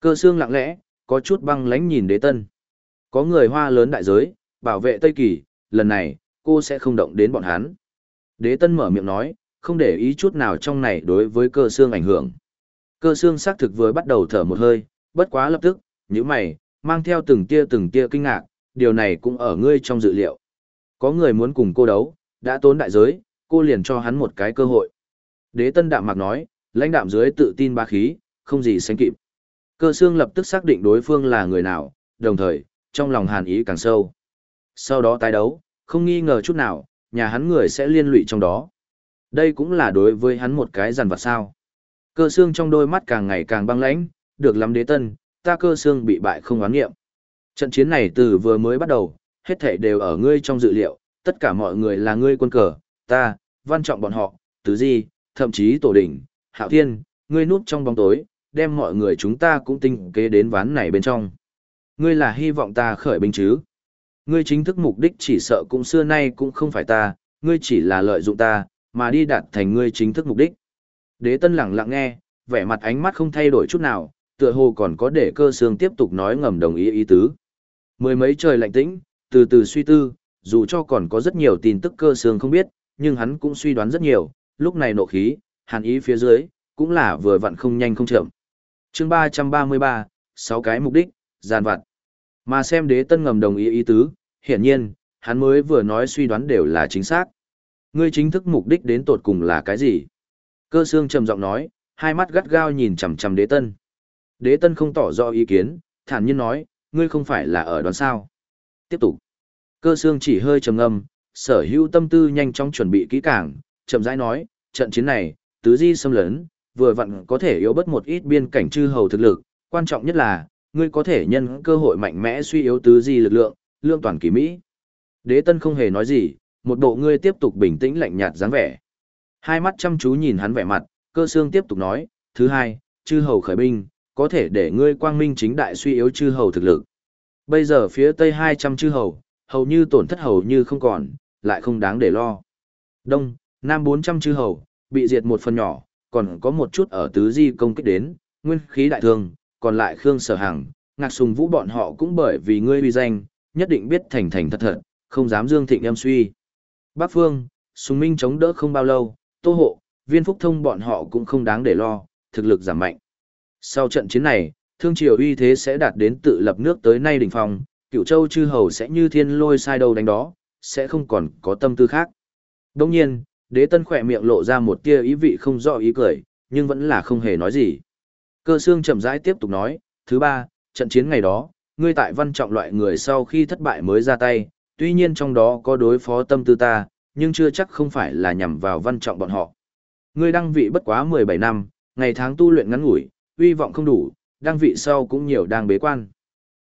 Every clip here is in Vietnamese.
Cơ xương lặng lẽ, có chút băng lánh nhìn đế tân. Có người hoa lớn đại giới, bảo vệ Tây Kỳ, lần này, cô sẽ không động đến bọn hắn. Đế tân mở miệng nói, không để ý chút nào trong này đối với cơ xương ảnh hưởng. Cơ xương xác thực vừa bắt đầu thở một hơi, bất quá lập tức, như mày, mang theo từng tia từng tia kinh ngạc, điều này cũng ở ngươi trong dự liệu. Có người muốn cùng cô đấu, đã tốn đại giới, cô liền cho hắn một cái cơ hội. Đế tân đạm mạc nói, lãnh đạm dưới tự tin ba khí, không gì sánh kịp. Cơ xương lập tức xác định đối phương là người nào, đồng thời, trong lòng hàn ý càng sâu. Sau đó tái đấu, không nghi ngờ chút nào, nhà hắn người sẽ liên lụy trong đó. Đây cũng là đối với hắn một cái dằn vặt sao. Cơ xương trong đôi mắt càng ngày càng băng lãnh, được lắm đế tân, ta cơ xương bị bại không oán nghiệm. Trận chiến này từ vừa mới bắt đầu, hết thảy đều ở ngươi trong dự liệu, tất cả mọi người là ngươi quân cờ, ta, văn trọng bọn họ, tứ di, thậm chí tổ đỉnh, hạo thiên, ngươi núp trong bóng tối, đem mọi người chúng ta cũng tinh kế đến ván này bên trong. Ngươi là hy vọng ta khởi binh chứ? Ngươi chính thức mục đích chỉ sợ cũng xưa nay cũng không phải ta, ngươi chỉ là lợi dụng ta, mà đi đạt thành ngươi chính thức mục đích. Đế tân lặng lặng nghe, vẻ mặt ánh mắt không thay đổi chút nào, tựa hồ còn có để cơ xương tiếp tục nói ngầm đồng ý ý tứ. Mười mấy trời lạnh tĩnh, từ từ suy tư, dù cho còn có rất nhiều tin tức cơ xương không biết, nhưng hắn cũng suy đoán rất nhiều, lúc này nộ khí, hàn ý phía dưới, cũng là vừa vặn không nhanh không chậm chương 333, 6 cái mục đích, giàn vặt. Mà xem đế tân ngầm đồng ý ý tứ, hiển nhiên, hắn mới vừa nói suy đoán đều là chính xác. Ngươi chính thức mục đích đến tột cùng là cái gì? Cơ xương trầm giọng nói, hai mắt gắt gao nhìn chằm chằm đế tân. Đế tân không tỏ rõ ý kiến, thản nhiên nói, ngươi không phải là ở đoán sao. Tiếp tục. Cơ xương chỉ hơi trầm ngâm, sở hữu tâm tư nhanh chóng chuẩn bị kỹ càng, chậm rãi nói, trận chiến này, tứ di xâm lấn, vừa vặn có thể yếu bớt một ít biên cảnh chư hầu thực lực, quan trọng nhất là, ngươi có thể nhân cơ hội mạnh mẽ suy yếu tứ di lực lượng, lương toàn kỳ Mỹ. Đế tân không hề nói gì, một bộ ngươi tiếp tục bình tĩnh lạnh nhạt dáng vẻ. Hai mắt chăm chú nhìn hắn vẻ mặt, cơ xương tiếp tục nói, thứ hai, chư hầu khởi binh, có thể để ngươi quang minh chính đại suy yếu chư hầu thực lực. Bây giờ phía tây 200 chư hầu, hầu như tổn thất hầu như không còn, lại không đáng để lo. Đông, Nam 400 chư hầu, bị diệt một phần nhỏ, còn có một chút ở tứ di công kích đến, nguyên khí đại thương, còn lại Khương Sở Hằng, Ngạc Sùng Vũ bọn họ cũng bởi vì ngươi uy danh, nhất định biết thành thành thật thật, không dám dương thịnh em suy. Bác Phương, Sùng Minh chống đỡ không bao lâu, Tô Hộ, Viên Phúc Thông bọn họ cũng không đáng để lo, thực lực giảm mạnh. Sau trận chiến này, thương triều uy thế sẽ đạt đến tự lập nước tới nay đỉnh phong, cựu châu chư hầu sẽ như thiên lôi sai đầu đánh đó, sẽ không còn có tâm tư khác. Đồng nhiên, đế tân khỏe miệng lộ ra một tia ý vị không rõ ý cười, nhưng vẫn là không hề nói gì. Cơ xương chậm rãi tiếp tục nói, thứ ba, trận chiến ngày đó, ngươi tại văn trọng loại người sau khi thất bại mới ra tay, tuy nhiên trong đó có đối phó tâm tư ta, nhưng chưa chắc không phải là nhằm vào văn trọng bọn họ. Ngươi đăng vị bất quá 17 năm, ngày tháng tu luyện ngắn ngủi, uy vọng không đủ, đăng vị sau cũng nhiều đang bế quan.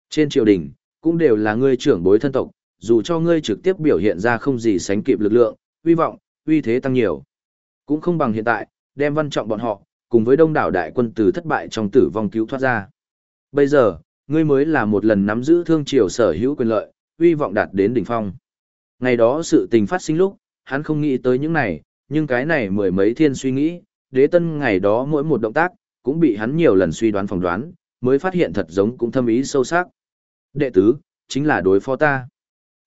Trên triều đình, cũng đều là ngươi trưởng bối thân tộc, dù cho ngươi trực tiếp biểu hiện ra không gì sánh kịp lực lượng, uy vọng, uy thế tăng nhiều. Cũng không bằng hiện tại, đem văn trọng bọn họ, cùng với đông đảo đại quân từ thất bại trong tử vong cứu thoát ra. Bây giờ, ngươi mới là một lần nắm giữ thương triều sở hữu quyền lợi, uy vọng đạt đến đỉnh phong. Ngày đó sự tình phát sinh lúc, hắn không nghĩ tới những này, nhưng cái này mười mấy thiên suy nghĩ, đế tân ngày đó mỗi một động tác, cũng bị hắn nhiều lần suy đoán phỏng đoán, mới phát hiện thật giống cũng thâm ý sâu sắc. Đệ tứ, chính là đối phó ta.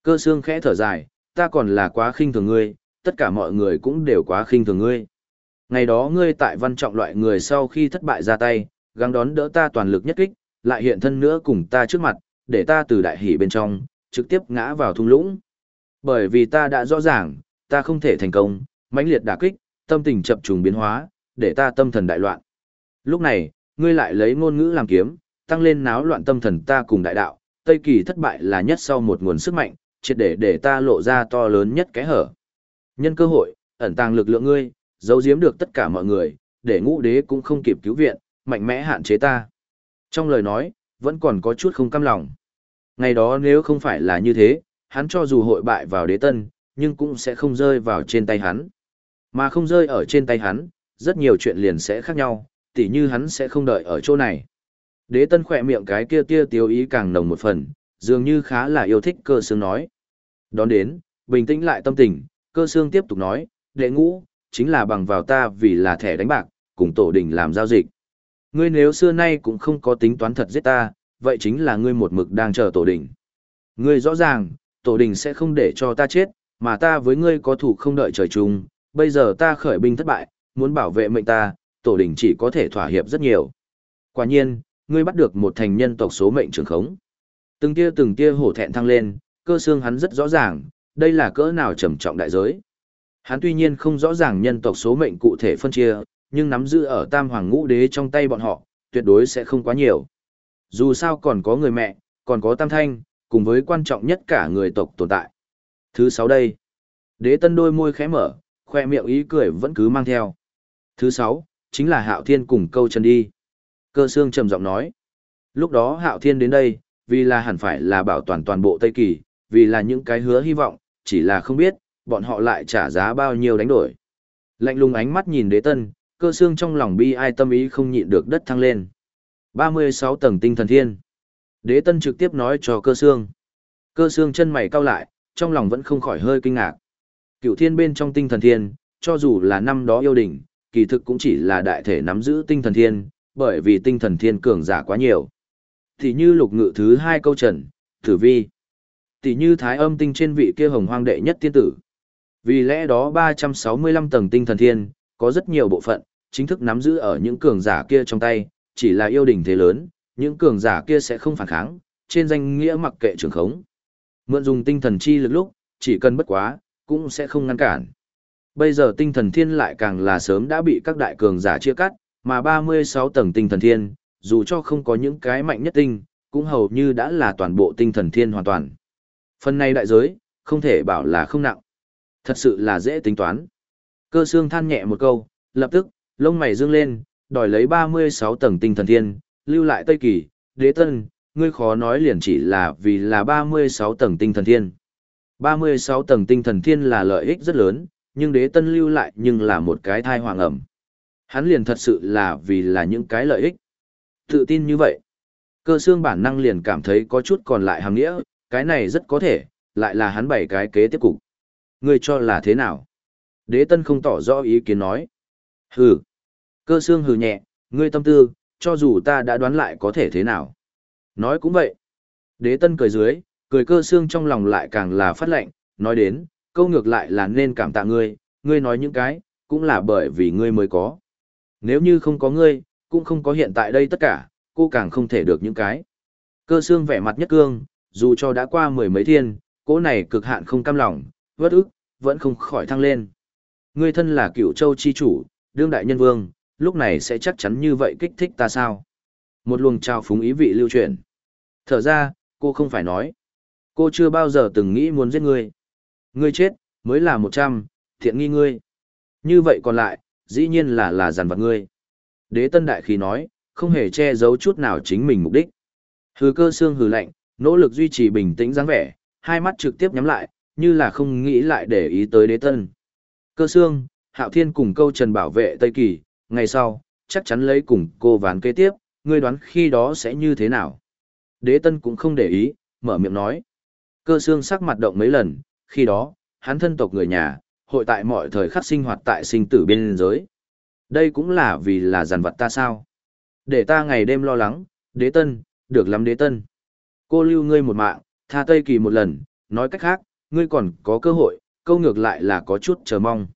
Cơ xương khẽ thở dài, ta còn là quá khinh thường ngươi, tất cả mọi người cũng đều quá khinh thường ngươi. Ngày đó ngươi tại văn trọng loại người sau khi thất bại ra tay, gắng đón đỡ ta toàn lực nhất kích, lại hiện thân nữa cùng ta trước mặt, để ta từ đại hỷ bên trong, trực tiếp ngã vào thung lũng. Bởi vì ta đã rõ ràng, ta không thể thành công, mãnh liệt đả kích, tâm tình chập trùng biến hóa, để ta tâm thần đại loạn. Lúc này, ngươi lại lấy ngôn ngữ làm kiếm, tăng lên náo loạn tâm thần ta cùng đại đạo, Tây Kỳ thất bại là nhất sau một nguồn sức mạnh, triệt để để ta lộ ra to lớn nhất cái hở. Nhân cơ hội, ẩn tàng lực lượng ngươi, giấu giếm được tất cả mọi người, để ngũ đế cũng không kịp cứu viện, mạnh mẽ hạn chế ta. Trong lời nói, vẫn còn có chút không cam lòng. Ngày đó nếu không phải là như thế, hắn cho dù hội bại vào đế tân, nhưng cũng sẽ không rơi vào trên tay hắn. Mà không rơi ở trên tay hắn, rất nhiều chuyện liền sẽ khác nhau, tỉ như hắn sẽ không đợi ở chỗ này. Đế tân khỏe miệng cái kia tia tiêu ý càng nồng một phần, dường như khá là yêu thích cơ xương nói. Đón đến, bình tĩnh lại tâm tình, cơ xương tiếp tục nói, đệ ngũ, chính là bằng vào ta vì là thẻ đánh bạc, cùng tổ đình làm giao dịch. Ngươi nếu xưa nay cũng không có tính toán thật giết ta, vậy chính là ngươi một mực đang chờ tổ đình. Ngươi rõ ràng, tổ đình sẽ không để cho ta chết, mà ta với ngươi có thủ không đợi trời chung, bây giờ ta khởi binh thất bại, muốn bảo vệ mệnh ta, tổ đình chỉ có thể thỏa hiệp rất nhiều. Quả nhiên, ngươi bắt được một thành nhân tộc số mệnh trường khống. Từng tia từng tia hổ thẹn thăng lên, cơ xương hắn rất rõ ràng, đây là cỡ nào trầm trọng đại giới. Hắn tuy nhiên không rõ ràng nhân tộc số mệnh cụ thể phân chia, nhưng nắm giữ ở tam hoàng ngũ đế trong tay bọn họ, tuyệt đối sẽ không quá nhiều. Dù sao còn có người mẹ, còn có tam thanh, cùng với quan trọng nhất cả người tộc tồn tại. Thứ sáu đây. Đế tân đôi môi khẽ mở, khoe miệng ý cười vẫn cứ mang theo. Thứ sáu, chính là hạo thiên cùng câu chân đi. Cơ xương trầm giọng nói. Lúc đó hạo thiên đến đây, vì là hẳn phải là bảo toàn toàn bộ Tây Kỳ, vì là những cái hứa hy vọng, chỉ là không biết, bọn họ lại trả giá bao nhiêu đánh đổi. Lạnh lùng ánh mắt nhìn đế tân, cơ xương trong lòng bi ai tâm ý không nhịn được đất thăng lên. 36 tầng tinh thần thiên. Đế tân trực tiếp nói cho cơ xương. Cơ xương chân mày cau lại, trong lòng vẫn không khỏi hơi kinh ngạc. Cựu thiên bên trong tinh thần thiên, cho dù là năm đó yêu đỉnh, kỳ thực cũng chỉ là đại thể nắm giữ tinh thần thiên, bởi vì tinh thần thiên cường giả quá nhiều. Thì như lục ngự thứ hai câu trần, tử vi. Tỷ như thái âm tinh trên vị kia hồng hoang đệ nhất tiên tử. Vì lẽ đó 365 tầng tinh thần thiên, có rất nhiều bộ phận, chính thức nắm giữ ở những cường giả kia trong tay, chỉ là yêu đỉnh thế lớn, những cường giả kia sẽ không phản kháng, trên danh nghĩa mặc kệ trường khống. Mượn dùng tinh thần chi lực lúc, chỉ cần bất quá, cũng sẽ không ngăn cản. Bây giờ tinh thần thiên lại càng là sớm đã bị các đại cường giả chia cắt, mà 36 tầng tinh thần thiên, dù cho không có những cái mạnh nhất tinh, cũng hầu như đã là toàn bộ tinh thần thiên hoàn toàn. Phần này đại giới, không thể bảo là không nặng. Thật sự là dễ tính toán. Cơ xương than nhẹ một câu, lập tức, lông mày dương lên, đòi lấy 36 tầng tinh thần thiên, lưu lại Tây Kỳ, đế tân, ngươi khó nói liền chỉ là vì là 36 tầng tinh thần thiên. 36 tầng tinh thần thiên là lợi ích rất lớn, nhưng đế tân lưu lại nhưng là một cái thai hoàng ẩm. Hắn liền thật sự là vì là những cái lợi ích. Tự tin như vậy. Cơ xương bản năng liền cảm thấy có chút còn lại hàng nghĩa, cái này rất có thể, lại là hắn bảy cái kế tiếp cục. Ngươi cho là thế nào? Đế tân không tỏ rõ ý kiến nói. Hừ. Cơ xương hừ nhẹ, ngươi tâm tư, cho dù ta đã đoán lại có thể thế nào. Nói cũng vậy. Đế tân cười dưới, cười cơ xương trong lòng lại càng là phát lệnh, nói đến, câu ngược lại là nên cảm tạ ngươi, ngươi nói những cái, cũng là bởi vì ngươi mới có. Nếu như không có ngươi, cũng không có hiện tại đây tất cả, cô càng không thể được những cái. Cơ xương vẻ mặt nhất cương, dù cho đã qua mười mấy thiên, cỗ này cực hạn không cam lòng, vất ức, vẫn không khỏi thăng lên. Ngươi thân là cựu châu chi chủ, đương đại nhân vương, lúc này sẽ chắc chắn như vậy kích thích ta sao? Một luồng trao phúng ý vị lưu truyền. Thở ra, cô không phải nói. Cô chưa bao giờ từng nghĩ muốn giết ngươi. Ngươi chết, mới là một trăm, thiện nghi ngươi. Như vậy còn lại, dĩ nhiên là là giàn vật ngươi. Đế tân đại khí nói, không hề che giấu chút nào chính mình mục đích. Hừ cơ xương hừ lạnh, nỗ lực duy trì bình tĩnh dáng vẻ, hai mắt trực tiếp nhắm lại, như là không nghĩ lại để ý tới đế tân. Cơ xương, hạo thiên cùng câu trần bảo vệ Tây Kỳ, ngày sau, chắc chắn lấy cùng cô ván kế tiếp, ngươi đoán khi đó sẽ như thế nào. Đế tân cũng không để ý, mở miệng nói. Cơ xương sắc mặt động mấy lần, khi đó, hắn thân tộc người nhà, hội tại mọi thời khắc sinh hoạt tại sinh tử biên giới. Đây cũng là vì là giàn vật ta sao. Để ta ngày đêm lo lắng, đế tân, được lắm đế tân. Cô lưu ngươi một mạng, tha Tây Kỳ một lần, nói cách khác, ngươi còn có cơ hội, câu ngược lại là có chút chờ mong.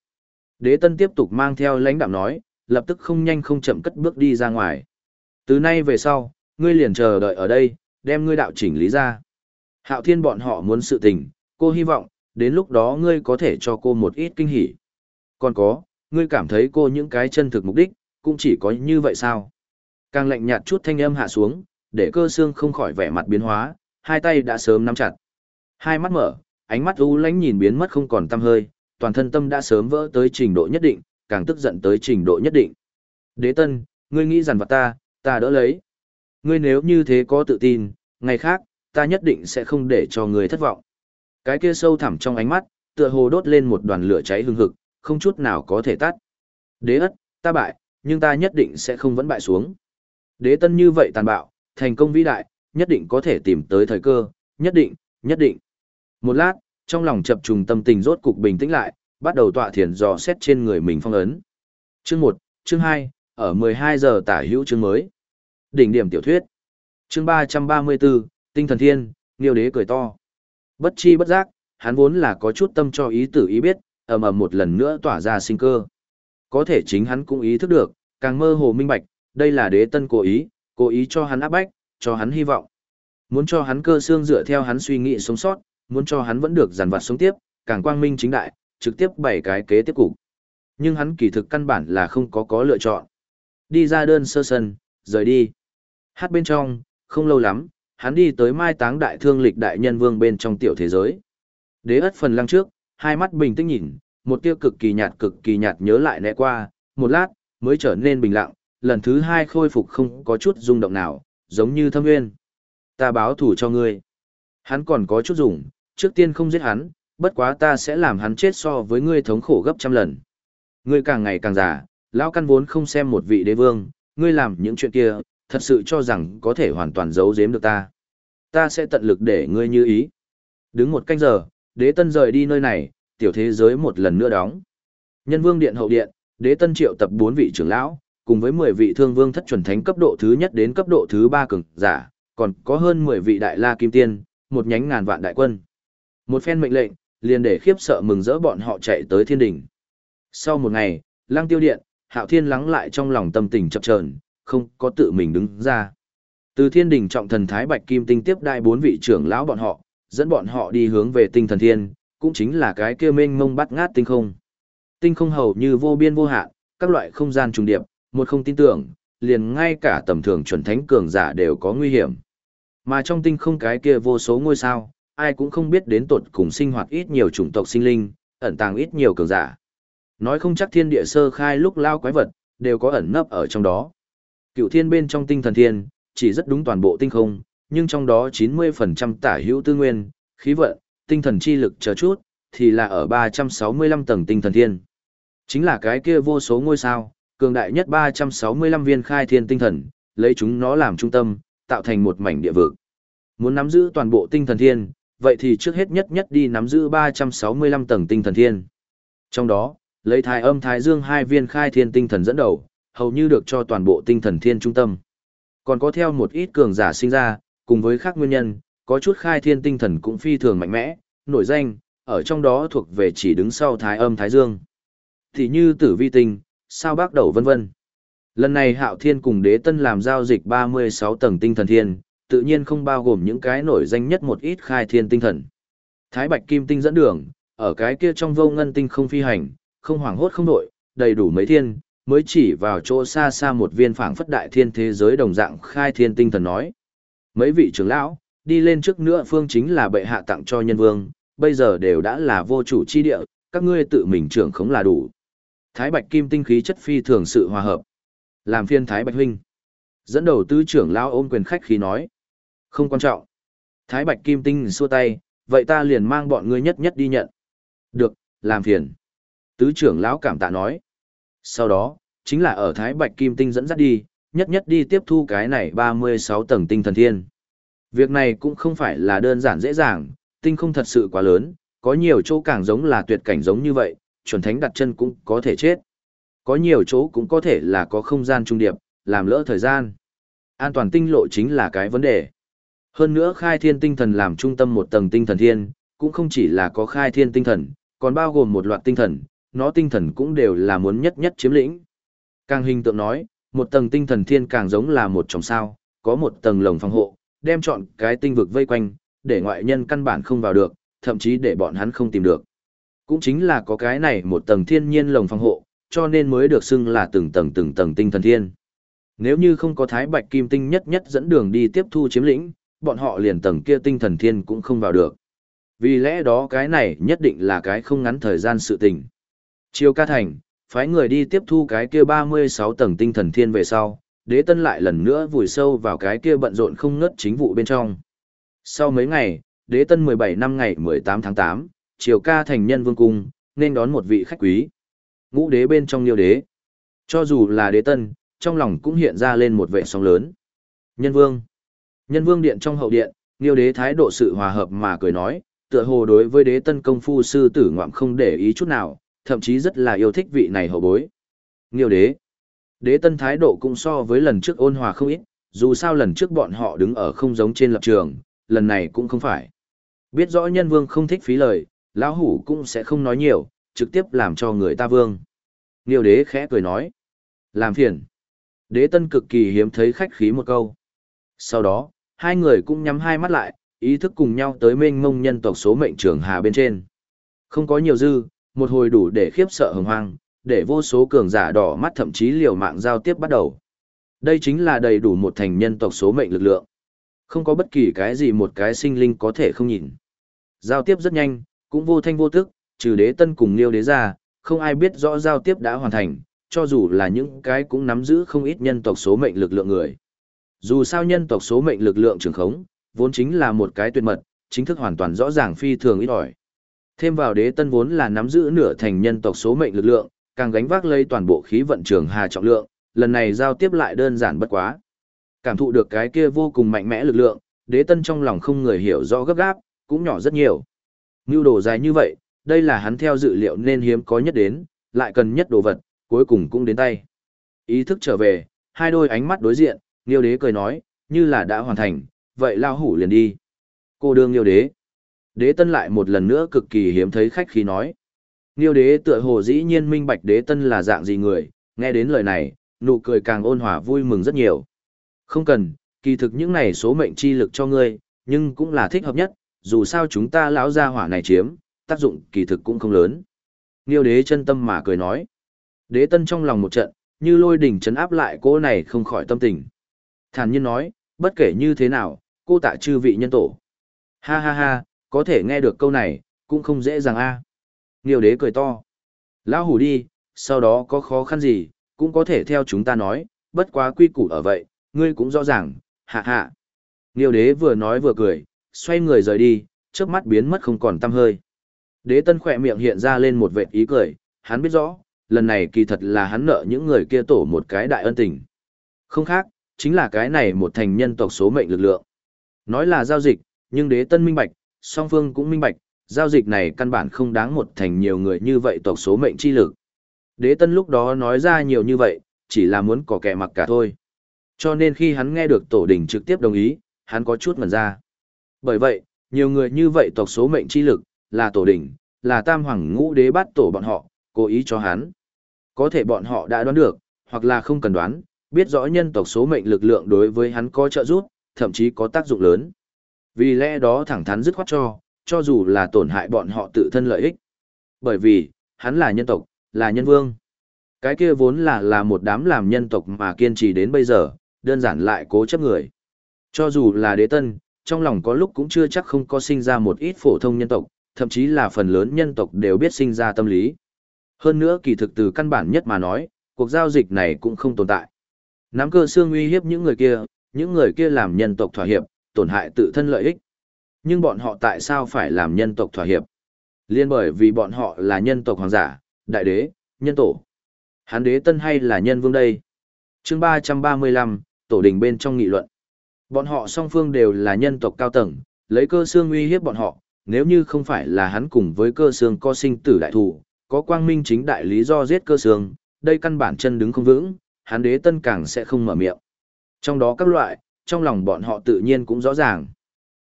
Đế tân tiếp tục mang theo lãnh đạm nói, lập tức không nhanh không chậm cất bước đi ra ngoài. Từ nay về sau, ngươi liền chờ đợi ở đây, đem ngươi đạo chỉnh lý ra. Hạo thiên bọn họ muốn sự tình, cô hy vọng, đến lúc đó ngươi có thể cho cô một ít kinh hỉ. Còn có, ngươi cảm thấy cô những cái chân thực mục đích, cũng chỉ có như vậy sao? Càng lạnh nhạt chút thanh âm hạ xuống, để cơ xương không khỏi vẻ mặt biến hóa, hai tay đã sớm nắm chặt. Hai mắt mở, ánh mắt u lánh nhìn biến mất không còn tăm hơi, toàn thân tâm đã sớm vỡ tới trình độ nhất định, càng tức giận tới trình độ nhất định. Đế tân, ngươi nghĩ rằng vật ta, ta đỡ lấy. Ngươi nếu như thế có tự tin, ngày khác, ta nhất định sẽ không để cho ngươi thất vọng. Cái kia sâu thẳm trong ánh mắt, tựa hồ đốt lên một đoàn lửa cháy hừng hực, không chút nào có thể tắt. Đế ất, ta bại, nhưng ta nhất định sẽ không vẫn bại xuống. Đế tân như vậy tàn bạo, thành công vĩ đại, nhất định có thể tìm tới thời cơ, nhất định, nhất định. Một lát, trong lòng chập trùng tâm tình rốt cục bình tĩnh lại, bắt đầu tọa thiền dò xét trên người mình phong ấn. Chương 1, chương 2, ở 12 giờ tả hữu chương mới. Đỉnh điểm tiểu thuyết. Chương 334, Tinh thần thiên, Niêu đế cười to. Bất chi bất giác, hắn vốn là có chút tâm cho ý tử ý biết, ầm ầm một lần nữa tỏa ra sinh cơ. Có thể chính hắn cũng ý thức được, càng mơ hồ minh bạch, đây là đế tân cố ý, cố ý cho hắn áp bách, cho hắn hy vọng. Muốn cho hắn cơ xương dựa theo hắn suy nghĩ sống sót, muốn cho hắn vẫn được giàn vặt sống tiếp, càng quang minh chính đại, trực tiếp bảy cái kế tiếp cục. Nhưng hắn kỳ thực căn bản là không có có lựa chọn. Đi ra đơn sơ sân, rời đi. Hát bên trong, không lâu lắm, hắn đi tới mai táng đại thương lịch đại nhân vương bên trong tiểu thế giới. Đế ất phần lăng trước, hai mắt bình tĩnh nhìn, một tia cực kỳ nhạt cực kỳ nhạt nhớ lại né qua, một lát, mới trở nên bình lặng, lần thứ hai khôi phục không có chút rung động nào, giống như thâm nguyên. Ta báo thủ cho ngươi. Hắn còn có chút dùng, trước tiên không giết hắn, bất quá ta sẽ làm hắn chết so với ngươi thống khổ gấp trăm lần. Ngươi càng ngày càng già, lão căn vốn không xem một vị đế vương, ngươi làm những chuyện kia, thật sự cho rằng có thể hoàn toàn giấu giếm được ta. Ta sẽ tận lực để ngươi như ý. Đứng một canh giờ, đế tân rời đi nơi này, tiểu thế giới một lần nữa đóng. Nhân vương điện hậu điện, đế tân triệu tập bốn vị trưởng lão, cùng với 10 vị thương vương thất chuẩn thánh cấp độ thứ nhất đến cấp độ thứ ba cường giả, còn có hơn 10 vị đại la kim tiên, một nhánh ngàn vạn đại quân. Một phen mệnh lệnh, liền để khiếp sợ mừng rỡ bọn họ chạy tới thiên đỉnh. Sau một ngày, lăng tiêu điện, hạo thiên lắng lại trong lòng tâm tình chập chờn không có tự mình đứng ra. Từ thiên đỉnh trọng thần Thái Bạch Kim Tinh tiếp đại bốn vị trưởng lão bọn họ, dẫn bọn họ đi hướng về tinh thần thiên, cũng chính là cái kia mênh mông bắt ngát tinh không. Tinh không hầu như vô biên vô hạn, các loại không gian trùng điệp, một không tin tưởng, liền ngay cả tầm thường chuẩn thánh cường giả đều có nguy hiểm. Mà trong tinh không cái kia vô số ngôi sao, ai cũng không biết đến tột cùng sinh hoạt ít nhiều chủng tộc sinh linh, ẩn tàng ít nhiều cường giả. Nói không chắc thiên địa sơ khai lúc lao quái vật, đều có ẩn nấp ở trong đó. Cựu thiên bên trong tinh thần thiên, chỉ rất đúng toàn bộ tinh không, nhưng trong đó 90% tả hữu tư nguyên, khí vận, tinh thần chi lực chờ chút, thì là ở 365 tầng tinh thần thiên. Chính là cái kia vô số ngôi sao, cường đại nhất 365 viên khai thiên tinh thần, lấy chúng nó làm trung tâm, tạo thành một mảnh địa vực. Muốn nắm giữ toàn bộ tinh thần thiên, vậy thì trước hết nhất nhất đi nắm giữ 365 tầng tinh thần thiên. Trong đó, lấy thái âm thái dương hai viên khai thiên tinh thần dẫn đầu, hầu như được cho toàn bộ tinh thần thiên trung tâm. Còn có theo một ít cường giả sinh ra, cùng với khác nguyên nhân, có chút khai thiên tinh thần cũng phi thường mạnh mẽ, nổi danh, ở trong đó thuộc về chỉ đứng sau thái âm thái dương. Thì như tử vi tinh, sao bác đầu vân vân. Lần này Hạo Thiên cùng Đế Tân làm giao dịch 36 tầng tinh thần thiên, tự nhiên không bao gồm những cái nổi danh nhất một ít khai thiên tinh thần. Thái Bạch Kim Tinh dẫn đường, ở cái kia trong vô ngân tinh không phi hành, không hoảng hốt không đội, đầy đủ mấy thiên, mới chỉ vào chỗ xa xa một viên phảng phất đại thiên thế giới đồng dạng khai thiên tinh thần nói. Mấy vị trưởng lão, đi lên trước nữa phương chính là bệ hạ tặng cho nhân vương, bây giờ đều đã là vô chủ chi địa, các ngươi tự mình trưởng khống là đủ. Thái Bạch Kim tinh khí chất phi thường sự hòa hợp. Làm phiên Thái Bạch huynh. Dẫn đầu tứ trưởng lão ôm quyền khách khí nói. Không quan trọng. Thái Bạch Kim tinh xua tay, vậy ta liền mang bọn ngươi nhất nhất đi nhận. Được, làm phiền. Tứ trưởng lão cảm tạ nói. Sau đó, chính là ở Thái Bạch Kim tinh dẫn dắt đi, nhất nhất đi tiếp thu cái này 36 tầng tinh thần thiên. Việc này cũng không phải là đơn giản dễ dàng, tinh không thật sự quá lớn, có nhiều chỗ càng giống là tuyệt cảnh giống như vậy, chuẩn thánh đặt chân cũng có thể chết. Có nhiều chỗ cũng có thể là có không gian trung điệp, làm lỡ thời gian. An toàn tinh lộ chính là cái vấn đề. Hơn nữa khai thiên tinh thần làm trung tâm một tầng tinh thần thiên, cũng không chỉ là có khai thiên tinh thần, còn bao gồm một loạt tinh thần, nó tinh thần cũng đều là muốn nhất nhất chiếm lĩnh. Càng hình tượng nói, một tầng tinh thần thiên càng giống là một tròng sao, có một tầng lồng phòng hộ, đem chọn cái tinh vực vây quanh, để ngoại nhân căn bản không vào được, thậm chí để bọn hắn không tìm được. Cũng chính là có cái này một tầng thiên nhiên lồng phòng hộ, cho nên mới được xưng là từng tầng từng tầng tinh thần thiên. Nếu như không có thái bạch kim tinh nhất nhất dẫn đường đi tiếp thu chiếm lĩnh, bọn họ liền tầng kia tinh thần thiên cũng không vào được. Vì lẽ đó cái này nhất định là cái không ngắn thời gian sự tình. Chiêu ca thành, phái người đi tiếp thu cái kia 36 tầng tinh thần thiên về sau, đế tân lại lần nữa vùi sâu vào cái kia bận rộn không ngớt chính vụ bên trong. Sau mấy ngày, đế tân 17 năm ngày 18 tháng 8, triều ca thành nhân vương cung, nên đón một vị khách quý. Ngũ đế bên trong liêu đế. Cho dù là đế tân, trong lòng cũng hiện ra lên một vệ sóng lớn. Nhân vương. Nhân vương điện trong hậu điện, liêu đế thái độ sự hòa hợp mà cười nói, tựa hồ đối với đế tân công phu sư tử ngoạm không để ý chút nào, thậm chí rất là yêu thích vị này hậu bối. Liêu đế. Đế tân thái độ cũng so với lần trước ôn hòa không ít, dù sao lần trước bọn họ đứng ở không giống trên lập trường, lần này cũng không phải. Biết rõ nhân vương không thích phí lời, lão hủ cũng sẽ không nói nhiều, trực tiếp làm cho người ta vương. Nghiêu đế khẽ cười nói. Làm phiền. Đế tân cực kỳ hiếm thấy khách khí một câu. Sau đó, hai người cũng nhắm hai mắt lại, ý thức cùng nhau tới mênh mông nhân tộc số mệnh trường hà bên trên. Không có nhiều dư, một hồi đủ để khiếp sợ hồng hoang, để vô số cường giả đỏ mắt thậm chí liều mạng giao tiếp bắt đầu. Đây chính là đầy đủ một thành nhân tộc số mệnh lực lượng. Không có bất kỳ cái gì một cái sinh linh có thể không nhìn. Giao tiếp rất nhanh, cũng vô thanh vô tức, trừ đế tân cùng liêu đế ra, không ai biết rõ giao tiếp đã hoàn thành, cho dù là những cái cũng nắm giữ không ít nhân tộc số mệnh lực lượng người. Dù sao nhân tộc số mệnh lực lượng trường khống, vốn chính là một cái tuyệt mật, chính thức hoàn toàn rõ ràng phi thường ít ỏi. Thêm vào đế tân vốn là nắm giữ nửa thành nhân tộc số mệnh lực lượng, càng gánh vác lấy toàn bộ khí vận trường hà trọng lượng, lần này giao tiếp lại đơn giản bất quá. Cảm thụ được cái kia vô cùng mạnh mẽ lực lượng, đế tân trong lòng không người hiểu rõ gấp gáp, cũng nhỏ rất nhiều. Ngưu đồ dài như vậy, đây là hắn theo dự liệu nên hiếm có nhất đến, lại cần nhất đồ vật, cuối cùng cũng đến tay. Ý thức trở về, hai đôi ánh mắt đối diện, Nghiêu đế cười nói, như là đã hoàn thành, vậy lao hủ liền đi. Cô đương Nghiêu đế. Đế tân lại một lần nữa cực kỳ hiếm thấy khách khí nói. Nghiêu đế tựa hồ dĩ nhiên minh bạch đế tân là dạng gì người, nghe đến lời này, nụ cười càng ôn hòa vui mừng rất nhiều. Không cần, kỳ thực những này số mệnh chi lực cho ngươi, nhưng cũng là thích hợp nhất, dù sao chúng ta lão gia hỏa này chiếm, tác dụng kỳ thực cũng không lớn. Nghiêu đế chân tâm mà cười nói. Đế tân trong lòng một trận, như lôi đỉnh chấn áp lại cô này không khỏi tâm tình. Thản nhiên nói, bất kể như thế nào, cô tạ chư vị nhân tổ. Ha ha ha, có thể nghe được câu này, cũng không dễ dàng a. À. Nghiêu đế cười to. Lão hủ đi, sau đó có khó khăn gì, cũng có thể theo chúng ta nói, bất quá quy củ ở vậy, ngươi cũng rõ ràng, hạ hạ. Nghiêu đế vừa nói vừa cười, xoay người rời đi, trước mắt biến mất không còn tăm hơi. Đế tân khỏe miệng hiện ra lên một vệt ý cười, hắn biết rõ, lần này kỳ thật là hắn nợ những người kia tổ một cái đại ân tình. Không khác, chính là cái này một thành nhân tộc số mệnh lực lượng. Nói là giao dịch, nhưng đế tân minh bạch, song phương cũng minh bạch, giao dịch này căn bản không đáng một thành nhiều người như vậy tộc số mệnh chi lực. Đế tân lúc đó nói ra nhiều như vậy, chỉ là muốn có kẻ mặc cả thôi. Cho nên khi hắn nghe được tổ đình trực tiếp đồng ý, hắn có chút ngần ra. Bởi vậy, nhiều người như vậy tộc số mệnh chi lực, là tổ đỉnh là tam hoàng ngũ đế bắt tổ bọn họ, cố ý cho hắn. Có thể bọn họ đã đoán được, hoặc là không cần đoán, biết rõ nhân tộc số mệnh lực lượng đối với hắn có trợ giúp, thậm chí có tác dụng lớn. Vì lẽ đó thẳng thắn dứt khoát cho, cho dù là tổn hại bọn họ tự thân lợi ích. Bởi vì, hắn là nhân tộc, là nhân vương. Cái kia vốn là là một đám làm nhân tộc mà kiên trì đến bây giờ, đơn giản lại cố chấp người. Cho dù là đế tân, trong lòng có lúc cũng chưa chắc không có sinh ra một ít phổ thông nhân tộc, thậm chí là phần lớn nhân tộc đều biết sinh ra tâm lý. Hơn nữa kỳ thực từ căn bản nhất mà nói, cuộc giao dịch này cũng không tồn tại. Nắm cơ xương uy hiếp những người kia, những người kia làm nhân tộc thỏa hiệp, tổn hại tự thân lợi ích. Nhưng bọn họ tại sao phải làm nhân tộc thỏa hiệp? Liên bởi vì bọn họ là nhân tộc hoàng giả, đại đế, nhân tổ. Hán đế tân hay là nhân vương đây? chương 335, tổ đình bên trong nghị luận. Bọn họ song phương đều là nhân tộc cao tầng, lấy cơ xương uy hiếp bọn họ, nếu như không phải là hắn cùng với cơ xương co sinh tử đại thủ, có quang minh chính đại lý do giết cơ xương, đây căn bản chân đứng không vững, hắn đế tân càng sẽ không mở miệng. Trong đó các loại, trong lòng bọn họ tự nhiên cũng rõ ràng.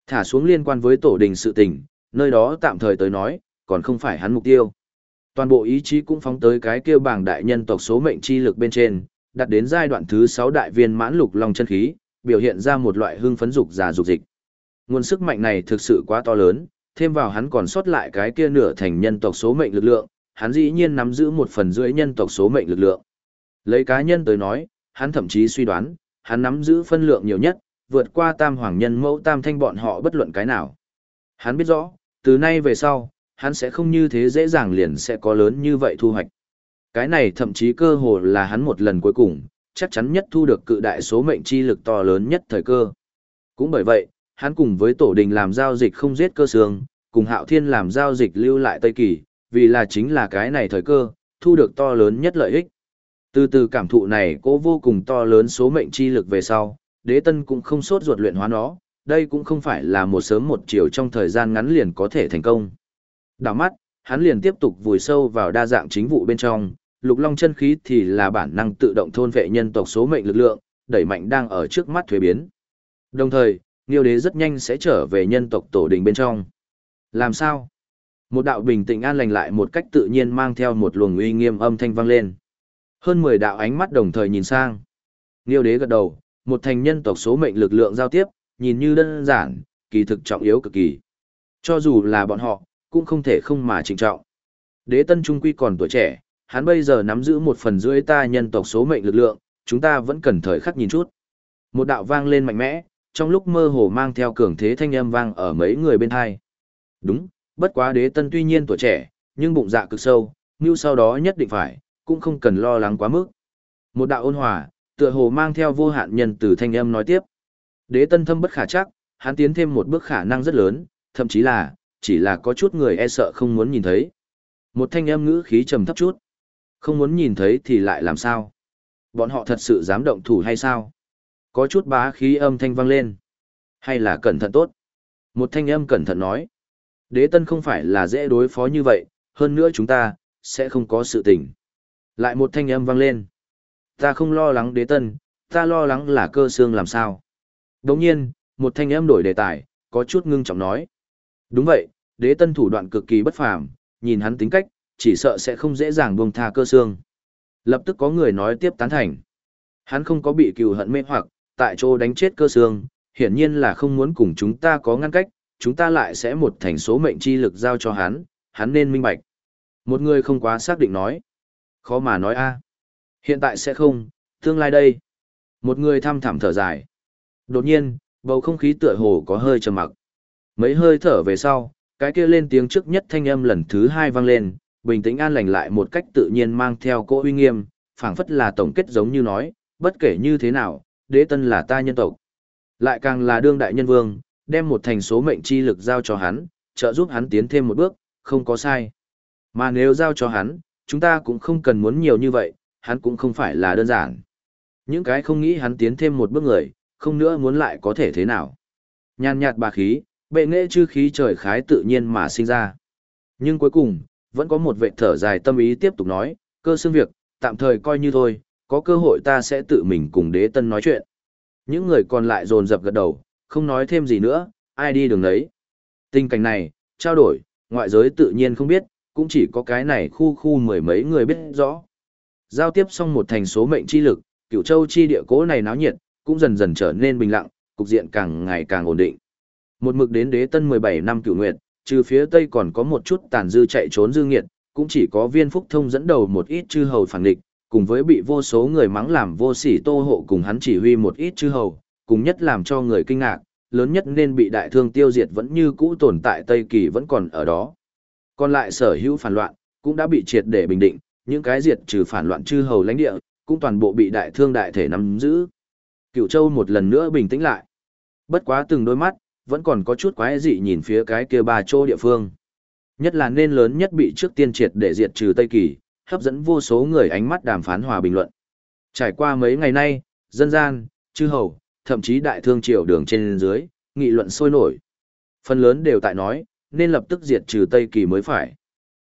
Thả xuống liên quan với tổ đình sự tình, nơi đó tạm thời tới nói, còn không phải hắn mục tiêu. Toàn bộ ý chí cũng phóng tới cái kêu bảng đại nhân tộc số mệnh chi lực bên trên, đặt đến giai đoạn thứ 6 đại viên mãn lục long chân khí, biểu hiện ra một loại hưng phấn dục già dục dịch. Nguồn sức mạnh này thực sự quá to lớn, thêm vào hắn còn sót lại cái kia nửa thành nhân tộc số mệnh lực lượng, hắn dĩ nhiên nắm giữ một phần rưỡi nhân tộc số mệnh lực lượng. Lấy cá nhân tới nói, hắn thậm chí suy đoán, hắn nắm giữ phân lượng nhiều nhất, vượt qua tam hoàng nhân mẫu tam thanh bọn họ bất luận cái nào. Hắn biết rõ, từ nay về sau, hắn sẽ không như thế dễ dàng liền sẽ có lớn như vậy thu hoạch. Cái này thậm chí cơ hồ là hắn một lần cuối cùng, chắc chắn nhất thu được cự đại số mệnh chi lực to lớn nhất thời cơ. Cũng bởi vậy, hắn cùng với tổ đình làm giao dịch không giết cơ sương, cùng hạo thiên làm giao dịch lưu lại Tây Kỳ, vì là chính là cái này thời cơ, thu được to lớn nhất lợi ích. Từ từ cảm thụ này cố vô cùng to lớn số mệnh chi lực về sau, đế tân cũng không sốt ruột luyện hóa nó, đây cũng không phải là một sớm một chiều trong thời gian ngắn liền có thể thành công. Đảo mắt, hắn liền tiếp tục vùi sâu vào đa dạng chính vụ bên trong, lục long chân khí thì là bản năng tự động thôn vệ nhân tộc số mệnh lực lượng, đẩy mạnh đang ở trước mắt thuế biến. Đồng thời, Niêu đế rất nhanh sẽ trở về nhân tộc tổ đình bên trong. Làm sao? Một đạo bình tĩnh an lành lại một cách tự nhiên mang theo một luồng uy nghiêm âm thanh vang lên. Hơn 10 đạo ánh mắt đồng thời nhìn sang. Niêu đế gật đầu, một thành nhân tộc số mệnh lực lượng giao tiếp, nhìn như đơn giản, kỳ thực trọng yếu cực kỳ. Cho dù là bọn họ, cũng không thể không mà trịnh trọng. Đế tân trung quy còn tuổi trẻ, hắn bây giờ nắm giữ một phần rưỡi ta nhân tộc số mệnh lực lượng, chúng ta vẫn cần thời khắc nhìn chút. Một đạo vang lên mạnh mẽ, trong lúc mơ hồ mang theo cường thế thanh âm vang ở mấy người bên hai. Đúng, bất quá đế tân tuy nhiên tuổi trẻ, nhưng bụng dạ cực sâu, như sau đó nhất định phải, cũng không cần lo lắng quá mức. Một đạo ôn hòa, tựa hồ mang theo vô hạn nhân từ thanh âm nói tiếp. Đế tân thâm bất khả chắc, hắn tiến thêm một bước khả năng rất lớn, thậm chí là, chỉ là có chút người e sợ không muốn nhìn thấy. Một thanh âm ngữ khí trầm thấp chút. Không muốn nhìn thấy thì lại làm sao? Bọn họ thật sự dám động thủ hay sao? Có chút bá khí âm thanh vang lên. Hay là cẩn thận tốt? Một thanh âm cẩn thận nói. Đế tân không phải là dễ đối phó như vậy, hơn nữa chúng ta, sẽ không có sự tình. Lại một thanh âm vang lên. Ta không lo lắng đế tân, ta lo lắng là cơ xương làm sao. Đồng nhiên, một thanh âm đổi đề tài, có chút ngưng trọng nói. Đúng vậy, đế tân thủ đoạn cực kỳ bất phàm, nhìn hắn tính cách, chỉ sợ sẽ không dễ dàng buông tha cơ xương. Lập tức có người nói tiếp tán thành. Hắn không có bị cừu hận mê hoặc, tại chỗ đánh chết cơ xương, hiển nhiên là không muốn cùng chúng ta có ngăn cách, chúng ta lại sẽ một thành số mệnh chi lực giao cho hắn, hắn nên minh bạch. Một người không quá xác định nói. Khó mà nói a. Hiện tại sẽ không, tương lai đây. Một người thăm thẳm thở dài. Đột nhiên, bầu không khí tựa hồ có hơi trầm mặc. Mấy hơi thở về sau, cái kia lên tiếng trước nhất thanh âm lần thứ hai vang lên, bình tĩnh an lành lại một cách tự nhiên mang theo cỗ uy nghiêm, phảng phất là tổng kết giống như nói, bất kể như thế nào, đế tân là ta nhân tộc. Lại càng là đương đại nhân vương, đem một thành số mệnh chi lực giao cho hắn, trợ giúp hắn tiến thêm một bước, không có sai. Mà nếu giao cho hắn, chúng ta cũng không cần muốn nhiều như vậy, hắn cũng không phải là đơn giản. Những cái không nghĩ hắn tiến thêm một bước người, không nữa muốn lại có thể thế nào. Nhàn nhạt bà khí, bệ nghệ chư khí trời khái tự nhiên mà sinh ra. Nhưng cuối cùng, vẫn có một vệ thở dài tâm ý tiếp tục nói, cơ xương việc, tạm thời coi như thôi, có cơ hội ta sẽ tự mình cùng đế tân nói chuyện. Những người còn lại dồn dập gật đầu, không nói thêm gì nữa, ai đi đường đấy. Tình cảnh này, trao đổi, ngoại giới tự nhiên không biết, cũng chỉ có cái này khu khu mười mấy người biết rõ. Giao tiếp xong một thành số mệnh chi lực, cửu châu chi địa cố này náo nhiệt, cũng dần dần trở nên bình lặng, cục diện càng ngày càng ổn định. Một mực đến đế tân 17 năm cửu nguyệt, trừ phía tây còn có một chút tàn dư chạy trốn dư nghiệt, cũng chỉ có viên phúc thông dẫn đầu một ít chư hầu phản địch, cùng với bị vô số người mắng làm vô sỉ tô hộ cùng hắn chỉ huy một ít chư hầu, cùng nhất làm cho người kinh ngạc, lớn nhất nên bị đại thương tiêu diệt vẫn như cũ tồn tại Tây Kỳ vẫn còn ở đó. Còn lại sở hữu phản loạn, cũng đã bị triệt để bình định, những cái diệt trừ phản loạn chư hầu lãnh địa, cũng toàn bộ bị đại thương đại thể nắm giữ. Cựu Châu một lần nữa bình tĩnh lại. Bất quá từng đôi mắt, vẫn còn có chút quái dị nhìn phía cái kia ba chỗ địa phương. Nhất là nên lớn nhất bị trước tiên triệt để diệt trừ Tây Kỳ, hấp dẫn vô số người ánh mắt đàm phán hòa bình luận. Trải qua mấy ngày nay, dân gian, chư hầu, thậm chí đại thương triều đường trên dưới, nghị luận sôi nổi. Phần lớn đều tại nói, nên lập tức diệt trừ Tây Kỳ mới phải.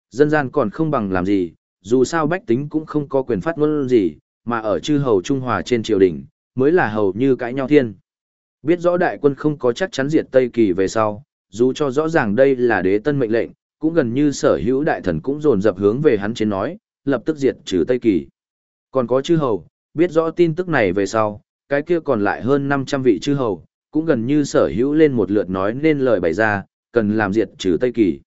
Dân gian còn không bằng làm gì, dù sao bách tính cũng không có quyền phát ngôn gì, mà ở chư hầu Trung Hòa trên triều đình, mới là hầu như cãi nhau thiên. Biết rõ đại quân không có chắc chắn diệt Tây Kỳ về sau, dù cho rõ ràng đây là đế tân mệnh lệnh, cũng gần như sở hữu đại thần cũng dồn dập hướng về hắn trên nói, lập tức diệt trừ Tây Kỳ. Còn có chư hầu, biết rõ tin tức này về sau, cái kia còn lại hơn 500 vị chư hầu, cũng gần như sở hữu lên một lượt nói nên lời bày ra, cần làm diệt trừ Tây Kỳ.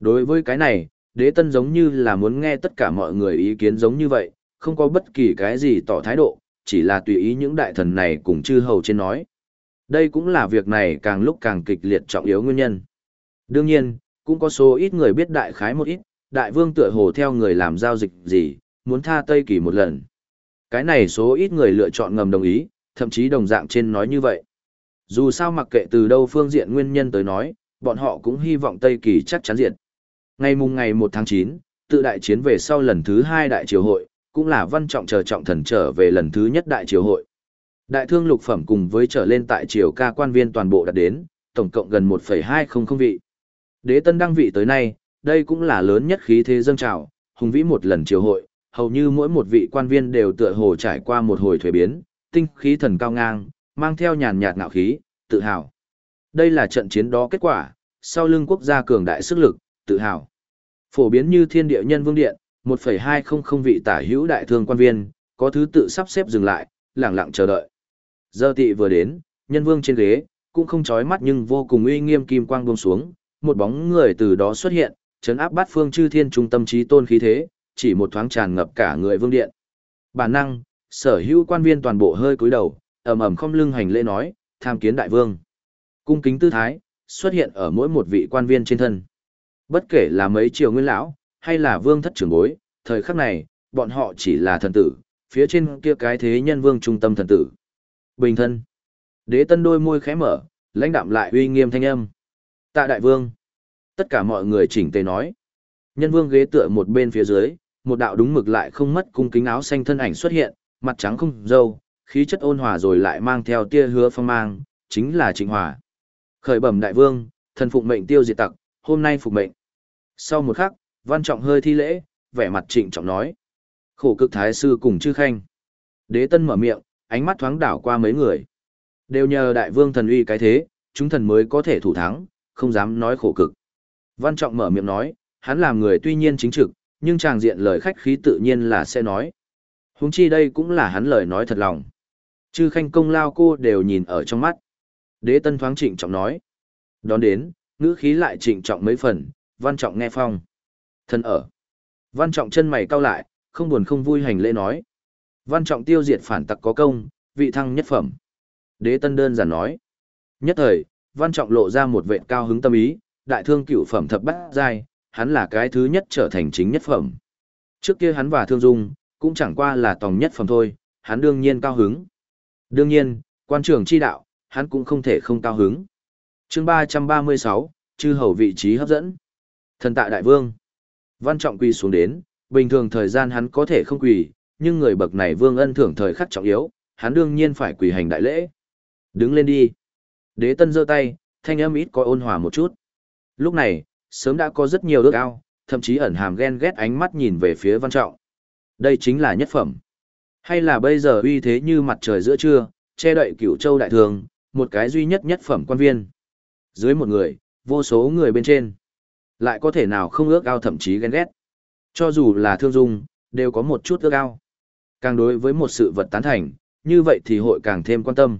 Đối với cái này, đế tân giống như là muốn nghe tất cả mọi người ý kiến giống như vậy, không có bất kỳ cái gì tỏ thái độ, chỉ là tùy ý những đại thần này cùng chư hầu trên nói. Đây cũng là việc này càng lúc càng kịch liệt trọng yếu nguyên nhân. Đương nhiên, cũng có số ít người biết đại khái một ít, đại vương tựa hồ theo người làm giao dịch gì, muốn tha Tây Kỳ một lần. Cái này số ít người lựa chọn ngầm đồng ý, thậm chí đồng dạng trên nói như vậy. Dù sao mặc kệ từ đâu phương diện nguyên nhân tới nói, bọn họ cũng hy vọng Tây Kỳ chắc chắn diệt. Ngày mùng ngày 1 tháng 9, tự đại chiến về sau lần thứ 2 đại triều hội, cũng là văn trọng chờ trọng thần trở về lần thứ nhất đại triều hội. Đại thương lục phẩm cùng với trở lên tại triều ca quan viên toàn bộ đạt đến, tổng cộng gần 1,200 vị. Đế tân đăng vị tới nay, đây cũng là lớn nhất khí thế dâng trào, hùng vĩ một lần triều hội, hầu như mỗi một vị quan viên đều tựa hồ trải qua một hồi thuế biến, tinh khí thần cao ngang, mang theo nhàn nhạt ngạo khí, tự hào. Đây là trận chiến đó kết quả, sau lưng quốc gia cường đại sức lực, tự hào. Phổ biến như thiên địa nhân vương điện, 1,200 vị tả hữu đại thương quan viên, có thứ tự sắp xếp dừng lại, lặng lặng chờ đợi. Giờ tị vừa đến, nhân vương trên ghế, cũng không chói mắt nhưng vô cùng uy nghiêm kim quang buông xuống, một bóng người từ đó xuất hiện, chấn áp bát phương chư thiên trung tâm trí tôn khí thế, chỉ một thoáng tràn ngập cả người vương điện. Bản năng, sở hữu quan viên toàn bộ hơi cúi đầu, ầm ầm không lưng hành lễ nói, tham kiến đại vương. Cung kính tư thái, xuất hiện ở mỗi một vị quan viên trên thân. Bất kể là mấy triều nguyên lão, hay là vương thất trưởng bối, thời khắc này, bọn họ chỉ là thần tử, phía trên kia cái thế nhân vương trung tâm thần tử. Bình thân. Đế tân đôi môi khẽ mở, lãnh đạm lại uy nghiêm thanh âm. Tạ đại vương. Tất cả mọi người chỉnh tề nói. Nhân vương ghế tựa một bên phía dưới, một đạo đúng mực lại không mất cung kính áo xanh thân ảnh xuất hiện, mặt trắng không râu, khí chất ôn hòa rồi lại mang theo tia hứa phong mang, chính là Trịnh Hòa. Khởi bẩm đại vương, thần phụng mệnh tiêu diệt tặc, hôm nay phục mệnh. Sau một khắc, Văn Trọng hơi thi lễ, vẻ mặt trịnh trọng nói. Khổ cực thái sư cùng chư khanh. Đế tân mở miệng, ánh mắt thoáng đảo qua mấy người. Đều nhờ đại vương thần uy cái thế, chúng thần mới có thể thủ thắng, không dám nói khổ cực. Văn Trọng mở miệng nói, hắn làm người tuy nhiên chính trực, nhưng chàng diện lời khách khí tự nhiên là sẽ nói. Huống chi đây cũng là hắn lời nói thật lòng. Chư khanh công lao cô đều nhìn ở trong mắt. Đế tân thoáng trịnh trọng nói. Đón đến, ngữ khí lại trịnh trọng mấy phần, văn trọng nghe phong. Thân ở. Văn trọng chân mày cau lại, không buồn không vui hành lễ nói. Văn trọng tiêu diệt phản tặc có công, vị thăng nhất phẩm. Đế tân đơn giản nói. Nhất thời, văn trọng lộ ra một vệ cao hứng tâm ý, đại thương cựu phẩm thập bát giai, hắn là cái thứ nhất trở thành chính nhất phẩm. Trước kia hắn và thương dung, cũng chẳng qua là tòng nhất phẩm thôi, hắn đương nhiên cao hứng. Đương nhiên, quan trường chi đạo, hắn cũng không thể không cao hứng. chương 336, chư hầu vị trí hấp dẫn. Thần tạ đại vương. Văn trọng quỳ xuống đến, bình thường thời gian hắn có thể không quỳ, nhưng người bậc này vương ân thưởng thời khắc trọng yếu, hắn đương nhiên phải quỳ hành đại lễ. Đứng lên đi. Đế tân giơ tay, thanh âm ít có ôn hòa một chút. Lúc này, sớm đã có rất nhiều ước ao, thậm chí ẩn hàm ghen ghét ánh mắt nhìn về phía văn trọng. Đây chính là nhất phẩm. Hay là bây giờ uy thế như mặt trời giữa trưa, che đậy cửu châu đại thường, một cái duy nhất nhất phẩm quan viên. Dưới một người, vô số người bên trên. Lại có thể nào không ước ao thậm chí ghen ghét. Cho dù là thương dung, đều có một chút ước ao. Càng đối với một sự vật tán thành, như vậy thì hội càng thêm quan tâm.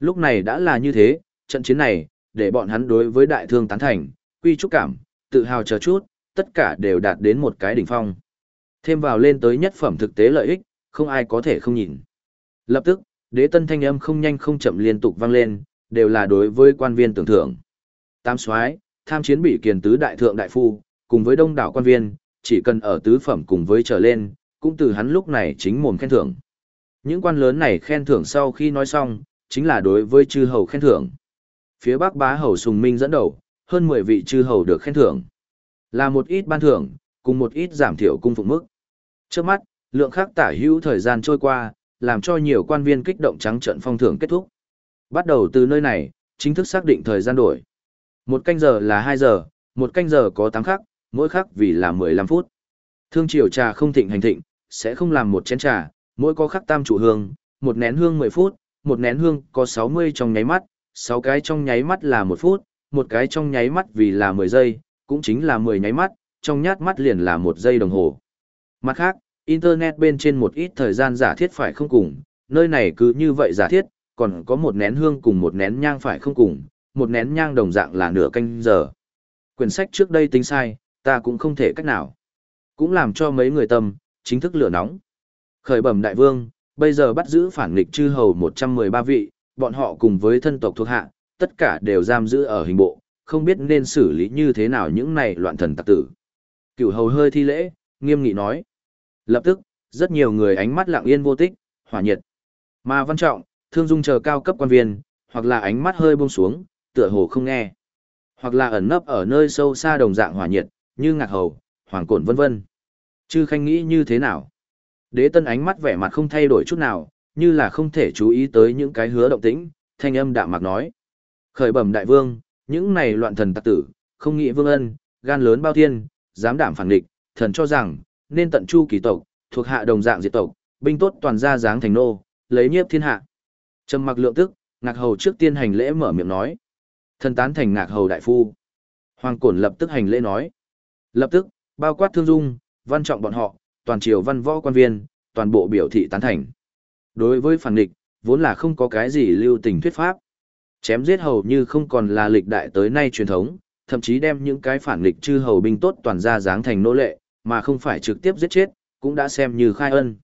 Lúc này đã là như thế, trận chiến này, để bọn hắn đối với đại thương tán thành, quy trúc cảm, tự hào chờ chút, tất cả đều đạt đến một cái đỉnh phong. Thêm vào lên tới nhất phẩm thực tế lợi ích, không ai có thể không nhìn. Lập tức, đế tân thanh âm không nhanh không chậm liên tục vang lên, đều là đối với quan viên tưởng thưởng. Tam soái, tham chiến bị kiền tứ đại thượng đại phu, cùng với đông đảo quan viên, chỉ cần ở tứ phẩm cùng với trở lên, cũng từ hắn lúc này chính mồm khen thưởng. Những quan lớn này khen thưởng sau khi nói xong, chính là đối với chư hầu khen thưởng. Phía Bắc bá hầu Sùng Minh dẫn đầu, hơn 10 vị chư hầu được khen thưởng. Là một ít ban thưởng, cùng một ít giảm thiểu cung phụng mức. Trước mắt, lượng khắc tả hữu thời gian trôi qua, làm cho nhiều quan viên kích động trắng trận phong thưởng kết thúc. Bắt đầu từ nơi này, chính thức xác định thời gian đổi. Một canh giờ là 2 giờ, một canh giờ có 8 khắc, mỗi khắc vì là 15 phút. Thương triều trà không thịnh hành thịnh, sẽ không làm một chén trà, mỗi có khắc tam chủ hương, một nén hương 10 phút, một nén hương có 60 trong nháy mắt, 6 cái trong nháy mắt là 1 phút, một cái trong nháy mắt vì là 10 giây, cũng chính là 10 nháy mắt, trong nhát mắt liền là 1 giây đồng hồ. Mặt khác, Internet bên trên một ít thời gian giả thiết phải không cùng, nơi này cứ như vậy giả thiết, còn có một nén hương cùng một nén nhang phải không cùng, một nén nhang đồng dạng là nửa canh giờ. Quyển sách trước đây tính sai, ta cũng không thể cách nào. Cũng làm cho mấy người tâm, chính thức lửa nóng. Khởi bẩm đại vương, bây giờ bắt giữ phản nghịch chư hầu 113 vị, bọn họ cùng với thân tộc thuộc hạ, tất cả đều giam giữ ở hình bộ, không biết nên xử lý như thế nào những này loạn thần tặc tử. Cửu hầu hơi thi lễ, nghiêm nghị nói. Lập tức, rất nhiều người ánh mắt lặng yên vô tích, hỏa nhiệt. Mà văn trọng, thương dung chờ cao cấp quan viên, hoặc là ánh mắt hơi buông xuống, tựa hồ không nghe. Hoặc là ẩn nấp ở nơi sâu xa đồng dạng hỏa nhiệt, như ngạc hầu, hoàng cổn vân vân. Chư khanh nghĩ như thế nào? Đế tân ánh mắt vẻ mặt không thay đổi chút nào, như là không thể chú ý tới những cái hứa động tĩnh, thanh âm đạm mạc nói. Khởi bẩm đại vương, những này loạn thần tặc tử, không nghĩ vương ân, gan lớn bao thiên, dám đảm phản địch, thần cho rằng, nên tận chu kỳ tộc, thuộc hạ đồng dạng diệt tộc, binh tốt toàn gia dáng thành nô, lấy nhiếp thiên hạ. Trầm mặc lượng tức, ngạc hầu trước tiên hành lễ mở miệng nói. thần tán thành ngạc hầu đại phu. Hoàng cổn lập tức hành lễ nói. Lập tức, bao quát thương dung, văn trọng bọn họ, toàn triều văn võ quan viên, toàn bộ biểu thị tán thành. Đối với phản địch, vốn là không có cái gì lưu tình thuyết pháp. Chém giết hầu như không còn là lịch đại tới nay truyền thống, thậm chí đem những cái phản địch chư hầu binh tốt toàn ra dáng thành nô lệ, mà không phải trực tiếp giết chết, cũng đã xem như khai ân.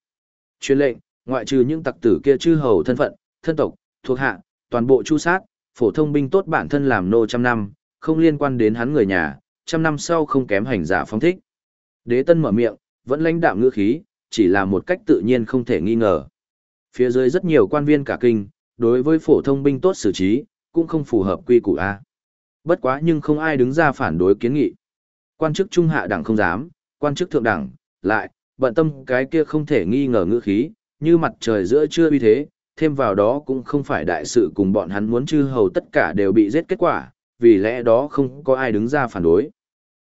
Truyền lệnh, ngoại trừ những tặc tử kia chư hầu thân phận, thân tộc, thuộc hạ, toàn bộ chu sát, phổ thông binh tốt bản thân làm nô trăm năm, không liên quan đến hắn người nhà, trăm năm sau không kém hành giả phong thích. Đế tân mở miệng, vẫn lãnh đạm ngữ khí, chỉ là một cách tự nhiên không thể nghi ngờ. Phía dưới rất nhiều quan viên cả kinh, đối với phổ thông binh tốt xử trí, cũng không phù hợp quy củ A. Bất quá nhưng không ai đứng ra phản đối kiến nghị. Quan chức trung hạ đẳng không dám, quan chức thượng đẳng, lại, bận tâm cái kia không thể nghi ngờ ngữ khí, như mặt trời giữa trưa uy thế, thêm vào đó cũng không phải đại sự cùng bọn hắn muốn chư hầu tất cả đều bị giết kết quả, vì lẽ đó không có ai đứng ra phản đối.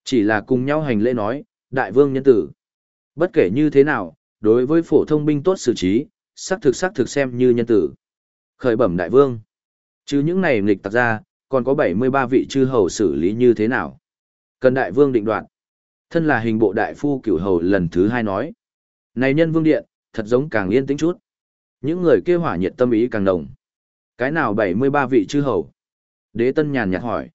Chỉ là cùng nhau hành lễ nói, đại vương nhân tử. Bất kể như thế nào, đối với phổ thông binh tốt xử trí, xác thực xác thực xem như nhân tử. Khởi bẩm đại vương. Chứ những này nghịch tặc ra, còn có 73 vị chư hầu xử lý như thế nào? Cần đại vương định đoạt. Thân là hình bộ đại phu cửu hầu lần thứ hai nói. Này nhân vương điện, thật giống càng yên tĩnh chút. Những người kia hỏa nhiệt tâm ý càng đồng. Cái nào 73 vị chư hầu? Đế tân nhàn nhạt hỏi.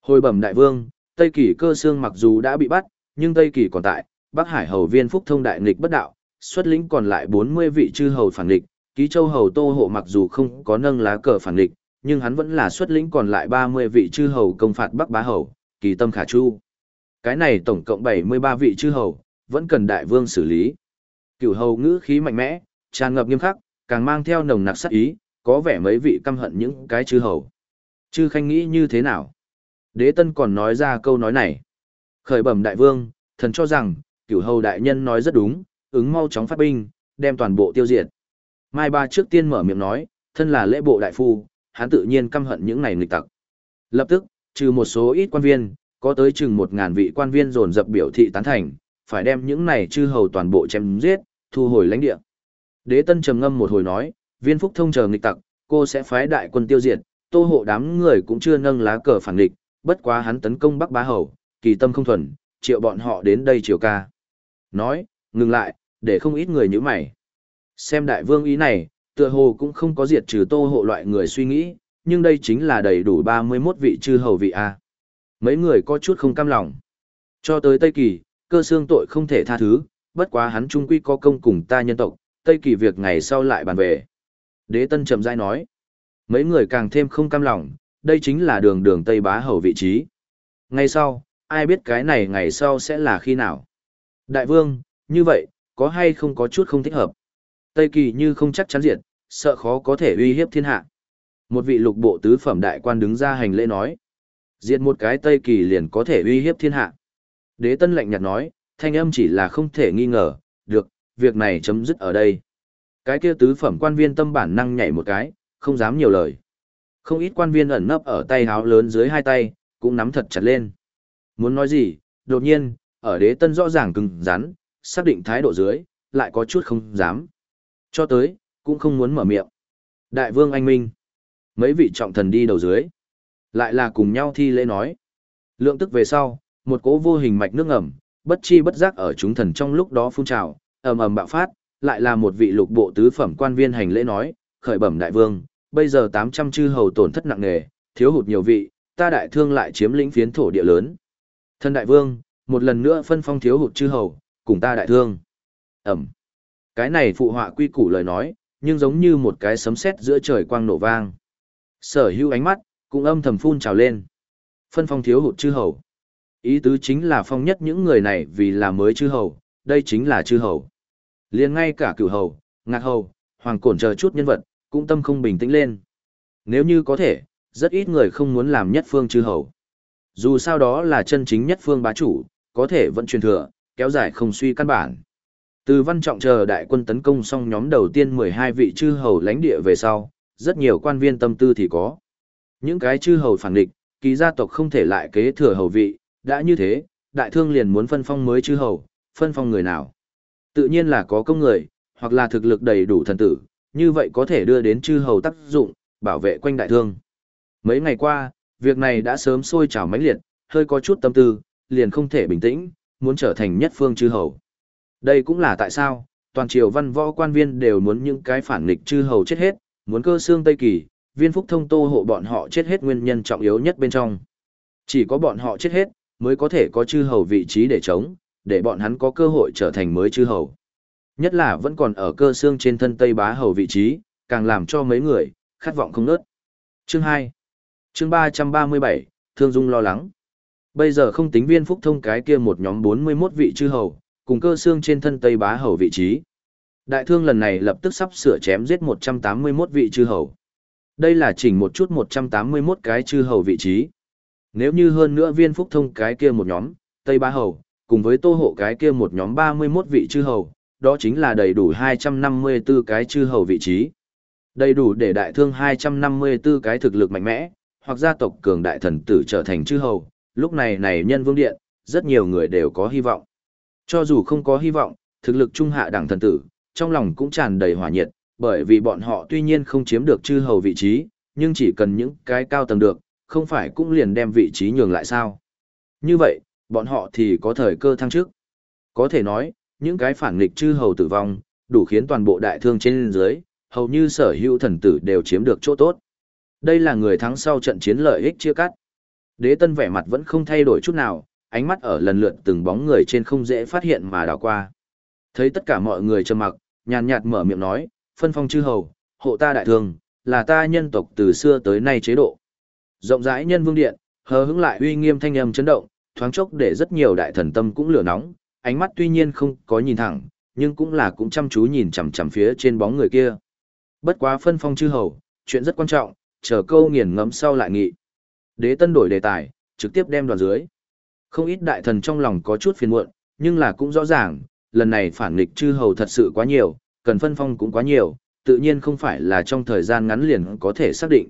Hồi bẩm đại vương, Tây Kỳ cơ xương mặc dù đã bị bắt, nhưng Tây Kỳ còn tại, Bắc Hải hầu viên phúc thông đại nghịch bất đạo, xuất lĩnh còn lại 40 vị chư hầu phản nghịch, ký châu hầu Tô Hộ mặc dù không có nâng lá cờ phản nghịch, nhưng hắn vẫn là xuất lĩnh còn lại 30 vị chư hầu công phạt Bắc Bá hầu, kỳ tâm khả chu. Cái này tổng cộng 73 vị chư hầu, vẫn cần đại vương xử lý. Cửu hầu ngữ khí mạnh mẽ, tràn ngập nghiêm khắc, càng mang theo nồng nặc sát ý, có vẻ mấy vị căm hận những cái chư hầu. Chư khanh nghĩ như thế nào? Đế tân còn nói ra câu nói này. Khởi bẩm đại vương, thần cho rằng, cửu hầu đại nhân nói rất đúng, ứng mau chóng phát binh, đem toàn bộ tiêu diệt. Mai ba trước tiên mở miệng nói, thân là lễ bộ đại phu, hắn tự nhiên căm hận những này nghịch tặc. Lập tức, trừ một số ít quan viên, có tới chừng một ngàn vị quan viên dồn dập biểu thị tán thành, phải đem những này chư hầu toàn bộ chém giết, thu hồi lãnh địa. Đế Tân trầm ngâm một hồi nói, viên phúc thông chờ nghịch tặc, cô sẽ phái đại quân tiêu diệt, tô hộ đám người cũng chưa nâng lá cờ phản địch, bất quá hắn tấn công Bắc Bá Hầu, kỳ tâm không thuần, triệu bọn họ đến đây chiều ca. Nói, ngừng lại, để không ít người như mày. Xem đại vương ý này, tựa hồ cũng không có diệt trừ tô hộ loại người suy nghĩ, nhưng đây chính là đầy đủ 31 vị chư hầu vị A. Mấy người có chút không cam lòng. Cho tới Tây Kỳ, cơ xương tội không thể tha thứ, bất quá hắn trung quy có công cùng ta nhân tộc, Tây Kỳ việc ngày sau lại bàn về. Đế Tân chậm rãi nói. Mấy người càng thêm không cam lòng, đây chính là đường đường Tây Bá Hầu vị trí. Ngày sau, ai biết cái này ngày sau sẽ là khi nào? Đại vương, như vậy, có hay không có chút không thích hợp? Tây Kỳ như không chắc chắn diệt, sợ khó có thể uy hiếp thiên hạ. Một vị lục bộ tứ phẩm đại quan đứng ra hành lễ nói. Diệt một cái Tây Kỳ liền có thể uy hiếp thiên hạ. Đế tân lạnh nhạt nói, thanh âm chỉ là không thể nghi ngờ, được, việc này chấm dứt ở đây. Cái kia tứ phẩm quan viên tâm bản năng nhảy một cái, không dám nhiều lời. Không ít quan viên ẩn nấp ở tay háo lớn dưới hai tay, cũng nắm thật chặt lên. Muốn nói gì, đột nhiên, ở đế tân rõ ràng cứng rắn, xác định thái độ dưới, lại có chút không dám. Cho tới, cũng không muốn mở miệng. Đại vương anh minh. Mấy vị trọng thần đi đầu dưới. Lại là cùng nhau thi lễ nói. Lượng tức về sau, một cỗ vô hình mạch nước ngầm, bất chi bất giác ở chúng thần trong lúc đó phun trào, ầm ầm bạo phát, lại là một vị lục bộ tứ phẩm quan viên hành lễ nói, khởi bẩm đại vương, bây giờ 800 chư hầu tổn thất nặng nề, thiếu hụt nhiều vị, ta đại thương lại chiếm lĩnh phiến thổ địa lớn. Thân đại vương, một lần nữa phân phong thiếu hụt chư hầu, cùng ta đại thương. Ẩm. Cái này phụ họa quy củ lời nói, nhưng giống như một cái sấm sét giữa trời quang nổ vang. Sở hữu ánh mắt, cũng âm thầm phun trào lên. Phân phong thiếu hụt chư hầu. Ý tứ chính là phong nhất những người này vì là mới chư hầu, đây chính là chư hầu. liền ngay cả cửu hầu, ngạc hầu, hoàng cổn chờ chút nhân vật, cũng tâm không bình tĩnh lên. Nếu như có thể, rất ít người không muốn làm nhất phương chư hầu. Dù sao đó là chân chính nhất phương bá chủ, có thể vẫn truyền thừa, kéo dài không suy căn bản. Từ văn trọng chờ đại quân tấn công xong nhóm đầu tiên 12 vị chư hầu lãnh địa về sau, rất nhiều quan viên tâm tư thì có. Những cái chư hầu phản địch, kỳ gia tộc không thể lại kế thừa hầu vị, đã như thế, đại thương liền muốn phân phong mới chư hầu, phân phong người nào. Tự nhiên là có công người, hoặc là thực lực đầy đủ thần tử, như vậy có thể đưa đến chư hầu tác dụng, bảo vệ quanh đại thương. Mấy ngày qua, việc này đã sớm sôi trào mãnh liệt, hơi có chút tâm tư, liền không thể bình tĩnh, muốn trở thành nhất phương chư hầu. Đây cũng là tại sao, toàn triều văn võ quan viên đều muốn những cái phản nghịch chư hầu chết hết, muốn cơ xương Tây Kỳ, viên phúc thông tô hộ bọn họ chết hết nguyên nhân trọng yếu nhất bên trong. Chỉ có bọn họ chết hết, mới có thể có chư hầu vị trí để chống, để bọn hắn có cơ hội trở thành mới chư hầu. Nhất là vẫn còn ở cơ xương trên thân Tây Bá hầu vị trí, càng làm cho mấy người, khát vọng không nớt. Chương 2 Chương 337, Thương Dung lo lắng. Bây giờ không tính viên phúc thông cái kia một nhóm 41 vị chư hầu, cùng cơ xương trên thân Tây Bá hầu vị trí. Đại thương lần này lập tức sắp sửa chém giết 181 vị chư hầu. Đây là chỉnh một chút 181 cái chư hầu vị trí. Nếu như hơn nữa viên phúc thông cái kia một nhóm, Tây Bá hầu, cùng với tô hộ cái kia một nhóm 31 vị chư hầu, đó chính là đầy đủ 254 cái chư hầu vị trí. Đầy đủ để đại thương 254 cái thực lực mạnh mẽ, hoặc gia tộc cường đại thần tử trở thành chư hầu, lúc này này nhân vương điện, rất nhiều người đều có hy vọng. Cho dù không có hy vọng, thực lực trung hạ đẳng thần tử, trong lòng cũng tràn đầy hỏa nhiệt, bởi vì bọn họ tuy nhiên không chiếm được chư hầu vị trí, nhưng chỉ cần những cái cao tầng được, không phải cũng liền đem vị trí nhường lại sao. Như vậy, bọn họ thì có thời cơ thăng chức. Có thể nói, những cái phản nghịch chư hầu tử vong, đủ khiến toàn bộ đại thương trên dưới, hầu như sở hữu thần tử đều chiếm được chỗ tốt. Đây là người thắng sau trận chiến lợi ích chia cắt. Đế tân vẻ mặt vẫn không thay đổi chút nào, ánh mắt ở lần lượt từng bóng người trên không dễ phát hiện mà đảo qua. Thấy tất cả mọi người trầm mặc, nhàn nhạt mở miệng nói, phân phong chư hầu, hộ ta đại thương, là ta nhân tộc từ xưa tới nay chế độ. Rộng rãi nhân vương điện, hờ hững lại uy nghiêm thanh âm chấn động, thoáng chốc để rất nhiều đại thần tâm cũng lửa nóng, ánh mắt tuy nhiên không có nhìn thẳng, nhưng cũng là cũng chăm chú nhìn chằm chằm phía trên bóng người kia. Bất quá phân phong chư hầu, chuyện rất quan trọng, chờ câu nghiền ngẫm sau lại nghị. Đế tân đổi đề tài, trực tiếp đem đoàn dưới. Không ít đại thần trong lòng có chút phiền muộn, nhưng là cũng rõ ràng, lần này phản nghịch chư hầu thật sự quá nhiều, cần phân phong cũng quá nhiều, tự nhiên không phải là trong thời gian ngắn liền có thể xác định.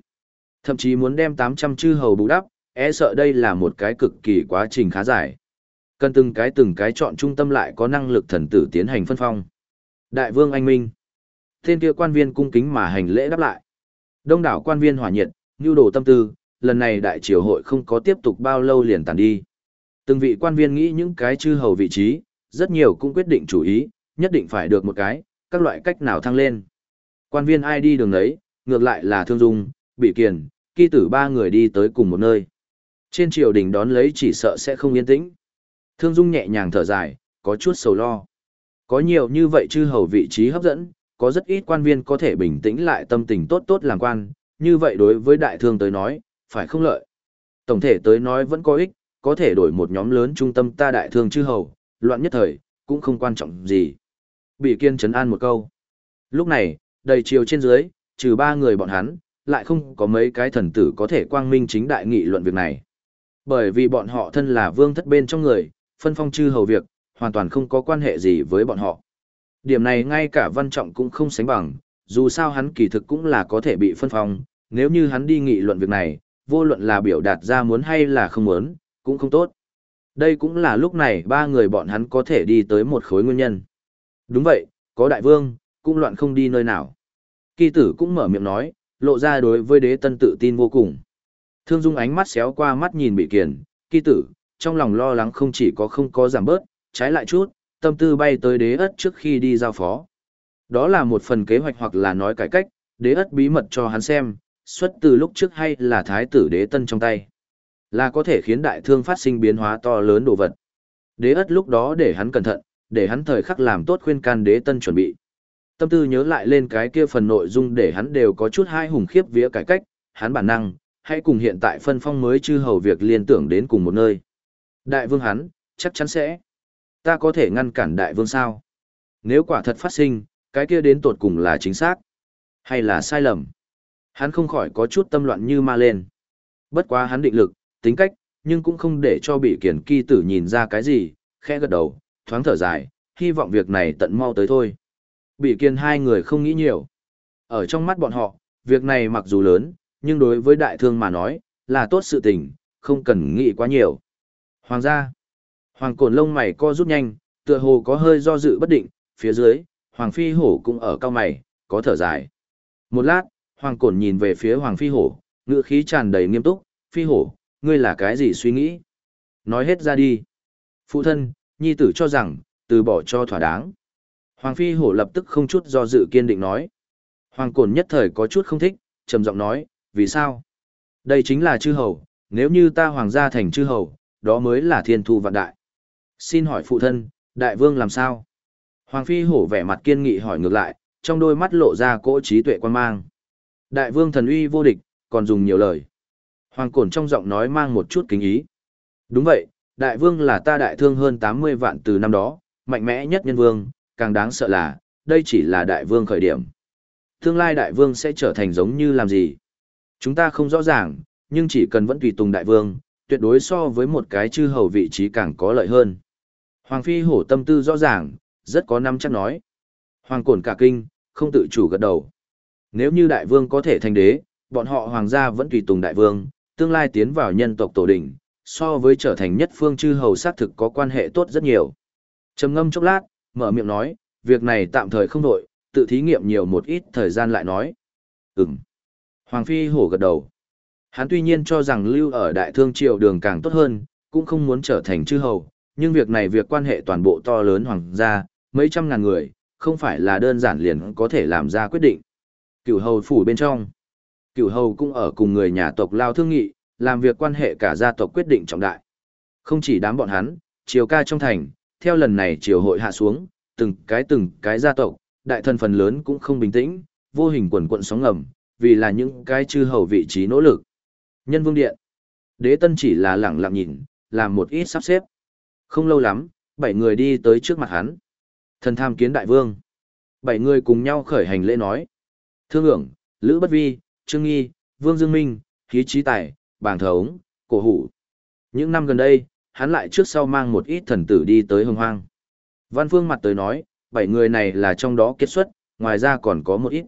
Thậm chí muốn đem 800 chư hầu bù đắp, e sợ đây là một cái cực kỳ quá trình khá dài. Cần từng cái từng cái chọn trung tâm lại có năng lực thần tử tiến hành phân phong. Đại vương anh minh. Tên kia quan viên cung kính mà hành lễ đáp lại. Đông đảo quan viên hỏa nhiệt, nhu đồ tâm tư, lần này đại triều hội không có tiếp tục bao lâu liền tàn đi. Từng vị quan viên nghĩ những cái chư hầu vị trí, rất nhiều cũng quyết định chủ ý, nhất định phải được một cái, các loại cách nào thăng lên. Quan viên ai đi đường đấy, ngược lại là Thương Dung, Bị Kiền, kỳ tử ba người đi tới cùng một nơi. Trên triều đình đón lấy chỉ sợ sẽ không yên tĩnh. Thương Dung nhẹ nhàng thở dài, có chút sầu lo. Có nhiều như vậy chư hầu vị trí hấp dẫn, có rất ít quan viên có thể bình tĩnh lại tâm tình tốt tốt làm quan, như vậy đối với đại thương tới nói, phải không lợi. Tổng thể tới nói vẫn có ích, có thể đổi một nhóm lớn trung tâm ta đại thương chư hầu, loạn nhất thời, cũng không quan trọng gì. Bị kiên trấn an một câu. Lúc này, đầy chiều trên dưới, trừ ba người bọn hắn, lại không có mấy cái thần tử có thể quang minh chính đại nghị luận việc này. Bởi vì bọn họ thân là vương thất bên trong người, phân phong chư hầu việc, hoàn toàn không có quan hệ gì với bọn họ. Điểm này ngay cả văn trọng cũng không sánh bằng, dù sao hắn kỳ thực cũng là có thể bị phân phong, nếu như hắn đi nghị luận việc này, vô luận là biểu đạt ra muốn hay là không muốn, cũng không tốt. Đây cũng là lúc này ba người bọn hắn có thể đi tới một khối nguyên nhân. Đúng vậy, có đại vương, cũng loạn không đi nơi nào. Kỳ tử cũng mở miệng nói, lộ ra đối với đế tân tự tin vô cùng. Thương Dung ánh mắt xéo qua mắt nhìn bị kiền, kỳ tử, trong lòng lo lắng không chỉ có không có giảm bớt, trái lại chút, tâm tư bay tới đế ất trước khi đi giao phó. Đó là một phần kế hoạch hoặc là nói cải cách, đế ất bí mật cho hắn xem, xuất từ lúc trước hay là thái tử đế tân trong tay. Là có thể khiến đại thương phát sinh biến hóa to lớn đồ vật. Đế ất lúc đó để hắn cẩn thận, để hắn thời khắc làm tốt khuyên can đế tân chuẩn bị. Tâm tư nhớ lại lên cái kia phần nội dung để hắn đều có chút hai hùng khiếp vía cải cách, hắn bản năng, hãy cùng hiện tại phân phong mới chư hầu việc liên tưởng đến cùng một nơi. Đại vương hắn, chắc chắn sẽ. Ta có thể ngăn cản đại vương sao? Nếu quả thật phát sinh, cái kia đến tột cùng là chính xác, hay là sai lầm? Hắn không khỏi có chút tâm loạn như ma lên. Bất quá hắn định lực, tính cách, nhưng cũng không để cho bị kiển kỳ tử nhìn ra cái gì, khẽ gật đầu, thoáng thở dài, hy vọng việc này tận mau tới thôi. Bị kiên hai người không nghĩ nhiều. Ở trong mắt bọn họ, việc này mặc dù lớn, nhưng đối với đại thương mà nói, là tốt sự tình, không cần nghĩ quá nhiều. Hoàng gia, hoàng cồn lông mày co rút nhanh, tựa hồ có hơi do dự bất định, phía dưới, Hoàng Phi Hổ cũng ở cao mày, có thở dài. Một lát, Hoàng Cổn nhìn về phía Hoàng Phi Hổ, ngữ khí tràn đầy nghiêm túc, Phi Hổ, ngươi là cái gì suy nghĩ? Nói hết ra đi. Phụ thân, nhi tử cho rằng, từ bỏ cho thỏa đáng. Hoàng Phi Hổ lập tức không chút do dự kiên định nói. Hoàng Cổn nhất thời có chút không thích, trầm giọng nói, vì sao? Đây chính là chư hầu, nếu như ta hoàng gia thành chư hầu, đó mới là thiên thu vạn đại. Xin hỏi phụ thân, đại vương làm sao? Hoàng Phi Hổ vẻ mặt kiên nghị hỏi ngược lại, trong đôi mắt lộ ra cỗ trí tuệ quan mang. Đại vương thần uy vô địch, còn dùng nhiều lời. Hoàng Cổn trong giọng nói mang một chút kính ý. Đúng vậy, đại vương là ta đại thương hơn 80 vạn từ năm đó, mạnh mẽ nhất nhân vương, càng đáng sợ là, đây chỉ là đại vương khởi điểm. Tương lai đại vương sẽ trở thành giống như làm gì? Chúng ta không rõ ràng, nhưng chỉ cần vẫn tùy tùng đại vương, tuyệt đối so với một cái chư hầu vị trí càng có lợi hơn. Hoàng phi hổ tâm tư rõ ràng, rất có năm chắc nói. Hoàng cổn cả kinh, không tự chủ gật đầu. Nếu như đại vương có thể thành đế, bọn họ hoàng gia vẫn tùy tùng đại vương, tương lai tiến vào nhân tộc tổ đỉnh, so với trở thành nhất phương chư hầu sát thực có quan hệ tốt rất nhiều. Trầm ngâm chốc lát, mở miệng nói, việc này tạm thời không đổi, tự thí nghiệm nhiều một ít thời gian lại nói. Ừm. Hoàng Phi hổ gật đầu. Hắn tuy nhiên cho rằng lưu ở đại thương triều đường càng tốt hơn, cũng không muốn trở thành chư hầu, nhưng việc này việc quan hệ toàn bộ to lớn hoàng gia, mấy trăm ngàn người, không phải là đơn giản liền có thể làm ra quyết định. Cửu hầu phủ bên trong. Cửu hầu cũng ở cùng người nhà tộc lao thương nghị, làm việc quan hệ cả gia tộc quyết định trọng đại. Không chỉ đám bọn hắn, triều ca trong thành, theo lần này triều hội hạ xuống, từng cái từng cái gia tộc, đại thần phần lớn cũng không bình tĩnh, vô hình quần quận sóng ngầm, vì là những cái chư hầu vị trí nỗ lực. Nhân vương điện. Đế tân chỉ là lẳng lặng nhìn, làm một ít sắp xếp. Không lâu lắm, bảy người đi tới trước mặt hắn. Thần tham kiến đại vương. Bảy người cùng nhau khởi hành lễ nói. Thương ưởng, Lữ Bất Vi, Trương Nghi, Vương Dương Minh, Khí Trí Tài, Bàng Thống, Cổ Hủ. Những năm gần đây, hắn lại trước sau mang một ít thần tử đi tới hồng hoang. Văn Phương mặt tới nói, bảy người này là trong đó kết xuất, ngoài ra còn có một ít.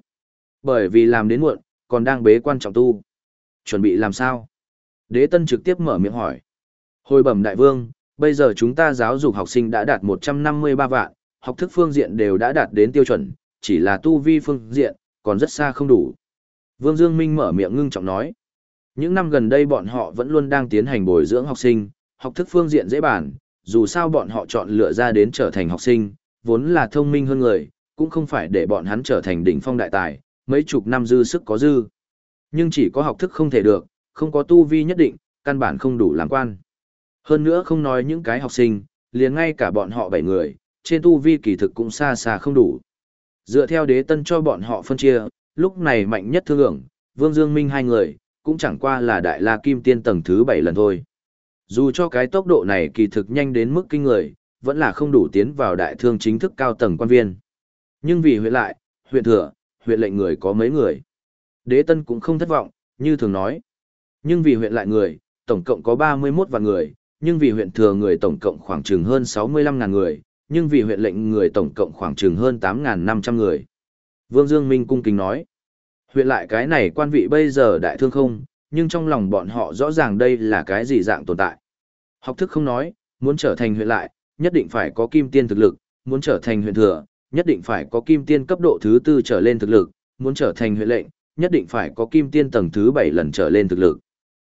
Bởi vì làm đến muộn, còn đang bế quan trọng tu. Chuẩn bị làm sao? Đế Tân trực tiếp mở miệng hỏi. Hồi bẩm đại vương, bây giờ chúng ta giáo dục học sinh đã đạt 153 vạn, học thức phương diện đều đã đạt đến tiêu chuẩn, chỉ là tu vi phương diện, còn rất xa không đủ. Vương Dương Minh mở miệng ngưng trọng nói. Những năm gần đây bọn họ vẫn luôn đang tiến hành bồi dưỡng học sinh, học thức phương diện dễ bản, dù sao bọn họ chọn lựa ra đến trở thành học sinh, vốn là thông minh hơn người, cũng không phải để bọn hắn trở thành đỉnh phong đại tài, mấy chục năm dư sức có dư. Nhưng chỉ có học thức không thể được, không có tu vi nhất định, căn bản không đủ làm quan. Hơn nữa không nói những cái học sinh, liền ngay cả bọn họ bảy người, trên tu vi kỳ thực cũng xa xa không đủ. Dựa theo đế tân cho bọn họ phân chia, lúc này mạnh nhất thương ưởng, Vương Dương Minh hai người, cũng chẳng qua là đại la kim tiên tầng thứ bảy lần thôi. Dù cho cái tốc độ này kỳ thực nhanh đến mức kinh người, vẫn là không đủ tiến vào đại thương chính thức cao tầng quan viên. Nhưng vì huyện lại, huyện thừa, huyện lệnh người có mấy người. Đế tân cũng không thất vọng, như thường nói. Nhưng vì huyện lại người, tổng cộng có 31 vạn người, nhưng vì huyện thừa người tổng cộng khoảng chừng hơn 65 ngàn người, nhưng vì huyện lệnh người tổng cộng khoảng chừng hơn 8.500 người. Vương Dương Minh cung kính nói. Huyện lại cái này quan vị bây giờ đại thương không, nhưng trong lòng bọn họ rõ ràng đây là cái gì dạng tồn tại. Học thức không nói, muốn trở thành huyện lại, nhất định phải có kim tiên thực lực, muốn trở thành huyện thừa, nhất định phải có kim tiên cấp độ thứ tư trở lên thực lực, muốn trở thành huyện lệnh, nhất định phải có kim tiên tầng thứ 7 lần trở lên thực lực.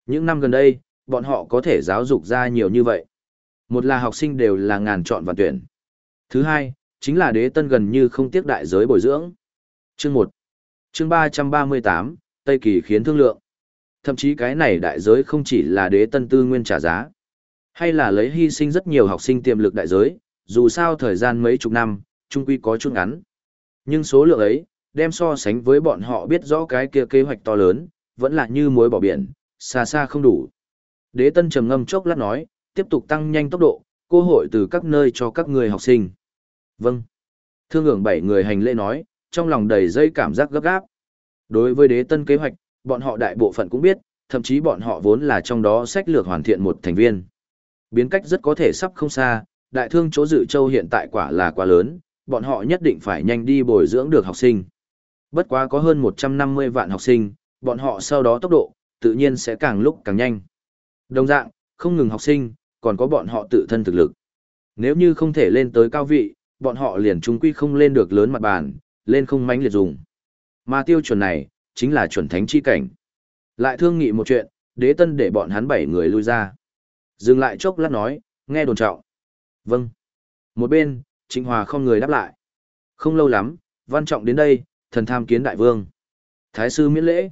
Những năm gần đây, bọn họ có thể giáo dục ra nhiều như vậy. Một là học sinh đều là ngàn chọn và tuyển. Thứ hai, chính là đế tân gần như không tiếc đại giới bồi dưỡng. Chương 1. Chương 338, Tây Kỳ khiến thương lượng. Thậm chí cái này đại giới không chỉ là đế tân tư nguyên trả giá, hay là lấy hy sinh rất nhiều học sinh tiềm lực đại giới, dù sao thời gian mấy chục năm, trung quy có chút ngắn. Nhưng số lượng ấy, đem so sánh với bọn họ biết rõ cái kia kế hoạch to lớn, vẫn là như muối bỏ biển, xa xa không đủ. Đế tân trầm ngâm chốc lát nói, tiếp tục tăng nhanh tốc độ, cơ hội từ các nơi cho các người học sinh. Vâng. Thương ưởng bảy người hành lễ nói, trong lòng đầy dây cảm giác gấp gáp. Đối với đế tân kế hoạch, bọn họ đại bộ phận cũng biết, thậm chí bọn họ vốn là trong đó sách lược hoàn thiện một thành viên. Biến cách rất có thể sắp không xa, đại thương chỗ dự châu hiện tại quả là quá lớn, bọn họ nhất định phải nhanh đi bồi dưỡng được học sinh. Bất quá có hơn 150 vạn học sinh, bọn họ sau đó tốc độ, tự nhiên sẽ càng lúc càng nhanh. Đồng dạng, không ngừng học sinh, còn có bọn họ tự thân thực lực. Nếu như không thể lên tới cao vị, bọn họ liền trung quy không lên được lớn mặt bàn, lên không mánh liệt dùng. Mà tiêu chuẩn này, chính là chuẩn thánh chi cảnh. Lại thương nghị một chuyện, đế tân để bọn hắn bảy người lui ra. Dừng lại chốc lát nói, nghe đồn trọng. Vâng. Một bên, Trịnh Hòa không người đáp lại. Không lâu lắm, văn trọng đến đây, thần tham kiến đại vương. Thái sư miễn lễ.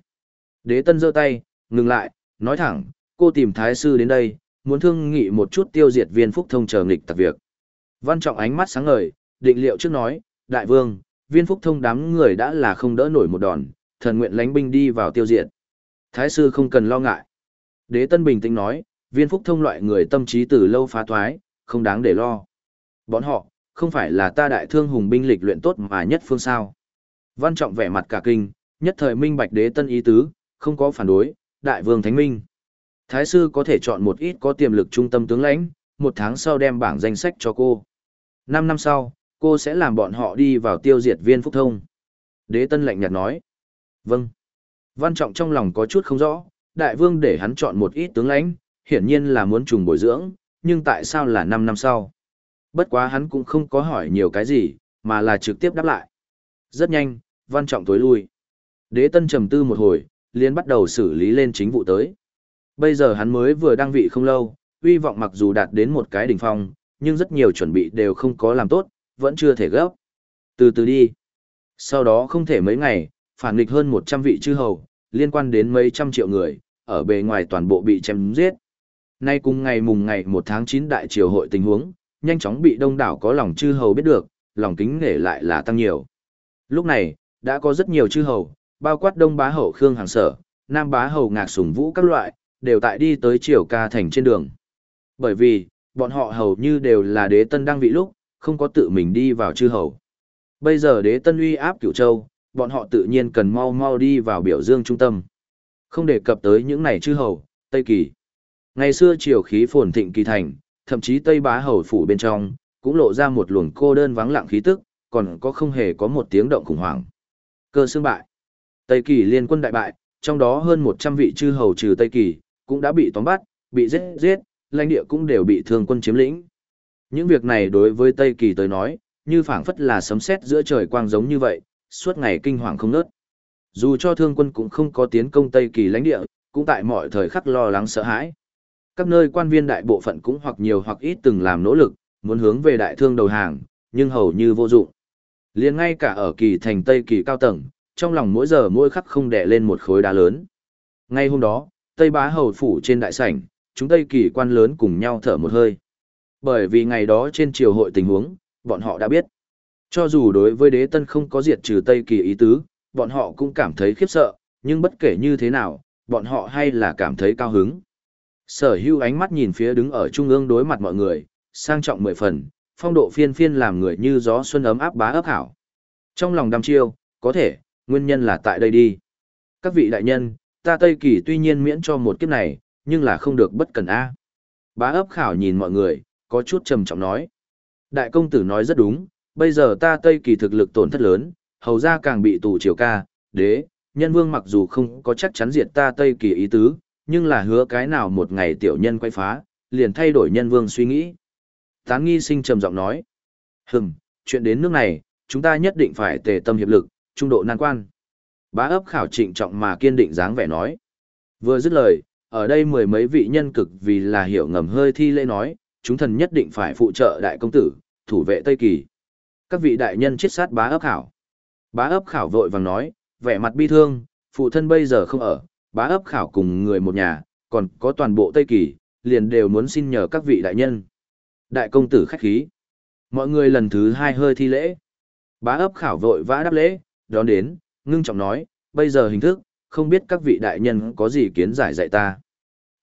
Đế tân giơ tay, ngừng lại, nói thẳng, cô tìm thái sư đến đây, muốn thương nghị một chút tiêu diệt viên phúc thông chờ nghịch tặc việc. Văn trọng ánh mắt sáng ngời, định liệu trước nói, đại vương, viên phúc thông đám người đã là không đỡ nổi một đòn, thần nguyện lánh binh đi vào tiêu diệt. Thái sư không cần lo ngại. Đế tân bình tĩnh nói, viên phúc thông loại người tâm trí từ lâu phá thoái, không đáng để lo. Bọn họ, không phải là ta đại thương hùng binh lịch luyện tốt mà nhất phương sao. Văn trọng vẻ mặt cả kinh, nhất thời minh bạch đế tân ý tứ, không có phản đối, đại vương thánh minh. Thái sư có thể chọn một ít có tiềm lực trung tâm tướng lãnh, một tháng sau đem bảng danh sách cho cô. Năm năm sau, cô sẽ làm bọn họ đi vào tiêu diệt viên phúc thông. Đế tân lạnh nhạt nói. Vâng. Văn trọng trong lòng có chút không rõ, đại vương để hắn chọn một ít tướng lãnh, hiển nhiên là muốn trùng bồi dưỡng, nhưng tại sao là năm năm sau? Bất quá hắn cũng không có hỏi nhiều cái gì, mà là trực tiếp đáp lại. Rất nhanh, văn trọng tối lui. Đế tân trầm tư một hồi, liền bắt đầu xử lý lên chính vụ tới. Bây giờ hắn mới vừa đăng vị không lâu, uy vọng mặc dù đạt đến một cái đỉnh phong, nhưng rất nhiều chuẩn bị đều không có làm tốt, vẫn chưa thể gấp. Từ từ đi. Sau đó không thể mấy ngày, phản nghịch hơn 100 vị chư hầu, liên quan đến mấy trăm triệu người, ở bề ngoài toàn bộ bị chém giết. Nay cùng ngày mùng ngày 1 tháng 9 đại triều hội tình huống, nhanh chóng bị đông đảo có lòng chư hầu biết được, lòng kính nể lại là tăng nhiều. Lúc này, đã có rất nhiều chư hầu, bao quát đông bá hầu Khương Hàng Sở, nam bá hầu Ngạc Sùng Vũ các loại, đều tại đi tới triều ca thành trên đường. Bởi vì, bọn họ hầu như đều là đế tân đang vị lúc, không có tự mình đi vào chư hầu. Bây giờ đế tân uy áp cửu châu, bọn họ tự nhiên cần mau mau đi vào biểu dương trung tâm. Không đề cập tới những này chư hầu, Tây Kỳ. Ngày xưa triều khí phồn thịnh kỳ thành, thậm chí Tây Bá hầu phủ bên trong, cũng lộ ra một luồng cô đơn vắng lặng khí tức, còn có không hề có một tiếng động khủng hoảng. Cơ xương bại. Tây Kỳ liên quân đại bại, trong đó hơn 100 vị chư hầu trừ Tây Kỳ, cũng đã bị tóm bắt, bị giết giết, lãnh địa cũng đều bị thương quân chiếm lĩnh. Những việc này đối với Tây Kỳ tới nói, như phảng phất là sấm sét giữa trời quang giống như vậy, suốt ngày kinh hoàng không nớt. Dù cho thương quân cũng không có tiến công Tây Kỳ lãnh địa, cũng tại mọi thời khắc lo lắng sợ hãi. Các nơi quan viên đại bộ phận cũng hoặc nhiều hoặc ít từng làm nỗ lực, muốn hướng về đại thương đầu hàng, nhưng hầu như vô dụng. Liền ngay cả ở kỳ thành Tây Kỳ cao tầng, trong lòng mỗi giờ mỗi khắc không đè lên một khối đá lớn. Ngay hôm đó, Tây Bá hầu phủ trên đại sảnh, chúng Tây Kỳ quan lớn cùng nhau thở một hơi. Bởi vì ngày đó trên triều hội tình huống, bọn họ đã biết. Cho dù đối với đế tân không có diệt trừ Tây Kỳ ý tứ, bọn họ cũng cảm thấy khiếp sợ, nhưng bất kể như thế nào, bọn họ hay là cảm thấy cao hứng. Sở hưu ánh mắt nhìn phía đứng ở trung ương đối mặt mọi người, sang trọng mười phần, phong độ phiên phiên làm người như gió xuân ấm áp bá ấp hảo. Trong lòng đăm chiêu, có thể, nguyên nhân là tại đây đi. Các vị đại nhân, ta Tây Kỳ tuy nhiên miễn cho một kiếp này, nhưng là không được bất cần A. Bá ấp khảo nhìn mọi người, có chút trầm trọng nói. Đại công tử nói rất đúng, bây giờ ta Tây Kỳ thực lực tổn thất lớn, hầu ra càng bị tù triều ca, đế, nhân vương mặc dù không có chắc chắn diệt ta Tây Kỳ ý tứ, nhưng là hứa cái nào một ngày tiểu nhân quay phá, liền thay đổi nhân vương suy nghĩ. Tán nghi sinh trầm giọng nói. Hừm, chuyện đến nước này, chúng ta nhất định phải tề tâm hiệp lực, trung độ nan quan. Bá ấp khảo trịnh trọng mà kiên định dáng vẻ nói. Vừa dứt lời, ở đây mười mấy vị nhân cực vì là hiểu ngầm hơi thi lễ nói, chúng thần nhất định phải phụ trợ đại công tử, thủ vệ Tây Kỳ. Các vị đại nhân chết sát bá ấp khảo. Bá ấp khảo vội vàng nói, vẻ mặt bi thương, phụ thân bây giờ không ở, bá ấp khảo cùng người một nhà, còn có toàn bộ Tây Kỳ, liền đều muốn xin nhờ các vị đại nhân. Đại công tử khách khí. Mọi người lần thứ hai hơi thi lễ. Bá ấp khảo vội vã đáp lễ, đón đến, ngưng trọng nói, bây giờ hình thức, không biết các vị đại nhân có gì kiến giải dạy ta.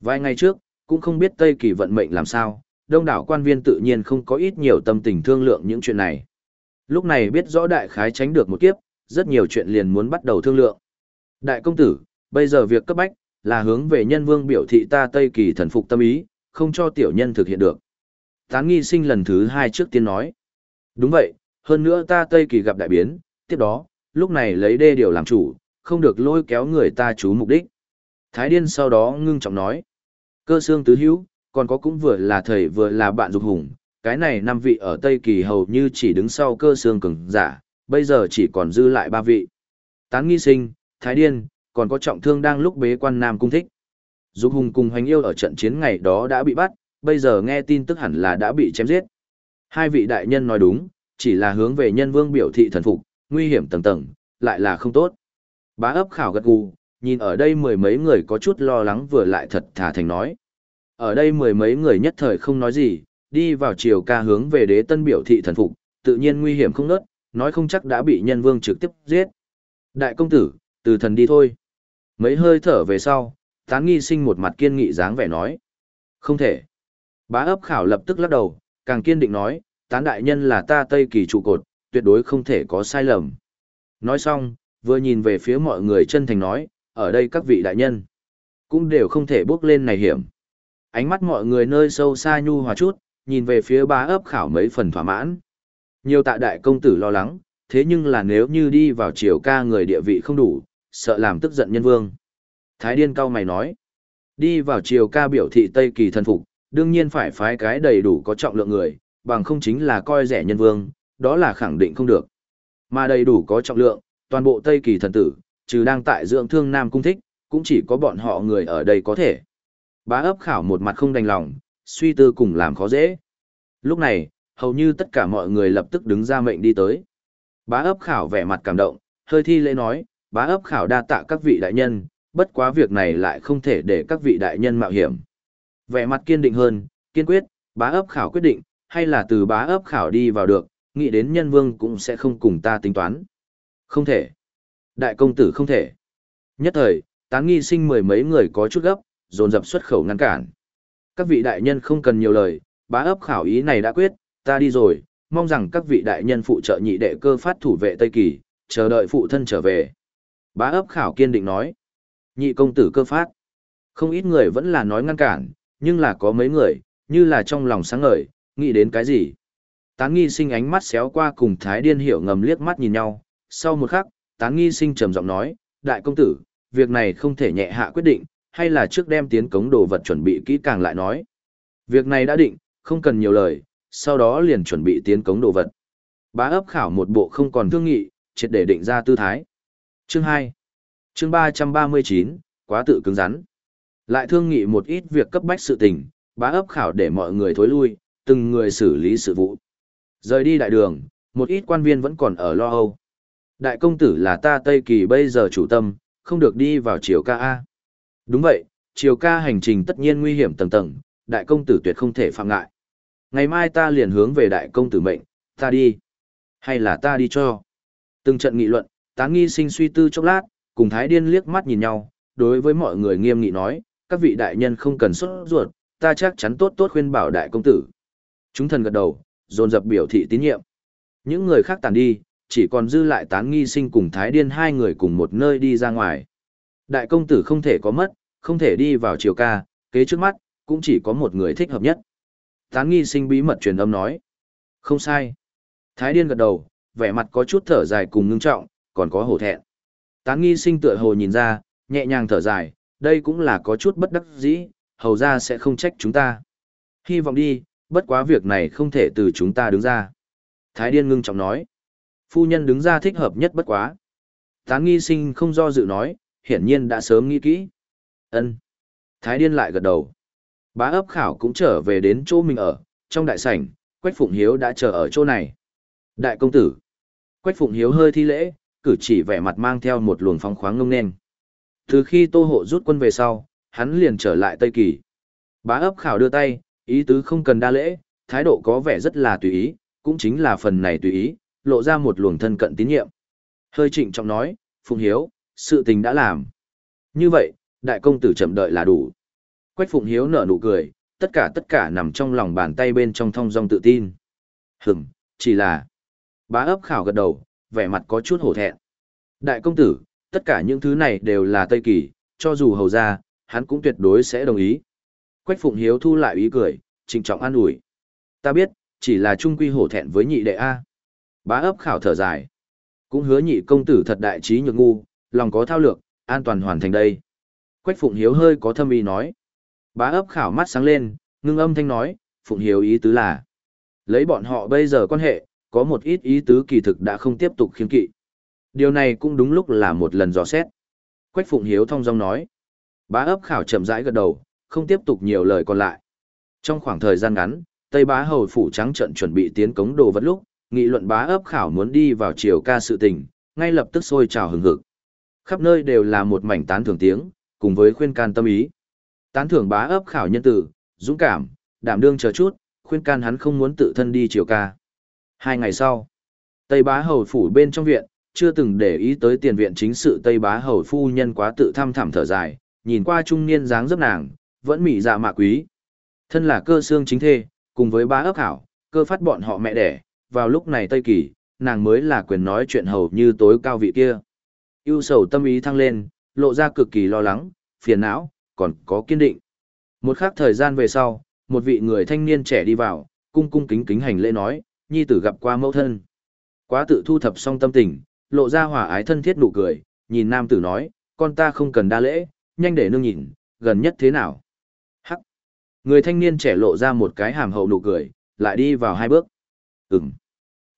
Vài ngày trước, cũng không biết Tây Kỳ vận mệnh làm sao, đông đảo quan viên tự nhiên không có ít nhiều tâm tình thương lượng những chuyện này. Lúc này biết rõ đại khái tránh được một kiếp, rất nhiều chuyện liền muốn bắt đầu thương lượng. Đại công tử, bây giờ việc cấp bách, là hướng về nhân vương biểu thị ta Tây Kỳ thần phục tâm ý, không cho tiểu nhân thực hiện được. Tán nghi sinh lần thứ hai trước tiên nói. Đúng vậy, hơn nữa ta Tây Kỳ gặp đại biến, tiếp đó, lúc này lấy đê điều làm chủ, không được lôi kéo người ta chú mục đích. Thái điên sau đó ngưng trọng nói. Cơ xương tứ hữu, còn có cũng vừa là thầy vừa là bạn dục hùng, cái này năm vị ở Tây Kỳ hầu như chỉ đứng sau cơ xương cường giả, bây giờ chỉ còn dư lại ba vị. Tán nghi sinh, Thái Điên, còn có trọng thương đang lúc bế quan Nam Cung Thích. Dục Hùng cùng Hoành Yêu ở trận chiến ngày đó đã bị bắt, bây giờ nghe tin tức hẳn là đã bị chém giết. Hai vị đại nhân nói đúng, chỉ là hướng về nhân vương biểu thị thần phục, nguy hiểm tầng tầng, lại là không tốt. Bá ấp khảo gật gù, nhìn ở đây mười mấy người có chút lo lắng vừa lại thật thà thành nói. Ở đây mười mấy người nhất thời không nói gì, đi vào chiều ca hướng về đế tân biểu thị thần phục, tự nhiên nguy hiểm không nớt, nói không chắc đã bị nhân vương trực tiếp giết. Đại công tử, từ thần đi thôi. Mấy hơi thở về sau, tán nghi sinh một mặt kiên nghị dáng vẻ nói. Không thể. Bá ấp khảo lập tức lắc đầu, càng kiên định nói, tán đại nhân là ta Tây Kỳ trụ cột, tuyệt đối không thể có sai lầm. Nói xong, vừa nhìn về phía mọi người chân thành nói, ở đây các vị đại nhân, cũng đều không thể bước lên này hiểm. Ánh mắt mọi người nơi sâu xa nhu hòa chút, nhìn về phía bá ấp khảo mấy phần thỏa mãn. Nhiều tạ đại công tử lo lắng, thế nhưng là nếu như đi vào chiều ca người địa vị không đủ, sợ làm tức giận nhân vương. Thái điên cao mày nói, đi vào chiều ca biểu thị Tây Kỳ thần phục, đương nhiên phải phái cái đầy đủ có trọng lượng người, bằng không chính là coi rẻ nhân vương, đó là khẳng định không được. Mà đầy đủ có trọng lượng, toàn bộ Tây Kỳ thần tử, trừ đang tại dưỡng thương Nam Cung Thích, cũng chỉ có bọn họ người ở đây có thể. Bá ấp khảo một mặt không đành lòng, suy tư cùng làm khó dễ. Lúc này, hầu như tất cả mọi người lập tức đứng ra mệnh đi tới. Bá ấp khảo vẻ mặt cảm động, hơi thi lễ nói, bá ấp khảo đa tạ các vị đại nhân, bất quá việc này lại không thể để các vị đại nhân mạo hiểm. Vẻ mặt kiên định hơn, kiên quyết, bá ấp khảo quyết định, hay là từ bá ấp khảo đi vào được, nghĩ đến nhân vương cũng sẽ không cùng ta tính toán. Không thể. Đại công tử không thể. Nhất thời, tán nghi sinh mười mấy người có chút gấp, dồn dập xuất khẩu ngăn cản. Các vị đại nhân không cần nhiều lời, bá ấp khảo ý này đã quyết, ta đi rồi, mong rằng các vị đại nhân phụ trợ nhị đệ cơ phát thủ vệ Tây Kỳ, chờ đợi phụ thân trở về. Bá ấp khảo kiên định nói. Nhị công tử cơ phát. Không ít người vẫn là nói ngăn cản, nhưng là có mấy người, như là trong lòng sáng ngời, nghĩ đến cái gì. Tán nghi sinh ánh mắt xéo qua cùng Thái Điên hiểu ngầm liếc mắt nhìn nhau, sau một khắc, tán nghi sinh trầm giọng nói, đại công tử, việc này không thể nhẹ hạ quyết định, hay là trước đem tiến cống đồ vật chuẩn bị kỹ càng lại nói. Việc này đã định, không cần nhiều lời, sau đó liền chuẩn bị tiến cống đồ vật. Bá ấp khảo một bộ không còn thương nghị, triệt để định ra tư thái. Chương 2 Chương 339, quá tự cứng rắn. Lại thương nghị một ít việc cấp bách sự tình, bá ấp khảo để mọi người thối lui, từng người xử lý sự vụ. Rời đi đại đường, một ít quan viên vẫn còn ở lo âu. Đại công tử là ta Tây Kỳ bây giờ chủ tâm, không được đi vào triều ca A. Đúng vậy, triều ca hành trình tất nhiên nguy hiểm tầng tầng, đại công tử tuyệt không thể phạm ngại. Ngày mai ta liền hướng về đại công tử mệnh, ta đi. Hay là ta đi cho. Từng trận nghị luận, tán nghi sinh suy tư chốc lát, cùng thái điên liếc mắt nhìn nhau, đối với mọi người nghiêm nghị nói, các vị đại nhân không cần xuất ruột, ta chắc chắn tốt tốt khuyên bảo đại công tử. Chúng thần gật đầu, dồn dập biểu thị tín nhiệm. Những người khác tàn đi, chỉ còn dư lại tán nghi sinh cùng thái điên hai người cùng một nơi đi ra ngoài. Đại công tử không thể có mất, không thể đi vào chiều ca, kế trước mắt, cũng chỉ có một người thích hợp nhất. Tán nghi sinh bí mật truyền âm nói. Không sai. Thái điên gật đầu, vẻ mặt có chút thở dài cùng ngưng trọng, còn có hổ thẹn. Tán nghi sinh tựa hồ nhìn ra, nhẹ nhàng thở dài, đây cũng là có chút bất đắc dĩ, hầu ra sẽ không trách chúng ta. Hy vọng đi, bất quá việc này không thể từ chúng ta đứng ra. Thái điên ngưng trọng nói. Phu nhân đứng ra thích hợp nhất bất quá. Tán nghi sinh không do dự nói, hiển nhiên đã sớm nghĩ kỹ. ân Thái điên lại gật đầu. Bá ấp khảo cũng trở về đến chỗ mình ở, trong đại sảnh, Quách Phụng Hiếu đã chờ ở chỗ này. Đại công tử. Quách Phụng Hiếu hơi thi lễ, cử chỉ vẻ mặt mang theo một luồng phong khoáng ngông nên. Từ khi Tô Hộ rút quân về sau, hắn liền trở lại Tây Kỳ. Bá ấp khảo đưa tay, ý tứ không cần đa lễ, thái độ có vẻ rất là tùy ý, cũng chính là phần này tùy ý, lộ ra một luồng thân cận tín nhiệm. Hơi trịnh trọng nói, Phùng Hiếu, sự tình đã làm. Như vậy, đại công tử chậm đợi là đủ. Quách Phụng Hiếu nở nụ cười, tất cả tất cả nằm trong lòng bàn tay bên trong thong dong tự tin. Hừm, chỉ là... Bá ấp khảo gật đầu, vẻ mặt có chút hổ thẹn. Đại công tử, tất cả những thứ này đều là Tây Kỳ, cho dù hầu ra, hắn cũng tuyệt đối sẽ đồng ý. Quách Phụng Hiếu thu lại ý cười, trịnh trọng an ủi. Ta biết, chỉ là trung quy hổ thẹn với nhị đệ A. Bá ấp khảo thở dài. Cũng hứa nhị công tử thật đại trí nhược ngu, lòng có thao lược, an toàn hoàn thành đây. Quách Phụng Hiếu hơi có thâm ý nói. Bá ấp khảo mắt sáng lên, ngưng âm thanh nói, Phụng Hiếu ý tứ là. Lấy bọn họ bây giờ quan hệ, có một ít ý tứ kỳ thực đã không tiếp tục khiếm kỵ. Điều này cũng đúng lúc là một lần dò xét. Quách Phụng Hiếu thong dong nói. Bá ấp khảo chậm rãi gật đầu, không tiếp tục nhiều lời còn lại. Trong khoảng thời gian ngắn, Tây Bá Hầu Phủ trắng trận chuẩn bị tiến cống đồ vật lúc, nghị luận bá ấp khảo muốn đi vào triều ca sự tình, ngay lập tức sôi trào hừng hực. Khắp nơi đều là một mảnh tán thưởng tiếng, cùng với khuyên can tâm ý. Tán thưởng bá ấp khảo nhân tử, dũng cảm, đảm đương chờ chút, khuyên can hắn không muốn tự thân đi triều ca. Hai ngày sau, Tây Bá Hầu Phủ bên trong viện, chưa từng để ý tới tiền viện chính sự Tây Bá Hầu Phu Nhân quá tự thăm thẳm thở dài, nhìn qua trung niên dáng dấp nàng, vẫn mị dạ mạ quý. Thân là cơ xương chính thê, cùng với ba ấp hảo, cơ phát bọn họ mẹ đẻ, vào lúc này Tây Kỳ, nàng mới là quyền nói chuyện hầu như tối cao vị kia. ưu sầu tâm ý thăng lên, lộ ra cực kỳ lo lắng, phiền não, còn có kiên định. Một khắc thời gian về sau, một vị người thanh niên trẻ đi vào, cung cung kính kính hành lễ nói, nhi tử gặp qua mẫu thân. Quá tự thu thập xong tâm tình, lộ ra hòa ái thân thiết nụ cười, nhìn nam tử nói, con ta không cần đa lễ, nhanh để nương nhìn, gần nhất thế nào. Người thanh niên trẻ lộ ra một cái hàm hậu nụ cười, lại đi vào hai bước. Ừm.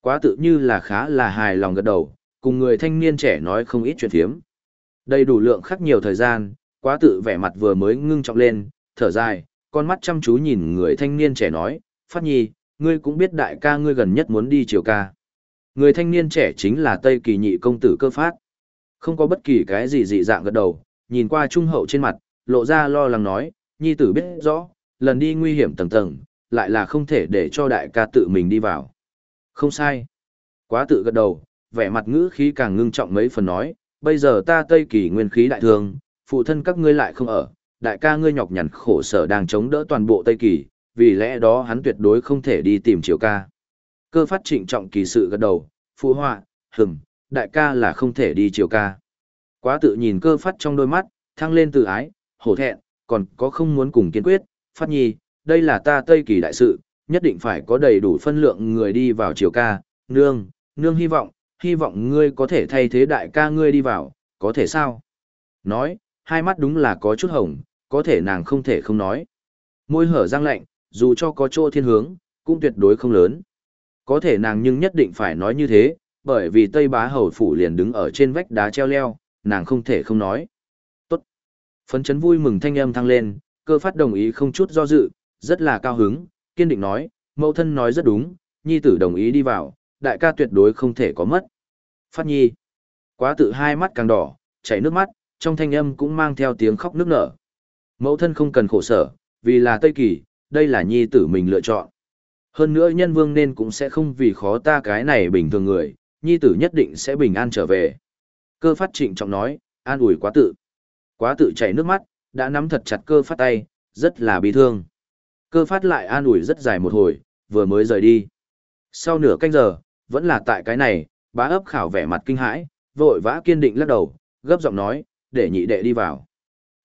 Quá tự như là khá là hài lòng gật đầu, cùng người thanh niên trẻ nói không ít chuyện thiếm. Đầy đủ lượng khắc nhiều thời gian, quá tự vẻ mặt vừa mới ngưng trọng lên, thở dài, con mắt chăm chú nhìn người thanh niên trẻ nói, Phát Nhi, ngươi cũng biết đại ca ngươi gần nhất muốn đi chiều ca. Người thanh niên trẻ chính là Tây Kỳ nhị công tử cơ phát. Không có bất kỳ cái gì dị dạng gật đầu, nhìn qua trung hậu trên mặt, lộ ra lo lắng nói, nhi tử biết rõ, lần đi nguy hiểm tầng tầng, lại là không thể để cho đại ca tự mình đi vào. Không sai. Quá tự gật đầu, vẻ mặt ngữ khí càng ngưng trọng mấy phần nói, bây giờ ta Tây Kỳ nguyên khí đại thương, phụ thân các ngươi lại không ở, đại ca ngươi nhọc nhằn khổ sở đang chống đỡ toàn bộ Tây Kỳ, vì lẽ đó hắn tuyệt đối không thể đi tìm triều ca. Cơ phát trịnh trọng kỳ sự gật đầu, phụ họa, hừng, đại ca là không thể đi triều ca. Quá tự nhìn cơ phát trong đôi mắt, thăng lên từ ái, hổ thẹn, còn có không muốn cùng kiên quyết, phát nhi, đây là ta Tây Kỳ đại sự, nhất định phải có đầy đủ phân lượng người đi vào triều ca, nương, nương hy vọng, hy vọng ngươi có thể thay thế đại ca ngươi đi vào, có thể sao? Nói, hai mắt đúng là có chút hồng, có thể nàng không thể không nói. Môi hở răng lạnh, dù cho có chỗ thiên hướng, cũng tuyệt đối không lớn. Có thể nàng nhưng nhất định phải nói như thế, bởi vì Tây Bá Hầu Phủ liền đứng ở trên vách đá treo leo, nàng không thể không nói. Tốt. Phấn chấn vui mừng thanh âm thăng lên, cơ phát đồng ý không chút do dự, rất là cao hứng, kiên định nói, mẫu thân nói rất đúng, nhi tử đồng ý đi vào, đại ca tuyệt đối không thể có mất. Phát nhi. Quá tự hai mắt càng đỏ, chảy nước mắt, trong thanh âm cũng mang theo tiếng khóc nước nở. Mẫu thân không cần khổ sở, vì là Tây Kỳ, đây là nhi tử mình lựa chọn. Hơn nữa nhân vương nên cũng sẽ không vì khó ta cái này bình thường người, nhi tử nhất định sẽ bình an trở về. Cơ phát trịnh trọng nói, an ủi quá tự. Quá tự chảy nước mắt, đã nắm thật chặt cơ phát tay, rất là bị thương. Cơ phát lại an ủi rất dài một hồi, vừa mới rời đi. Sau nửa canh giờ, vẫn là tại cái này, bá ấp khảo vẻ mặt kinh hãi, vội vã kiên định lắc đầu, gấp giọng nói, để nhị đệ đi vào.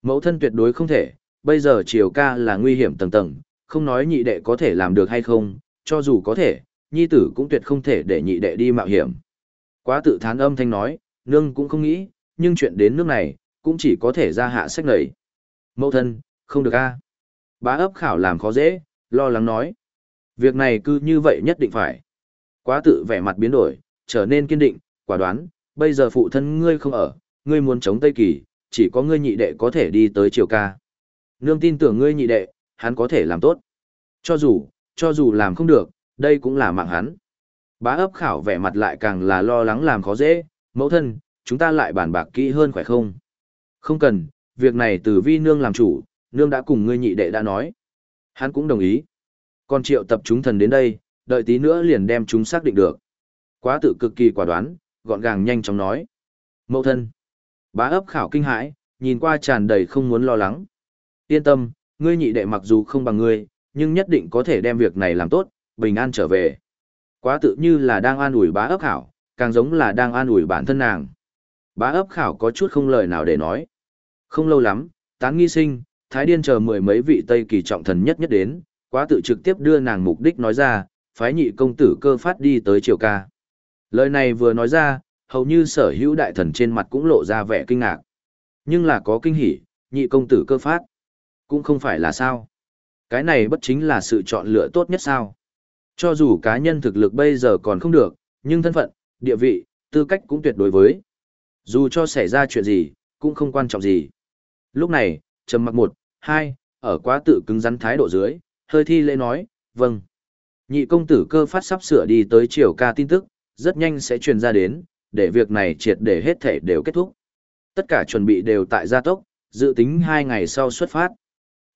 Mẫu thân tuyệt đối không thể, bây giờ triều ca là nguy hiểm tầng tầng, không nói nhị đệ có thể làm được hay không, cho dù có thể, nhi tử cũng tuyệt không thể để nhị đệ đi mạo hiểm. Quá tự thán âm thanh nói, nương cũng không nghĩ, nhưng chuyện đến nước này, cũng chỉ có thể ra hạ sách nầy. Mẫu thân, không được a. Bá ấp khảo làm khó dễ, lo lắng nói. Việc này cứ như vậy nhất định phải. Quá tự vẻ mặt biến đổi, trở nên kiên định, quả đoán, bây giờ phụ thân ngươi không ở, ngươi muốn chống Tây Kỳ, chỉ có ngươi nhị đệ có thể đi tới triều ca. Nương tin tưởng ngươi nhị đệ, hắn có thể làm tốt. Cho dù, cho dù làm không được, đây cũng là mạng hắn. Bá ấp khảo vẻ mặt lại càng là lo lắng làm khó dễ, mẫu thân, chúng ta lại bàn bạc kỹ hơn khỏe không? Không cần, việc này từ vi nương làm chủ, nương đã cùng ngươi nhị đệ đã nói. Hắn cũng đồng ý. Còn triệu tập chúng thần đến đây, đợi tí nữa liền đem chúng xác định được. Quá tự cực kỳ quả đoán, gọn gàng nhanh chóng nói. Mẫu thân. Bá ấp khảo kinh hãi, nhìn qua tràn đầy không muốn lo lắng. Yên tâm, ngươi nhị đệ mặc dù không bằng ngươi, nhưng nhất định có thể đem việc này làm tốt, bình an trở về. Quá tự như là đang an ủi bá ấp khảo, càng giống là đang an ủi bản thân nàng. Bá ấp khảo có chút không lời nào để nói. Không lâu lắm, tán nghi sinh, thái điên chờ mười mấy vị Tây kỳ trọng thần nhất nhất đến, quá tự trực tiếp đưa nàng mục đích nói ra, phái nhị công tử cơ phát đi tới triều ca. Lời này vừa nói ra, hầu như sở hữu đại thần trên mặt cũng lộ ra vẻ kinh ngạc. Nhưng là có kinh hỉ, nhị công tử cơ phát. Cũng không phải là sao. Cái này bất chính là sự chọn lựa tốt nhất sao. Cho dù cá nhân thực lực bây giờ còn không được, nhưng thân phận, địa vị, tư cách cũng tuyệt đối với. Dù cho xảy ra chuyện gì, cũng không quan trọng gì. Lúc này, trầm mặc một, hai, ở quá tự cứng rắn thái độ dưới, hơi thi lễ nói, vâng. Nhị công tử cơ phát sắp sửa đi tới triều ca tin tức, rất nhanh sẽ truyền ra đến, để việc này triệt để hết thể đều kết thúc. Tất cả chuẩn bị đều tại gia tốc, dự tính hai ngày sau xuất phát.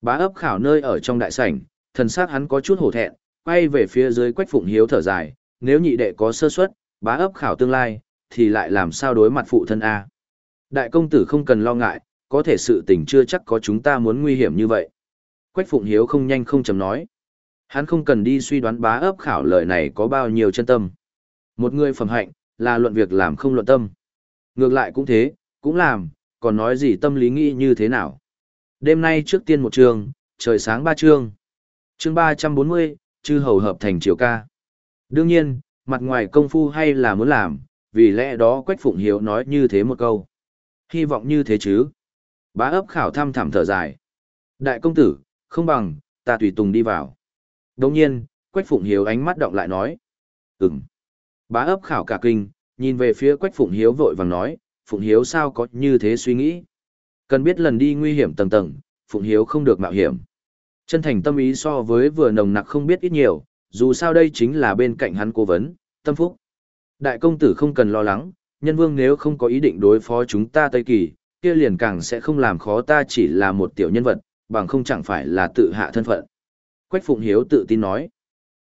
Bá ấp khảo nơi ở trong đại sảnh, thần sắc hắn có chút hổ thẹn, quay về phía dưới quách phụng hiếu thở dài, nếu nhị đệ có sơ suất, bá ấp khảo tương lai, thì lại làm sao đối mặt phụ thân A. Đại công tử không cần lo ngại, có thể sự tình chưa chắc có chúng ta muốn nguy hiểm như vậy. Quách phụng hiếu không nhanh không chầm nói. Hắn không cần đi suy đoán bá ấp khảo lời này có bao nhiêu chân tâm. Một người phẩm hạnh, là luận việc làm không luận tâm. Ngược lại cũng thế, cũng làm, còn nói gì tâm lý nghĩ như thế nào. Đêm nay trước tiên một trường, trời sáng ba chương. Chương ba trăm bốn mươi, chư hầu hợp thành triều ca. Đương nhiên, mặt ngoài công phu hay là muốn làm, vì lẽ đó Quách Phụng Hiếu nói như thế một câu. Hy vọng như thế chứ. Bá ấp khảo thăm thảm thở dài. Đại công tử, không bằng, ta tùy tùng đi vào. Đồng nhiên, Quách Phụng Hiếu ánh mắt động lại nói. Ừm. Bá ấp khảo cả kinh, nhìn về phía Quách Phụng Hiếu vội vàng nói, Phụng Hiếu sao có như thế suy nghĩ. Cần biết lần đi nguy hiểm tầng tầng, Phụng Hiếu không được mạo hiểm. Chân thành tâm ý so với vừa nồng nặc không biết ít nhiều, dù sao đây chính là bên cạnh hắn cố vấn, tâm phúc. Đại công tử không cần lo lắng, nhân vương nếu không có ý định đối phó chúng ta Tây Kỳ, kia liền càng sẽ không làm khó ta chỉ là một tiểu nhân vật, bằng không chẳng phải là tự hạ thân phận. Quách Phụng Hiếu tự tin nói,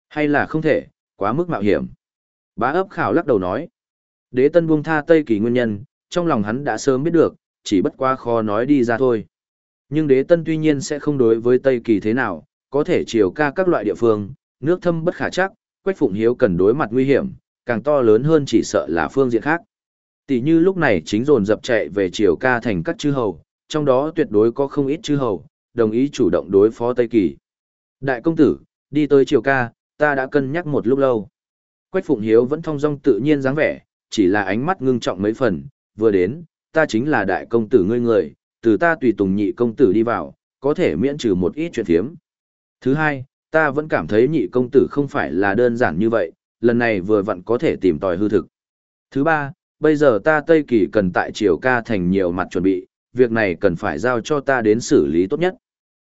hay là không thể, quá mức mạo hiểm. Bá ấp khảo lắc đầu nói, đế tân buông tha Tây Kỳ nguyên nhân, trong lòng hắn đã sớm biết được, chỉ bất quá khó nói đi ra thôi. Nhưng đế tân tuy nhiên sẽ không đối với Tây Kỳ thế nào, có thể chiều ca các loại địa phương, nước thâm bất khả chắc, Quách Phụng Hiếu cần đối mặt nguy hiểm, càng to lớn hơn chỉ sợ là phương diện khác. Tỷ như lúc này chính dồn dập chạy về triều ca thành các chư hầu, trong đó tuyệt đối có không ít chư hầu, đồng ý chủ động đối phó Tây Kỳ. Đại công tử, đi tới triều ca, ta đã cân nhắc một lúc lâu. Quách Phụng Hiếu vẫn thong dong tự nhiên dáng vẻ, chỉ là ánh mắt ngưng trọng mấy phần, vừa đến, ta chính là đại công tử ngươi người, từ ta tùy tùng nhị công tử đi vào, có thể miễn trừ một ít chuyện thiếm. Thứ hai, ta vẫn cảm thấy nhị công tử không phải là đơn giản như vậy, lần này vừa vặn có thể tìm tòi hư thực. Thứ ba, bây giờ ta Tây Kỳ cần tại triều ca thành nhiều mặt chuẩn bị, việc này cần phải giao cho ta đến xử lý tốt nhất.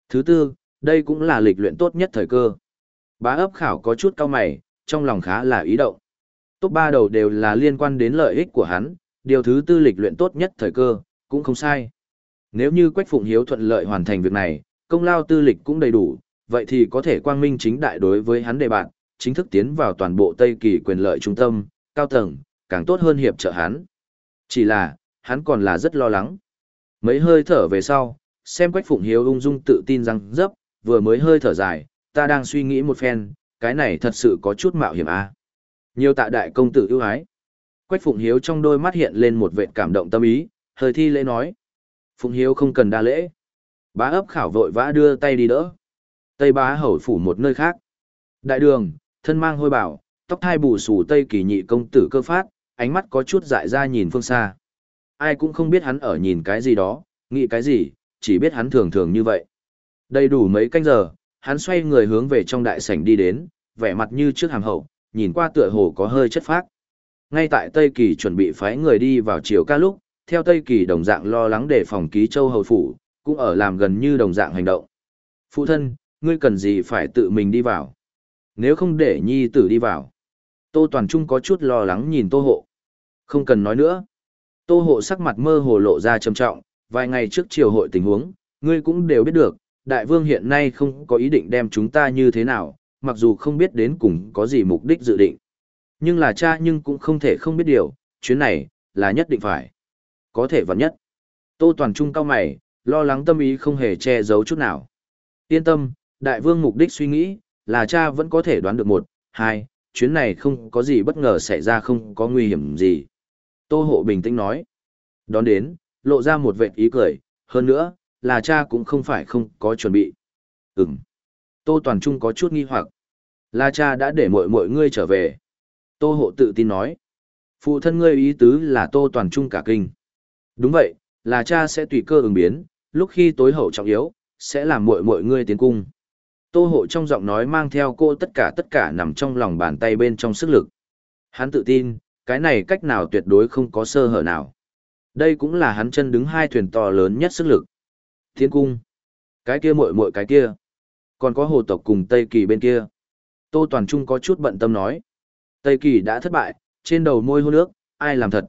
Thứ tư, đây cũng là lịch luyện tốt nhất thời cơ. Bá ấp khảo có chút cao mày, trong lòng khá là ý động. Top ba đầu đều là liên quan đến lợi ích của hắn, điều thứ tư lịch luyện tốt nhất thời cơ, cũng không sai. Nếu như Quách Phụng Hiếu thuận lợi hoàn thành việc này, công lao tư lịch cũng đầy đủ, vậy thì có thể quang minh chính đại đối với hắn đề bạn, chính thức tiến vào toàn bộ Tây Kỳ quyền lợi trung tâm, cao tầng, càng tốt hơn hiệp trợ hắn. Chỉ là, hắn còn là rất lo lắng. Mấy hơi thở về sau, xem Quách Phụng Hiếu ung dung tự tin rằng dấp, vừa mới hơi thở dài, ta đang suy nghĩ một phen, cái này thật sự có chút mạo hiểm a. À? Nhiều tạ đại công tử ưu ái. Quách Phụng Hiếu trong đôi mắt hiện lên một vệt cảm động tâm ý, hơi thi lễ nói. Phụng Hiếu không cần đa lễ. Bá ấp khảo vội vã đưa tay đi đỡ. Tây bá hầu phủ một nơi khác. Đại đường, thân mang hôi bảo, tóc thai bù xù Tây kỳ nhị công tử cơ phát, ánh mắt có chút dại ra nhìn phương xa. Ai cũng không biết hắn ở nhìn cái gì đó, nghĩ cái gì, chỉ biết hắn thường thường như vậy. Đầy đủ mấy canh giờ, hắn xoay người hướng về trong đại sảnh đi đến, vẻ mặt như trước hàm hậu, nhìn qua tựa hồ có hơi chất phác. Ngay tại Tây Kỳ chuẩn bị phái người đi vào chiều ca lúc, theo Tây Kỳ đồng dạng lo lắng để phòng ký châu hầu phủ, cũng ở làm gần như đồng dạng hành động. Phụ thân, ngươi cần gì phải tự mình đi vào? Nếu không để nhi tử đi vào. Tô Toàn Trung có chút lo lắng nhìn Tô Hộ. Không cần nói nữa. Tô Hộ sắc mặt mơ hồ lộ ra trầm trọng, vài ngày trước triều hội tình huống, ngươi cũng đều biết được, đại vương hiện nay không có ý định đem chúng ta như thế nào, mặc dù không biết đến cùng có gì mục đích dự định. Nhưng là cha nhưng cũng không thể không biết điều, chuyến này, là nhất định phải. Có thể vẫn nhất. Tô Toàn Trung cao mày, lo lắng tâm ý không hề che giấu chút nào. Yên tâm, đại vương mục đích suy nghĩ, là cha vẫn có thể đoán được một, hai, chuyến này không có gì bất ngờ xảy ra không có nguy hiểm gì. Tô hộ bình tĩnh nói. Đón đến, lộ ra một vệt ý cười, hơn nữa, là cha cũng không phải không có chuẩn bị. Ừm. Tô Toàn Trung có chút nghi hoặc. Là cha đã để mọi mọi ngươi trở về. Tô hộ tự tin nói. Phụ thân ngươi ý tứ là Tô Toàn Trung cả kinh. Đúng vậy, là cha sẽ tùy cơ ứng biến, lúc khi tối hậu trọng yếu, sẽ làm mọi mọi ngươi tiến cung. Tô hộ trong giọng nói mang theo cô tất cả tất cả nằm trong lòng bàn tay bên trong sức lực. Hắn tự tin, cái này cách nào tuyệt đối không có sơ hở nào. Đây cũng là hắn chân đứng hai thuyền to lớn nhất sức lực. Thiên cung. Cái kia muội muội cái kia. Còn có hồ tộc cùng Tây Kỳ bên kia. Tô Toàn Trung có chút bận tâm nói. Tây Kỳ đã thất bại, trên đầu môi hôn nước, ai làm thật.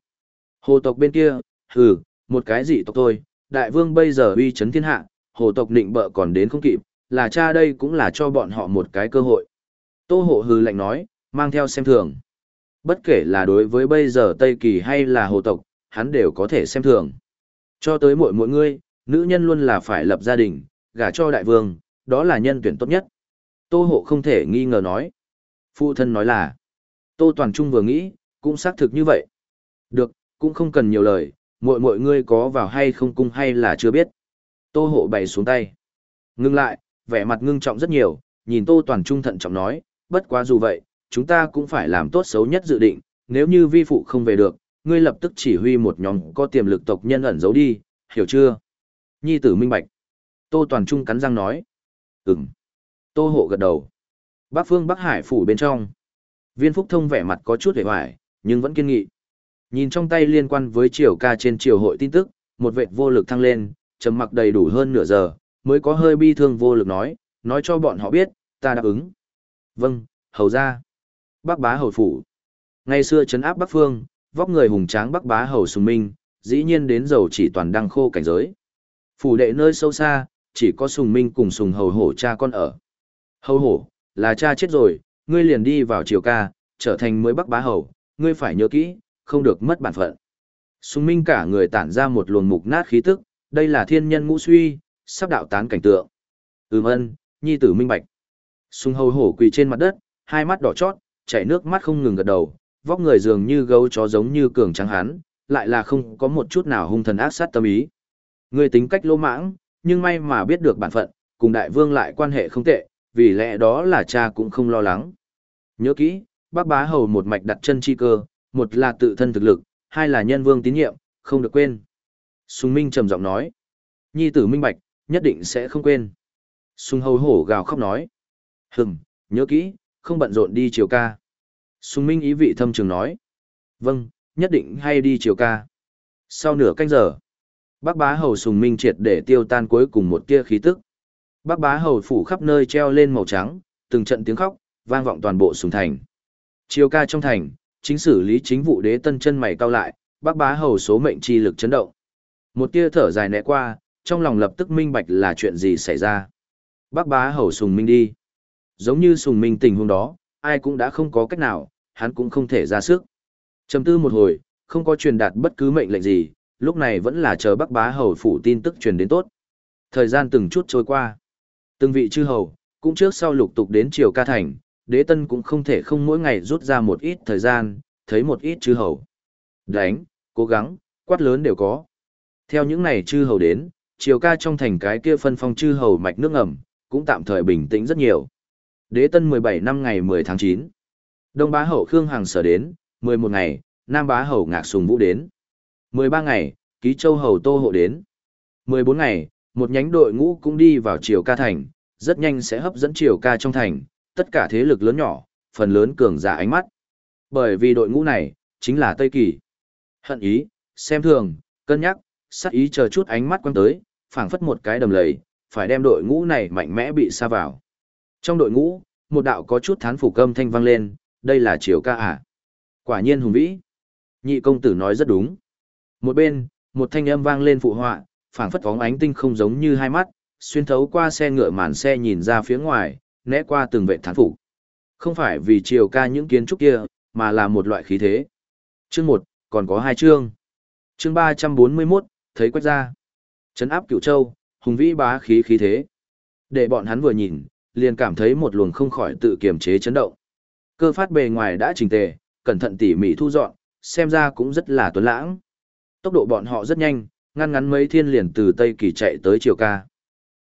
Hồ tộc bên kia, hừ, một cái gì tộc thôi, đại vương bây giờ uy chấn thiên hạ, hồ tộc nịnh bợ còn đến không kịp, là cha đây cũng là cho bọn họ một cái cơ hội. Tô hộ hừ lạnh nói, mang theo xem thường. Bất kể là đối với bây giờ Tây Kỳ hay là hồ tộc, hắn đều có thể xem thường. Cho tới mỗi mỗi ngươi, nữ nhân luôn là phải lập gia đình, gả cho đại vương, đó là nhân tuyển tốt nhất. Tô hộ không thể nghi ngờ nói. Phụ thân nói là, Tô Toàn Trung vừa nghĩ, cũng xác thực như vậy. Được, cũng không cần nhiều lời, mỗi mỗi ngươi có vào hay không cung hay là chưa biết. Tô hộ bày xuống tay. Ngưng lại, vẻ mặt ngưng trọng rất nhiều, nhìn Tô Toàn Trung thận trọng nói, bất quá dù vậy, chúng ta cũng phải làm tốt xấu nhất dự định, nếu như vi phụ không về được, ngươi lập tức chỉ huy một nhóm có tiềm lực tộc nhân ẩn giấu đi, hiểu chưa? Nhi tử minh bạch. Tô Toàn Trung cắn răng nói. Ừm. Tô Hộ gật đầu. Bắc phương Bắc Hải phủ bên trong. Viên Phúc Thông vẻ mặt có chút hề hoài, nhưng vẫn kiên nghị. Nhìn trong tay liên quan với triều ca trên triều hội tin tức, một vệ vô lực thăng lên, trầm mặc đầy đủ hơn nửa giờ, mới có hơi bi thương vô lực nói, nói cho bọn họ biết, ta đáp ứng. Vâng, hầu ra. Bắc bá hầu phủ. Ngày xưa trấn áp Bắc phương, vóc người hùng tráng Bắc bá hầu sùng minh, dĩ nhiên đến dầu chỉ toàn đăng khô cảnh giới. Phủ đệ nơi sâu xa, chỉ có sùng minh cùng sùng hầu hổ cha con ở. Hầu hổ, là cha chết rồi, ngươi liền đi vào triều ca, trở thành mới Bắc bá hầu, ngươi phải nhớ kỹ, không được mất bản phận. Sùng minh cả người tản ra một luồng mục nát khí tức, đây là thiên nhân ngũ suy, sắp đạo tán cảnh tượng. Ừm ân, nhi tử minh bạch. Sùng hầu hổ quỳ trên mặt đất, hai mắt đỏ chót, chảy nước mắt không ngừng gật đầu, vóc người dường như gấu chó giống như cường trắng hán, lại là không có một chút nào hung thần ác sát tâm ý. Người tính cách lỗ mãng, nhưng may mà biết được bản phận, cùng đại vương lại quan hệ không tệ, vì lẽ đó là cha cũng không lo lắng. Nhớ kỹ, bác bá hầu một mạch đặt chân chi cơ, một là tự thân thực lực, hai là nhân vương tín nhiệm, không được quên. Sùng Minh trầm giọng nói, nhi tử minh bạch, nhất định sẽ không quên. Sùng hầu hổ gào khóc nói, hừng, nhớ kỹ, không bận rộn đi chiều ca. Sùng Minh ý vị thâm trường nói, vâng, nhất định hay đi chiều ca. Sau nửa canh giờ, bác bá hầu Sùng Minh triệt để tiêu tan cuối cùng một tia khí tức. Bác bá hầu phủ khắp nơi treo lên màu trắng, từng trận tiếng khóc, vang vọng toàn bộ sùng thành. Chiều ca trong thành, chính xử lý chính vụ đế tân chân mày cao lại, bác bá hầu số mệnh chi lực chấn động. Một tia thở dài nẹ qua, trong lòng lập tức minh bạch là chuyện gì xảy ra. Bác bá hầu sùng minh đi. Giống như sùng minh tình huống đó, ai cũng đã không có cách nào, hắn cũng không thể ra sức. Trầm tư một hồi, không có truyền đạt bất cứ mệnh lệnh gì, lúc này vẫn là chờ bác bá hầu phủ tin tức truyền đến tốt. Thời gian từng chút trôi qua. Từng vị chư hầu, cũng trước sau lục tục đến triều ca thành, đế tân cũng không thể không mỗi ngày rút ra một ít thời gian, thấy một ít chư hầu. Đánh, cố gắng, quát lớn đều có. Theo những này chư hầu đến, triều ca trong thành cái kia phân phong chư hầu mạch nước ngầm, cũng tạm thời bình tĩnh rất nhiều. Đế tân 17 năm ngày 10 tháng 9. Đông bá hậu Khương Hằng sở đến, 11 ngày, Nam bá hậu Ngạc Sùng Vũ đến. 13 ngày, Ký Châu hầu Tô Hộ đến. 14 ngày, một nhánh đội ngũ cũng đi vào triều ca thành, rất nhanh sẽ hấp dẫn triều ca trong thành, tất cả thế lực lớn nhỏ, phần lớn cường giả ánh mắt. Bởi vì đội ngũ này, chính là Tây Kỳ. Hận ý, xem thường, cân nhắc, sát ý chờ chút ánh mắt quan tới, phảng phất một cái đầm lầy, phải đem đội ngũ này mạnh mẽ bị xa vào. Trong đội ngũ, một đạo có chút thán phục âm thanh vang lên, đây là triều ca à. Quả nhiên hùng vĩ. Nhị công tử nói rất đúng. Một bên, một thanh âm vang lên phụ họa, phảng phất bóng ánh tinh không giống như hai mắt, xuyên thấu qua xe ngựa màn xe nhìn ra phía ngoài, né qua từng vệ thán phục. Không phải vì chiều ca những kiến trúc kia, mà là một loại khí thế. Chương 1, còn có hai chương. Chương 341, thấy quét ra. Trấn áp cửu châu, hùng vĩ bá khí khí thế. Để bọn hắn vừa nhìn, liền cảm thấy một luồng không khỏi tự kiềm chế chấn động. Cơ phát bề ngoài đã chỉnh tề, cẩn thận tỉ mỉ thu dọn, xem ra cũng rất là tuấn lãng. Tốc độ bọn họ rất nhanh, ngăn ngắn mấy thiên liền từ Tây Kỳ chạy tới Triều Ca.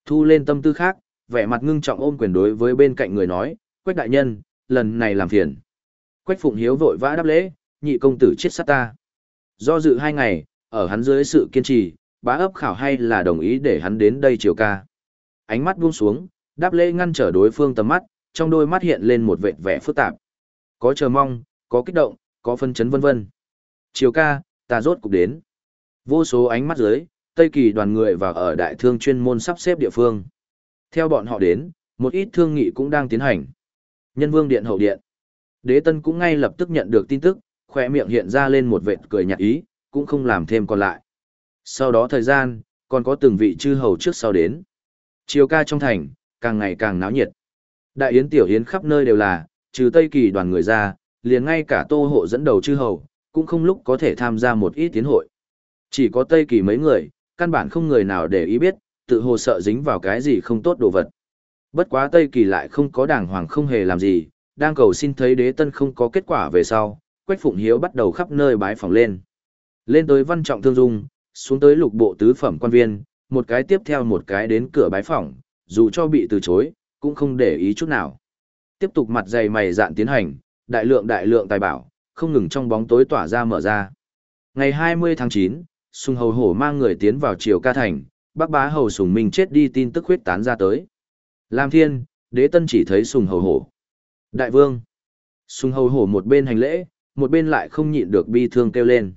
Thu lên tâm tư khác, vẻ mặt ngưng trọng ôm quyền đối với bên cạnh người nói, Quách đại nhân, lần này làm phiền. Quách Phụng Hiếu vội vã đáp lễ, nhị công tử chết sát ta. Do dự hai ngày, ở hắn dưới sự kiên trì, bá ấp khảo hay là đồng ý để hắn đến đây Triều Ca. Ánh mắt buông xuống, đáp lễ ngăn trở đối phương tầm mắt, trong đôi mắt hiện lên một vệt vẻ phức tạp. Có chờ mong, có kích động, có phân chấn vân vân. Chiều ca, ta rốt cục đến. Vô số ánh mắt dưới, Tây Kỳ đoàn người và ở đại thương chuyên môn sắp xếp địa phương. Theo bọn họ đến, một ít thương nghị cũng đang tiến hành. Nhân vương điện hậu điện. Đế tân cũng ngay lập tức nhận được tin tức, khỏe miệng hiện ra lên một vệt cười nhạt ý, cũng không làm thêm còn lại. Sau đó thời gian, còn có từng vị chư hầu trước sau đến. Chiều ca trong thành, càng ngày càng náo nhiệt. Đại yến tiểu yến khắp nơi đều là, trừ Tây Kỳ đoàn người ra, liền ngay cả tô hộ dẫn đầu chư hầu, cũng không lúc có thể tham gia một ít tiến hội. Chỉ có Tây Kỳ mấy người, căn bản không người nào để ý biết, tự hồ sợ dính vào cái gì không tốt đồ vật. Bất quá Tây Kỳ lại không có đàng hoàng không hề làm gì, đang cầu xin thấy đế tân không có kết quả về sau, Quách Phụng Hiếu bắt đầu khắp nơi bái phỏng lên. Lên tới văn trọng thương dung, xuống tới lục bộ tứ phẩm quan viên, một cái tiếp theo một cái đến cửa bái phỏng, dù cho bị từ chối, cũng không để ý chút nào. Tiếp tục mặt dày mày dạn tiến hành, đại lượng đại lượng tài bảo, không ngừng trong bóng tối tỏa ra mở ra. Ngày 20 tháng 9, Sùng Hầu Hổ mang người tiến vào triều ca thành, bác bá Hầu Sùng Minh chết đi tin tức huyết tán ra tới. Lam Thiên, đế tân chỉ thấy Sùng Hầu Hổ. Đại vương. Sùng Hầu Hổ một bên hành lễ, một bên lại không nhịn được bi thương kêu lên.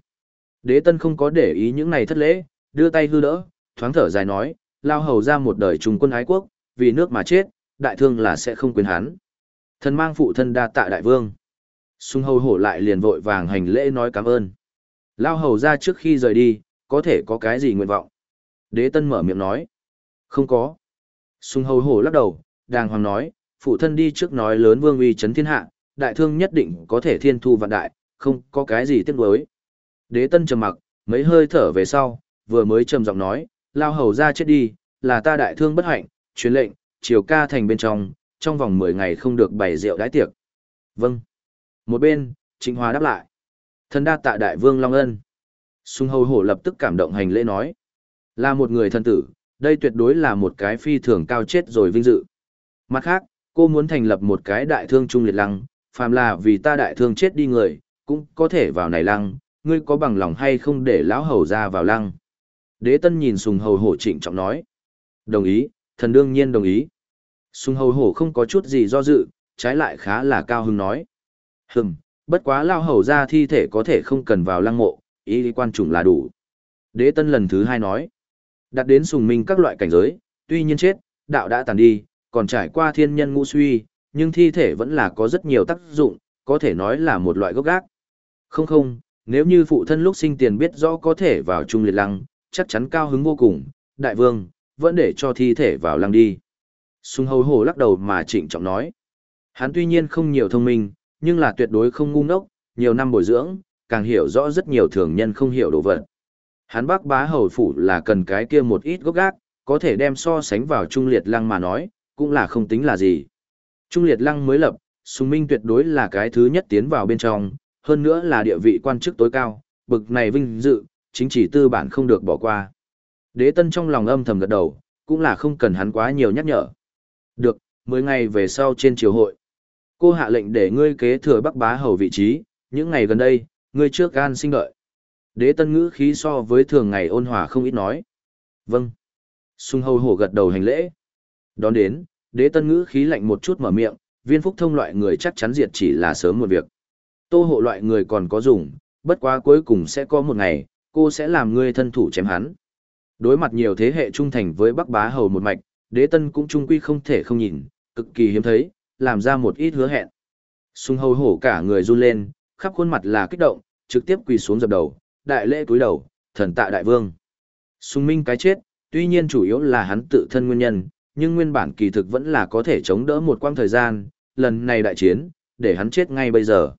Đế tân không có để ý những này thất lễ, đưa tay hư đỡ, thoáng thở dài nói, lao hầu ra một đời trung quân ái quốc, vì nước mà chết, đại thương là sẽ không quên hắn. Thần mang phụ thân đa tạ đại vương. Sung hầu hổ lại liền vội vàng hành lễ nói cảm ơn. Lao hầu ra trước khi rời đi, có thể có cái gì nguyện vọng? Đế tân mở miệng nói. Không có. Sung hầu hổ lắc đầu, đàng hoàng nói, phụ thân đi trước nói lớn vương uy chấn thiên hạ, đại thương nhất định có thể thiên thu vạn đại, không có cái gì tiếc nuối. Đế tân trầm mặc, mấy hơi thở về sau, vừa mới trầm giọng nói, lao hầu ra chết đi, là ta đại thương bất hạnh, truyền lệnh, chiều ca thành bên trong, trong vòng 10 ngày không được bày rượu đái tiệc. Vâng. Một bên, Trịnh Hòa đáp lại. Thần đa tạ đại vương Long Ân. Sung hầu hổ lập tức cảm động hành lễ nói. Là một người thân tử, đây tuyệt đối là một cái phi thường cao chết rồi vinh dự. Mặt khác, cô muốn thành lập một cái đại thương trung liệt lăng, phàm là vì ta đại thương chết đi người, cũng có thể vào này lăng, ngươi có bằng lòng hay không để lão hầu ra vào lăng. Đế tân nhìn sùng hầu hổ trịnh trọng nói. Đồng ý, thần đương nhiên đồng ý. Sùng hầu hổ không có chút gì do dự, trái lại khá là cao hứng nói. Hừm, bất quá lao hầu ra thi thể có thể không cần vào lăng mộ, ý quan trùng là đủ. Đế tân lần thứ hai nói. Đặt đến sùng minh các loại cảnh giới, tuy nhiên chết, đạo đã tàn đi, còn trải qua thiên nhân ngũ suy, nhưng thi thể vẫn là có rất nhiều tác dụng, có thể nói là một loại gốc gác. Không không, nếu như phụ thân lúc sinh tiền biết rõ có thể vào trung liệt lăng, chắc chắn cao hứng vô cùng, đại vương, vẫn để cho thi thể vào lăng đi. Sùng hầu hổ lắc đầu mà trịnh trọng nói. Hắn tuy nhiên không nhiều thông minh, nhưng là tuyệt đối không ngu ngốc, nhiều năm bồi dưỡng, càng hiểu rõ rất nhiều thường nhân không hiểu đồ vật. Hắn bác bá hầu phủ là cần cái kia một ít gốc gác, có thể đem so sánh vào trung liệt lăng mà nói, cũng là không tính là gì. Trung liệt lăng mới lập, Sùng Minh tuyệt đối là cái thứ nhất tiến vào bên trong, hơn nữa là địa vị quan chức tối cao, bực này vinh dự, chính trị tư bản không được bỏ qua. Đế tân trong lòng âm thầm gật đầu, cũng là không cần hắn quá nhiều nhắc nhở. Được, 10 ngày về sau trên triều hội. Cô hạ lệnh để ngươi kế thừa bắc bá hầu vị trí, những ngày gần đây, ngươi trước gan sinh đợi. Đế tân ngữ khí so với thường ngày ôn hòa không ít nói. Vâng. Sung hầu hổ gật đầu hành lễ. Đón đến, đế tân ngữ khí lạnh một chút mở miệng, viên phúc thông loại người chắc chắn diệt chỉ là sớm một việc. Tô hộ loại người còn có dùng, bất quá cuối cùng sẽ có một ngày, cô sẽ làm ngươi thân thủ chém hắn. Đối mặt nhiều thế hệ trung thành với Bắc Bá Hầu một mạch, đế tân cũng trung quy không thể không nhìn, cực kỳ hiếm thấy, làm ra một ít hứa hẹn. Sung hầu hổ cả người run lên, khắp khuôn mặt là kích động, trực tiếp quỳ xuống dập đầu, đại lễ cúi đầu, thần tạ đại vương. Sung minh cái chết, tuy nhiên chủ yếu là hắn tự thân nguyên nhân, nhưng nguyên bản kỳ thực vẫn là có thể chống đỡ một quãng thời gian, lần này đại chiến, để hắn chết ngay bây giờ.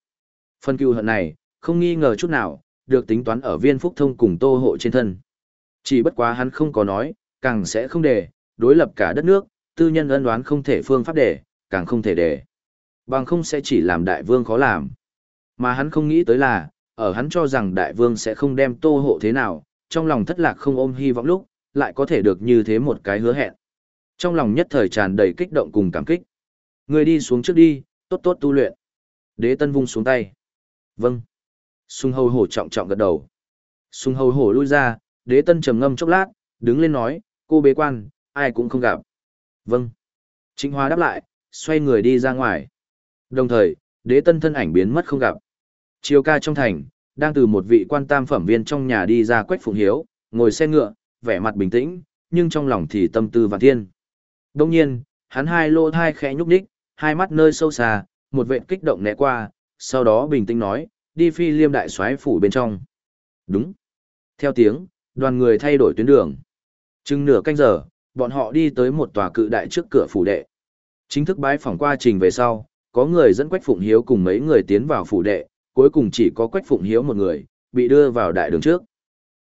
Phân cưu hận này, không nghi ngờ chút nào, được tính toán ở viên phúc thông cùng tô hộ trên thân. Chỉ bất quá hắn không có nói, càng sẽ không để, đối lập cả đất nước, tư nhân ân đoán không thể phương pháp để, càng không thể để. Bằng không sẽ chỉ làm đại vương khó làm. Mà hắn không nghĩ tới là, ở hắn cho rằng đại vương sẽ không đem tô hộ thế nào, trong lòng thất lạc không ôm hy vọng lúc, lại có thể được như thế một cái hứa hẹn. Trong lòng nhất thời tràn đầy kích động cùng cảm kích. Người đi xuống trước đi, tốt tốt tu luyện. Đế tân vung xuống tay. Vâng. Sung hầu hổ trọng trọng gật đầu. Sung hầu hổ lui ra, đế tân trầm ngâm chốc lát, đứng lên nói, cô bế quan, ai cũng không gặp. Vâng. Trịnh Hoa đáp lại, xoay người đi ra ngoài. Đồng thời, đế tân thân ảnh biến mất không gặp. Chiều ca trong thành, đang từ một vị quan tam phẩm viên trong nhà đi ra quách phụng hiếu, ngồi xe ngựa, vẻ mặt bình tĩnh, nhưng trong lòng thì tâm tư vạn thiên. Đồng nhiên, hắn hai lô thai khẽ nhúc nhích, hai mắt nơi sâu xa, một vệt kích động né qua, sau đó bình tĩnh nói, đi phi liêm đại soái phủ bên trong. Đúng. Theo tiếng, đoàn người thay đổi tuyến đường. Chừng nửa canh giờ, bọn họ đi tới một tòa cự đại trước cửa phủ đệ. Chính thức bái phỏng qua trình về sau, có người dẫn Quách Phụng Hiếu cùng mấy người tiến vào phủ đệ, cuối cùng chỉ có Quách Phụng Hiếu một người, bị đưa vào đại đường trước.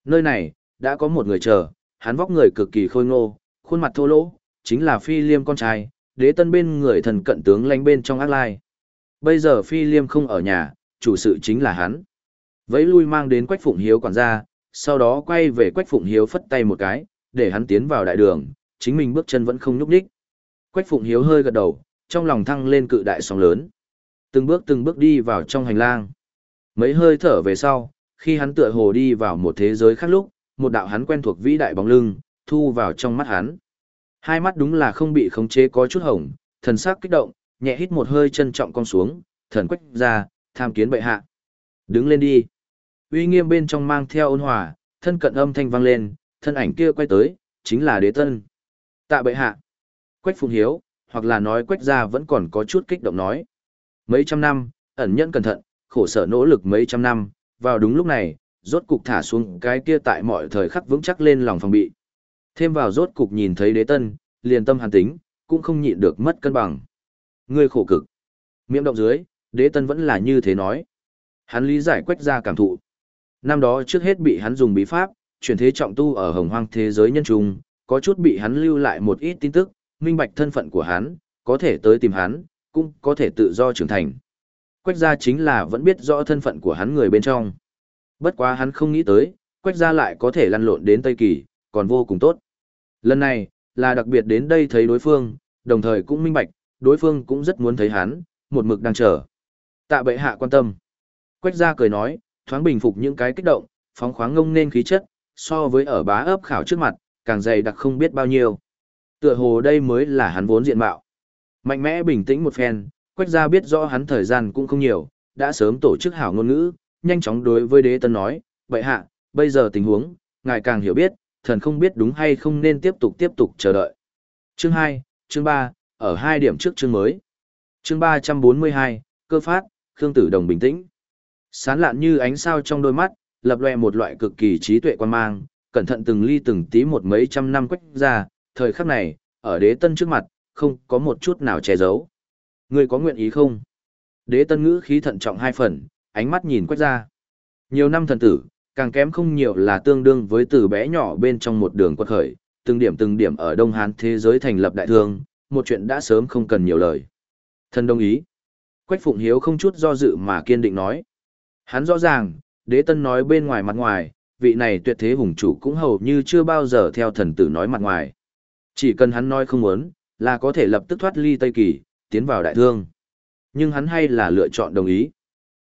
Nơi này, đã có một người chờ, hắn vóc người cực kỳ khôi ngô, khuôn mặt thô lỗ, chính là Phi Liêm con trai, đế tân bên người thần cận tướng lánh bên trong ác lai. Bây giờ Phi Liêm không ở nhà, chủ sự chính là hắn. Vẫy lui mang đến Quách Phụng Hiếu quản gia, sau đó quay về Quách Phụng Hiếu phất tay một cái, để hắn tiến vào đại đường, chính mình bước chân vẫn không nhúc nhích. Quách Phụng Hiếu hơi gật đầu, trong lòng thăng lên cự đại sóng lớn. Từng bước từng bước đi vào trong hành lang. Mấy hơi thở về sau, khi hắn tựa hồ đi vào một thế giới khác lúc, một đạo hắn quen thuộc vĩ đại bóng lưng, thu vào trong mắt hắn. Hai mắt đúng là không bị khống chế có chút hồng, thần sắc kích động, nhẹ hít một hơi trân trọng con xuống, thần quách ra, tham kiến bệ hạ. Đứng lên đi. Uy nghiêm bên trong mang theo ôn hòa, thân cận âm thanh vang lên, thân ảnh kia quay tới, chính là đế tân. Tạ bệ hạ. Quách phùng hiếu, hoặc là nói quách gia vẫn còn có chút kích động nói. Mấy trăm năm, ẩn nhẫn cẩn thận, khổ sở nỗ lực mấy trăm năm, vào đúng lúc này, rốt cục thả xuống cái kia tại mọi thời khắc vững chắc lên lòng phòng bị. Thêm vào rốt cục nhìn thấy đế tân, liền tâm hàn tính, cũng không nhịn được mất cân bằng. Ngươi khổ cực. Miệng động dưới, đế tân vẫn là như thế nói. Hắn lý giải quách gia cảm thụ. Năm đó trước hết bị hắn dùng bí pháp, chuyển thế trọng tu ở hồng hoang thế giới nhân trung, có chút bị hắn lưu lại một ít tin tức, minh bạch thân phận của hắn, có thể tới tìm hắn, cũng có thể tự do trưởng thành. Quách gia chính là vẫn biết rõ thân phận của hắn người bên trong. Bất quá hắn không nghĩ tới, quách gia lại có thể lăn lộn đến Tây Kỳ, còn vô cùng tốt. Lần này, là đặc biệt đến đây thấy đối phương, đồng thời cũng minh bạch, đối phương cũng rất muốn thấy hắn, một mực đang chờ. Tạ bệ hạ quan tâm. Quách gia cười nói, thoáng bình phục những cái kích động, phóng khoáng ngông nên khí chất, so với ở bá ấp khảo trước mặt, càng dày đặc không biết bao nhiêu. Tựa hồ đây mới là hắn vốn diện mạo. Mạnh mẽ bình tĩnh một phen, quách gia biết rõ hắn thời gian cũng không nhiều, đã sớm tổ chức hảo ngôn ngữ, nhanh chóng đối với đế tân nói, bệ hạ, bây giờ tình huống, ngài càng hiểu biết, thần không biết đúng hay không nên tiếp tục tiếp tục chờ đợi. Chương 2, chương 3, ở hai điểm trước chương mới. Chương 342, cơ phát, Khương Tử Đồng bình tĩnh. Sán lạn như ánh sao trong đôi mắt, lập lòe một loại cực kỳ trí tuệ quan mang, cẩn thận từng ly từng tí một mấy trăm năm quách ra, thời khắc này, ở đế tân trước mặt, không có một chút nào che giấu. Ngươi có nguyện ý không? Đế tân ngữ khí thận trọng hai phần, ánh mắt nhìn quách ra. Nhiều năm thần tử, càng kém không nhiều là tương đương với từ bé nhỏ bên trong một đường quật khởi, từng điểm từng điểm ở Đông Hán thế giới thành lập đại thương, một chuyện đã sớm không cần nhiều lời. Thân đồng ý. Quách Phụng Hiếu không chút do dự mà kiên định nói. Hắn rõ ràng, đế tân nói bên ngoài mặt ngoài, vị này tuyệt thế hùng chủ cũng hầu như chưa bao giờ theo thần tử nói mặt ngoài. Chỉ cần hắn nói không muốn, là có thể lập tức thoát ly Tây Kỳ, tiến vào đại thương. Nhưng hắn hay là lựa chọn đồng ý.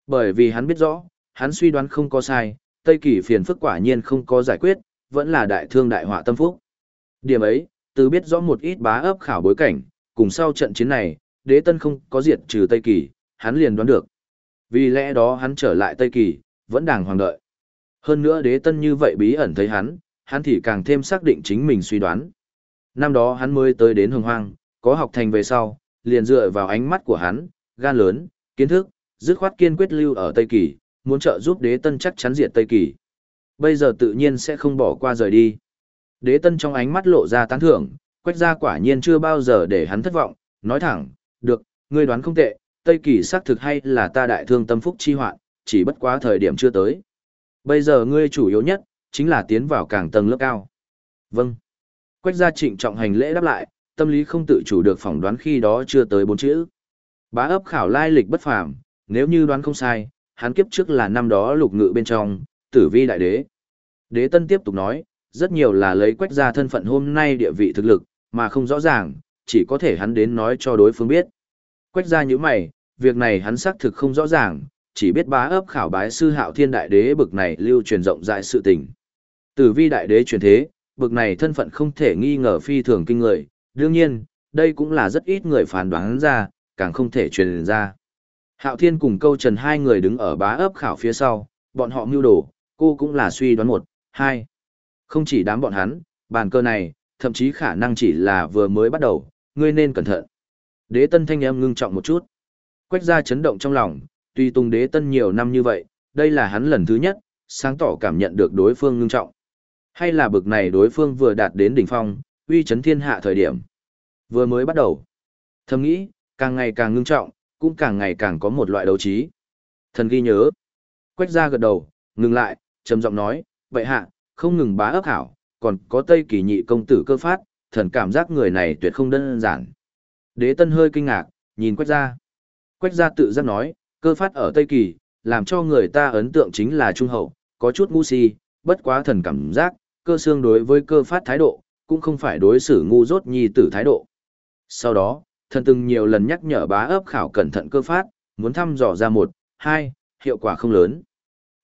Bởi vì hắn biết rõ, hắn suy đoán không có sai, Tây Kỳ phiền phức quả nhiên không có giải quyết, vẫn là đại thương đại họa tâm phúc. Điểm ấy, từ biết rõ một ít bá ấp khảo bối cảnh, cùng sau trận chiến này, đế tân không có diệt trừ Tây Kỳ, hắn liền đoán được. Vì lẽ đó hắn trở lại Tây Kỳ, vẫn đàng hoàng đợi. Hơn nữa đế tân như vậy bí ẩn thấy hắn, hắn thì càng thêm xác định chính mình suy đoán. Năm đó hắn mới tới đến hồng hoang, có học thành về sau, liền dựa vào ánh mắt của hắn, gan lớn, kiến thức, dứt khoát kiên quyết lưu ở Tây Kỳ, muốn trợ giúp đế tân chắc chắn diệt Tây Kỳ. Bây giờ tự nhiên sẽ không bỏ qua rời đi. Đế tân trong ánh mắt lộ ra tán thưởng, quách gia quả nhiên chưa bao giờ để hắn thất vọng, nói thẳng, được, ngươi đoán không tệ, Tây Kỳ xác thực hay là ta đại thương tâm phúc chi hoạn, chỉ bất quá thời điểm chưa tới. Bây giờ ngươi chủ yếu nhất, chính là tiến vào càng tầng lớp cao. Vâng. Quách gia trịnh trọng hành lễ đáp lại, tâm lý không tự chủ được phỏng đoán khi đó chưa tới bốn chữ. Bá ấp khảo lai lịch bất phàm, nếu như đoán không sai, hắn kiếp trước là năm đó lục ngự bên trong, tử vi đại đế. Đế tân tiếp tục nói, rất nhiều là lấy quách gia thân phận hôm nay địa vị thực lực, mà không rõ ràng, chỉ có thể hắn đến nói cho đối phương biết. Quách ra như mày, việc này hắn xác thực không rõ ràng, chỉ biết bá ấp khảo bái sư hạo thiên đại đế bực này lưu truyền rộng rãi sự tình. Tử vi đại đế truyền thế, bực này thân phận không thể nghi ngờ phi thường kinh người, đương nhiên, đây cũng là rất ít người phán đoán ra, càng không thể truyền ra. Hạo Thiên cùng câu trần hai người đứng ở bá ấp khảo phía sau, bọn họ mưu đồ, cô cũng là suy đoán một, hai. Không chỉ đám bọn hắn, bàn cơ này, thậm chí khả năng chỉ là vừa mới bắt đầu, ngươi nên cẩn thận. Đế tân thanh âm ngưng trọng một chút. Quách ra chấn động trong lòng, tuy tung đế tân nhiều năm như vậy, đây là hắn lần thứ nhất, sáng tỏ cảm nhận được đối phương ngưng trọng. Hay là bực này đối phương vừa đạt đến đỉnh phong, uy chấn thiên hạ thời điểm. Vừa mới bắt đầu. Thầm nghĩ, càng ngày càng ngưng trọng, cũng càng ngày càng có một loại đấu trí. Thần ghi nhớ. Quách ra gật đầu, ngừng lại, trầm giọng nói, vậy hạ, không ngừng bá ấp hảo, còn có Tây Kỳ nhị công tử cơ phát, thần cảm giác người này tuyệt không đơn giản. Đế Tân hơi kinh ngạc, nhìn Quách gia. Quách gia tự giác nói, cơ phát ở Tây Kỳ, làm cho người ta ấn tượng chính là trung hậu, có chút ngu si, bất quá thần cảm giác, cơ xương đối với cơ phát thái độ, cũng không phải đối xử ngu dốt nhi tử thái độ. Sau đó, thần từng nhiều lần nhắc nhở bá ấp khảo cẩn thận cơ phát, muốn thăm dò ra một, hai, hiệu quả không lớn.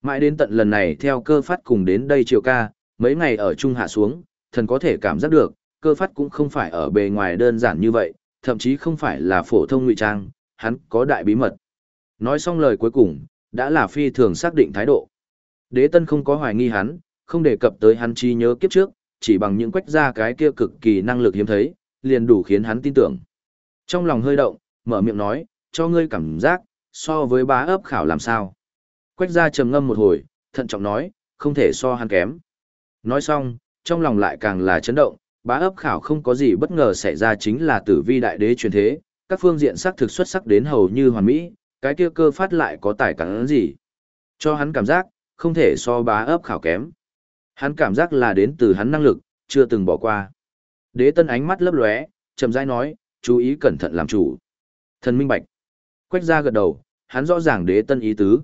Mãi đến tận lần này theo cơ phát cùng đến đây chiều ca, mấy ngày ở trung hạ xuống, thần có thể cảm giác được, cơ phát cũng không phải ở bề ngoài đơn giản như vậy, thậm chí không phải là phổ thông ngụy trang, hắn có đại bí mật. Nói xong lời cuối cùng, đã là phi thường xác định thái độ. Đế tân không có hoài nghi hắn, không đề cập tới hắn trí nhớ kiếp trước, chỉ bằng những quách ra cái kia cực kỳ năng lực hiếm thấy, liền đủ khiến hắn tin tưởng. Trong lòng hơi động, mở miệng nói, cho ngươi cảm giác, so với bá ấp khảo làm sao. Quách ra trầm ngâm một hồi, thận trọng nói, không thể so hắn kém. Nói xong, trong lòng lại càng là chấn động, bá ấp khảo không có gì bất ngờ xảy ra chính là tử vi đại đế truyền thế, các phương diện sắc thực xuất sắc đến hầu như hoàn mỹ, cái kia cơ phát lại có tài cắn gì. Cho hắn cảm giác, không thể so bá ấp khảo kém. Hắn cảm giác là đến từ hắn năng lực, chưa từng bỏ qua. Đế tân ánh mắt lấp lóe, chậm rãi nói, chú ý cẩn thận làm chủ. Thần minh bạch. Quách ra gật đầu, hắn rõ ràng đế tân ý tứ.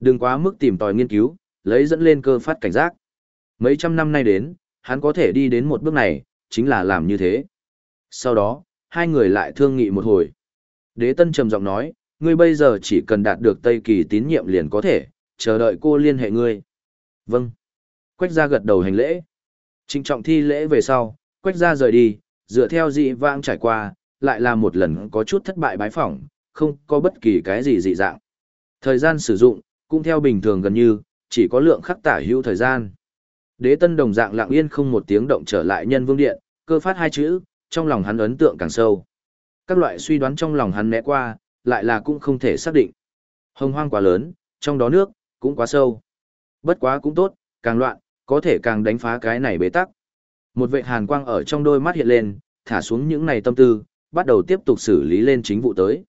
Đừng quá mức tìm tòi nghiên cứu, lấy dẫn lên cơ phát cảnh giác. Mấy trăm năm nay đến, hắn có thể đi đến một bước này, chính là làm như thế. Sau đó, hai người lại thương nghị một hồi. Đế Tân trầm giọng nói, ngươi bây giờ chỉ cần đạt được Tây Kỳ tín nhiệm liền có thể, chờ đợi cô liên hệ ngươi. Vâng. Quách gia gật đầu hành lễ. Trịnh trọng thi lễ về sau, Quách gia rời đi, dựa theo dị vãng trải qua, lại là một lần có chút thất bại bái phỏng, không có bất kỳ cái gì dị dạng. Thời gian sử dụng, cũng theo bình thường gần như, chỉ có lượng khắc tả hữu thời gian. Đế tân đồng dạng lặng yên không một tiếng động trở lại nhân vương điện, cơ phát hai chữ, trong lòng hắn ấn tượng càng sâu. Các loại suy đoán trong lòng hắn né qua, lại là cũng không thể xác định. Hồng hoang quá lớn, trong đó nước, cũng quá sâu. Bất quá cũng tốt, càng loạn, có thể càng đánh phá cái này bế tắc. Một vệ hàn quang ở trong đôi mắt hiện lên, thả xuống những này tâm tư, bắt đầu tiếp tục xử lý lên chính vụ tới.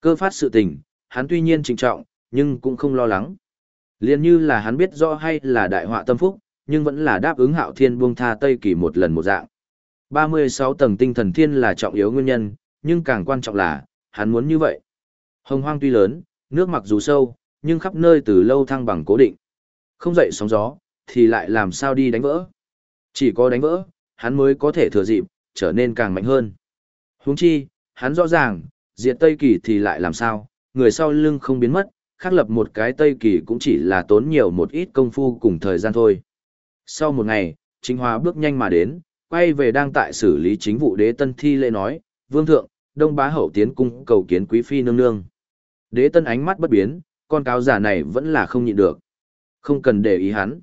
Cơ phát sự tình, hắn tuy nhiên trịnh trọng, nhưng cũng không lo lắng. Liên như là hắn biết rõ hay là đại họa tâm phúc, nhưng vẫn là đáp ứng hạo thiên buông tha Tây Kỳ một lần một dạng. 36 tầng tinh thần thiên là trọng yếu nguyên nhân, nhưng càng quan trọng là, hắn muốn như vậy. Hồng hoang tuy lớn, nước mặc dù sâu, nhưng khắp nơi từ lâu thăng bằng cố định. Không dậy sóng gió, thì lại làm sao đi đánh vỡ. Chỉ có đánh vỡ, hắn mới có thể thừa dịp, trở nên càng mạnh hơn. Huống chi, hắn rõ ràng, diệt Tây Kỳ thì lại làm sao, người sau lưng không biến mất, khắc lập một cái Tây Kỳ cũng chỉ là tốn nhiều một ít công phu cùng thời gian thôi. Sau một ngày, Trịnh Hòa bước nhanh mà đến, quay về đang tại xử lý chính vụ đế tân thi lễ nói, Vương Thượng, Đông Bá Hậu tiến cung cầu kiến Quý Phi nương nương. Đế tân ánh mắt bất biến, con cáo giả này vẫn là không nhịn được. Không cần để ý hắn.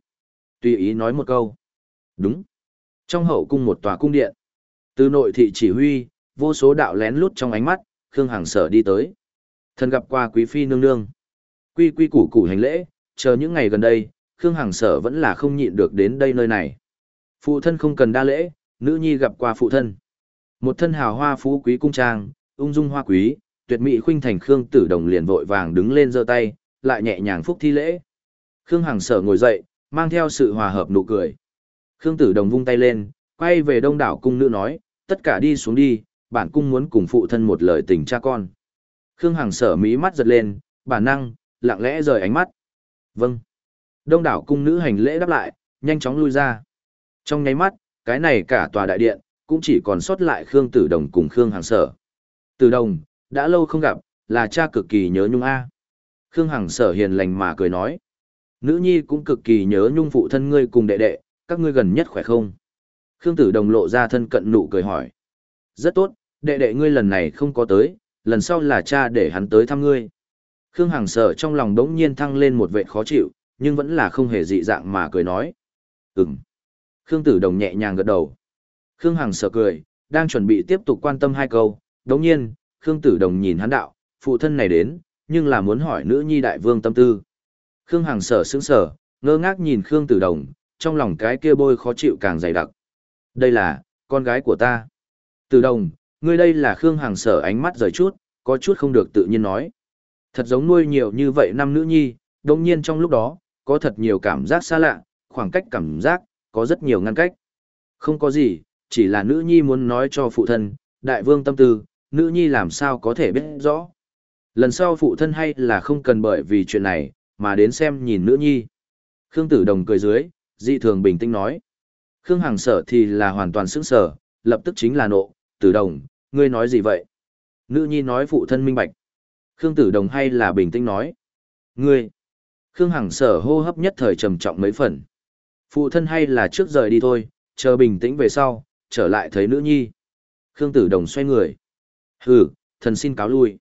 Tùy ý nói một câu. Đúng. Trong hậu cung một tòa cung điện. Từ nội thị chỉ huy, vô số đạo lén lút trong ánh mắt, Khương hàng sở đi tới. Thần gặp qua Quý Phi nương nương. Quy quy củ củ hành lễ, chờ những ngày gần đây, Khương Hằng sở vẫn là không nhịn được đến đây nơi này. Phụ thân không cần đa lễ, nữ nhi gặp qua phụ thân. Một thân hào hoa phú quý cung trang, ung dung hoa quý, tuyệt mỹ khuynh thành Khương Tử Đồng liền vội vàng đứng lên giơ tay, lại nhẹ nhàng phúc thi lễ. Khương Hằng sở ngồi dậy, mang theo sự hòa hợp nụ cười. Khương Tử Đồng vung tay lên, quay về đông đảo cung nữ nói, tất cả đi xuống đi, bản cung muốn cùng phụ thân một lời tình cha con. Khương Hằng sở mí mắt giật lên, bản năng, lặng lẽ rời ánh mắt. Vâng. Đông đảo cung nữ hành lễ đáp lại, nhanh chóng lui ra. Trong nháy mắt, cái này cả tòa đại điện, cũng chỉ còn sót lại Khương Tử Đồng cùng Khương Hằng Sở. Tử Đồng, đã lâu không gặp, là cha cực kỳ nhớ nhung a. Khương Hằng Sở hiền lành mà cười nói. Nữ nhi cũng cực kỳ nhớ nhung phụ thân ngươi cùng đệ đệ, các ngươi gần nhất khỏe không? Khương Tử Đồng lộ ra thân cận nụ cười hỏi. Rất tốt, đệ đệ ngươi lần này không có tới, lần sau là cha để hắn tới thăm ngươi. Khương Hằng Sở trong lòng đống nhiên thăng lên một vệ khó chịu, nhưng vẫn là không hề dị dạng mà cười nói. Ừm. Khương Tử Đồng nhẹ nhàng gật đầu. Khương Hằng sợ cười, đang chuẩn bị tiếp tục quan tâm hai câu, đống nhiên, Khương Tử Đồng nhìn hắn đạo, phụ thân này đến, nhưng là muốn hỏi nữ nhi đại vương tâm tư. Khương Hằng sở sững sở, ngơ ngác nhìn Khương Tử Đồng, trong lòng cái kia bôi khó chịu càng dày đặc. Đây là, con gái của ta. Tử Đồng, ngươi đây là Khương Hằng sở ánh mắt rời chút, có chút không được tự nhiên nói. Thật giống nuôi nhiều như vậy năm nữ nhi, đồng nhiên trong lúc đó, có thật nhiều cảm giác xa lạ, khoảng cách cảm giác, có rất nhiều ngăn cách. Không có gì, chỉ là nữ nhi muốn nói cho phụ thân, đại vương tâm tư, nữ nhi làm sao có thể biết rõ. Lần sau phụ thân hay là không cần bởi vì chuyện này, mà đến xem nhìn nữ nhi. Khương Tử Đồng cười dưới, dị thường bình tĩnh nói. Khương Hằng sở thì là hoàn toàn sững sở, lập tức chính là nộ, Tử Đồng, ngươi nói gì vậy? Nữ nhi nói phụ thân minh bạch. Khương Tử Đồng hay là bình tĩnh nói. Ngươi! Khương Hằng sở hô hấp nhất thời trầm trọng mấy phần. Phụ thân hay là trước rời đi thôi, chờ bình tĩnh về sau, trở lại thấy nữ nhi. Khương Tử Đồng xoay người. Hừ, thần xin cáo lui.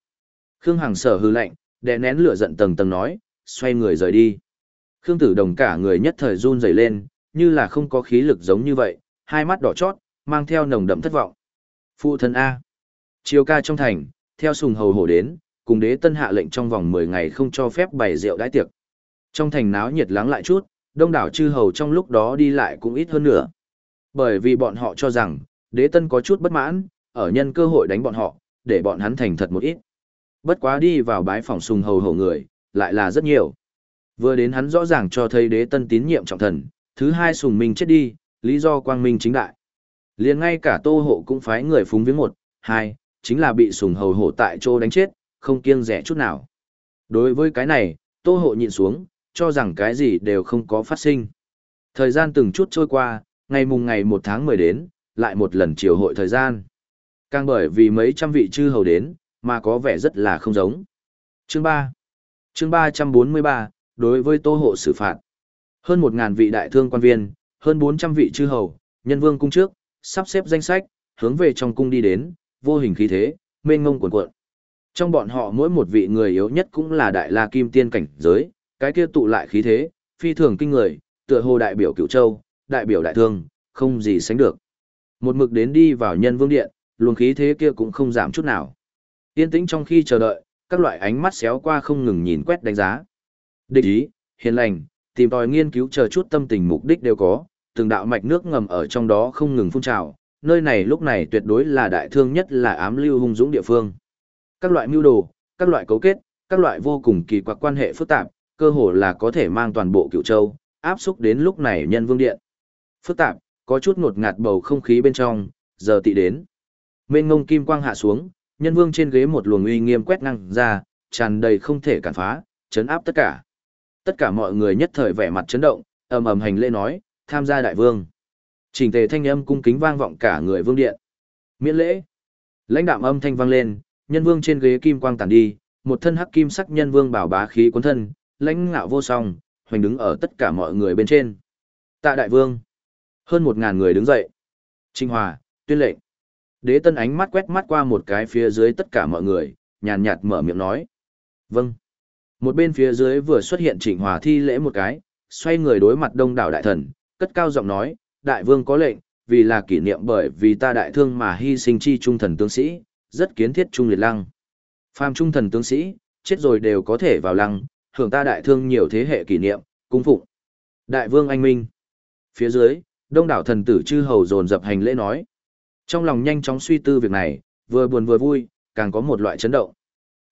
Khương Hằng sở hư lạnh, đè nén lửa giận tầng tầng nói, xoay người rời đi. Khương Tử Đồng cả người nhất thời run rẩy lên, như là không có khí lực giống như vậy, hai mắt đỏ chót, mang theo nồng đậm thất vọng. Phụ thân A. Chiều ca trong thành, theo sùng hầu hổ đến, cùng đế tân hạ lệnh trong vòng 10 ngày không cho phép bày rượu đãi tiệc. Trong thành náo nhiệt lắng lại chút, đông đảo chư hầu trong lúc đó đi lại cũng ít hơn nữa. Bởi vì bọn họ cho rằng, đế tân có chút bất mãn, ở nhân cơ hội đánh bọn họ, để bọn hắn thành thật một ít. Bất quá đi vào bái phòng sùng hầu hầu người, lại là rất nhiều. Vừa đến hắn rõ ràng cho thấy đế tân tín nhiệm trọng thần, thứ hai sùng minh chết đi, lý do quang minh chính đại. liền ngay cả tô hộ cũng phái người phúng viếng một, hai, chính là bị sùng hầu hổ tại chỗ đánh chết, không kiêng rẻ chút nào. Đối với cái này, tô hộ nhịn xuống, cho rằng cái gì đều không có phát sinh. Thời gian từng chút trôi qua, ngày mùng ngày 1 tháng 10 đến, lại một lần chiều hội thời gian. Càng bởi vì mấy trăm vị chư hầu đến, mà có vẻ rất là không giống. Chương 3 Chương 343, đối với tô hộ xử phạt. Hơn 1.000 vị đại thương quan viên, hơn 400 vị chư hầu, nhân vương cung trước, sắp xếp danh sách, hướng về trong cung đi đến, vô hình khí thế, mênh ngông cuộn cuộn. Trong bọn họ mỗi một vị người yếu nhất cũng là đại la kim tiên cảnh giới, cái kia tụ lại khí thế, phi thường kinh người, tựa hồ đại biểu cựu châu, đại biểu đại thương, không gì sánh được. Một mực đến đi vào nhân vương điện, luồng khí thế kia cũng không giảm chút nào. Yên tĩnh trong khi chờ đợi, các loại ánh mắt xéo qua không ngừng nhìn quét đánh giá. Địch ý, hiền lành, tìm tòi nghiên cứu chờ chút tâm tình mục đích đều có, từng đạo mạch nước ngầm ở trong đó không ngừng phun trào, nơi này lúc này tuyệt đối là đại thương nhất là ám lưu hung dũng địa phương. Các loại mưu đồ, các loại cấu kết, các loại vô cùng kỳ quặc quan hệ phức tạp, cơ hồ là có thể mang toàn bộ cựu châu, áp xúc đến lúc này nhân vương điện. Phức tạp, có chút ngột ngạt bầu không khí bên trong, giờ tị đến. Mênh ngông kim quang hạ xuống, nhân vương trên ghế một luồng uy nghiêm quét ngang ra, tràn đầy không thể cản phá, chấn áp tất cả. Tất cả mọi người nhất thời vẻ mặt chấn động, ầm ầm hành lễ nói, tham gia đại vương. Trình tề thanh âm cung kính vang vọng cả người vương điện. Miễn lễ. Lãnh đạm âm thanh vang lên, nhân vương trên ghế kim quang tản đi, một thân hắc kim sắc nhân vương bảo bá khí cuốn thân, lãnh ngạo vô song, hoành đứng ở tất cả mọi người bên trên. Tạ đại vương. Hơn một ngàn người đứng dậy. Trinh Hòa, tuyên lệnh. Đế tân ánh mắt quét mắt qua một cái phía dưới tất cả mọi người, nhàn nhạt mở miệng nói. Vâng. Một bên phía dưới vừa xuất hiện trịnh hòa thi lễ một cái, xoay người đối mặt đông đảo đại thần, cất cao giọng nói, đại vương có lệnh, vì là kỷ niệm bởi vì ta đại thương mà hy sinh chi trung thần tướng sĩ, rất kiến thiết trung liệt lăng. Phàm trung thần tướng sĩ, chết rồi đều có thể vào lăng, hưởng ta đại thương nhiều thế hệ kỷ niệm, cung phụng. Đại vương anh minh. Phía dưới, đông đảo thần tử chư hầu dồn dập hành lễ nói. Trong lòng nhanh chóng suy tư việc này, vừa buồn vừa vui, càng có một loại chấn động.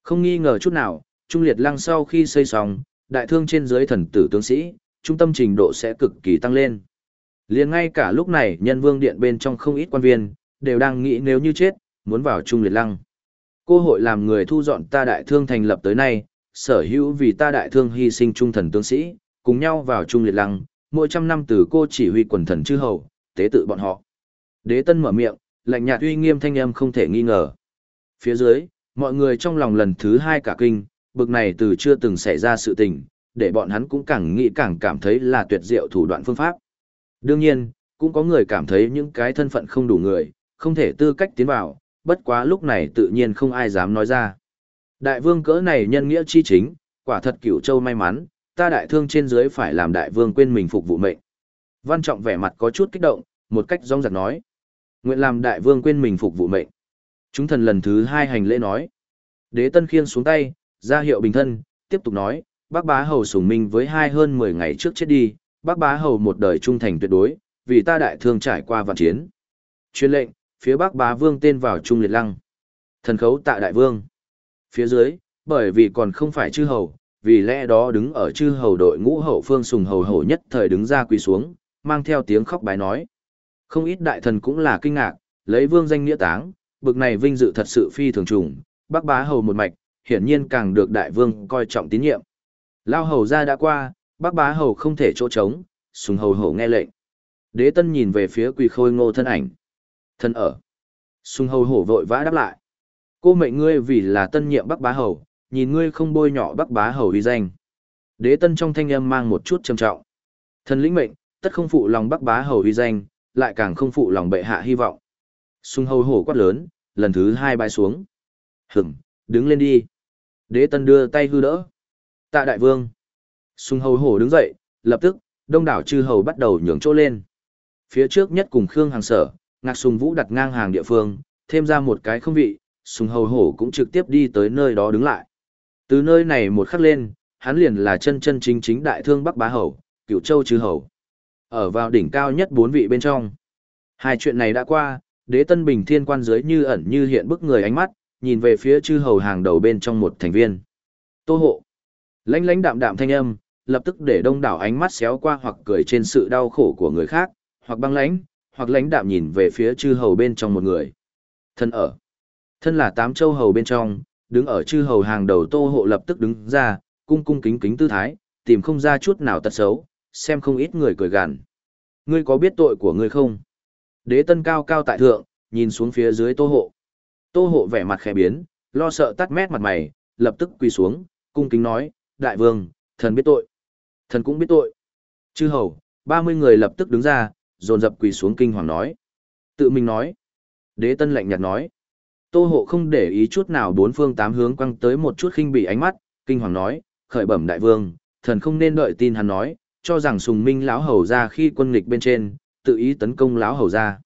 Không nghi ngờ chút nào, Trung Liệt Lăng sau khi xây xong, đại thương trên dưới thần tử tướng sĩ, trung tâm trình độ sẽ cực kỳ tăng lên. Liền ngay cả lúc này nhân vương điện bên trong không ít quan viên, đều đang nghĩ nếu như chết, muốn vào Trung Liệt Lăng. Cô hội làm người thu dọn ta đại thương thành lập tới nay, sở hữu vì ta đại thương hy sinh trung thần tướng sĩ, cùng nhau vào Trung Liệt Lăng, mỗi trăm năm từ cô chỉ huy quần thần chư hầu, tế tự bọn họ. Đế tân mở miệng, lạnh nhạt uy nghiêm thanh âm không thể nghi ngờ. Phía dưới, mọi người trong lòng lần thứ hai cả kinh, bực này từ chưa từng xảy ra sự tình, để bọn hắn cũng càng nghĩ càng cảm thấy là tuyệt diệu thủ đoạn phương pháp. Đương nhiên, cũng có người cảm thấy những cái thân phận không đủ người, không thể tư cách tiến vào, bất quá lúc này tự nhiên không ai dám nói ra. Đại vương cỡ này nhân nghĩa chi chính, quả thật cửu châu may mắn, ta đại thương trên dưới phải làm đại vương quên mình phục vụ mệnh. Văn Trọng vẻ mặt có chút kích động, một cách rong rạc nói. Nguyện làm đại vương quên mình phục vụ mệnh. Chúng thần lần thứ hai hành lễ nói. Đế tân khiên xuống tay, ra hiệu bình thân, tiếp tục nói, bác bá hầu sùng minh với hai hơn 10 ngày trước chết đi, bác bá hầu một đời trung thành tuyệt đối, vì ta đại thương trải qua vạn chiến. Chuyên lệnh, phía bắc bá vương tên vào trung liệt lăng. Thần khấu tạ đại vương. Phía dưới, bởi vì còn không phải chư hầu, vì lẽ đó đứng ở chư hầu đội ngũ hậu phương sùng hầu hầu nhất thời đứng ra quỳ xuống, mang theo tiếng khóc bái nói. Không ít đại thần cũng là kinh ngạc, lấy vương danh nghĩa táng, bực này vinh dự thật sự phi thường trùng, Bác bá hầu một mạch, hiển nhiên càng được đại vương coi trọng tín nhiệm. Lao hầu ra đã qua, bác bá hầu không thể chỗ trống, sùng hầu hầu nghe lệnh. Đế tân nhìn về phía quỳ khôi ngô thân ảnh. Thân ở. Sùng hầu hổ vội vã đáp lại. Cô mệnh ngươi vì là tân nhiệm bắc bá hầu, nhìn ngươi không bôi nhọ bắc bá hầu uy danh. Đế tân trong thanh âm mang một chút trầm trọng. Thần lĩnh mệnh, tất không phụ lòng bắc bá hầu uy danh, lại càng không phụ lòng bệ hạ hy vọng. Sung hầu hổ quát lớn, lần thứ hai bay xuống. Hửm, đứng lên đi. Đế tân đưa tay hư đỡ. Tạ đại vương. Sung hầu hổ đứng dậy, lập tức, đông đảo chư hầu bắt đầu nhường chỗ lên. Phía trước nhất cùng Khương hàng sở, ngạc sùng vũ đặt ngang hàng địa phương, thêm ra một cái không vị, sùng hầu hổ cũng trực tiếp đi tới nơi đó đứng lại. Từ nơi này một khắc lên, hắn liền là chân chân chính chính đại thương Bắc Bá Hầu, cựu châu chư hầu. Ở vào đỉnh cao nhất bốn vị bên trong. Hai chuyện này đã qua, đế tân bình thiên quan dưới như ẩn như hiện bức người ánh mắt, nhìn về phía chư hầu hàng đầu bên trong một thành viên. Tô hộ. Lãnh lãnh đạm đạm thanh âm, lập tức để đông đảo ánh mắt xéo qua hoặc cười trên sự đau khổ của người khác, hoặc băng lãnh, hoặc lãnh đạm nhìn về phía chư hầu bên trong một người. Thân ở. Thân là tám châu hầu bên trong, đứng ở chư hầu hàng đầu tô hộ lập tức đứng ra, cung cung kính kính tư thái, tìm không ra chút nào tật xấu, xem không ít người cười gằn. Ngươi có biết tội của ngươi không? Đế tân cao cao tại thượng, nhìn xuống phía dưới tô hộ. Tô hộ vẻ mặt khẽ biến, lo sợ tắt mét mặt mày, lập tức quỳ xuống, cung kính nói, đại vương, thần biết tội. Thần cũng biết tội. Chư hầu, 30 người lập tức đứng ra, dồn dập quỳ xuống kinh hoàng nói. Tự mình nói. Đế tân lạnh nhạt nói. Tô hộ không để ý chút nào bốn phương tám hướng quăng tới một chút khinh bị ánh mắt, kinh hoàng nói, khởi bẩm đại vương, thần không nên đợi tin hắn nói, cho rằng sùng minh lão hầu ra khi quân nghịch bên trên, tự ý tấn công lão hầu ra.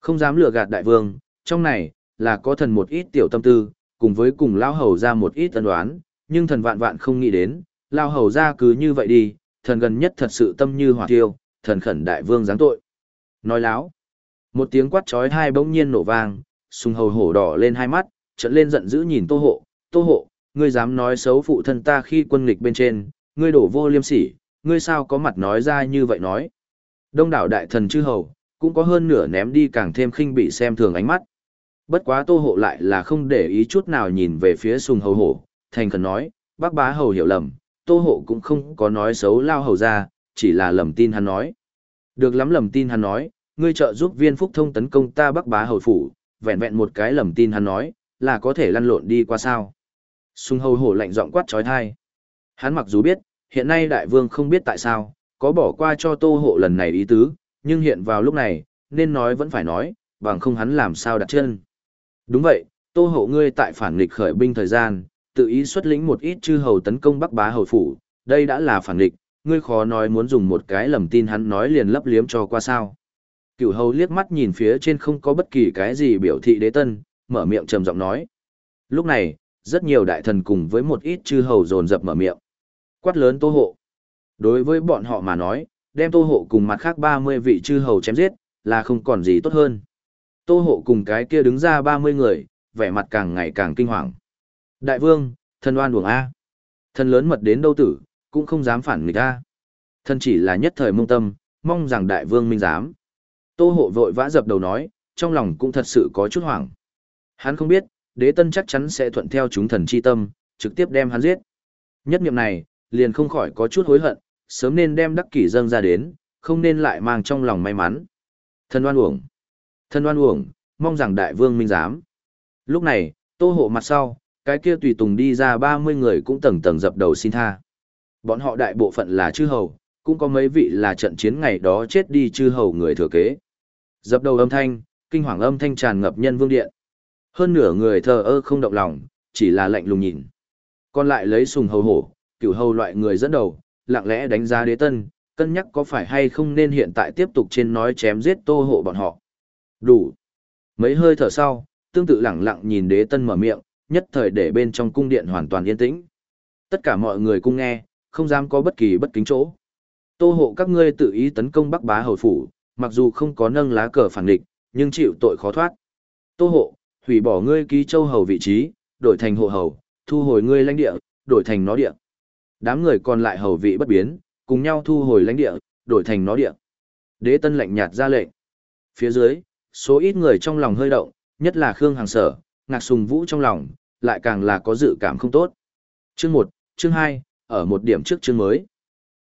Không dám lừa gạt đại vương, trong này, là có thần một ít tiểu tâm tư, cùng với cùng lão hầu ra một ít tân đoán, nhưng thần vạn vạn không nghĩ đến, lão hầu ra cứ như vậy đi, thần gần nhất thật sự tâm như hỏa tiêu, thần khẩn đại vương giáng tội. Nói láo. Một tiếng quát trói hai bỗng nhiên nổ vang, sùng hầu hổ đỏ lên hai mắt, trận lên giận dữ nhìn tô hộ, tô hộ, ngươi dám nói xấu phụ thân ta khi quân nghịch bên trên, ngươi đổ vô liêm sỉ, ngươi sao có mặt nói ra như vậy nói. Đông đảo đại thần chư hầu, cũng có hơn nửa ném đi càng thêm khinh bị xem thường ánh mắt. Bất quá tô hộ lại là không để ý chút nào nhìn về phía sùng hầu hổ, thành khẩn nói, bác bá hầu hiểu lầm, tô hộ cũng không có nói xấu lao hầu ra, chỉ là lầm tin hắn nói. Được lắm lầm tin hắn nói, ngươi trợ giúp viên phúc thông tấn công ta bắc bá hầu phủ, vẹn vẹn một cái lầm tin hắn nói, là có thể lăn lộn đi qua sao. Sung hầu hổ lạnh giọng quát trói thai. Hắn mặc dù biết, hiện nay đại vương không biết tại sao, có bỏ qua cho tô hộ lần này ý tứ, nhưng hiện vào lúc này, nên nói vẫn phải nói, bằng không hắn làm sao đặt chân. Đúng vậy, tô hộ ngươi tại phản nghịch khởi binh thời gian, tự ý xuất lĩnh một ít chư hầu tấn công bắc bá hầu phủ, đây đã là phản nghịch, ngươi khó nói muốn dùng một cái lầm tin hắn nói liền lấp liếm cho qua sao. Cửu hầu liếc mắt nhìn phía trên không có bất kỳ cái gì biểu thị đế tân, mở miệng trầm giọng nói. Lúc này, rất nhiều đại thần cùng với một ít chư hầu dồn dập mở miệng. Quát lớn tô hộ. Đối với bọn họ mà nói, đem tô hộ cùng mặt khác 30 vị chư hầu chém giết, là không còn gì tốt hơn. Tô hộ cùng cái kia đứng ra 30 người, vẻ mặt càng ngày càng kinh hoàng. Đại vương, thần oan uổng A. Thần lớn mật đến đâu tử, cũng không dám phản nghịch A. Thần chỉ là nhất thời mông tâm, mong rằng đại vương minh dám. Tô hộ vội vã dập đầu nói, trong lòng cũng thật sự có chút hoảng. Hắn không biết, đế tân chắc chắn sẽ thuận theo chúng thần chi tâm, trực tiếp đem hắn giết. Nhất niệm này, liền không khỏi có chút hối hận, sớm nên đem đắc kỷ dâng ra đến, không nên lại mang trong lòng may mắn. Thân oan uổng. Thân oan uổng, mong rằng đại vương minh giám. Lúc này, tô hộ mặt sau, cái kia tùy tùng đi ra 30 người cũng tầng tầng dập đầu xin tha. Bọn họ đại bộ phận là chư hầu, cũng có mấy vị là trận chiến ngày đó chết đi chư hầu người thừa kế. Dập đầu âm thanh, kinh hoàng âm thanh tràn ngập nhân vương điện. Hơn nửa người thờ ơ không động lòng, chỉ là lạnh lùng nhìn. Còn lại lấy sùng hầu hổ, cửu hầu loại người dẫn đầu, lặng lẽ đánh giá đế tân, cân nhắc có phải hay không nên hiện tại tiếp tục trên nói chém giết tô hộ bọn họ. Đủ. Mấy hơi thở sau, tương tự lặng lặng nhìn đế tân mở miệng, nhất thời để bên trong cung điện hoàn toàn yên tĩnh. Tất cả mọi người cung nghe, không dám có bất kỳ bất kính chỗ. Tô hộ các ngươi tự ý tấn công Bắc Bá hầu phủ, mặc dù không có nâng lá cờ phản địch, nhưng chịu tội khó thoát. Tô hộ, hủy bỏ ngươi ký châu hầu vị trí, đổi thành hộ hầu, thu hồi ngươi lãnh địa, đổi thành nó địa. Đám người còn lại hầu vị bất biến, cùng nhau thu hồi lãnh địa, đổi thành nó địa. Đế tân lạnh nhạt ra lệnh. Phía dưới, số ít người trong lòng hơi động, nhất là Khương Hàng Sở, ngạc sùng vũ trong lòng, lại càng là có dự cảm không tốt. Chương 1, chương 2, ở một điểm trước chương mới.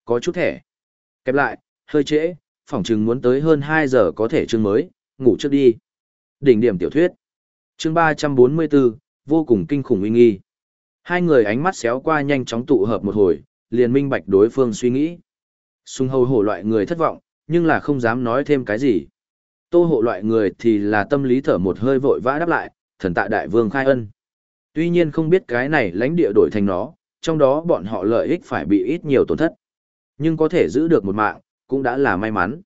Có chút thẻ. Kẹp lại, hơi trễ, phỏng chừng muốn tới hơn 2 giờ có thể chương mới, ngủ trước đi. Đỉnh điểm tiểu thuyết. Chương 344, vô cùng kinh khủng uy nghi. Hai người ánh mắt xéo qua nhanh chóng tụ hợp một hồi, liền minh bạch đối phương suy nghĩ. Sung hầu hổ loại người thất vọng, nhưng là không dám nói thêm cái gì. Tô hộ loại người thì là tâm lý thở một hơi vội vã đáp lại, thần tạ đại vương khai ân. Tuy nhiên không biết cái này lãnh địa đổi thành nó, trong đó bọn họ lợi ích phải bị ít nhiều tổn thất. Nhưng có thể giữ được một mạng, cũng đã là may mắn.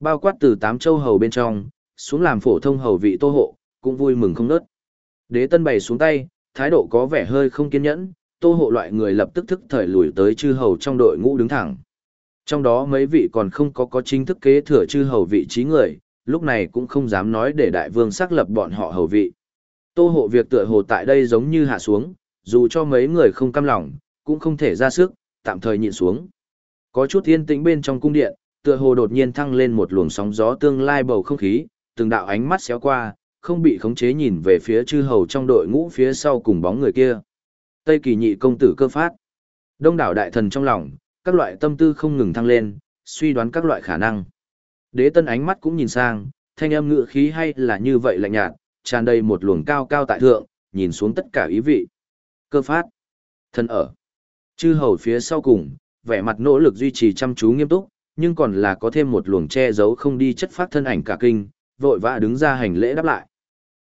Bao quát từ tám châu hầu bên trong, xuống làm phổ thông hầu vị tô hộ, cũng vui mừng không nớt. Đế tân bày xuống tay, thái độ có vẻ hơi không kiên nhẫn, tô hộ loại người lập tức thức thời lùi tới chư hầu trong đội ngũ đứng thẳng. Trong đó mấy vị còn không có có chính thức kế thừa chư hầu vị trí người, lúc này cũng không dám nói để đại vương xác lập bọn họ hầu vị. Tô hộ việc tựa hồ tại đây giống như hạ xuống, dù cho mấy người không cam lòng, cũng không thể ra sức, tạm thời nhịn xuống. Có chút yên tĩnh bên trong cung điện, tựa hồ đột nhiên thăng lên một luồng sóng gió tương lai bầu không khí, từng đạo ánh mắt xéo qua, không bị khống chế nhìn về phía chư hầu trong đội ngũ phía sau cùng bóng người kia. Tây kỳ nhị công tử cơ phát. Đông đảo đại thần trong lòng, các loại tâm tư không ngừng thăng lên, suy đoán các loại khả năng. Đế tân ánh mắt cũng nhìn sang, thanh âm ngự khí hay là như vậy lạnh nhạt, tràn đầy một luồng cao cao tại thượng, nhìn xuống tất cả ý vị. Cơ phát. Thân ở. Chư hầu phía sau cùng, vẻ mặt nỗ lực duy trì chăm chú nghiêm túc, nhưng còn là có thêm một luồng che giấu không đi chất phát thân ảnh cả kinh, vội vã đứng ra hành lễ đáp lại.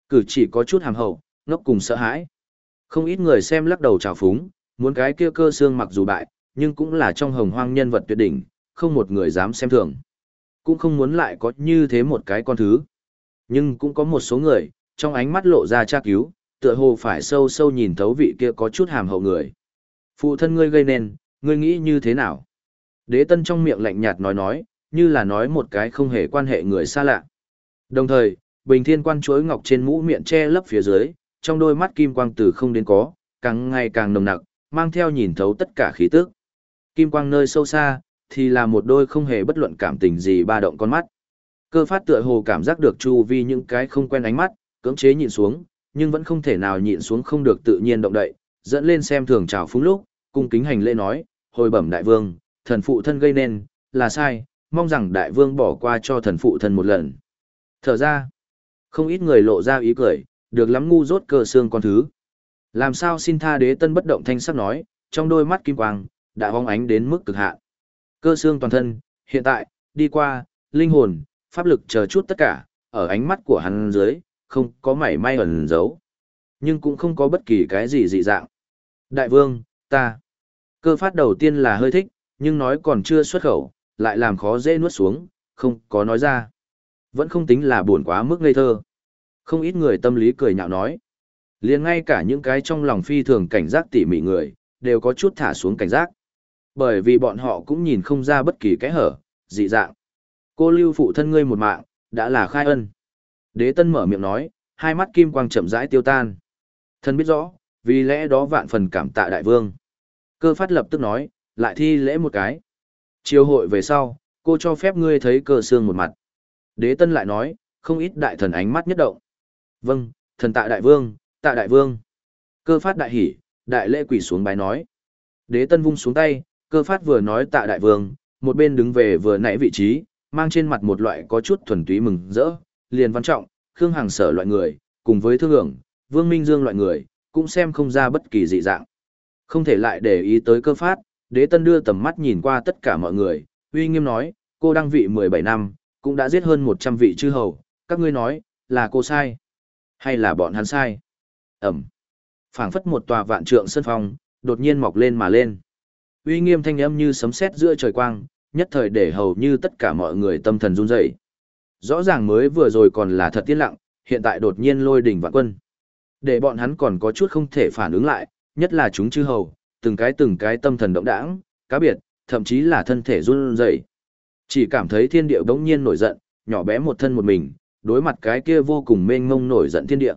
Cử chỉ có chút hàm hậu, ngốc cùng sợ hãi. Không ít người xem lắc đầu trào phúng, muốn cái kia cơ xương mặc dù bại, nhưng cũng là trong hồng hoang nhân vật tuyệt đỉnh, không một người dám xem thường. Cũng không muốn lại có như thế một cái con thứ. Nhưng cũng có một số người, trong ánh mắt lộ ra tra cứu, tựa hồ phải sâu sâu nhìn thấu vị kia có chút hàm hậu người. Phụ thân ngươi gây nên, ngươi nghĩ như thế nào? Đế tân trong miệng lạnh nhạt nói nói, như là nói một cái không hề quan hệ người xa lạ. Đồng thời, bình thiên quan chuối ngọc trên mũ miệng che lấp phía dưới, trong đôi mắt kim quang từ không đến có, càng ngày càng nồng nặc, mang theo nhìn thấu tất cả khí tức. Kim quang nơi sâu xa, thì là một đôi không hề bất luận cảm tình gì ba động con mắt. Cơ phát tựa hồ cảm giác được chu vi những cái không quen ánh mắt, cưỡng chế nhìn xuống, nhưng vẫn không thể nào nhịn xuống không được tự nhiên động đậy, dẫn lên xem thường chào phúng lúc, cung kính hành lễ nói, hồi bẩm đại vương, thần phụ thân gây nên, là sai, mong rằng đại vương bỏ qua cho thần phụ thân một lần. Thở ra, không ít người lộ ra ý cười, được lắm ngu rốt cơ xương con thứ. Làm sao xin tha đế tân bất động thanh sắc nói, trong đôi mắt kim quang, đã vong ánh đến mức cực hạn. Cơ xương toàn thân, hiện tại, đi qua, linh hồn, pháp lực chờ chút tất cả, ở ánh mắt của hắn dưới, không có mảy may ẩn giấu. Nhưng cũng không có bất kỳ cái gì dị dạng. Đại vương, ta. Cơ phát đầu tiên là hơi thích, nhưng nói còn chưa xuất khẩu, lại làm khó dễ nuốt xuống, không có nói ra. Vẫn không tính là buồn quá mức ngây thơ. Không ít người tâm lý cười nhạo nói. liền ngay cả những cái trong lòng phi thường cảnh giác tỉ mỉ người, đều có chút thả xuống cảnh giác. Bởi vì bọn họ cũng nhìn không ra bất kỳ cái hở, dị dạng. Cô lưu phụ thân ngươi một mạng, đã là khai ân. Đế tân mở miệng nói, hai mắt kim quang chậm rãi tiêu tan. Thân biết rõ, vì lẽ đó vạn phần cảm tạ đại vương. Cơ phát lập tức nói, lại thi lễ một cái. Chiều hội về sau, cô cho phép ngươi thấy cơ xương một mặt. Đế tân lại nói, không ít đại thần ánh mắt nhất động. Vâng, thần tạ đại vương, tạ đại vương. Cơ phát đại hỉ, đại lễ quỷ xuống bái nói. Đế tân vung xuống tay, cơ phát vừa nói tạ đại vương, một bên đứng về vừa nãy vị trí, mang trên mặt một loại có chút thuần túy mừng rỡ, liền văn trọng, khương hàng sở loại người, cùng với thương hưởng, vương minh dương loại người, cũng xem không ra bất kỳ dị dạng. Không thể lại để ý tới cơ phát, đế tân đưa tầm mắt nhìn qua tất cả mọi người, uy nghiêm nói, cô đăng vị 17 năm, cũng đã giết hơn 100 vị chư hầu, các ngươi nói, là cô sai. Hay là bọn hắn sai? Ẩm. phảng phất một tòa vạn trượng sân phong, đột nhiên mọc lên mà lên. Uy nghiêm thanh âm như sấm sét giữa trời quang, nhất thời để hầu như tất cả mọi người tâm thần run rẩy. Rõ ràng mới vừa rồi còn là thật tiên lặng, hiện tại đột nhiên lôi đỉnh vạn quân. Để bọn hắn còn có chút không thể phản ứng lại, nhất là chúng chư hầu, từng cái từng cái tâm thần động đãng, cá biệt, thậm chí là thân thể run rẩy. Chỉ cảm thấy thiên địa bỗng nhiên nổi giận, nhỏ bé một thân một mình, đối mặt cái kia vô cùng mênh mông nổi giận thiên địa.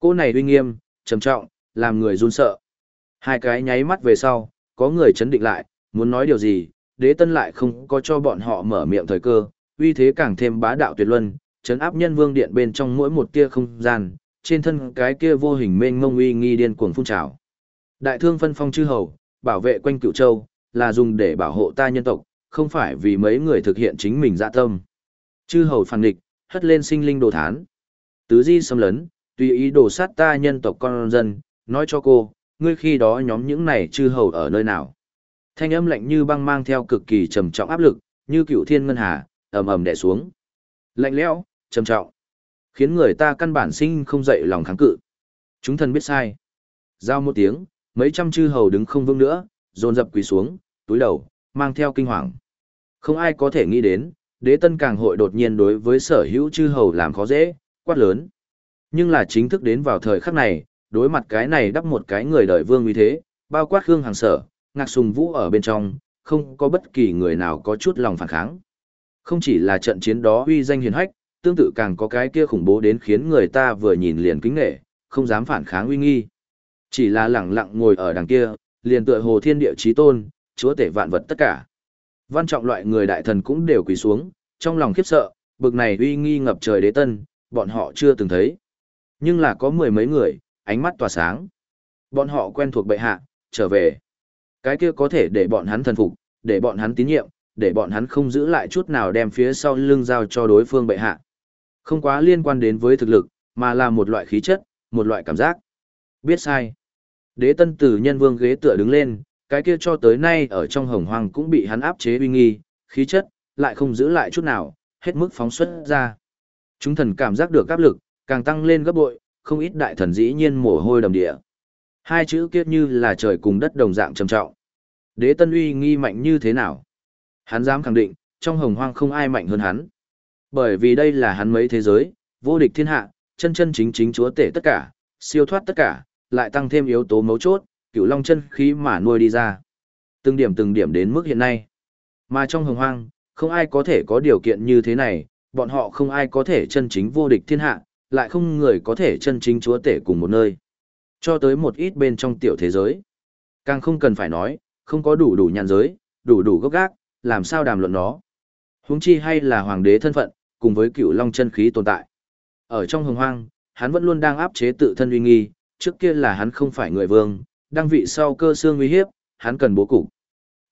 Cô này uy nghiêm, trầm trọng, làm người run sợ. Hai cái nháy mắt về sau, có người chấn định lại, muốn nói điều gì, đế tân lại không có cho bọn họ mở miệng thời cơ, uy thế càng thêm bá đạo tuyệt luân, chấn áp nhân vương điện bên trong mỗi một tia không gian, trên thân cái kia vô hình mênh mông uy nghi điên cuồng phun trào. Đại thương phân phong chư hầu, bảo vệ quanh cựu châu, là dùng để bảo hộ ta nhân tộc, không phải vì mấy người thực hiện chính mình dạ tâm. Chư hầu phản địch, hất lên sinh linh đồ thán. Tứ di xâm lấn, tùy ý đồ sát ta nhân tộc con dân, nói cho cô, ngươi khi đó nhóm những này chư hầu ở nơi nào. Thanh âm lạnh như băng mang theo cực kỳ trầm trọng áp lực, như cựu thiên ngân hà, ầm ầm đè xuống. Lạnh lẽo, trầm trọng, khiến người ta căn bản sinh không dậy lòng kháng cự. Chúng thần biết sai. Giao một tiếng, mấy trăm chư hầu đứng không vững nữa, dồn dập quỳ xuống, túi đầu, mang theo kinh hoàng. Không ai có thể nghĩ đến, đế tân càng hội đột nhiên đối với sở hữu chư hầu làm khó dễ, quát lớn. Nhưng là chính thức đến vào thời khắc này, đối mặt cái này đắp một cái người đời vương uy thế, bao quát khương hàng sở, ngạc sùng vũ ở bên trong, không có bất kỳ người nào có chút lòng phản kháng. Không chỉ là trận chiến đó uy danh hiền hách, tương tự càng có cái kia khủng bố đến khiến người ta vừa nhìn liền kính nghệ, không dám phản kháng uy nghi. Chỉ là lẳng lặng ngồi ở đằng kia, liền tựa hồ thiên địa chí tôn, chúa tể vạn vật tất cả. Văn trọng loại người đại thần cũng đều quỳ xuống, trong lòng khiếp sợ, bực này uy nghi ngập trời đế tân, bọn họ chưa từng thấy. Nhưng là có mười mấy người, ánh mắt tỏa sáng. Bọn họ quen thuộc bệ hạ, trở về. Cái kia có thể để bọn hắn thần phục, để bọn hắn tín nhiệm, để bọn hắn không giữ lại chút nào đem phía sau lưng giao cho đối phương bệ hạ. Không quá liên quan đến với thực lực, mà là một loại khí chất, một loại cảm giác. Biết sai. Đế tân Từ nhân vương ghế tựa đứng lên, cái kia cho tới nay ở trong hồng hoang cũng bị hắn áp chế uy nghi, khí chất, lại không giữ lại chút nào, hết mức phóng xuất ra. Chúng thần cảm giác được áp lực, càng tăng lên gấp bội, không ít đại thần dĩ nhiên mồ hôi đầm địa. Hai chữ kiếp như là trời cùng đất đồng dạng trầm trọng. Đế tân uy nghi mạnh như thế nào? Hắn dám khẳng định, trong hồng hoang không ai mạnh hơn hắn. Bởi vì đây là hắn mấy thế giới, vô địch thiên hạ, chân chân chính chính chúa tể tất cả, siêu thoát tất cả, lại tăng thêm yếu tố mấu chốt, cửu long chân khí mà nuôi đi ra. Từng điểm từng điểm đến mức hiện nay. Mà trong hồng hoang, không ai có thể có điều kiện như thế này, bọn họ không ai có thể chân chính vô địch thiên hạ, lại không người có thể chân chính chúa tể cùng một nơi. Cho tới một ít bên trong tiểu thế giới. Càng không cần phải nói, không có đủ đủ nhàn giới, đủ đủ gốc gác, làm sao đàm luận nó. Huống chi hay là hoàng đế thân phận, cùng với cựu long chân khí tồn tại. Ở trong hồng hoang, hắn vẫn luôn đang áp chế tự thân uy nghi, trước kia là hắn không phải người vương, đang vị sau cơ xương uy hiếp, hắn cần bố cục.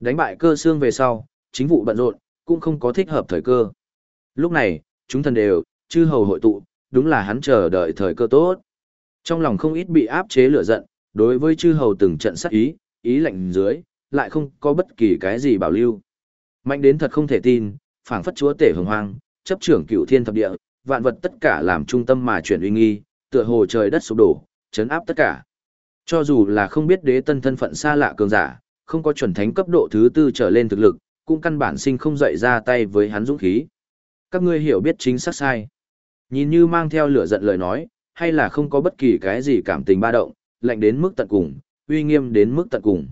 Đánh bại cơ xương về sau, chính vụ bận rộn, cũng không có thích hợp thời cơ. Lúc này, chúng thần đều, chư hầu hội tụ, đúng là hắn chờ đợi thời cơ tốt. Trong lòng không ít bị áp chế lửa giận, đối với chư hầu từng trận sát ý, ý lạnh dưới, lại không có bất kỳ cái gì bảo lưu. Mạnh đến thật không thể tin, phảng phất chúa tể hồng hoang, chấp trưởng cửu thiên thập địa, vạn vật tất cả làm trung tâm mà chuyển uy nghi, tựa hồ trời đất sụp đổ, chấn áp tất cả. Cho dù là không biết đế tân thân phận xa lạ cường giả, không có chuẩn thánh cấp độ thứ tư trở lên thực lực, cũng căn bản sinh không dậy ra tay với hắn dũng khí. Các ngươi hiểu biết chính xác sai. Nhìn như mang theo lửa giận lời nói, hay là không có bất kỳ cái gì cảm tình ba động, lạnh đến mức tận cùng, uy nghiêm đến mức tận cùng.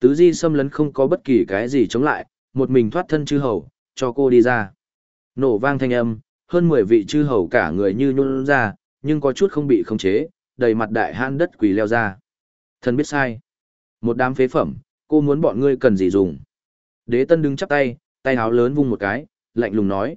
Tứ di xâm lấn không có bất kỳ cái gì chống lại, một mình thoát thân chư hầu, cho cô đi ra. Nổ vang thanh âm, hơn 10 vị chư hầu cả người như nhún ra, nhưng có chút không bị khống chế, đầy mặt đại han đất quỳ leo ra. Thần biết sai. Một đám phế phẩm, cô muốn bọn ngươi cần gì dùng. Đế tân đứng chắp tay, tay áo lớn vung một cái, lạnh lùng nói.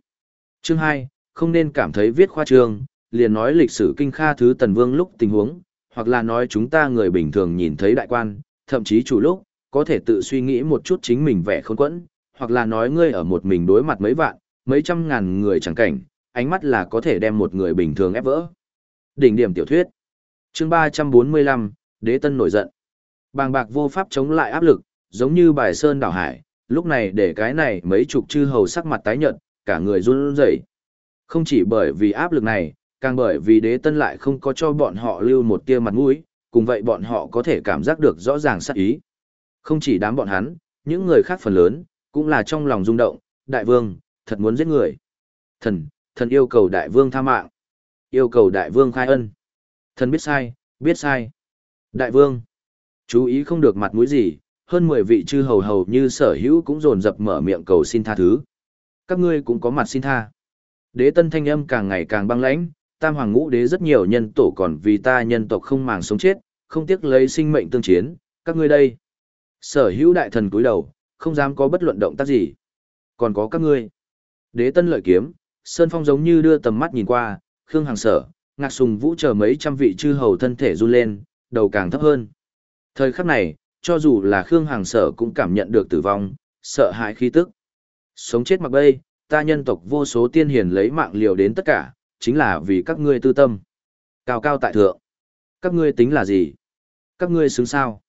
Chương 2, không nên cảm thấy viết khoa trương, liền nói lịch sử kinh kha thứ tần vương lúc tình huống, hoặc là nói chúng ta người bình thường nhìn thấy đại quan, thậm chí chủ lúc, có thể tự suy nghĩ một chút chính mình vẻ khôn quẫn, hoặc là nói ngươi ở một mình đối mặt mấy vạn, mấy trăm ngàn người chẳng cảnh, ánh mắt là có thể đem một người bình thường ép vỡ. Đỉnh điểm tiểu thuyết. Chương 345, Đế Tân nổi giận. Bàng bạc vô pháp chống lại áp lực, giống như bài sơn đảo hải, lúc này để cái này mấy chục chư hầu sắc mặt tái nhợt, cả người run rẩy. Không chỉ bởi vì áp lực này, càng bởi vì đế tân lại không có cho bọn họ lưu một tia mặt mũi, cùng vậy bọn họ có thể cảm giác được rõ ràng sát ý. Không chỉ đám bọn hắn, những người khác phần lớn, cũng là trong lòng rung động, đại vương, thật muốn giết người. Thần, thần yêu cầu đại vương tha mạng. Yêu cầu đại vương khai ân. Thần biết sai, biết sai. Đại vương, chú ý không được mặt mũi gì, hơn 10 vị chư hầu hầu như sở hữu cũng dồn dập mở miệng cầu xin tha thứ. Các ngươi cũng có mặt xin tha. Đế tân thanh âm càng ngày càng băng lãnh, tam hoàng ngũ đế rất nhiều nhân tổ còn vì ta nhân tộc không màng sống chết, không tiếc lấy sinh mệnh tương chiến, các ngươi đây. Sở hữu đại thần cúi đầu, không dám có bất luận động tác gì. Còn có các ngươi. Đế tân lợi kiếm, Sơn Phong giống như đưa tầm mắt nhìn qua, Khương Hàng sở, ngạc sùng vũ chờ mấy trăm vị chư hầu thân thể run lên, đầu càng thấp hơn. Thời khắc này, cho dù là Khương Hàng sở cũng cảm nhận được tử vong, sợ hãi khí tức. Sống chết mặc bay, ta nhân tộc vô số tiên hiền lấy mạng liều đến tất cả, chính là vì các ngươi tư tâm. Cao cao tại thượng. Các ngươi tính là gì? Các ngươi xứng sao?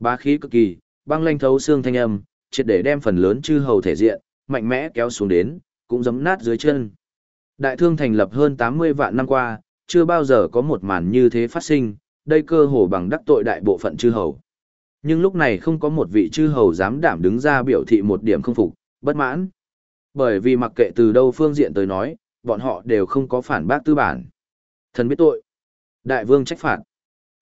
Bá khí cực kỳ, băng lanh thấu xương thanh âm, triệt để đem phần lớn chư hầu thể diện, mạnh mẽ kéo xuống đến, cũng giấm nát dưới chân. Đại thương thành lập hơn 80 vạn năm qua, chưa bao giờ có một màn như thế phát sinh, đây cơ hồ bằng đắc tội đại bộ phận chư hầu. Nhưng lúc này không có một vị chư hầu dám đảm đứng ra biểu thị một điểm không phục, bất mãn. Bởi vì mặc kệ từ đâu phương diện tới nói, bọn họ đều không có phản bác tư bản. Thần biết tội. Đại vương trách phạt.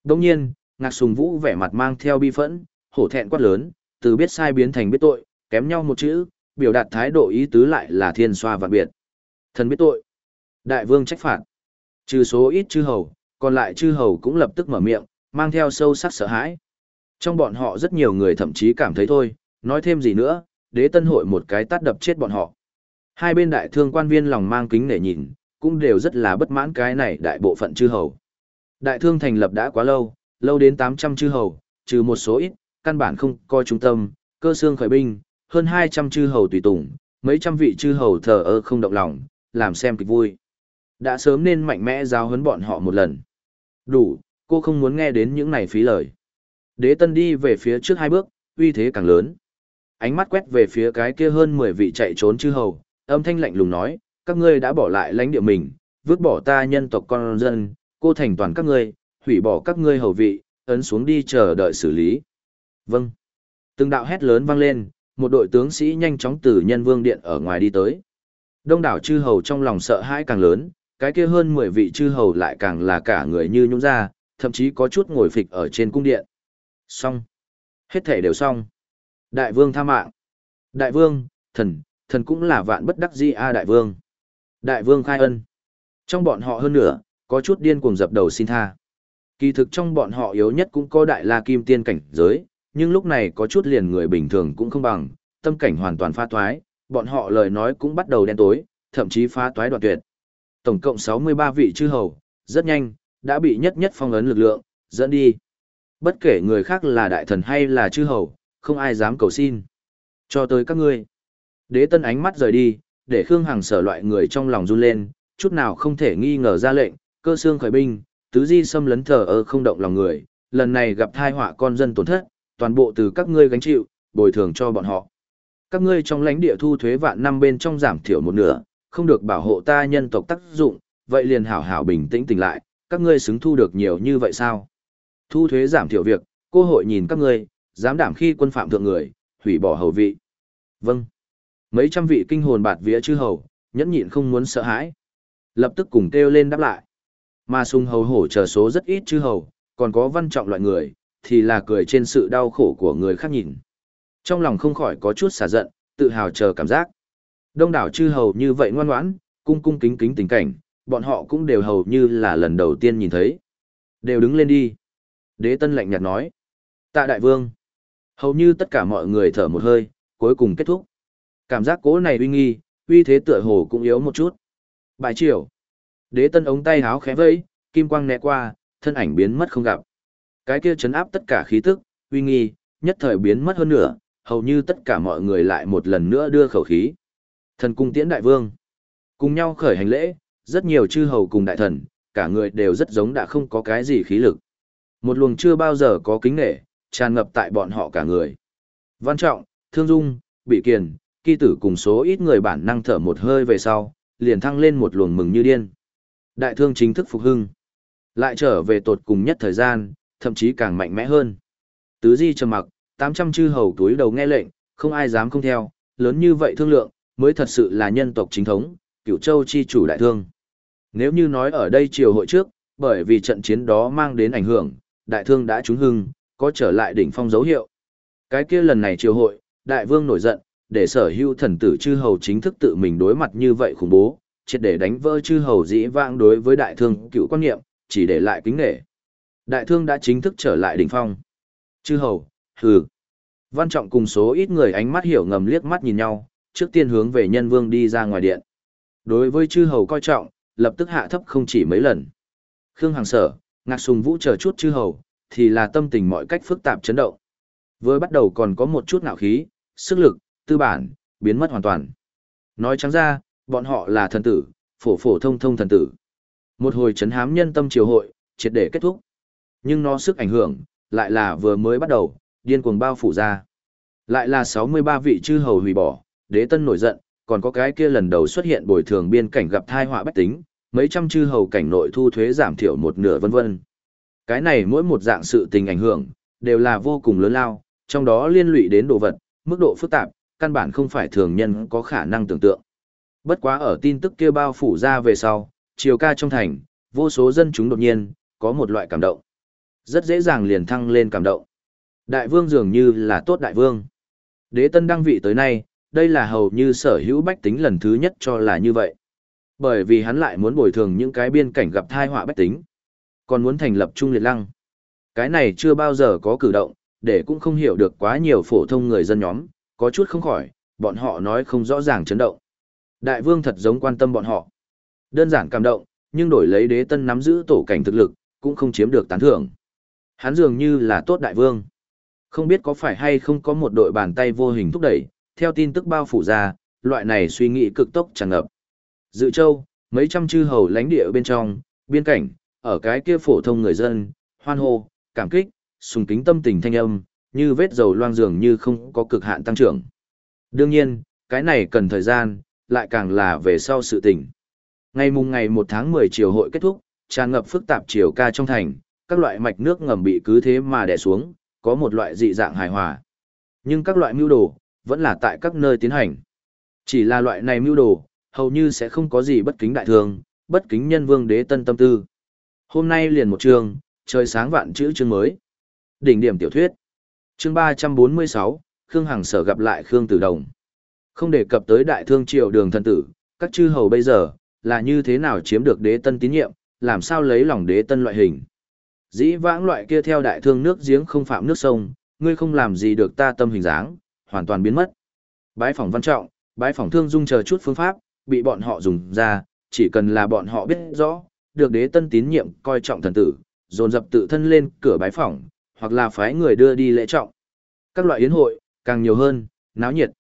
Đồng nhiên, ngạc sùng vũ vẻ mặt mang theo bi phẫn, hổ thẹn quát lớn, từ biết sai biến thành biết tội, kém nhau một chữ, biểu đạt thái độ ý tứ lại là thiên xoa vạn biệt. Thần biết tội. Đại vương trách phạt. Trừ số ít chư hầu, còn lại chư hầu cũng lập tức mở miệng, mang theo sâu sắc sợ hãi. Trong bọn họ rất nhiều người thậm chí cảm thấy thôi, nói thêm gì nữa, đế tân hội một cái tát đập chết bọn họ. Hai bên đại thương quan viên lòng mang kính để nhìn, cũng đều rất là bất mãn cái này đại bộ phận chư hầu. Đại thương thành lập đã quá lâu, lâu đến 800 chư hầu, trừ một số ít, căn bản không coi trung tâm, cơ xương khởi binh, hơn 200 chư hầu tùy tùng, mấy trăm vị chư hầu thờ ơ không động lòng, làm xem kịch vui. Đã sớm nên mạnh mẽ giáo huấn bọn họ một lần. Đủ, cô không muốn nghe đến những này phí lời. Đế tân đi về phía trước hai bước, uy thế càng lớn. Ánh mắt quét về phía cái kia hơn 10 vị chạy trốn chư hầu, âm thanh lạnh lùng nói, các ngươi đã bỏ lại lãnh địa mình, vứt bỏ ta nhân tộc con dân, cô thành toàn các ngươi, hủy bỏ các ngươi hầu vị, ấn xuống đi chờ đợi xử lý. Vâng. Từng đạo hét lớn vang lên, một đội tướng sĩ nhanh chóng từ nhân vương điện ở ngoài đi tới. Đông đảo chư hầu trong lòng sợ hãi càng lớn, cái kia hơn 10 vị chư hầu lại càng là cả người như nhũng ra, thậm chí có chút ngồi phịch ở trên cung điện. Xong. Hết thể đều xong. Đại vương tha mạng. Đại vương, thần, thần cũng là vạn bất đắc di a đại vương. Đại vương khai ân. Trong bọn họ hơn nữa, có chút điên cuồng dập đầu xin tha. Kỳ thực trong bọn họ yếu nhất cũng có đại la kim tiên cảnh giới, nhưng lúc này có chút liền người bình thường cũng không bằng, tâm cảnh hoàn toàn pha toái, bọn họ lời nói cũng bắt đầu đen tối, thậm chí phá toái đoạn tuyệt. Tổng cộng 63 vị chư hầu, rất nhanh, đã bị nhất nhất phong ấn lực lượng, dẫn đi. Bất kể người khác là đại thần hay là chư hầu, không ai dám cầu xin. Cho tới các ngươi. Đế tân ánh mắt rời đi, để Khương Hằng sở loại người trong lòng run lên, chút nào không thể nghi ngờ ra lệnh, cơ xương khởi binh, tứ di xâm lấn thờ ơ không động lòng người, lần này gặp thai họa con dân tổn thất, toàn bộ từ các ngươi gánh chịu, bồi thường cho bọn họ. Các ngươi trong lãnh địa thu thuế vạn năm bên trong giảm thiểu một nửa, không được bảo hộ ta nhân tộc tác dụng, vậy liền hảo hảo bình tĩnh tỉnh lại, các ngươi xứng thu được nhiều như vậy sao? Thu thuế giảm thiểu việc, cô hội nhìn các ngươi, dám đảm khi quân phạm thượng người, hủy bỏ hầu vị. Vâng. Mấy trăm vị kinh hồn bạt vía chư hầu, nhẫn nhịn không muốn sợ hãi. Lập tức cùng kêu lên đáp lại. Mà sung hầu hổ chờ số rất ít chư hầu, còn có văn trọng loại người, thì là cười trên sự đau khổ của người khác nhìn. Trong lòng không khỏi có chút xả giận, tự hào chờ cảm giác. Đông đảo chư hầu như vậy ngoan ngoãn, cung cung kính kính tình cảnh, bọn họ cũng đều hầu như là lần đầu tiên nhìn thấy. Đều đứng lên đi. Đế tân lạnh nhạt nói. Tạ đại vương. Hầu như tất cả mọi người thở một hơi, cuối cùng kết thúc. Cảm giác cố này uy nghi, uy thế tựa hồ cũng yếu một chút. Bài triều. Đế tân ống tay háo khẽ vẫy, kim quang né qua, thân ảnh biến mất không gặp. Cái kia chấn áp tất cả khí tức, uy nghi, nhất thời biến mất hơn nữa, hầu như tất cả mọi người lại một lần nữa đưa khẩu khí. Thần cung tiễn đại vương. Cùng nhau khởi hành lễ, rất nhiều chư hầu cùng đại thần, cả người đều rất giống đã không có cái gì khí lực. Một luồng chưa bao giờ có kính nghệ, tràn ngập tại bọn họ cả người. Văn trọng, thương dung, bị kiền, kỳ tử cùng số ít người bản năng thở một hơi về sau, liền thăng lên một luồng mừng như điên. Đại thương chính thức phục hưng. Lại trở về tột cùng nhất thời gian, thậm chí càng mạnh mẽ hơn. Tứ di trầm mặc, 800 chư hầu túi đầu nghe lệnh, không ai dám không theo, lớn như vậy thương lượng, mới thật sự là nhân tộc chính thống, cửu châu chi chủ đại thương. Nếu như nói ở đây triều hội trước, bởi vì trận chiến đó mang đến ảnh hưởng, đại thương đã trúng hưng, có trở lại đỉnh phong dấu hiệu. Cái kia lần này triều hội, đại vương nổi giận, để sở hữu thần tử chư hầu chính thức tự mình đối mặt như vậy khủng bố, triệt để đánh vỡ chư hầu dĩ vãng đối với đại thương cựu quan niệm, chỉ để lại kính nghệ. Đại thương đã chính thức trở lại đỉnh phong. Chư hầu, hừ. Văn trọng cùng số ít người ánh mắt hiểu ngầm liếc mắt nhìn nhau, trước tiên hướng về nhân vương đi ra ngoài điện. Đối với chư hầu coi trọng, lập tức hạ thấp không chỉ mấy lần. Khương Hàng sở, ngạc sùng vũ chờ chút chư hầu, thì là tâm tình mọi cách phức tạp chấn động. Với bắt đầu còn có một chút ngạo khí, sức lực, tư bản, biến mất hoàn toàn. Nói trắng ra, bọn họ là thần tử, phổ phổ thông thông thần tử. Một hồi chấn hám nhân tâm triều hội, triệt để kết thúc. Nhưng nó sức ảnh hưởng, lại là vừa mới bắt đầu, điên cuồng bao phủ ra. Lại là 63 vị chư hầu hủy bỏ, đế tân nổi giận, còn có cái kia lần đầu xuất hiện bồi thường biên cảnh gặp thai họa bách tính, mấy trăm chư hầu cảnh nội thu thuế giảm thiểu một nửa vân vân. Cái này mỗi một dạng sự tình ảnh hưởng, đều là vô cùng lớn lao, trong đó liên lụy đến đồ vật, mức độ phức tạp, căn bản không phải thường nhân có khả năng tưởng tượng. Bất quá ở tin tức kia bao phủ ra về sau, chiều ca trong thành, vô số dân chúng đột nhiên, có một loại cảm động. Rất dễ dàng liền thăng lên cảm động. Đại vương dường như là tốt đại vương. Đế tân đăng vị tới nay, đây là hầu như sở hữu bách tính lần thứ nhất cho là như vậy. Bởi vì hắn lại muốn bồi thường những cái biên cảnh gặp thai họa bách tính. Còn muốn thành lập trung liệt lăng. Cái này chưa bao giờ có cử động, để cũng không hiểu được quá nhiều phổ thông người dân nhóm, có chút không khỏi, bọn họ nói không rõ ràng chấn động. Đại vương thật giống quan tâm bọn họ. Đơn giản cảm động, nhưng đổi lấy đế tân nắm giữ tổ cảnh thực lực, cũng không chiếm được tán thưởng. Hắn dường như là tốt đại vương. Không biết có phải hay không có một đội bàn tay vô hình thúc đẩy, theo tin tức bao phủ ra, loại này suy nghĩ cực tốc tràn ngập. Dự châu, mấy trăm chư hầu lãnh địa bên trong, biên cảnh, ở cái kia phổ thông người dân, hoan hô, cảm kích, sùng kính tâm tình thanh âm, như vết dầu loang dường như không có cực hạn tăng trưởng. Đương nhiên, cái này cần thời gian, lại càng là về sau sự tình. Ngày mùng ngày 1 tháng 10 chiều hội kết thúc, tràn ngập phức tạp chiều ca trong thành, các loại mạch nước ngầm bị cứ thế mà đè xuống, có một loại dị dạng hài hòa. Nhưng các loại mưu đồ, vẫn là tại các nơi tiến hành. Chỉ là loại này mưu đồ, hầu như sẽ không có gì bất kính đại thường bất kính nhân vương đế tân tâm tư. Hôm nay liền một chương, trời sáng vạn chữ chương mới. Đỉnh điểm tiểu thuyết. Chương 346, Khương Hằng sở gặp lại Khương Tử Đồng. Không đề cập tới đại thương triều đường thần tử, các chư hầu bây giờ, là như thế nào chiếm được đế tân tín nhiệm, làm sao lấy lòng đế tân loại hình. Dĩ vãng loại kia theo đại thương nước giếng không phạm nước sông, ngươi không làm gì được ta tâm hình dáng, hoàn toàn biến mất. Bái phỏng văn trọng, bái phỏng thương dung chờ chút phương pháp, bị bọn họ dùng ra, chỉ cần là bọn họ biết rõ, được đế tân tín nhiệm coi trọng thần tử, dồn dập tự thân lên cửa bái phỏng, hoặc là phái người đưa đi lễ trọng. Các loại yến hội, càng nhiều hơn, náo nhiệt.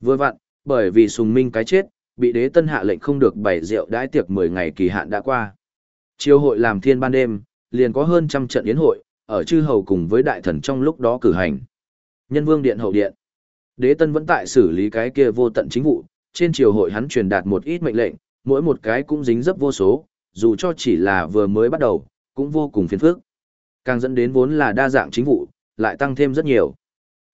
Vừa vặn, bởi vì sùng minh cái chết, bị đế tân hạ lệnh không được bày rượu đãi tiệc 10 ngày kỳ hạn đã qua. Chiều hội làm thiên ban đêm, liền có hơn trăm trận yến hội, ở chư hầu cùng với đại thần trong lúc đó cử hành. Nhân vương điện hậu điện. Đế tân vẫn tại xử lý cái kia vô tận chính vụ, trên triều hội hắn truyền đạt một ít mệnh lệnh, mỗi một cái cũng dính dấp vô số, dù cho chỉ là vừa mới bắt đầu, cũng vô cùng phiền phức. Càng dẫn đến vốn là đa dạng chính vụ, lại tăng thêm rất nhiều.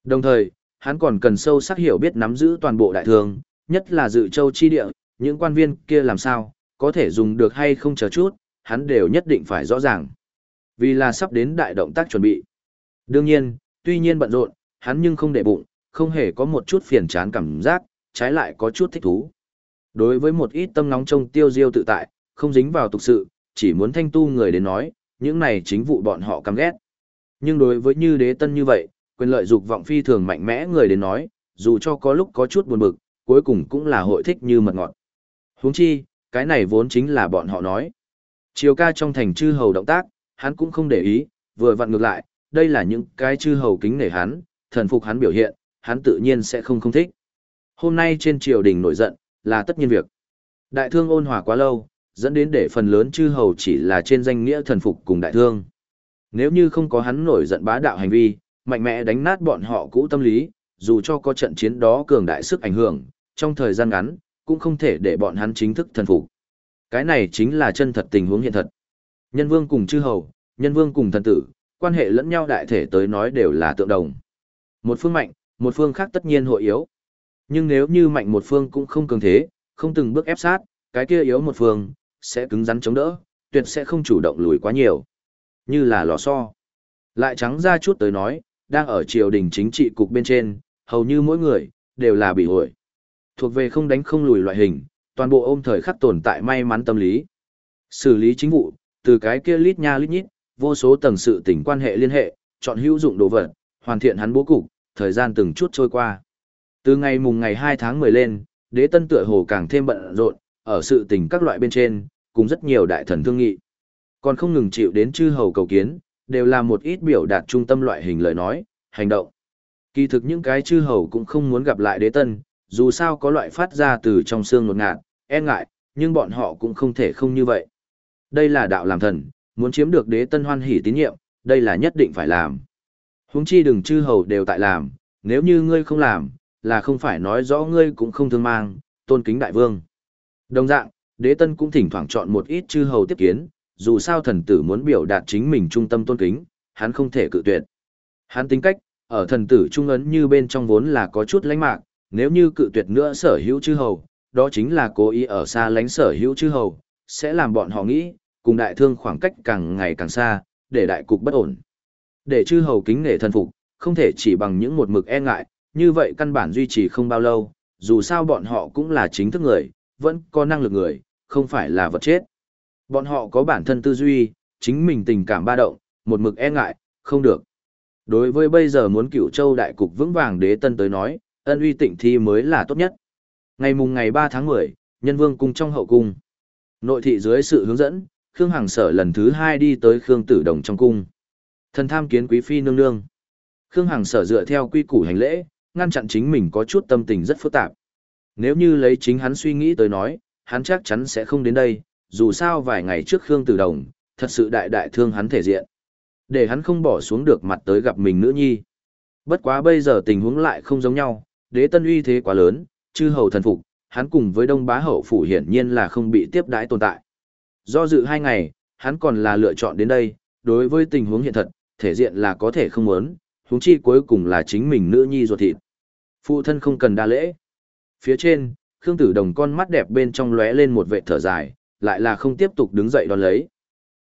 Đồng thời, hắn còn cần sâu sắc hiểu biết nắm giữ toàn bộ đại thương, nhất là dự châu chi địa, những quan viên kia làm sao, có thể dùng được hay không chờ chút, hắn đều nhất định phải rõ ràng. Vì là sắp đến đại động tác chuẩn bị. Đương nhiên, tuy nhiên bận rộn, hắn nhưng không để bụng, không hề có một chút phiền chán cảm giác, trái lại có chút thích thú. Đối với một ít tâm nóng trong tiêu diêu tự tại, không dính vào tục sự, chỉ muốn thanh tu người đến nói, những này chính vụ bọn họ căm ghét. Nhưng đối với như đế tân như vậy, quyền lợi dục vọng phi thường mạnh mẽ người đến nói, dù cho có lúc có chút buồn bực, cuối cùng cũng là hội thích như mật ngọt. Huống chi, cái này vốn chính là bọn họ nói. Chiều ca trong thành chư hầu động tác, hắn cũng không để ý, vừa vặn ngược lại, đây là những cái chư hầu kính nể hắn, thần phục hắn biểu hiện, hắn tự nhiên sẽ không không thích. Hôm nay trên triều đình nổi giận, là tất nhiên việc. Đại thương ôn hòa quá lâu, dẫn đến để phần lớn chư hầu chỉ là trên danh nghĩa thần phục cùng đại thương. Nếu như không có hắn nổi giận bá đạo hành vi, mạnh mẽ đánh nát bọn họ cũ tâm lý, dù cho có trận chiến đó cường đại sức ảnh hưởng, trong thời gian ngắn, cũng không thể để bọn hắn chính thức thần phục. Cái này chính là chân thật tình huống hiện thật. Nhân vương cùng chư hầu, nhân vương cùng thần tử, quan hệ lẫn nhau đại thể tới nói đều là tượng đồng. Một phương mạnh, một phương khác tất nhiên hội yếu. Nhưng nếu như mạnh một phương cũng không cường thế, không từng bước ép sát, cái kia yếu một phương, sẽ cứng rắn chống đỡ, tuyệt sẽ không chủ động lùi quá nhiều. Như là lò xo. Lại trắng ra chút tới nói, đang ở triều đình chính trị cục bên trên, hầu như mỗi người, đều là bị hội. Thuộc về không đánh không lùi loại hình, toàn bộ ôm thời khắc tồn tại may mắn tâm lý. Xử lý chính vụ, từ cái kia lít nha lít nhít, vô số tầng sự tình quan hệ liên hệ, chọn hữu dụng đồ vật, hoàn thiện hắn bố cục, thời gian từng chút trôi qua. Từ ngày mùng ngày 2 tháng 10 lên, đế tân tựa hồ càng thêm bận rộn, ở sự tình các loại bên trên, cùng rất nhiều đại thần thương nghị. Còn không ngừng chịu đến chư hầu cầu kiến, đều là một ít biểu đạt trung tâm loại hình lời nói, hành động. Kỳ thực những cái chư hầu cũng không muốn gặp lại đế tân, dù sao có loại phát ra từ trong xương nột ngạt, e ngại, nhưng bọn họ cũng không thể không như vậy. Đây là đạo làm thần, muốn chiếm được đế tân hoan hỷ tín nhiệm, đây là nhất định phải làm. Huống chi đừng chư hầu đều tại làm, nếu như ngươi không làm, là không phải nói rõ ngươi cũng không thương mang, tôn kính đại vương. Đồng dạng, đế tân cũng thỉnh thoảng chọn một ít chư hầu tiếp kiến, dù sao thần tử muốn biểu đạt chính mình trung tâm tôn kính, hắn không thể cự tuyệt. Hắn tính cách, ở thần tử trung ấn như bên trong vốn là có chút lãnh mạc, nếu như cự tuyệt nữa sở hữu chư hầu, đó chính là cố ý ở xa lánh sở hữu chư hầu, sẽ làm bọn họ nghĩ, cùng đại thương khoảng cách càng ngày càng xa, để đại cục bất ổn. Để chư hầu kính nể thần phục, không thể chỉ bằng những một mực e ngại, như vậy căn bản duy trì không bao lâu, dù sao bọn họ cũng là chính thức người, vẫn có năng lực người, không phải là vật chết. Bọn họ có bản thân tư duy, chính mình tình cảm ba động, một mực e ngại, không được. Đối với bây giờ muốn cựu châu đại cục vững vàng đế tân tới nói, ân uy tịnh thi mới là tốt nhất. Ngày mùng ngày 3 tháng 10, nhân vương cung trong hậu cung. Nội thị dưới sự hướng dẫn, Khương Hằng sở lần thứ hai đi tới Khương Tử Đồng trong cung. Thần tham kiến quý phi nương nương. Khương Hằng sở dựa theo quy củ hành lễ, ngăn chặn chính mình có chút tâm tình rất phức tạp. Nếu như lấy chính hắn suy nghĩ tới nói, hắn chắc chắn sẽ không đến đây, dù sao vài ngày trước Khương Tử Đồng, thật sự đại đại thương hắn thể diện. Để hắn không bỏ xuống được mặt tới gặp mình nữ nhi. Bất quá bây giờ tình huống lại không giống nhau, đế tân uy thế quá lớn, chư hầu thần phục, hắn cùng với đông bá hậu phủ hiển nhiên là không bị tiếp đãi tồn tại. Do dự hai ngày, hắn còn là lựa chọn đến đây, đối với tình huống hiện thật, thể diện là có thể không muốn, huống chi cuối cùng là chính mình nữ nhi ruột thịt. Phụ thân không cần đa lễ. Phía trên, Khương Tử Đồng con mắt đẹp bên trong lóe lên một vệt thở dài, lại là không tiếp tục đứng dậy đón lấy.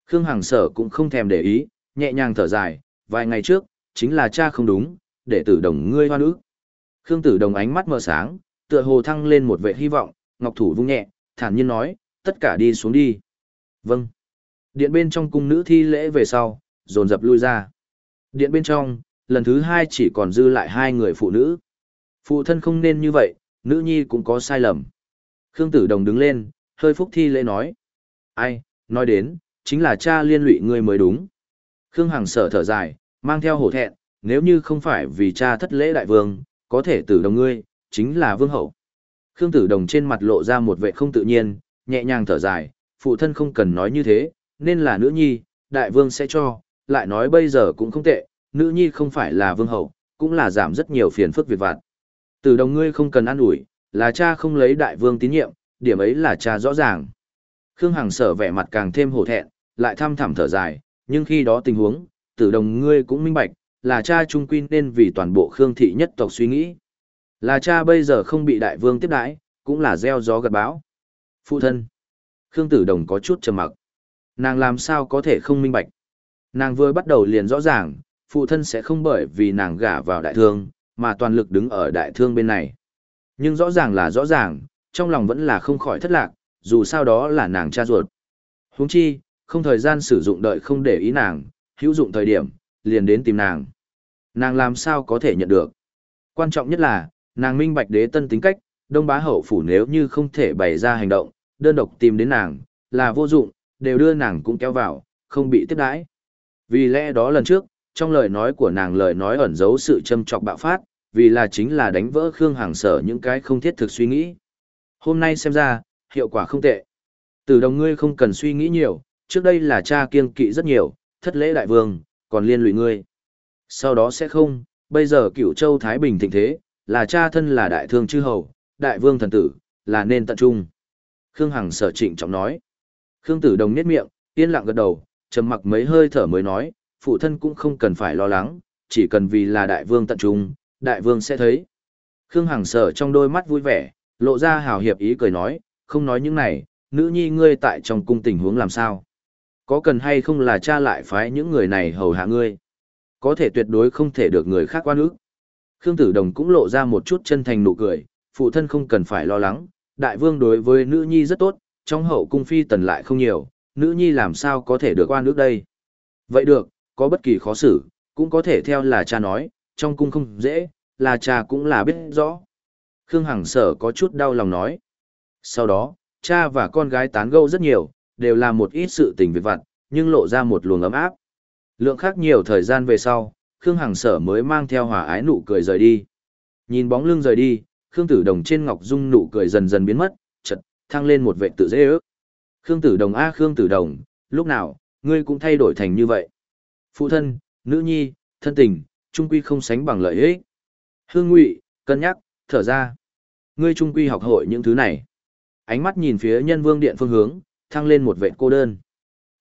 Khương Hằng Sở cũng không thèm để ý, nhẹ nhàng thở dài, vài ngày trước, chính là cha không đúng, để Tử Đồng ngươi hoa nữ. Khương Tử Đồng ánh mắt mở sáng, tựa hồ thăng lên một vệt hy vọng, ngọc thủ vung nhẹ, thản nhiên nói, tất cả đi xuống đi. Vâng. Điện bên trong cung nữ thi lễ về sau, dồn dập lui ra. Điện bên trong, lần thứ hai chỉ còn dư lại hai người phụ nữ. Phụ thân không nên như vậy, nữ nhi cũng có sai lầm. Khương Tử Đồng đứng lên, hơi phúc thi lễ nói. Ai, nói đến, chính là cha liên lụy ngươi mới đúng. Khương Hằng sở thở dài, mang theo hổ thẹn, nếu như không phải vì cha thất lễ đại vương, có thể tử đồng ngươi, chính là vương hậu. Khương Tử Đồng trên mặt lộ ra một vẻ không tự nhiên, nhẹ nhàng thở dài, phụ thân không cần nói như thế, nên là nữ nhi, đại vương sẽ cho, lại nói bây giờ cũng không tệ, nữ nhi không phải là vương hậu, cũng là giảm rất nhiều phiền phức việc vặt. Tử đồng ngươi không cần ăn ủi, là cha không lấy đại vương tín nhiệm, điểm ấy là cha rõ ràng. Khương Hằng sở vẻ mặt càng thêm hổ thẹn, lại thăm thẳm thở dài, nhưng khi đó tình huống, tử đồng ngươi cũng minh bạch, là cha trung quy nên vì toàn bộ Khương thị nhất tộc suy nghĩ. Là cha bây giờ không bị đại vương tiếp đãi, cũng là gieo gió gặt bão. Phụ thân. Khương tử đồng có chút trầm mặc. Nàng làm sao có thể không minh bạch. Nàng vừa bắt đầu liền rõ ràng, phụ thân sẽ không bởi vì nàng gả vào đại thương, mà toàn lực đứng ở đại thương bên này. Nhưng rõ ràng là rõ ràng, trong lòng vẫn là không khỏi thất lạc, dù sao đó là nàng cha ruột. Huống chi, không thời gian sử dụng đợi không để ý nàng, hữu dụng thời điểm, liền đến tìm nàng. Nàng làm sao có thể nhận được. Quan trọng nhất là, nàng minh bạch đế tân tính cách, đông bá hậu phủ nếu như không thể bày ra hành động, đơn độc tìm đến nàng, là vô dụng, đều đưa nàng cũng kéo vào, không bị tiếp đãi. Vì lẽ đó lần trước, trong lời nói của nàng lời nói ẩn giấu sự châm trọc bạo phát, vì là chính là đánh vỡ Khương Hàng sở những cái không thiết thực suy nghĩ. Hôm nay xem ra, hiệu quả không tệ. Từ đồng ngươi không cần suy nghĩ nhiều, trước đây là cha kiêng kỵ rất nhiều, thất lễ đại vương, còn liên lụy ngươi. Sau đó sẽ không, bây giờ cửu châu Thái Bình thịnh thế, là cha thân là đại thương chư hầu, đại vương thần tử, là nên tận trung. Khương Hằng sở trịnh trọng nói. Khương Tử Đồng nhếch miệng, yên lặng gật đầu, trầm mặc mấy hơi thở mới nói, phụ thân cũng không cần phải lo lắng, chỉ cần vì là đại vương tận trung, đại vương sẽ thấy. Khương Hằng sở trong đôi mắt vui vẻ, lộ ra hào hiệp ý cười nói, không nói những này, nữ nhi ngươi tại trong cung tình huống làm sao. Có cần hay không là cha lại phái những người này hầu hạ ngươi. Có thể tuyệt đối không thể được người khác quan ức. Khương Tử Đồng cũng lộ ra một chút chân thành nụ cười, phụ thân không cần phải lo lắng, đại vương đối với nữ nhi rất tốt, trong hậu cung phi tần lại không nhiều, nữ nhi làm sao có thể được oan ước đây. Vậy được, có bất kỳ khó xử, cũng có thể theo là cha nói, trong cung không dễ, là cha cũng là biết rõ. Khương Hằng sở có chút đau lòng nói. Sau đó, cha và con gái tán gẫu rất nhiều, đều làm một ít sự tình việc vặt, nhưng lộ ra một luồng ấm áp. Lượng khác nhiều thời gian về sau, Khương Hằng sở mới mang theo hòa ái nụ cười rời đi. Nhìn bóng lưng rời đi, Khương Tử Đồng trên ngọc dung nụ cười dần dần biến mất, chợt thăng lên một vệ tự dễ ước. Khương Tử Đồng a Khương Tử Đồng, lúc nào, ngươi cũng thay đổi thành như vậy. Phụ thân, nữ nhi, thân tình, trung quy không sánh bằng lợi ích. Hương Ngụy, cân nhắc, thở ra. Ngươi trung quy học hội những thứ này. Ánh mắt nhìn phía nhân vương điện phương hướng, thăng lên một vệ cô đơn.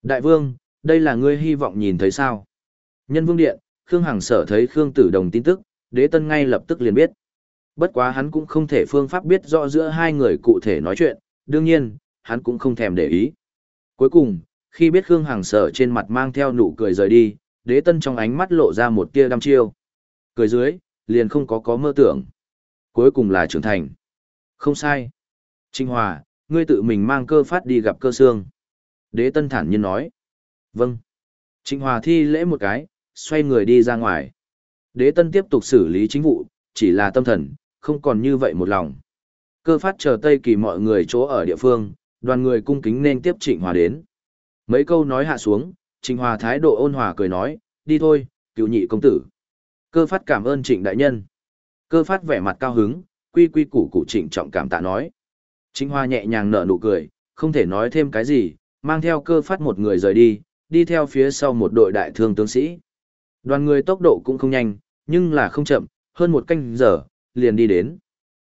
Đại vương, đây là ngươi hy vọng nhìn thấy sao? Nhân vương điện, Khương Hằng sở thấy Khương Tử Đồng tin tức, đế tân ngay lập tức liền biết. Bất quá hắn cũng không thể phương pháp biết rõ giữa hai người cụ thể nói chuyện, đương nhiên, hắn cũng không thèm để ý. Cuối cùng, khi biết Khương Hằng sở trên mặt mang theo nụ cười rời đi, đế tân trong ánh mắt lộ ra một tia đăm chiêu. Cười dưới, liền không có có mơ tưởng. Cuối cùng là trưởng thành. Không sai. Trinh Hòa, ngươi tự mình mang cơ phát đi gặp cơ xương. Đế tân thản nhiên nói. Vâng. Trịnh Hòa thi lễ một cái, xoay người đi ra ngoài. Đế tân tiếp tục xử lý chính vụ, chỉ là tâm thần, không còn như vậy một lòng. Cơ phát chờ Tây Kỳ mọi người chỗ ở địa phương, đoàn người cung kính nên tiếp Trịnh Hòa đến. Mấy câu nói hạ xuống, Trịnh Hòa thái độ ôn hòa cười nói, đi thôi, cựu nhị công tử. Cơ phát cảm ơn Trịnh đại nhân. Cơ phát vẻ mặt cao hứng, quy quy củ cụ trịnh trọng cảm tạ nói. Trịnh Hòa nhẹ nhàng nở nụ cười, không thể nói thêm cái gì, mang theo cơ phát một người rời đi, đi theo phía sau một đội đại thương tướng sĩ. Đoàn người tốc độ cũng không nhanh, nhưng là không chậm, hơn một canh giờ, liền đi đến.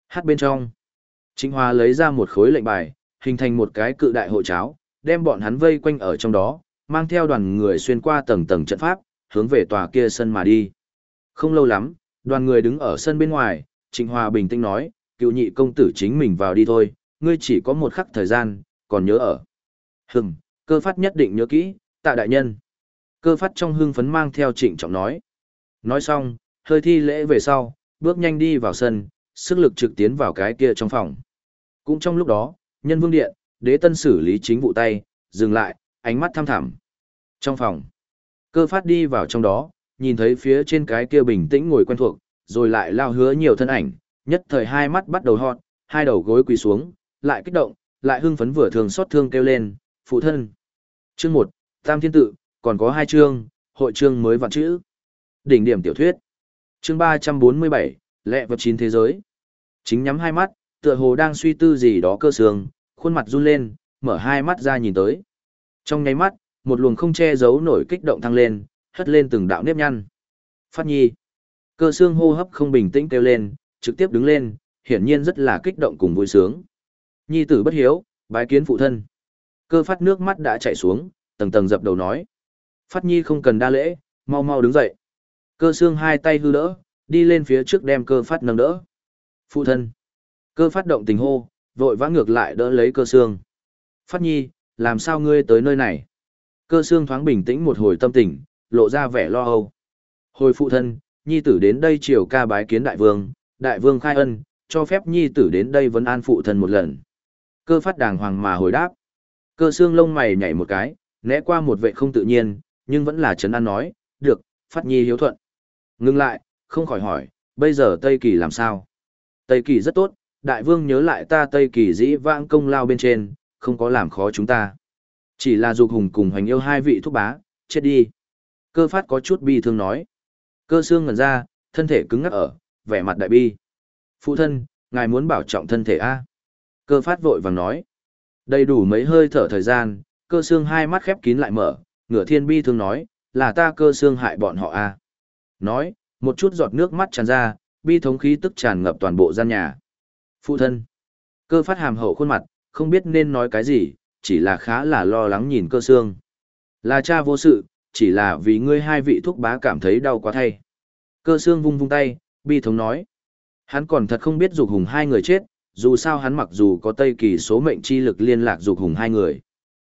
Hát bên trong. Trịnh Hòa lấy ra một khối lệnh bài, hình thành một cái cự đại hộ cháo, đem bọn hắn vây quanh ở trong đó, mang theo đoàn người xuyên qua tầng tầng trận pháp, hướng về tòa kia sân mà đi. Không lâu lắm, đoàn người đứng ở sân bên ngoài, Trịnh Hòa bình tĩnh nói, cựu nhị công tử chính mình vào đi thôi, ngươi chỉ có một khắc thời gian, còn nhớ ở. Hừm, cơ phát nhất định nhớ kỹ, tạ đại nhân. Cơ phát trong hưng phấn mang theo trịnh trọng nói. Nói xong, hơi thi lễ về sau, bước nhanh đi vào sân, sức lực trực tiến vào cái kia trong phòng. Cũng trong lúc đó, nhân vương điện, đế tân xử lý chính vụ tay, dừng lại, ánh mắt thăm thẳm. Trong phòng, cơ phát đi vào trong đó, nhìn thấy phía trên cái kia bình tĩnh ngồi quen thuộc, rồi lại lao hứa nhiều thân ảnh, nhất thời hai mắt bắt đầu hot, hai đầu gối quỳ xuống, lại kích động, lại hưng phấn vừa thường xót thương kêu lên, phụ thân. Chương 1, Tam Thiên Tự, còn có hai chương, hội chương mới vạn chữ. Đỉnh điểm tiểu thuyết. Chương 347, lệ vật chín thế giới. Chính nhắm hai mắt, tựa hồ đang suy tư gì đó cơ sương, khuôn mặt run lên, mở hai mắt ra nhìn tới. Trong nháy mắt, một luồng không che giấu nổi kích động thăng lên, hất lên từng đạo nếp nhăn. Phát nhi. Cơ xương hô hấp không bình tĩnh kêu lên, trực tiếp đứng lên, hiển nhiên rất là kích động cùng vui sướng. Nhi tử bất hiếu, bái kiến phụ thân. Cơ phát nước mắt đã chảy xuống, tầng tầng dập đầu nói. Phát nhi không cần đa lễ, mau mau đứng dậy. Cơ xương hai tay hư đỡ, đi lên phía trước đem cơ phát nâng đỡ. Phụ thân. Cơ phát động tình hô, vội vã ngược lại đỡ lấy cơ xương. Phát nhi, làm sao ngươi tới nơi này? Cơ xương thoáng bình tĩnh một hồi tâm tình, lộ ra vẻ lo âu. Hồi phụ thân, nhi tử đến đây chiều ca bái kiến đại vương, đại vương khai ân, cho phép nhi tử đến đây vấn an phụ thân một lần. Cơ phát đàng hoàng mà hồi đáp. Cơ xương lông mày nhảy một cái, né qua một vệ không tự nhiên, nhưng vẫn là chấn an nói, được, phát nhi hiếu thuận. Ngưng lại, không khỏi hỏi, bây giờ Tây Kỳ làm sao? Tây Kỳ rất tốt, đại vương nhớ lại ta Tây Kỳ dĩ vãng công lao bên trên, không có làm khó chúng ta. Chỉ là dục hùng cùng hoành yêu hai vị thúc bá, chết đi. Cơ phát có chút bi thương nói. Cơ xương ngẩn ra, thân thể cứng ngắc ở, vẻ mặt đại bi. Phụ thân, ngài muốn bảo trọng thân thể A. Cơ phát vội vàng nói. Đầy đủ mấy hơi thở thời gian, cơ xương hai mắt khép kín lại mở, ngửa thiên bi thương nói, là ta cơ xương hại bọn họ A. Nói, một chút giọt nước mắt tràn ra, bi thống khí tức tràn ngập toàn bộ gian nhà. Phụ thân. Cơ phát hàm hậu khuôn mặt, không biết nên nói cái gì, chỉ là khá là lo lắng nhìn cơ xương. Là cha vô sự, chỉ là vì ngươi hai vị thuốc bá cảm thấy đau quá thay. Cơ xương vung vung tay, bi thống nói. Hắn còn thật không biết dục hùng hai người chết, dù sao hắn mặc dù có Tây Kỳ số mệnh chi lực liên lạc dục hùng hai người.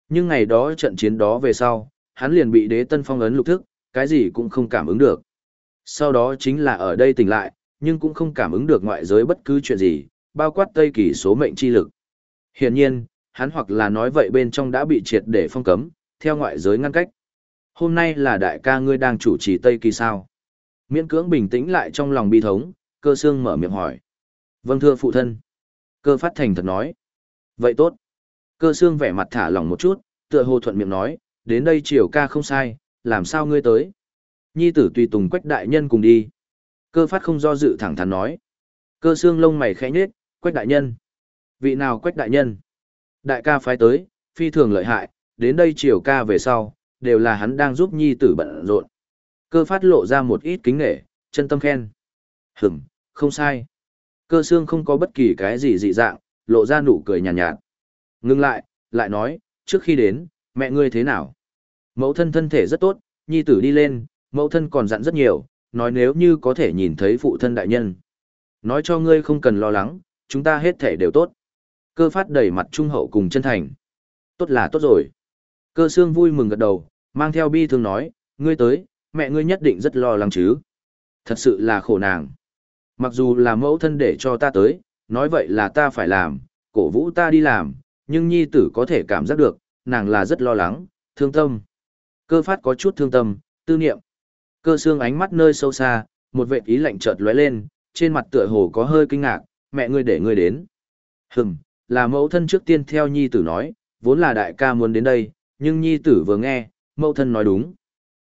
Nhưng ngày đó trận chiến đó về sau, hắn liền bị đế tân phong ấn lục thức, cái gì cũng không cảm ứng được. Sau đó chính là ở đây tỉnh lại, nhưng cũng không cảm ứng được ngoại giới bất cứ chuyện gì, bao quát Tây Kỳ số mệnh chi lực. Hiển nhiên, hắn hoặc là nói vậy bên trong đã bị triệt để phong cấm, theo ngoại giới ngăn cách. Hôm nay là đại ca ngươi đang chủ trì Tây Kỳ sao? Miễn cưỡng bình tĩnh lại trong lòng bi thống, cơ xương mở miệng hỏi. Vâng thưa phụ thân. Cơ phát thành thật nói. Vậy tốt. Cơ xương vẻ mặt thả lỏng một chút, tựa hồ thuận miệng nói, đến đây chiều ca không sai, làm sao ngươi tới? Nhi tử tùy tùng quách đại nhân cùng đi. Cơ phát không do dự thẳng thắn nói. Cơ xương lông mày khẽ nhếch, quách đại nhân. Vị nào quách đại nhân? Đại ca phái tới, phi thường lợi hại, đến đây chiều ca về sau, đều là hắn đang giúp nhi tử bận rộn. Cơ phát lộ ra một ít kính nghệ, chân tâm khen. Hửm, không sai. Cơ xương không có bất kỳ cái gì dị dạng, lộ ra nụ cười nhàn nhạt, nhạt. Ngưng lại, lại nói, trước khi đến, mẹ ngươi thế nào? Mẫu thân thân thể rất tốt, nhi tử đi lên, mẫu thân còn dặn rất nhiều, nói nếu như có thể nhìn thấy phụ thân đại nhân. Nói cho ngươi không cần lo lắng, chúng ta hết thể đều tốt. Cơ phát đầy mặt trung hậu cùng chân thành. Tốt là tốt rồi. Cơ xương vui mừng gật đầu, mang theo bi thương nói, ngươi tới, mẹ ngươi nhất định rất lo lắng chứ. Thật sự là khổ nàng. Mặc dù là mẫu thân để cho ta tới, nói vậy là ta phải làm, cổ vũ ta đi làm, nhưng nhi tử có thể cảm giác được, nàng là rất lo lắng, thương tâm. Cơ phát có chút thương tâm, tư niệm. Cơ xương ánh mắt nơi sâu xa, một vệ ý lạnh chợt lóe lên, trên mặt tựa hồ có hơi kinh ngạc, mẹ ngươi để ngươi đến. Hừm, là mẫu thân trước tiên theo nhi tử nói, vốn là đại ca muốn đến đây, nhưng nhi tử vừa nghe, mẫu thân nói đúng.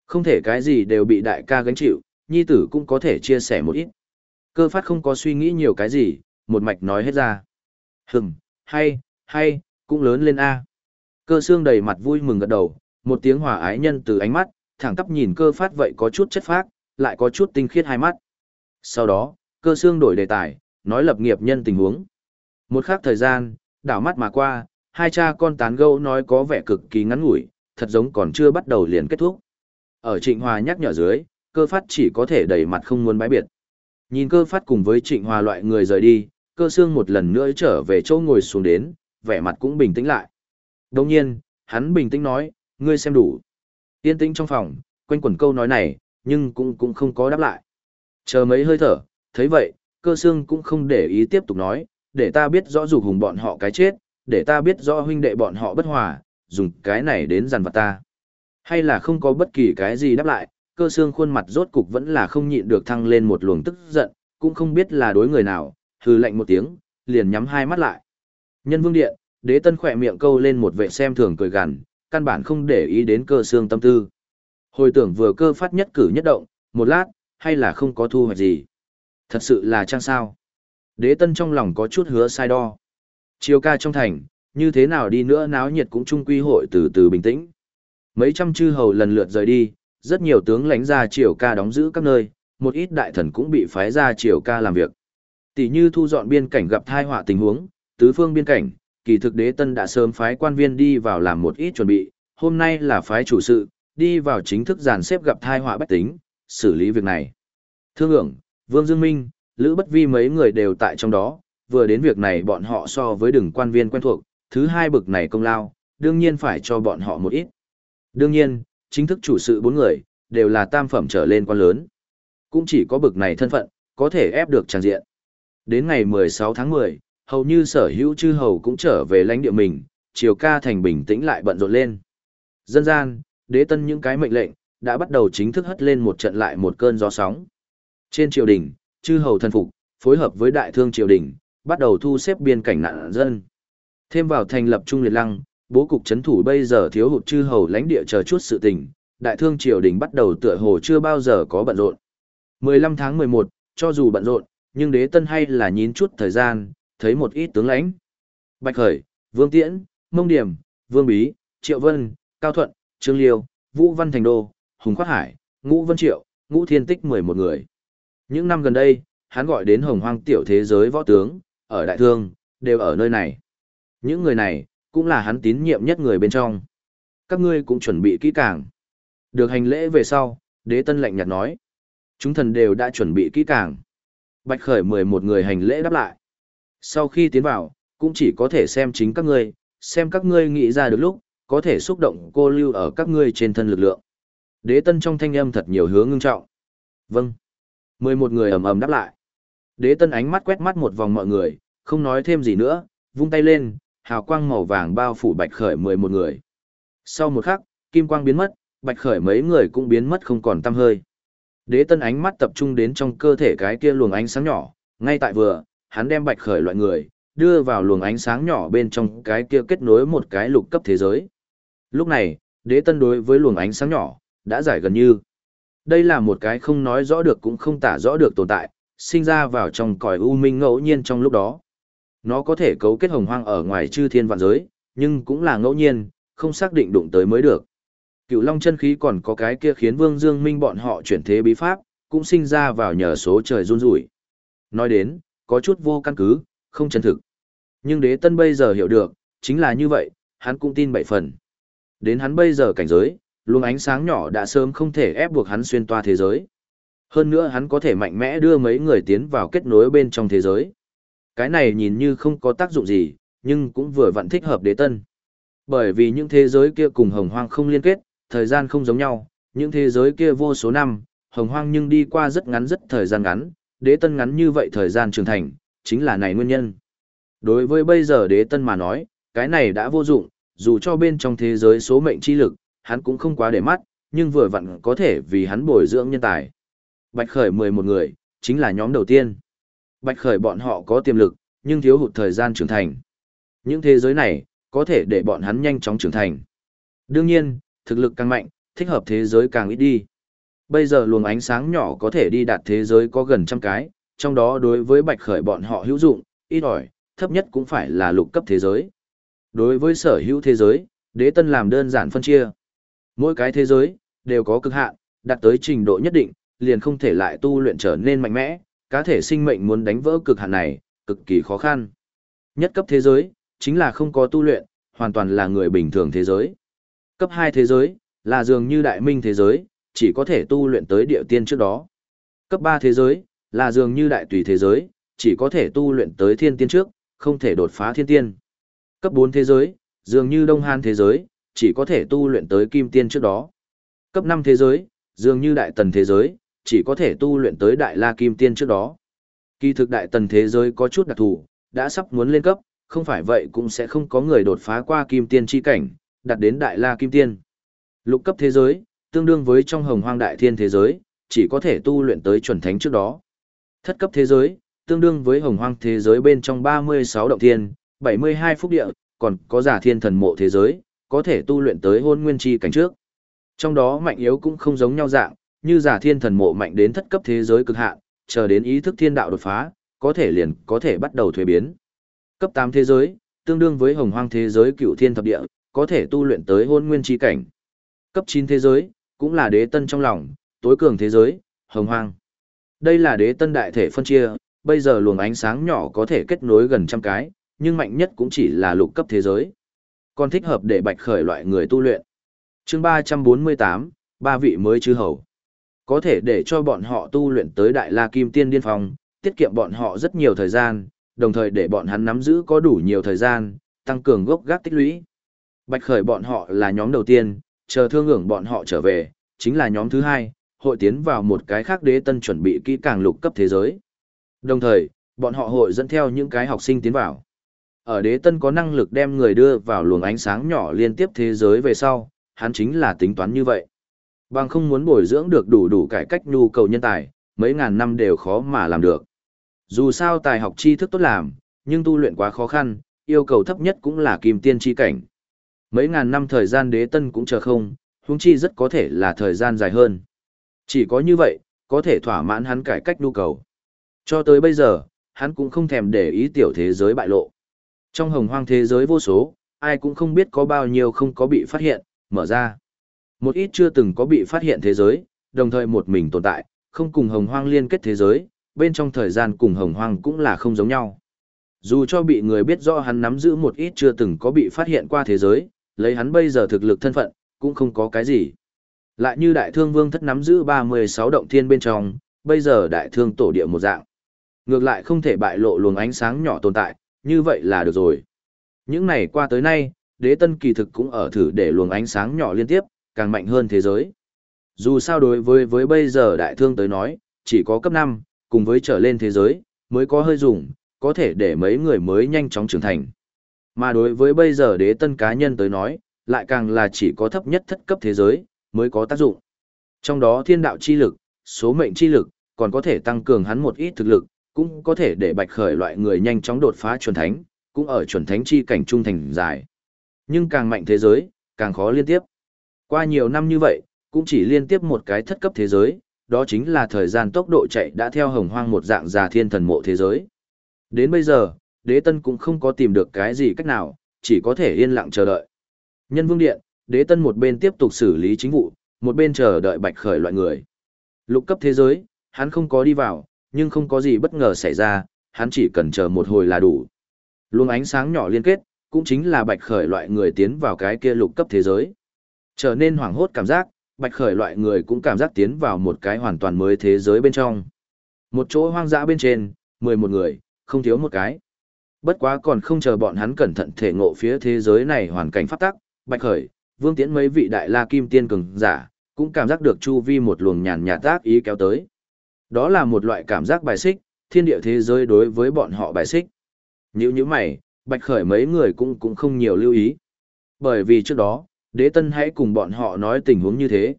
Không thể cái gì đều bị đại ca gánh chịu, nhi tử cũng có thể chia sẻ một ít. Cơ phát không có suy nghĩ nhiều cái gì, một mạch nói hết ra. Hừm, hay, hay, cũng lớn lên A. Cơ xương đầy mặt vui mừng gật đầu, một tiếng hòa ái nhân từ ánh mắt, thẳng tắp nhìn cơ phát vậy có chút chất phác, lại có chút tinh khiết hai mắt. Sau đó, cơ xương đổi đề tài, nói lập nghiệp nhân tình huống. Một khắc thời gian, đảo mắt mà qua, hai cha con tán gẫu nói có vẻ cực kỳ ngắn ngủi, thật giống còn chưa bắt đầu liền kết thúc. Ở Trịnh Hòa nhắc nhở dưới, cơ phát chỉ có thể đẩy mặt không muốn bãi biệt. Nhìn cơ phát cùng với Trịnh Hòa loại người rời đi, cơ xương một lần nữa trở về chỗ ngồi xuống đến, vẻ mặt cũng bình tĩnh lại. Đồng nhiên, hắn bình tĩnh nói, ngươi xem đủ. Yên tĩnh trong phòng, quanh quẩn câu nói này, nhưng cũng cũng không có đáp lại. Chờ mấy hơi thở, thấy vậy, cơ xương cũng không để ý tiếp tục nói, để ta biết rõ dục hùng bọn họ cái chết, để ta biết rõ huynh đệ bọn họ bất hòa, dùng cái này đến dằn vặt ta. Hay là không có bất kỳ cái gì đáp lại, cơ xương khuôn mặt rốt cục vẫn là không nhịn được thăng lên một luồng tức giận, cũng không biết là đối người nào, hừ lạnh một tiếng, liền nhắm hai mắt lại. Nhân vương điện, đế tân khỏe miệng câu lên một vệ xem thường cười gằn, căn bản không để ý đến cơ xương tâm tư. Hồi tưởng vừa cơ phát nhất cử nhất động, một lát, hay là không có thu hoạch gì. Thật sự là trang sao? Đế tân trong lòng có chút hứa sai đo. Chiều ca trong thành, như thế nào đi nữa náo nhiệt cũng trung quy hội từ từ bình tĩnh. Mấy trăm chư hầu lần lượt rời đi, rất nhiều tướng lãnh ra triều ca đóng giữ các nơi, một ít đại thần cũng bị phái ra triều ca làm việc. Tỷ như thu dọn biên cảnh gặp thai họa tình huống, tứ phương biên cảnh, kỳ thực đế tân đã sớm phái quan viên đi vào làm một ít chuẩn bị, hôm nay là phái chủ sự, đi vào chính thức dàn xếp gặp thai họa bách tính, xử lý việc này. Thương ưởng, Vương Dương Minh, Lữ Bất Vi mấy người đều tại trong đó, vừa đến việc này bọn họ so với đừng quan viên quen thuộc, thứ hai bực này công lao, đương nhiên phải cho bọn họ một ít. Đương nhiên, chính thức chủ sự bốn người, đều là tam phẩm trở lên quan lớn. Cũng chỉ có bực này thân phận, có thể ép được tràng diện. Đến ngày 16 tháng 10, hầu như sở hữu chư hầu cũng trở về lãnh địa mình, triều ca thành bình tĩnh lại bận rộn lên. Dân gian, đế tân những cái mệnh lệnh, đã bắt đầu chính thức hất lên một trận lại một cơn gió sóng. Trên triều đình, chư hầu thần phục, phối hợp với đại thương triều đình, bắt đầu thu xếp biên cảnh nạn dân. Thêm vào thành lập trung liệt lăng, bố cục chấn thủ bây giờ thiếu hụt chư hầu lãnh địa chờ chút sự tình, đại thương triều đình bắt đầu tựa hồ chưa bao giờ có bận rộn. 15 tháng 11, cho dù bận rộn, nhưng đế tân hay là nhín chút thời gian, thấy một ít tướng lãnh. Bạch Khởi, Vương Tiễn, Mông Điểm, Vương Bí, Triệu Vân, Cao Thuận, Trương Liêu, Vũ Văn Thành Đô, Hùng Khoát Hải, Ngũ Vân Triệu, Ngũ Thiên Tích 11 người. Những năm gần đây, hắn gọi đến hồng hoang tiểu thế giới võ tướng, ở đại thương, đều ở nơi này. Những người này, cũng là hắn tín nhiệm nhất người bên trong. Các ngươi cũng chuẩn bị kỹ càng. Được hành lễ về sau, đế tân lạnh nhạt nói. Chúng thần đều đã chuẩn bị kỹ càng. Bạch khởi mười một người hành lễ đáp lại. Sau khi tiến vào, cũng chỉ có thể xem chính các ngươi, xem các ngươi nghĩ ra được lúc, có thể xúc động cô lưu ở các ngươi trên thân lực lượng. Đế tân trong thanh âm thật nhiều hướng ngưng trọng. Vâng mười một người ầm ầm đáp lại. Đế tân ánh mắt quét mắt một vòng mọi người, không nói thêm gì nữa, vung tay lên, hào quang màu vàng bao phủ bạch khởi mười một người. Sau một khắc, kim quang biến mất, bạch khởi mấy người cũng biến mất không còn tăm hơi. Đế tân ánh mắt tập trung đến trong cơ thể cái kia luồng ánh sáng nhỏ, ngay tại vừa, hắn đem bạch khởi loại người, đưa vào luồng ánh sáng nhỏ bên trong cái kia kết nối một cái lục cấp thế giới. Lúc này, đế tân đối với luồng ánh sáng nhỏ, đã giải gần như. Đây là một cái không nói rõ được cũng không tả rõ được tồn tại, sinh ra vào trong cõi u minh ngẫu nhiên trong lúc đó. Nó có thể cấu kết hồng hoang ở ngoài chư thiên vạn giới, nhưng cũng là ngẫu nhiên, không xác định đụng tới mới được. Cựu Long chân khí còn có cái kia khiến Vương Dương Minh bọn họ chuyển thế bí pháp, cũng sinh ra vào nhờ số trời run rủi. Nói đến, có chút vô căn cứ, không chân thực. Nhưng đế tân bây giờ hiểu được, chính là như vậy, hắn cũng tin bảy phần. Đến hắn bây giờ cảnh giới, luồng ánh sáng nhỏ đã sớm không thể ép buộc hắn xuyên toa thế giới. Hơn nữa hắn có thể mạnh mẽ đưa mấy người tiến vào kết nối bên trong thế giới. Cái này nhìn như không có tác dụng gì, nhưng cũng vừa vặn thích hợp đế tân. Bởi vì những thế giới kia cùng hồng hoang không liên kết, thời gian không giống nhau, những thế giới kia vô số năm, hồng hoang nhưng đi qua rất ngắn rất thời gian ngắn, đế tân ngắn như vậy thời gian trưởng thành, chính là này nguyên nhân. Đối với bây giờ đế tân mà nói, cái này đã vô dụng, dù cho bên trong thế giới số mệnh chi lực, hắn cũng không quá để mắt, nhưng vừa vặn có thể vì hắn bồi dưỡng nhân tài. Bạch Khởi 11 người, chính là nhóm đầu tiên. Bạch Khởi bọn họ có tiềm lực, nhưng thiếu hụt thời gian trưởng thành. Những thế giới này, có thể để bọn hắn nhanh chóng trưởng thành. Đương nhiên, thực lực càng mạnh, thích hợp thế giới càng ít đi. Bây giờ luồng ánh sáng nhỏ có thể đi đạt thế giới có gần trăm cái, trong đó đối với Bạch Khởi bọn họ hữu dụng, ít ỏi, thấp nhất cũng phải là lục cấp thế giới. Đối với sở hữu thế giới, đế tân làm đơn giản phân chia. Mỗi cái thế giới, đều có cực hạn, đạt tới trình độ nhất định, liền không thể lại tu luyện trở nên mạnh mẽ, cá thể sinh mệnh muốn đánh vỡ cực hạn này, cực kỳ khó khăn. Nhất cấp thế giới, chính là không có tu luyện, hoàn toàn là người bình thường thế giới. Cấp 2 thế giới, là dường như đại minh thế giới, chỉ có thể tu luyện tới địa tiên trước đó. Cấp 3 thế giới, là dường như đại tùy thế giới, chỉ có thể tu luyện tới thiên tiên trước, không thể đột phá thiên tiên. Cấp 4 thế giới, dường như đông han thế giới, chỉ có thể tu luyện tới kim tiên trước đó. Cấp 5 thế giới, dường như đại tần thế giới, chỉ có thể tu luyện tới đại la kim tiên trước đó. Kỳ thực đại tần thế giới có chút đặc thù, đã sắp muốn lên cấp, không phải vậy cũng sẽ không có người đột phá qua kim tiên chi cảnh, đặt đến đại la kim tiên. Lục cấp thế giới, tương đương với trong hồng hoang đại thiên thế giới, chỉ có thể tu luyện tới chuẩn thánh trước đó. Thất cấp thế giới, tương đương với hồng hoang thế giới bên trong 36 động thiên, 72 phúc địa, còn có giả thiên thần mộ thế giới, có thể tu luyện tới hôn nguyên chi cảnh trước. Trong đó mạnh yếu cũng không giống nhau dạng, như giả thiên thần mộ mạnh đến thất cấp thế giới cực hạn, chờ đến ý thức thiên đạo đột phá, có thể liền có thể bắt đầu thuế biến. Cấp 8 thế giới, tương đương với hồng hoang thế giới cựu thiên thập địa, có thể tu luyện tới hôn nguyên chi cảnh. Cấp 9 thế giới, cũng là đế tân trong lòng, tối cường thế giới, hồng hoang. Đây là đế tân đại thể phân chia, bây giờ luồng ánh sáng nhỏ có thể kết nối gần trăm cái, nhưng mạnh nhất cũng chỉ là lục cấp thế giới. Còn thích hợp để bạch khởi loại người tu luyện. chương 348, ba vị mới chư hầu. Có thể để cho bọn họ tu luyện tới đại la kim tiên điên phong, tiết kiệm bọn họ rất nhiều thời gian, đồng thời để bọn hắn nắm giữ có đủ nhiều thời gian, tăng cường gốc gác tích lũy. Bạch khởi bọn họ là nhóm đầu tiên, chờ thương ngưỡng bọn họ trở về, chính là nhóm thứ hai, hội tiến vào một cái khác đế tân chuẩn bị kỹ càng lục cấp thế giới. Đồng thời, bọn họ hội dẫn theo những cái học sinh tiến vào. Ở đế tân có năng lực đem người đưa vào luồng ánh sáng nhỏ liên tiếp thế giới về sau, hắn chính là tính toán như vậy. Bằng không muốn bồi dưỡng được đủ đủ cải cách nhu cầu nhân tài, mấy ngàn năm đều khó mà làm được. Dù sao tài học tri thức tốt làm, nhưng tu luyện quá khó khăn, yêu cầu thấp nhất cũng là kim tiên chi cảnh. Mấy ngàn năm thời gian đế tân cũng chờ không, huống chi rất có thể là thời gian dài hơn. Chỉ có như vậy, có thể thỏa mãn hắn cải cách nhu cầu. Cho tới bây giờ, hắn cũng không thèm để ý tiểu thế giới bại lộ. Trong hồng hoang thế giới vô số, ai cũng không biết có bao nhiêu không có bị phát hiện, mở ra. Một ít chưa từng có bị phát hiện thế giới, đồng thời một mình tồn tại, không cùng hồng hoang liên kết thế giới, bên trong thời gian cùng hồng hoang cũng là không giống nhau. Dù cho bị người biết rõ hắn nắm giữ một ít chưa từng có bị phát hiện qua thế giới, lấy hắn bây giờ thực lực thân phận, cũng không có cái gì. Lại như đại thương vương thất nắm giữ 36 động thiên bên trong, bây giờ đại thương tổ địa một dạng. Ngược lại không thể bại lộ luồng ánh sáng nhỏ tồn tại, như vậy là được rồi. Những này qua tới nay, đế tân kỳ thực cũng ở thử để luồng ánh sáng nhỏ liên tiếp, càng mạnh hơn thế giới. Dù sao đối với với bây giờ đại thương tới nói, chỉ có cấp 5, cùng với trở lên thế giới, mới có hơi dùng, có thể để mấy người mới nhanh chóng trưởng thành. Mà đối với bây giờ đế tân cá nhân tới nói, lại càng là chỉ có thấp nhất thất cấp thế giới, mới có tác dụng. Trong đó thiên đạo chi lực, số mệnh chi lực, còn có thể tăng cường hắn một ít thực lực, cũng có thể để bạch khởi loại người nhanh chóng đột phá chuẩn thánh, cũng ở chuẩn thánh chi cảnh trung thành dài. Nhưng càng mạnh thế giới, càng khó liên tiếp. Qua nhiều năm như vậy, cũng chỉ liên tiếp một cái thất cấp thế giới, đó chính là thời gian tốc độ chạy đã theo hồng hoang một dạng già thiên thần mộ thế giới. Đến bây giờ, đế tân cũng không có tìm được cái gì cách nào, chỉ có thể yên lặng chờ đợi. Nhân vương điện, đế tân một bên tiếp tục xử lý chính vụ, một bên chờ đợi bạch khởi loại người. Lục cấp thế giới, hắn không có đi vào, nhưng không có gì bất ngờ xảy ra, hắn chỉ cần chờ một hồi là đủ. Luồng ánh sáng nhỏ liên kết, cũng chính là bạch khởi loại người tiến vào cái kia lục cấp thế giới. Trở nên hoảng hốt cảm giác, bạch khởi loại người cũng cảm giác tiến vào một cái hoàn toàn mới thế giới bên trong. Một chỗ hoang dã bên trên, mười một người, không thiếu một cái. Bất quá còn không chờ bọn hắn cẩn thận thể ngộ phía thế giới này hoàn cảnh pháp tắc, bạch khởi, vương tiễn mấy vị đại la kim tiên cường giả, cũng cảm giác được chu vi một luồng nhàn nhạt tác ý kéo tới. Đó là một loại cảm giác bài xích, thiên địa thế giới đối với bọn họ bài xích. Như như mày, bạch khởi mấy người cũng cũng không nhiều lưu ý. Bởi vì trước đó, đế tân hãy cùng bọn họ nói tình huống như thế.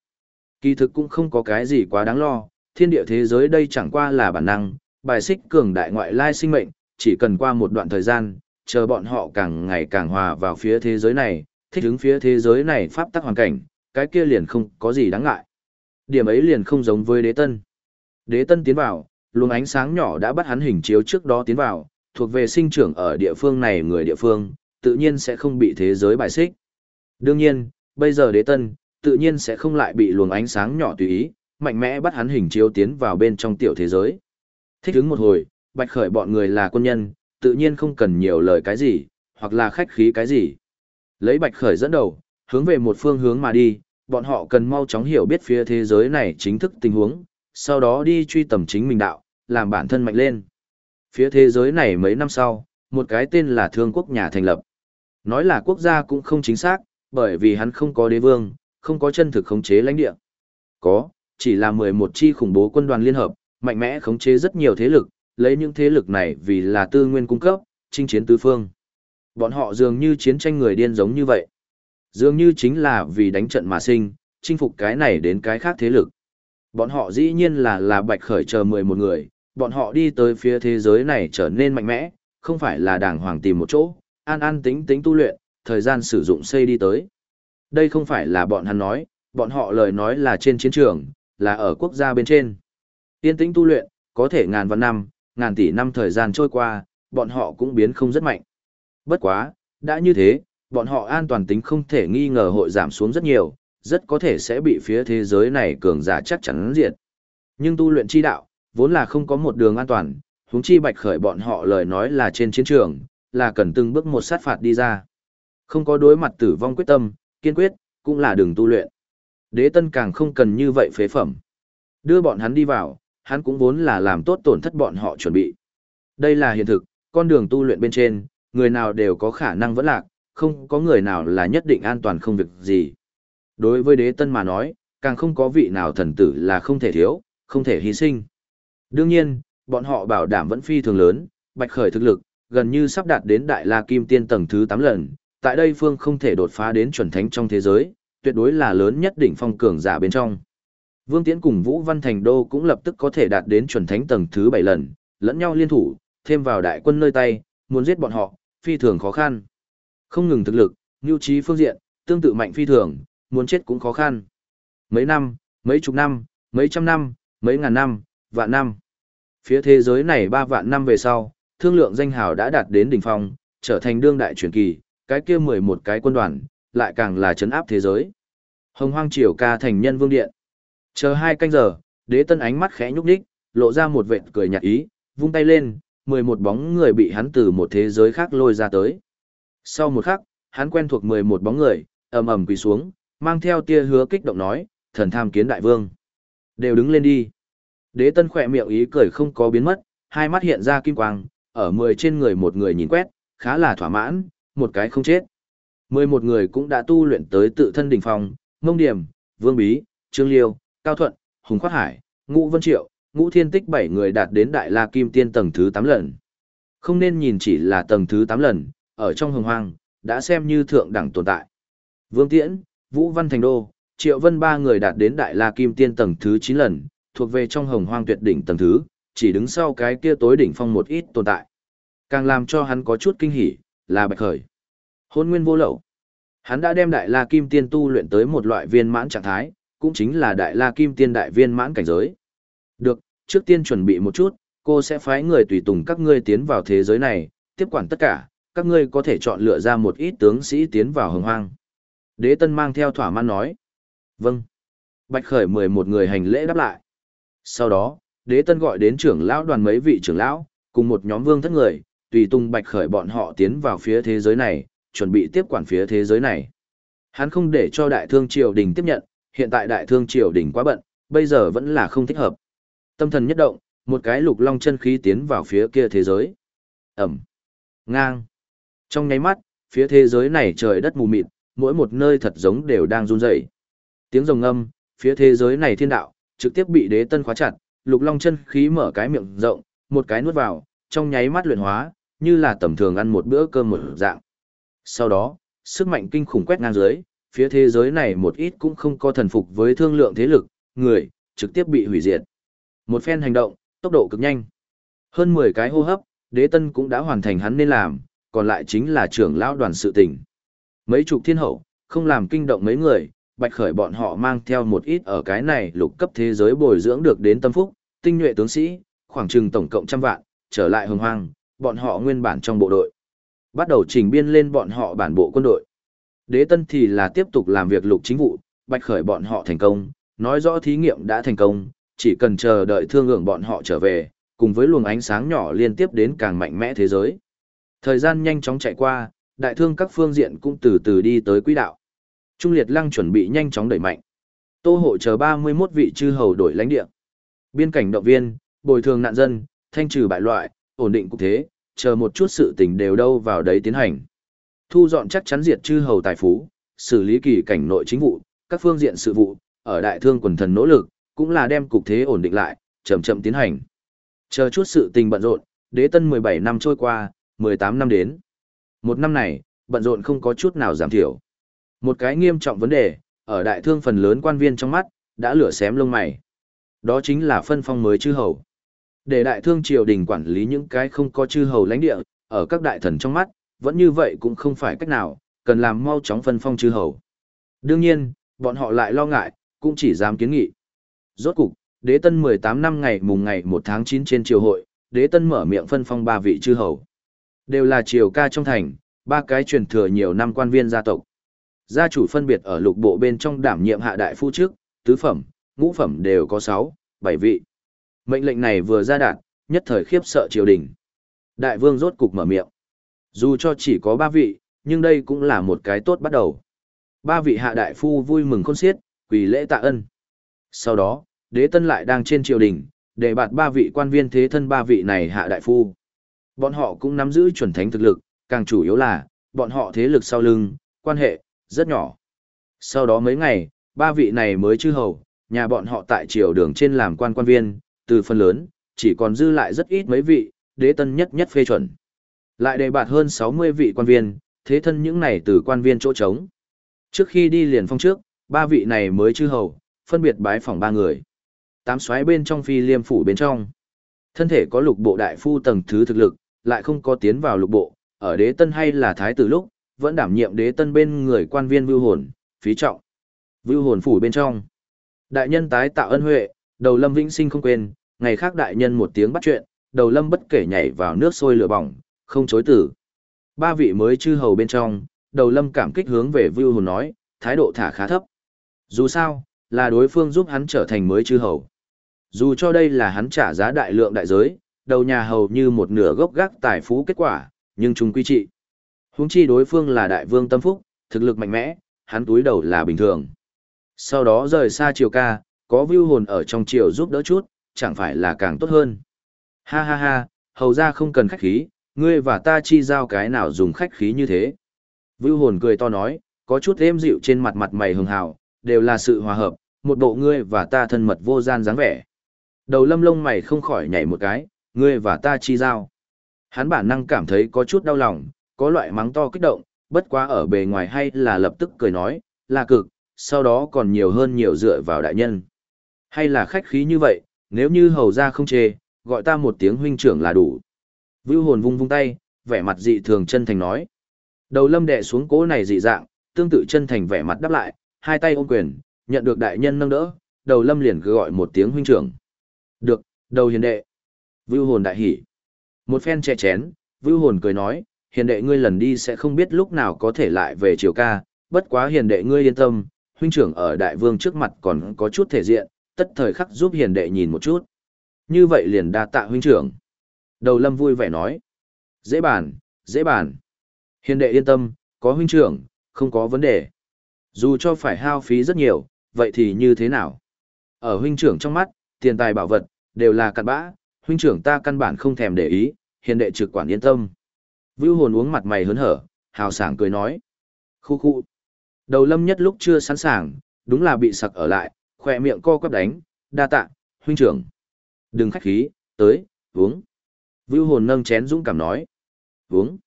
Kỳ thực cũng không có cái gì quá đáng lo, thiên địa thế giới đây chẳng qua là bản năng, bài xích cường đại ngoại lai sinh mệnh, chỉ cần qua một đoạn thời gian, chờ bọn họ càng ngày càng hòa vào phía thế giới này, thích ứng phía thế giới này pháp tắc hoàn cảnh, cái kia liền không có gì đáng ngại. Điểm ấy liền không giống với đế tân. Đế tân tiến vào, luồng ánh sáng nhỏ đã bắt hắn hình chiếu trước đó tiến vào, thuộc về sinh trưởng ở địa phương này người địa phương, tự nhiên sẽ không bị thế giới bài xích. Đương nhiên, bây giờ đế tân, tự nhiên sẽ không lại bị luồng ánh sáng nhỏ tùy ý, mạnh mẽ bắt hắn hình chiếu tiến vào bên trong tiểu thế giới. Thích ứng một hồi, bạch khởi bọn người là quân nhân, tự nhiên không cần nhiều lời cái gì, hoặc là khách khí cái gì. Lấy bạch khởi dẫn đầu, hướng về một phương hướng mà đi, bọn họ cần mau chóng hiểu biết phía thế giới này chính thức tình huống, sau đó đi truy tầm chính mình đạo, làm bản thân mạnh lên. Phía thế giới này mấy năm sau, một cái tên là Thương quốc nhà thành lập. Nói là quốc gia cũng không chính xác, bởi vì hắn không có đế vương, không có chân thực khống chế lãnh địa. Có, chỉ là 11 chi khủng bố quân đoàn liên hợp, mạnh mẽ khống chế rất nhiều thế lực, lấy những thế lực này vì là tư nguyên cung cấp, chinh chiến tứ phương. Bọn họ dường như chiến tranh người điên giống như vậy. Dường như chính là vì đánh trận mà sinh, chinh phục cái này đến cái khác thế lực. Bọn họ dĩ nhiên là là bạch khởi chờ 11 người, bọn họ đi tới phía thế giới này trở nên mạnh mẽ, không phải là đàng hoàng tìm một chỗ, an an tính tính tu luyện, thời gian sử dụng xây đi tới. Đây không phải là bọn hắn nói, bọn họ lời nói là trên chiến trường, là ở quốc gia bên trên. yên tĩnh tu luyện, có thể ngàn vạn năm, ngàn tỷ năm thời gian trôi qua, bọn họ cũng biến không rất mạnh. Bất quá, đã như thế, bọn họ an toàn tính không thể nghi ngờ hội giảm xuống rất nhiều, rất có thể sẽ bị phía thế giới này cường giả chắc chắn diệt. Nhưng tu luyện chi đạo, vốn là không có một đường an toàn, huống chi bạch khởi bọn họ lời nói là trên chiến trường, là cần từng bước một sát phạt đi ra. Không có đối mặt tử vong quyết tâm, kiên quyết, cũng là đường tu luyện. Đế tân càng không cần như vậy phế phẩm. Đưa bọn hắn đi vào, hắn cũng vốn là làm tốt tổn thất bọn họ chuẩn bị. Đây là hiện thực, con đường tu luyện bên trên, người nào đều có khả năng vẫn lạc, không có người nào là nhất định an toàn không việc gì. Đối với đế tân mà nói, càng không có vị nào thần tử là không thể thiếu, không thể hy sinh. Đương nhiên, bọn họ bảo đảm vẫn phi thường lớn, bạch khởi thực lực, gần như sắp đạt đến đại la kim tiên tầng thứ 8 lần, tại đây phương không thể đột phá đến chuẩn thánh trong thế giới, tuyệt đối là lớn nhất đỉnh phong cường giả bên trong. Vương Tiễn cùng Vũ Văn Thành Đô cũng lập tức có thể đạt đến chuẩn thánh tầng thứ 7 lần, lẫn nhau liên thủ, thêm vào đại quân nơi tay, muốn giết bọn họ, phi thường khó khăn. Không ngừng thực lực, nhu trí phương diện, tương tự mạnh phi thường, muốn chết cũng khó khăn. Mấy năm, mấy chục năm, mấy trăm năm, mấy ngàn năm, vạn năm. Phía thế giới này ba vạn năm về sau, thương lượng danh hào đã đạt đến đỉnh phong, trở thành đương đại truyền kỳ, cái kia 11 cái quân đoàn, lại càng là chấn áp thế giới. Hồng Hoang Triều ca thành nhân vương điện. Chờ hai canh giờ, đế tân ánh mắt khẽ nhúc nhích, lộ ra một vệt cười nhạt ý, vung tay lên, 11 bóng người bị hắn từ một thế giới khác lôi ra tới. Sau một khắc, hắn quen thuộc 11 bóng người, ầm ầm quỳ xuống, mang theo tia hứa kích động nói, thần tham kiến đại vương. Đều đứng lên đi. Đế tân khỏe miệng ý cười không có biến mất, hai mắt hiện ra kim quang, ở 10 trên người một người nhìn quét, khá là thỏa mãn, một cái không chết. 11 người cũng đã tu luyện tới tự thân đỉnh phong, Ngông Điểm, Vương Bí, Trương Liêu, Cao Thuận, Hùng Khoát Hải, Ngũ Vân Triệu, Ngũ Thiên Tích bảy người đạt đến Đại La Kim Tiên tầng thứ tám lần. Không nên nhìn chỉ là tầng thứ tám lần, ở trong hồng hoang, đã xem như thượng đẳng tồn tại. Vương Tiễn, Vũ Văn Thành Đô, Triệu Vân ba người đạt đến Đại La Kim Tiên tầng thứ 9 lần, thuộc về trong hồng hoang tuyệt đỉnh tầng thứ, chỉ đứng sau cái kia tối đỉnh phong một ít tồn tại. Càng làm cho hắn có chút kinh hỉ, là Bạch Khởi. Hôn nguyên vô lậu. Hắn đã đem Đại La Kim Tiên tu luyện tới một loại viên mãn trạng thái, cũng chính là Đại La Kim Tiên đại viên mãn cảnh giới. Được, trước tiên chuẩn bị một chút, cô sẽ phái người tùy tùng các ngươi tiến vào thế giới này, tiếp quản tất cả, các ngươi có thể chọn lựa ra một ít tướng sĩ tiến vào hồng hoang. Đế Tân mang theo thỏa mãn nói. Vâng. Bạch Khởi mười một người hành lễ đáp lại. Sau đó, Đế Tân gọi đến trưởng lão đoàn mấy vị trưởng lão, cùng một nhóm vương thất người, tùy tung Bạch Khởi bọn họ tiến vào phía thế giới này, chuẩn bị tiếp quản phía thế giới này. Hắn không để cho đại thương triều đình tiếp nhận, hiện tại đại thương triều đình quá bận, bây giờ vẫn là không thích hợp. Tâm thần nhất động, một cái lục long chân khí tiến vào phía kia thế giới. Ẩm. Ngang. Trong nháy mắt, phía thế giới này trời đất mù mịt, mỗi một nơi thật giống đều đang run rẩy. Tiếng rồng ngâm, phía thế giới này thiên đạo, trực tiếp bị đế tân khóa chặt, lục long chân khí mở cái miệng rộng, một cái nuốt vào, trong nháy mắt luyện hóa, như là tầm thường ăn một bữa cơm một dạng. Sau đó, sức mạnh kinh khủng quét ngang dưới, phía thế giới này một ít cũng không có thần phục với thương lượng thế lực, người, trực tiếp bị hủy diệt. Một phen hành động, tốc độ cực nhanh. Hơn 10 cái hô hấp, đế tân cũng đã hoàn thành hắn nên làm, còn lại chính là trưởng lão đoàn sự tình. Mấy chục thiên hậu, không làm kinh động mấy người, bạch khởi bọn họ mang theo một ít ở cái này lục cấp thế giới bồi dưỡng được đến tâm phúc, tinh nhuệ tướng sĩ, khoảng chừng tổng cộng trăm vạn, trở lại hồng hoang, bọn họ nguyên bản trong bộ đội. Bắt đầu trình biên lên bọn họ bản bộ quân đội. Đế tân thì là tiếp tục làm việc lục chính vụ, bạch khởi bọn họ thành công, nói rõ thí nghiệm đã thành công, chỉ cần chờ đợi thương lượng bọn họ trở về, cùng với luồng ánh sáng nhỏ liên tiếp đến càng mạnh mẽ thế giới. Thời gian nhanh chóng chạy qua, đại thương các phương diện cũng từ từ đi tới quỹ đạo. Trung liệt lăng chuẩn bị nhanh chóng đẩy mạnh. Tô hộ chờ 31 vị chư hầu đổi lãnh địa. Biên cảnh động viên, bồi thường nạn dân, thanh trừ bại loại, ổn định cục thế, chờ một chút sự tình đều đâu vào đấy tiến hành. Thu dọn chắc chắn diệt chư hầu tài phú, xử lý kỳ cảnh nội chính vụ, các phương diện sự vụ, ở đại thương quần thần nỗ lực, cũng là đem cục thế ổn định lại, chậm chậm tiến hành. Chờ chút sự tình bận rộn, đế tân 17 năm trôi qua, 18 năm đến. Một năm này, bận rộn không có chút nào giảm thiểu. Một cái nghiêm trọng vấn đề, ở đại thương phần lớn quan viên trong mắt, đã lửa xém lông mày. Đó chính là phân phong mới chư hầu. Để đại thương triều đình quản lý những cái không có chư hầu lãnh địa, ở các đại thần trong mắt, vẫn như vậy cũng không phải cách nào, cần làm mau chóng phân phong chư hầu. Đương nhiên, bọn họ lại lo ngại, cũng chỉ dám kiến nghị. Rốt cục, đế tân 18 năm ngày mùng ngày 1 tháng 9 trên triều hội, đế tân mở miệng phân phong ba vị chư hầu. Đều là triều ca trong thành, ba cái truyền thừa nhiều năm quan viên gia tộc. Gia chủ phân biệt ở lục bộ bên trong đảm nhiệm hạ đại phu trước, tứ phẩm, ngũ phẩm đều có 6, 7 vị. Mệnh lệnh này vừa ra đạt, nhất thời khiếp sợ triều đình. Đại vương rốt cục mở miệng. Dù cho chỉ có ba vị, nhưng đây cũng là một cái tốt bắt đầu. Ba vị hạ đại phu vui mừng khôn xiết, quỳ lễ tạ ân. Sau đó, đế tân lại đang trên triều đình, để bạt ba vị quan viên thế thân ba vị này hạ đại phu. Bọn họ cũng nắm giữ chuẩn thánh thực lực, càng chủ yếu là, bọn họ thế lực sau lưng, quan hệ, rất nhỏ. Sau đó mấy ngày, ba vị này mới chư hầu, nhà bọn họ tại triều đường trên làm quan quan viên, từ phần lớn, chỉ còn dư lại rất ít mấy vị, đế tân nhất nhất phê chuẩn. Lại đề bạt hơn 60 vị quan viên, thế thân những này từ quan viên chỗ trống. Trước khi đi liền phong trước, ba vị này mới chư hầu, phân biệt bái phỏng ba người. Tám xoáy bên trong phi liêm phủ bên trong. Thân thể có lục bộ đại phu tầng thứ thực lực, lại không có tiến vào lục bộ, ở đế tân hay là thái tử lúc, vẫn đảm nhiệm đế tân bên người quan viên vưu hồn, phí trọng. Vưu hồn phủ bên trong. Đại nhân tái tạo ân huệ, đầu lâm vĩnh sinh không quên, ngày khác đại nhân một tiếng bắt chuyện, đầu lâm bất kể nhảy vào nước sôi lửa bỏng, không chối tử. Ba vị mới chư hầu bên trong, đầu lâm cảm kích hướng về vưu hồn nói, thái độ thả khá thấp. Dù sao, là đối phương giúp hắn trở thành mới chư hầu. Dù cho đây là hắn trả giá đại lượng đại giới, đầu nhà hầu như một nửa gốc gác tài phú kết quả, nhưng chúng quy trị. Huống chi đối phương là đại vương tâm phúc, thực lực mạnh mẽ, hắn túi đầu là bình thường. Sau đó rời xa triều ca, có vưu hồn ở trong triều giúp đỡ chút, chẳng phải là càng tốt hơn. Ha ha ha, hầu ra không cần khách khí, ngươi và ta chi giao cái nào dùng khách khí như thế. Vưu hồn cười to nói, có chút êm dịu trên mặt mặt mày hường hào, đều là sự hòa hợp, một bộ ngươi và ta thân mật vô gian dáng vẻ. Đầu lâm lông mày không khỏi nhảy một cái, ngươi và ta chi giao. Hắn bản năng cảm thấy có chút đau lòng, có loại mắng to kích động, bất quá ở bề ngoài hay là lập tức cười nói, là cực, sau đó còn nhiều hơn nhiều dựa vào đại nhân. Hay là khách khí như vậy, nếu như hầu ra không chê, gọi ta một tiếng huynh trưởng là đủ. Vưu hồn vung vung tay, vẻ mặt dị thường chân thành nói. Đầu lâm đệ xuống cố này dị dạng, tương tự chân thành vẻ mặt đáp lại, hai tay ôm quyền, nhận được đại nhân nâng đỡ, đầu lâm liền cứ gọi một tiếng huynh trưởng. Được, đầu hiền đệ. Vưu hồn đại hỉ. Một phen che chén, vưu hồn cười nói, hiền đệ ngươi lần đi sẽ không biết lúc nào có thể lại về triều ca, bất quá hiền đệ ngươi yên tâm, huynh trưởng ở đại vương trước mặt còn có chút thể diện, tất thời khắc giúp hiền đệ nhìn một chút. Như vậy liền đa tạ huynh trưởng. Đầu lâm vui vẻ nói. Dễ bàn, dễ bàn. Hiền đệ yên tâm, có huynh trưởng, không có vấn đề. Dù cho phải hao phí rất nhiều, vậy thì như thế nào? Ở huynh trưởng trong mắt, tiền tài bảo vật, đều là cặn bã, huynh trưởng ta căn bản không thèm để ý, hiền đệ trực quản yên tâm. Vưu hồn uống mặt mày hớn hở, hào sảng cười nói. Khu khu. Đầu lâm nhất lúc chưa sẵn sàng, đúng là bị sặc ở lại, khỏe miệng co quắp đánh, đa tạ, huynh trưởng. Đừng khách khí, tới, uống. Vưu hồn nâng chén dũng cảm nói. Uống.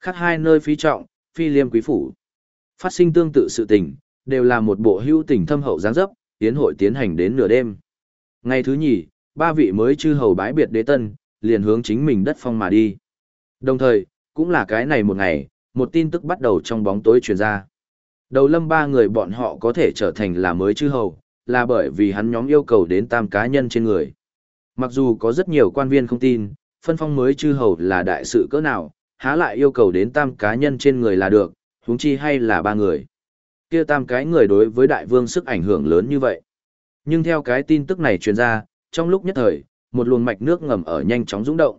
Khắc hai nơi phi trọng, phi liêm quý phủ. Phát sinh tương tự sự tình, đều là một bộ hưu tình thâm hậu giáng dấp, tiến hội tiến hành đến nửa đêm. Ngày thứ nhì, ba vị mới chư hầu bái biệt đế tân, liền hướng chính mình đất phong mà đi. Đồng thời, cũng là cái này một ngày, một tin tức bắt đầu trong bóng tối truyền ra. Đầu lâm ba người bọn họ có thể trở thành là mới chư hầu, là bởi vì hắn nhóm yêu cầu đến tam cá nhân trên người. Mặc dù có rất nhiều quan viên không tin, phân phong mới chư hầu là đại sự cỡ nào, há lại yêu cầu đến tam cá nhân trên người là được, huống chi hay là ba người. Kia tam cái người đối với đại vương sức ảnh hưởng lớn như vậy. Nhưng theo cái tin tức này truyền ra, trong lúc nhất thời, một luồng mạch nước ngầm ở nhanh chóng rung động.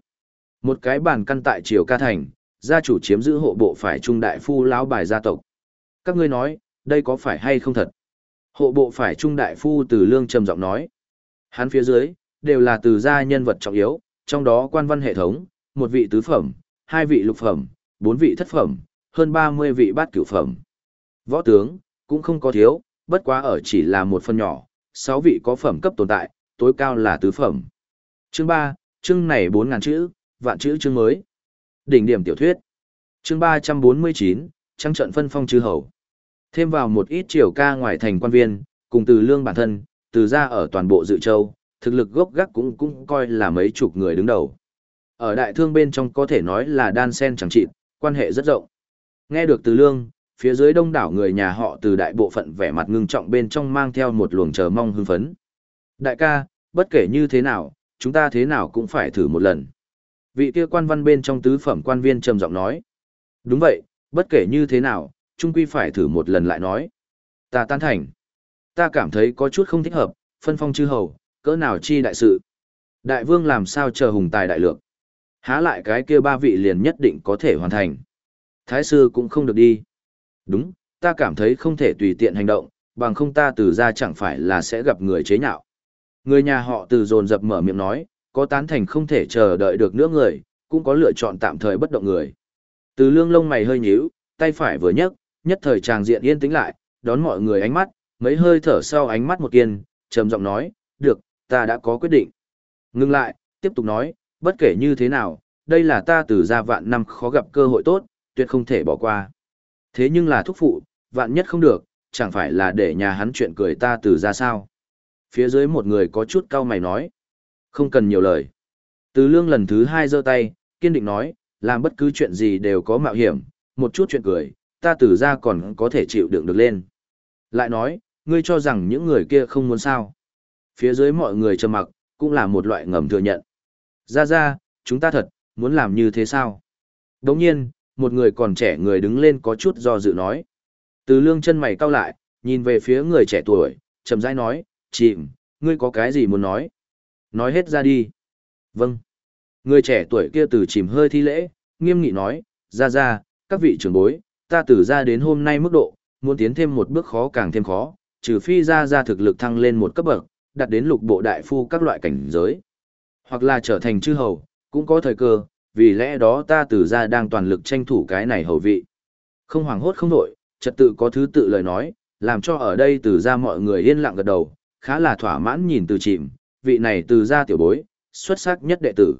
Một cái bàn căn tại triều ca thành, gia chủ chiếm giữ hộ bộ phải trung đại phu lão bài gia tộc. Các ngươi nói, đây có phải hay không thật? Hộ bộ phải trung đại phu từ lương trầm giọng nói. Hắn phía dưới, đều là từ gia nhân vật trọng yếu, trong đó quan văn hệ thống, một vị tứ phẩm, hai vị lục phẩm, bốn vị thất phẩm, hơn 30 vị bát cửu phẩm. Võ tướng, cũng không có thiếu, bất quá ở chỉ là một phần nhỏ, sáu vị có phẩm cấp tồn tại, tối cao là tứ phẩm. Chương 3, chương này 4.000 chữ, vạn chữ chương mới. Đỉnh điểm tiểu thuyết. Chương 349, trăng trận phân phong chư hầu. Thêm vào một ít triều ca ngoài thành quan viên, cùng từ lương bản thân, từ ra ở toàn bộ dự châu, thực lực gốc gác cũng cũng coi là mấy chục người đứng đầu. Ở đại thương bên trong có thể nói là đan sen chẳng trị, quan hệ rất rộng. Nghe được từ lương, phía dưới đông đảo người nhà họ từ đại bộ phận vẻ mặt ngưng trọng bên trong mang theo một luồng chờ mong hưng phấn. Đại ca, bất kể như thế nào, chúng ta thế nào cũng phải thử một lần. Vị kia quan văn bên trong tứ phẩm quan viên trầm giọng nói. Đúng vậy, bất kể như thế nào, trung quy phải thử một lần lại nói. Ta tan thành. Ta cảm thấy có chút không thích hợp, phân phong chư hầu, cỡ nào chi đại sự. Đại vương làm sao chờ hùng tài đại lược. Há lại cái kia ba vị liền nhất định có thể hoàn thành. Thái sư cũng không được đi. Đúng, ta cảm thấy không thể tùy tiện hành động, bằng không ta từ ra chẳng phải là sẽ gặp người chế nhạo. Người nhà họ từ dồn dập mở miệng nói, có tán thành không thể chờ đợi được nữa người, cũng có lựa chọn tạm thời bất động người. Từ lương lông mày hơi nhíu, tay phải vừa nhấc, nhất thời tràng diện yên tĩnh lại, đón mọi người ánh mắt, mấy hơi thở sau ánh mắt một kiên, trầm giọng nói, được, ta đã có quyết định. Ngưng lại, tiếp tục nói, bất kể như thế nào, đây là ta từ ra vạn năm khó gặp cơ hội tốt, tuyệt không thể bỏ qua. Thế nhưng là thúc phụ, vạn nhất không được, chẳng phải là để nhà hắn chuyện cười ta từ ra sao. Phía dưới một người có chút cau mày nói. Không cần nhiều lời. Từ lương lần thứ hai giơ tay, kiên định nói, làm bất cứ chuyện gì đều có mạo hiểm, một chút chuyện cười, ta từ ra còn có thể chịu đựng được lên. Lại nói, ngươi cho rằng những người kia không muốn sao. Phía dưới mọi người trầm mặc, cũng là một loại ngầm thừa nhận. Ra ra, chúng ta thật, muốn làm như thế sao? Đồng nhiên, một người còn trẻ người đứng lên có chút do dự nói. Từ lương chân mày cau lại, nhìn về phía người trẻ tuổi, chậm rãi nói, chìm, ngươi có cái gì muốn nói? Nói hết ra đi. Vâng. Người trẻ tuổi kia từ chìm hơi thi lễ, nghiêm nghị nói, ra ra, các vị trưởng bối, ta từ ra đến hôm nay mức độ, muốn tiến thêm một bước khó càng thêm khó, trừ phi ra ra thực lực thăng lên một cấp bậc, đạt đến lục bộ đại phu các loại cảnh giới. Hoặc là trở thành chư hầu, cũng có thời cơ, vì lẽ đó ta từ ra đang toàn lực tranh thủ cái này hầu vị. Không hoảng hốt không nổi, trật tự có thứ tự lời nói, làm cho ở đây từ ra mọi người yên lặng gật đầu, khá là thỏa mãn nhìn từ chìm, vị này từ gia tiểu bối, xuất sắc nhất đệ tử.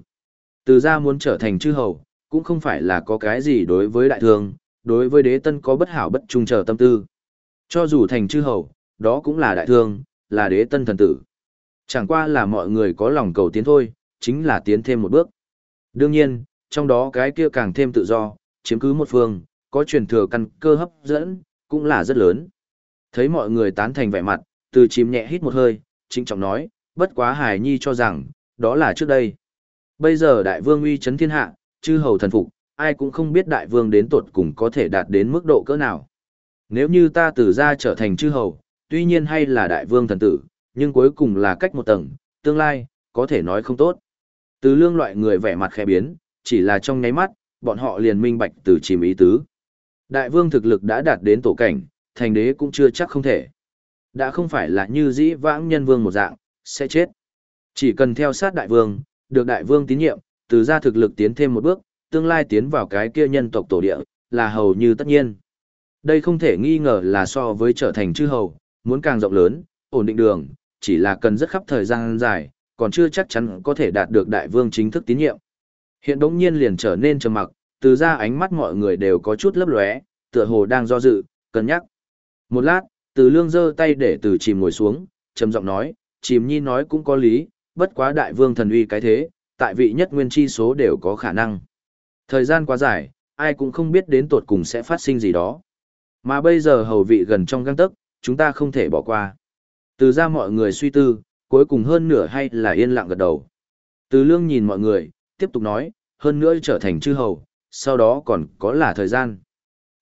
Từ gia muốn trở thành chư hầu, cũng không phải là có cái gì đối với đại thương, đối với đế tân có bất hảo bất trung chờ tâm tư. Cho dù thành chư hầu, đó cũng là đại thương, là đế tân thần tử. Chẳng qua là mọi người có lòng cầu tiến thôi, chính là tiến thêm một bước. Đương nhiên, trong đó cái kia càng thêm tự do, chiếm cứ một phương, có truyền thừa căn cơ hấp dẫn, cũng là rất lớn. Thấy mọi người tán thành vẻ mặt, từ chìm nhẹ hít một hơi, chính trọng nói, bất quá hài nhi cho rằng, đó là trước đây. Bây giờ đại vương uy chấn thiên hạ, chư hầu thần phục, ai cũng không biết đại vương đến tột cùng có thể đạt đến mức độ cỡ nào. Nếu như ta từ ra trở thành chư hầu, tuy nhiên hay là đại vương thần tử, nhưng cuối cùng là cách một tầng, tương lai, có thể nói không tốt. Từ lương loại người vẻ mặt khẽ biến, chỉ là trong nháy mắt, bọn họ liền minh bạch từ chìm ý tứ. Đại vương thực lực đã đạt đến tổ cảnh, thành đế cũng chưa chắc không thể. Đã không phải là như dĩ vãng nhân vương một dạng, sẽ chết. Chỉ cần theo sát đại vương, được đại vương tín nhiệm, từ ra thực lực tiến thêm một bước, tương lai tiến vào cái kia nhân tộc tổ địa, là hầu như tất nhiên. Đây không thể nghi ngờ là so với trở thành chư hầu, muốn càng rộng lớn, ổn định đường, chỉ là cần rất khắp thời gian dài, còn chưa chắc chắn có thể đạt được đại vương chính thức tín nhiệm. Hiện đống nhiên liền trở nên trầm mặc, từ ra ánh mắt mọi người đều có chút lấp lóe, tựa hồ đang do dự, cân nhắc. Một lát, từ lương giơ tay để từ chìm ngồi xuống, trầm giọng nói, chìm nhi nói cũng có lý, bất quá đại vương thần uy cái thế, tại vị nhất nguyên chi số đều có khả năng. Thời gian quá dài, ai cũng không biết đến tột cùng sẽ phát sinh gì đó. Mà bây giờ hầu vị gần trong găng tấc, chúng ta không thể bỏ qua. Từ ra mọi người suy tư, cuối cùng hơn nửa hay là yên lặng gật đầu. Từ lương nhìn mọi người, tiếp tục nói, hơn nữa trở thành chư hầu, sau đó còn có là thời gian.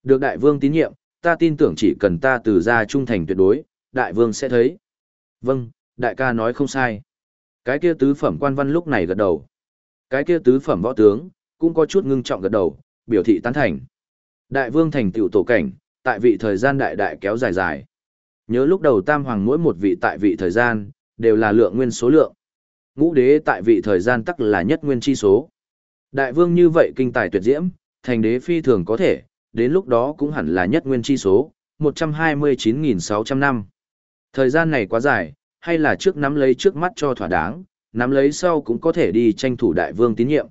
Được đại vương tín nhiệm, ta tin tưởng chỉ cần ta từ ra trung thành tuyệt đối, đại vương sẽ thấy. Vâng, đại ca nói không sai. Cái kia tứ phẩm quan văn lúc này gật đầu. Cái kia tứ phẩm võ tướng, cũng có chút ngưng trọng gật đầu, biểu thị tán thành. Đại vương thành tựu tổ cảnh, tại vị thời gian đại đại kéo dài dài. Nhớ lúc đầu tam hoàng mỗi một vị tại vị thời gian, đều là lượng nguyên số lượng. Ngũ đế tại vị thời gian tắc là nhất nguyên chi số. Đại vương như vậy kinh tài tuyệt diễm, thành đế phi thường có thể, đến lúc đó cũng hẳn là nhất nguyên chi số, 129.600 năm. Thời gian này quá dài, hay là trước nắm lấy trước mắt cho thỏa đáng, nắm lấy sau cũng có thể đi tranh thủ đại vương tín nhiệm.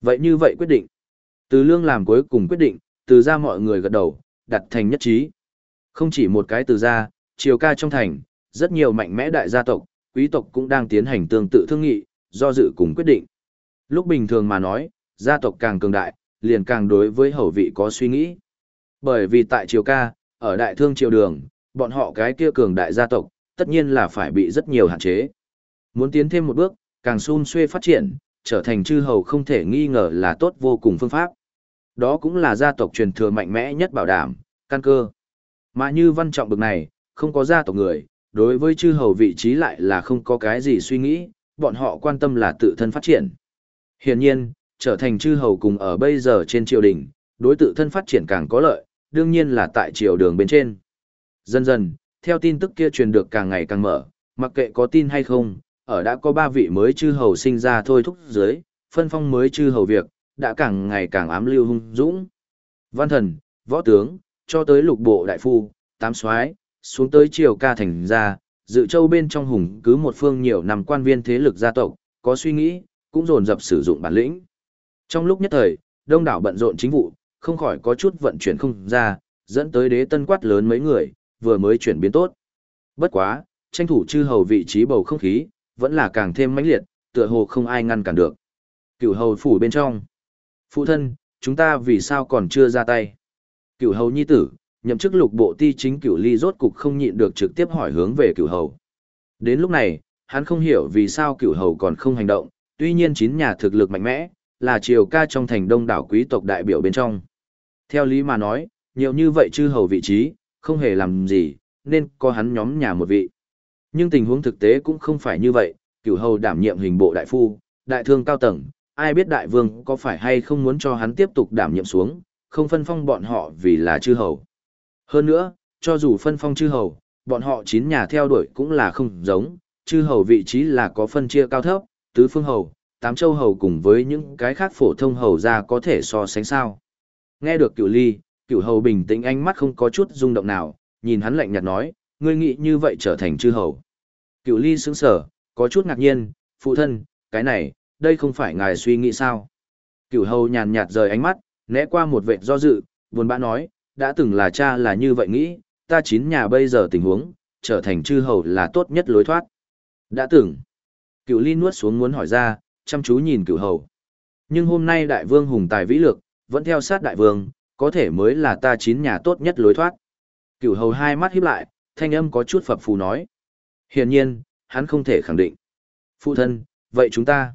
Vậy như vậy quyết định. Từ lương làm cuối cùng quyết định, từ ra mọi người gật đầu, đặt thành nhất trí. Không chỉ một cái từ ra, chiều ca trong thành, rất nhiều mạnh mẽ đại gia tộc, quý tộc cũng đang tiến hành tương tự thương nghị, do dự cùng quyết định. Lúc bình thường mà nói, gia tộc càng cường đại, liền càng đối với hầu vị có suy nghĩ. Bởi vì tại triều ca, ở đại thương triều đường, bọn họ cái kia cường đại gia tộc, tất nhiên là phải bị rất nhiều hạn chế. Muốn tiến thêm một bước, càng xun xuê phát triển, trở thành chư hầu không thể nghi ngờ là tốt vô cùng phương pháp. Đó cũng là gia tộc truyền thừa mạnh mẽ nhất bảo đảm, căn cơ. Mà như văn trọng bực này, không có gia tộc người, đối với chư hầu vị trí lại là không có cái gì suy nghĩ, bọn họ quan tâm là tự thân phát triển. Hiển nhiên, trở thành chư hầu cùng ở bây giờ trên triều đình, đối tự thân phát triển càng có lợi, đương nhiên là tại triều đường bên trên. Dần dần, theo tin tức kia truyền được càng ngày càng mở, mặc kệ có tin hay không, ở đã có ba vị mới chư hầu sinh ra thôi thúc dưới, phân phong mới chư hầu việc, đã càng ngày càng ám lưu hung dũng. Văn thần, võ tướng, cho tới lục bộ đại phu, tám soái xuống tới triều ca thành ra, dự châu bên trong hùng cứ một phương nhiều năm quan viên thế lực gia tộc, có suy nghĩ, cũng dồn dập sử dụng bản lĩnh. Trong lúc nhất thời, đông đảo bận rộn chính vụ, không khỏi có chút vận chuyển không ra, dẫn tới đế tân quát lớn mấy người, vừa mới chuyển biến tốt. Bất quá, tranh thủ chư hầu vị trí bầu không khí, vẫn là càng thêm mãnh liệt, tựa hồ không ai ngăn cản được. Cửu hầu phủ bên trong. Phụ thân, chúng ta vì sao còn chưa ra tay? Cửu hầu nhi tử, nhậm chức lục bộ ti chính cửu ly rốt cục không nhịn được trực tiếp hỏi hướng về cửu hầu. Đến lúc này, hắn không hiểu vì sao cửu hầu còn không hành động, tuy nhiên chín nhà thực lực mạnh mẽ, là triều ca trong thành đông đảo quý tộc đại biểu bên trong. Theo lý mà nói, nhiều như vậy chư hầu vị trí, không hề làm gì, nên có hắn nhóm nhà một vị. Nhưng tình huống thực tế cũng không phải như vậy, cửu hầu đảm nhiệm hình bộ đại phu, đại thương cao tầng, ai biết đại vương có phải hay không muốn cho hắn tiếp tục đảm nhiệm xuống, không phân phong bọn họ vì là chư hầu. Hơn nữa, cho dù phân phong chư hầu, bọn họ chín nhà theo đuổi cũng là không giống, chư hầu vị trí là có phân chia cao thấp, tứ phương hầu, tám châu hầu cùng với những cái khác phổ thông hầu ra có thể so sánh sao. Nghe được cựu ly, cựu hầu bình tĩnh ánh mắt không có chút rung động nào, nhìn hắn lạnh nhạt nói, ngươi nghĩ như vậy trở thành chư hầu. Cựu ly sững sở, có chút ngạc nhiên, phụ thân, cái này, đây không phải ngài suy nghĩ sao. Cựu hầu nhàn nhạt rời ánh mắt, né qua một vệ do dự, buồn bã nói, đã từng là cha là như vậy nghĩ, ta chín nhà bây giờ tình huống, trở thành chư hầu là tốt nhất lối thoát. Đã từng, cựu ly nuốt xuống muốn hỏi ra, chăm chú nhìn cửu hầu. Nhưng hôm nay đại vương hùng tài vĩ lực, vẫn theo sát đại vương, có thể mới là ta chín nhà tốt nhất lối thoát. cửu hầu hai mắt híp lại, thanh âm có chút phập phù nói. Hiển nhiên, hắn không thể khẳng định. Phụ thân, vậy chúng ta.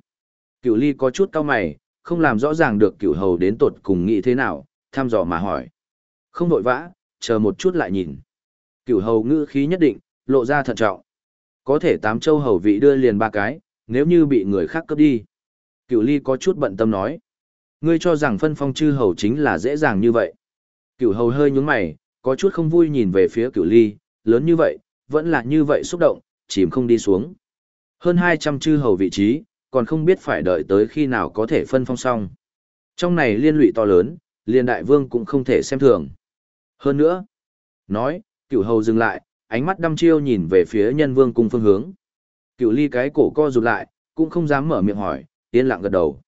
cửu ly có chút cao mày, không làm rõ ràng được cửu hầu đến tột cùng nghĩ thế nào, thăm dò mà hỏi. Không vội vã, chờ một chút lại nhìn. cửu hầu ngữ khí nhất định, lộ ra thận trọng. Có thể tám châu hầu vị đưa liền ba cái, nếu như bị người khác cướp đi. Cựu ly có chút bận tâm nói. Ngươi cho rằng phân phong chư hầu chính là dễ dàng như vậy. Cựu hầu hơi nhúng mày, có chút không vui nhìn về phía cựu ly, lớn như vậy, vẫn là như vậy xúc động, chìm không đi xuống. Hơn 200 chư hầu vị trí, còn không biết phải đợi tới khi nào có thể phân phong xong. Trong này liên lụy to lớn, liên đại vương cũng không thể xem thường. Hơn nữa, nói, cựu hầu dừng lại, ánh mắt đăm chiêu nhìn về phía nhân vương cung phương hướng. Cựu ly cái cổ co rụt lại, cũng không dám mở miệng hỏi, yên lặng gật đầu.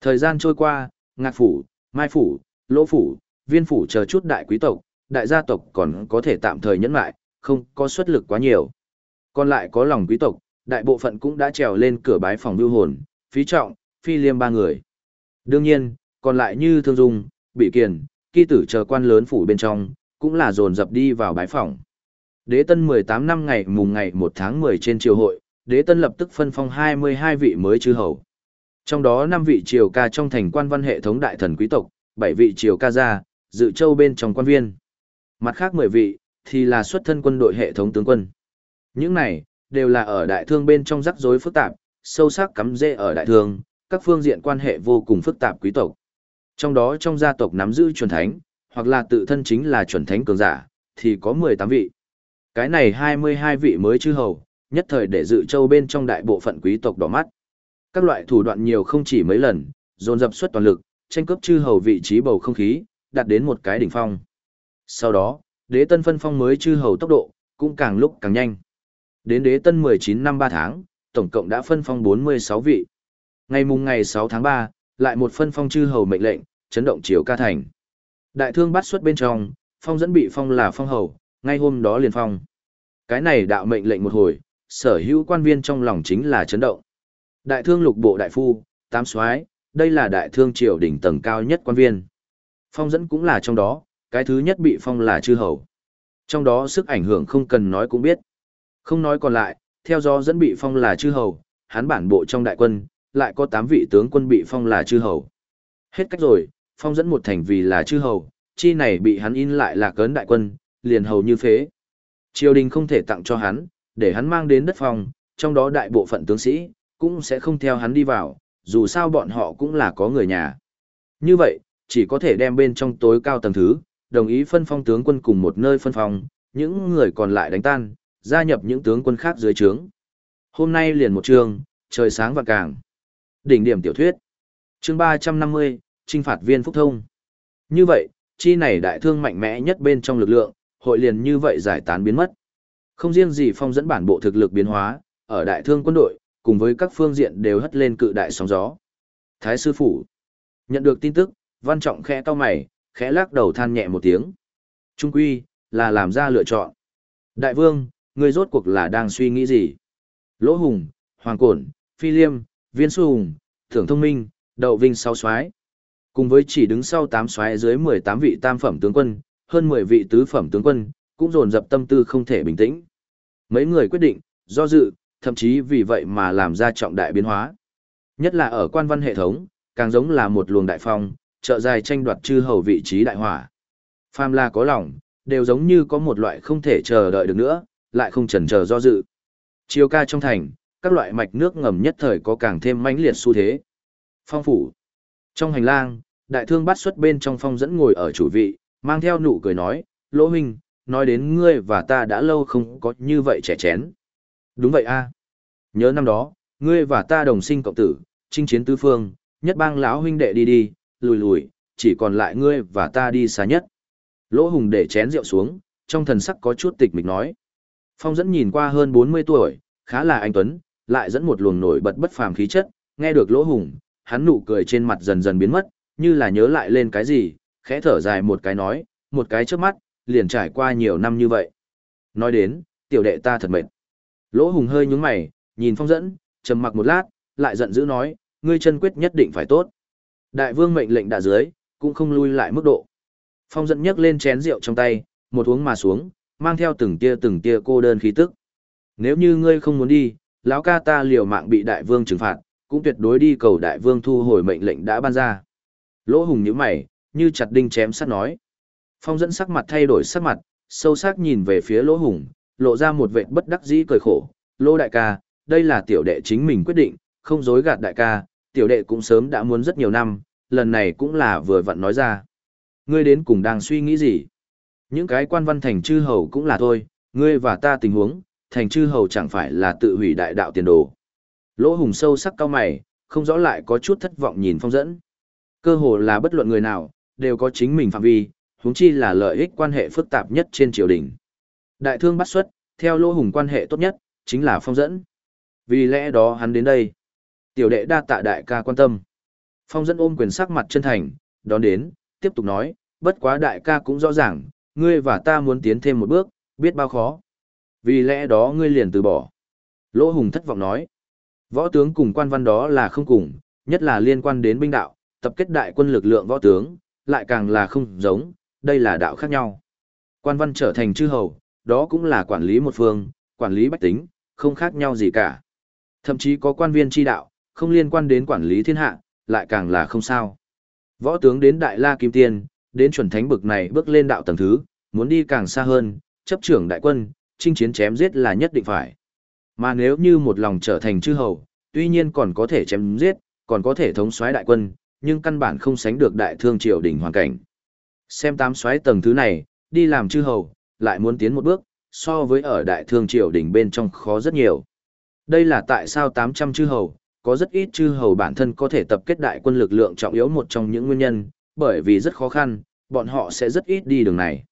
Thời gian trôi qua, ngạc phủ, mai phủ, lỗ phủ, viên phủ chờ chút đại quý tộc, đại gia tộc còn có thể tạm thời nhẫn lại, không có xuất lực quá nhiều. Còn lại có lòng quý tộc, đại bộ phận cũng đã trèo lên cửa bái phòng lưu hồn, phí trọng, phi liêm ba người. Đương nhiên, còn lại như thương dung, bị kiền, kỳ tử chờ quan lớn phủ bên trong, cũng là dồn dập đi vào bái phòng. Đế tân 18 năm ngày mùng ngày 1 tháng 10 trên triều hội, đế tân lập tức phân phong 22 vị mới chư hầu. Trong đó 5 vị triều ca trong thành quan văn hệ thống đại thần quý tộc, 7 vị triều ca gia, dự châu bên trong quan viên. Mặt khác 10 vị, thì là xuất thân quân đội hệ thống tướng quân. Những này, đều là ở đại thương bên trong rắc rối phức tạp, sâu sắc cắm rễ ở đại thương, các phương diện quan hệ vô cùng phức tạp quý tộc. Trong đó trong gia tộc nắm giữ chuẩn thánh, hoặc là tự thân chính là chuẩn thánh cường giả, thì có 18 vị. Cái này 22 vị mới chư hầu, nhất thời để dự châu bên trong đại bộ phận quý tộc đỏ mắt. Các loại thủ đoạn nhiều không chỉ mấy lần, dồn dập suất toàn lực, tranh cướp chư hầu vị trí bầu không khí, đạt đến một cái đỉnh phong. Sau đó, đế tân phân phong mới chư hầu tốc độ, cũng càng lúc càng nhanh. Đến đế tân 19 năm 3 tháng, tổng cộng đã phân phong 46 vị. Ngày mùng ngày 6 tháng 3, lại một phân phong chư hầu mệnh lệnh, chấn động chiều ca thành. Đại thương bắt xuất bên trong, phong dẫn bị phong là phong hầu, ngay hôm đó liền phong. Cái này đạo mệnh lệnh một hồi, sở hữu quan viên trong lòng chính là chấn động. Đại thương lục bộ đại phu, tám soái, đây là đại thương triều đỉnh tầng cao nhất quan viên. Phong dẫn cũng là trong đó, cái thứ nhất bị phong là chư hầu. Trong đó sức ảnh hưởng không cần nói cũng biết. Không nói còn lại, theo do dẫn bị phong là chư hầu, hắn bản bộ trong đại quân, lại có 8 vị tướng quân bị phong là chư hầu. Hết cách rồi, phong dẫn một thành vì là chư hầu, chi này bị hắn in lại là cấn đại quân, liền hầu như phế. Triều đình không thể tặng cho hắn, để hắn mang đến đất phong, trong đó đại bộ phận tướng sĩ, cũng sẽ không theo hắn đi vào, dù sao bọn họ cũng là có người nhà. Như vậy, chỉ có thể đem bên trong tối cao tầng thứ, đồng ý phân phong tướng quân cùng một nơi phân phong, những người còn lại đánh tan, gia nhập những tướng quân khác dưới trướng. Hôm nay liền một trường, trời sáng và càng. Đỉnh điểm tiểu thuyết. Chương 350, trinh phạt viên phúc thông. Như vậy, chi này đại thương mạnh mẽ nhất bên trong lực lượng, hội liền như vậy giải tán biến mất. Không riêng gì phong dẫn bản bộ thực lực biến hóa, ở đại thương quân đội, cùng với các phương diện đều hất lên cự đại sóng gió. Thái sư phủ. Nhận được tin tức, văn trọng khẽ to mày, khẽ lắc đầu than nhẹ một tiếng. Trung quy, là làm ra lựa chọn. Đại vương, người rốt cuộc là đang suy nghĩ gì? Lỗ Hùng, Hoàng Cổn, Phi Liêm, Viên Su Hùng, Thưởng Thông Minh, Đậu Vinh sáu soái Cùng với chỉ đứng sau tám soái dưới 18 vị tam phẩm tướng quân, hơn 10 vị tứ phẩm tướng quân, cũng dồn dập tâm tư không thể bình tĩnh. Mấy người quyết định, do dự, thậm chí vì vậy mà làm ra trọng đại biến hóa. Nhất là ở quan văn hệ thống, càng giống là một luồng đại phong, trợ dài tranh đoạt chư hầu vị trí đại hỏa. Phàm là có lòng, đều giống như có một loại không thể chờ đợi được nữa, lại không chần chờ do dự. Chiều ca trong thành, các loại mạch nước ngầm nhất thời có càng thêm mãnh liệt xu thế. Phong phủ. Trong hành lang, đại thương bắt xuất bên trong phong dẫn ngồi ở chủ vị, mang theo nụ cười nói, Lỗ huynh, nói đến ngươi và ta đã lâu không có như vậy trẻ chén. Đúng vậy a. Nhớ năm đó, ngươi và ta đồng sinh cộng tử, chinh chiến tứ phương, nhất bang lão huynh đệ đi đi, lùi lùi, chỉ còn lại ngươi và ta đi xa nhất. Lỗ hùng để chén rượu xuống, trong thần sắc có chút tịch mịch nói. Phong dẫn nhìn qua hơn 40 tuổi, khá là anh Tuấn, lại dẫn một luồng nổi bật bất phàm khí chất, nghe được lỗ hùng, hắn nụ cười trên mặt dần dần biến mất, như là nhớ lại lên cái gì, khẽ thở dài một cái nói, một cái trước mắt, liền trải qua nhiều năm như vậy. Nói đến, tiểu đệ ta thật mệt. Lỗ hùng hơi nhúng mày, nhìn phong dẫn, trầm mặc một lát, lại giận dữ nói, ngươi chân quyết nhất định phải tốt. Đại vương mệnh lệnh đã dưới, cũng không lui lại mức độ. Phong dẫn nhấc lên chén rượu trong tay, một uống mà xuống, mang theo từng tia từng tia cô đơn khí tức. Nếu như ngươi không muốn đi, lão ca ta liều mạng bị đại vương trừng phạt, cũng tuyệt đối đi cầu đại vương thu hồi mệnh lệnh đã ban ra. Lỗ hùng nhíu mày, như chặt đinh chém sắt nói. Phong dẫn sắc mặt thay đổi sắc mặt, sâu sắc nhìn về phía lỗ hùng, lộ ra một vệt bất đắc dĩ cười khổ. Lỗ đại ca, đây là tiểu đệ chính mình quyết định, không dối gạt đại ca, tiểu đệ cũng sớm đã muốn rất nhiều năm, lần này cũng là vừa vặn nói ra. Ngươi đến cùng đang suy nghĩ gì? Những cái quan văn thành chư hầu cũng là thôi, ngươi và ta tình huống, thành chư hầu chẳng phải là tự hủy đại đạo tiền đồ. Lỗ hùng sâu sắc cao mày, không rõ lại có chút thất vọng nhìn phong dẫn. Cơ hồ là bất luận người nào, đều có chính mình phạm vi, huống chi là lợi ích quan hệ phức tạp nhất trên triều đình. Đại thương bắt xuất, theo lỗ hùng quan hệ tốt nhất, chính là phong dẫn. Vì lẽ đó hắn đến đây. Tiểu đệ đa tạ đại ca quan tâm. Phong dẫn ôm quyền sắc mặt chân thành, đón đến, tiếp tục nói, bất quá đại ca cũng rõ ràng, ngươi và ta muốn tiến thêm một bước, biết bao khó. Vì lẽ đó ngươi liền từ bỏ. Lỗ Hùng thất vọng nói, võ tướng cùng quan văn đó là không cùng, nhất là liên quan đến binh đạo, tập kết đại quân lực lượng võ tướng, lại càng là không giống, đây là đạo khác nhau. Quan văn trở thành chư hầu, đó cũng là quản lý một phương, quản lý bách tính, không khác nhau gì cả. Thậm chí có quan viên chi đạo, không liên quan đến quản lý thiên hạ, lại càng là không sao. Võ tướng đến Đại La Kim Tiên, đến chuẩn thánh bực này bước lên đạo tầng thứ, muốn đi càng xa hơn, chấp trưởng đại quân, chinh chiến chém giết là nhất định phải. Mà nếu như một lòng trở thành chư hầu, tuy nhiên còn có thể chém giết, còn có thể thống soái đại quân, nhưng căn bản không sánh được đại thương triều đỉnh hoàn cảnh. Xem tám xoáy tầng thứ này, đi làm chư hầu, lại muốn tiến một bước, so với ở đại thương triều đỉnh bên trong khó rất nhiều. Đây là tại sao 800 chư hầu, có rất ít chư hầu bản thân có thể tập kết đại quân lực lượng trọng yếu một trong những nguyên nhân, bởi vì rất khó khăn, bọn họ sẽ rất ít đi đường này.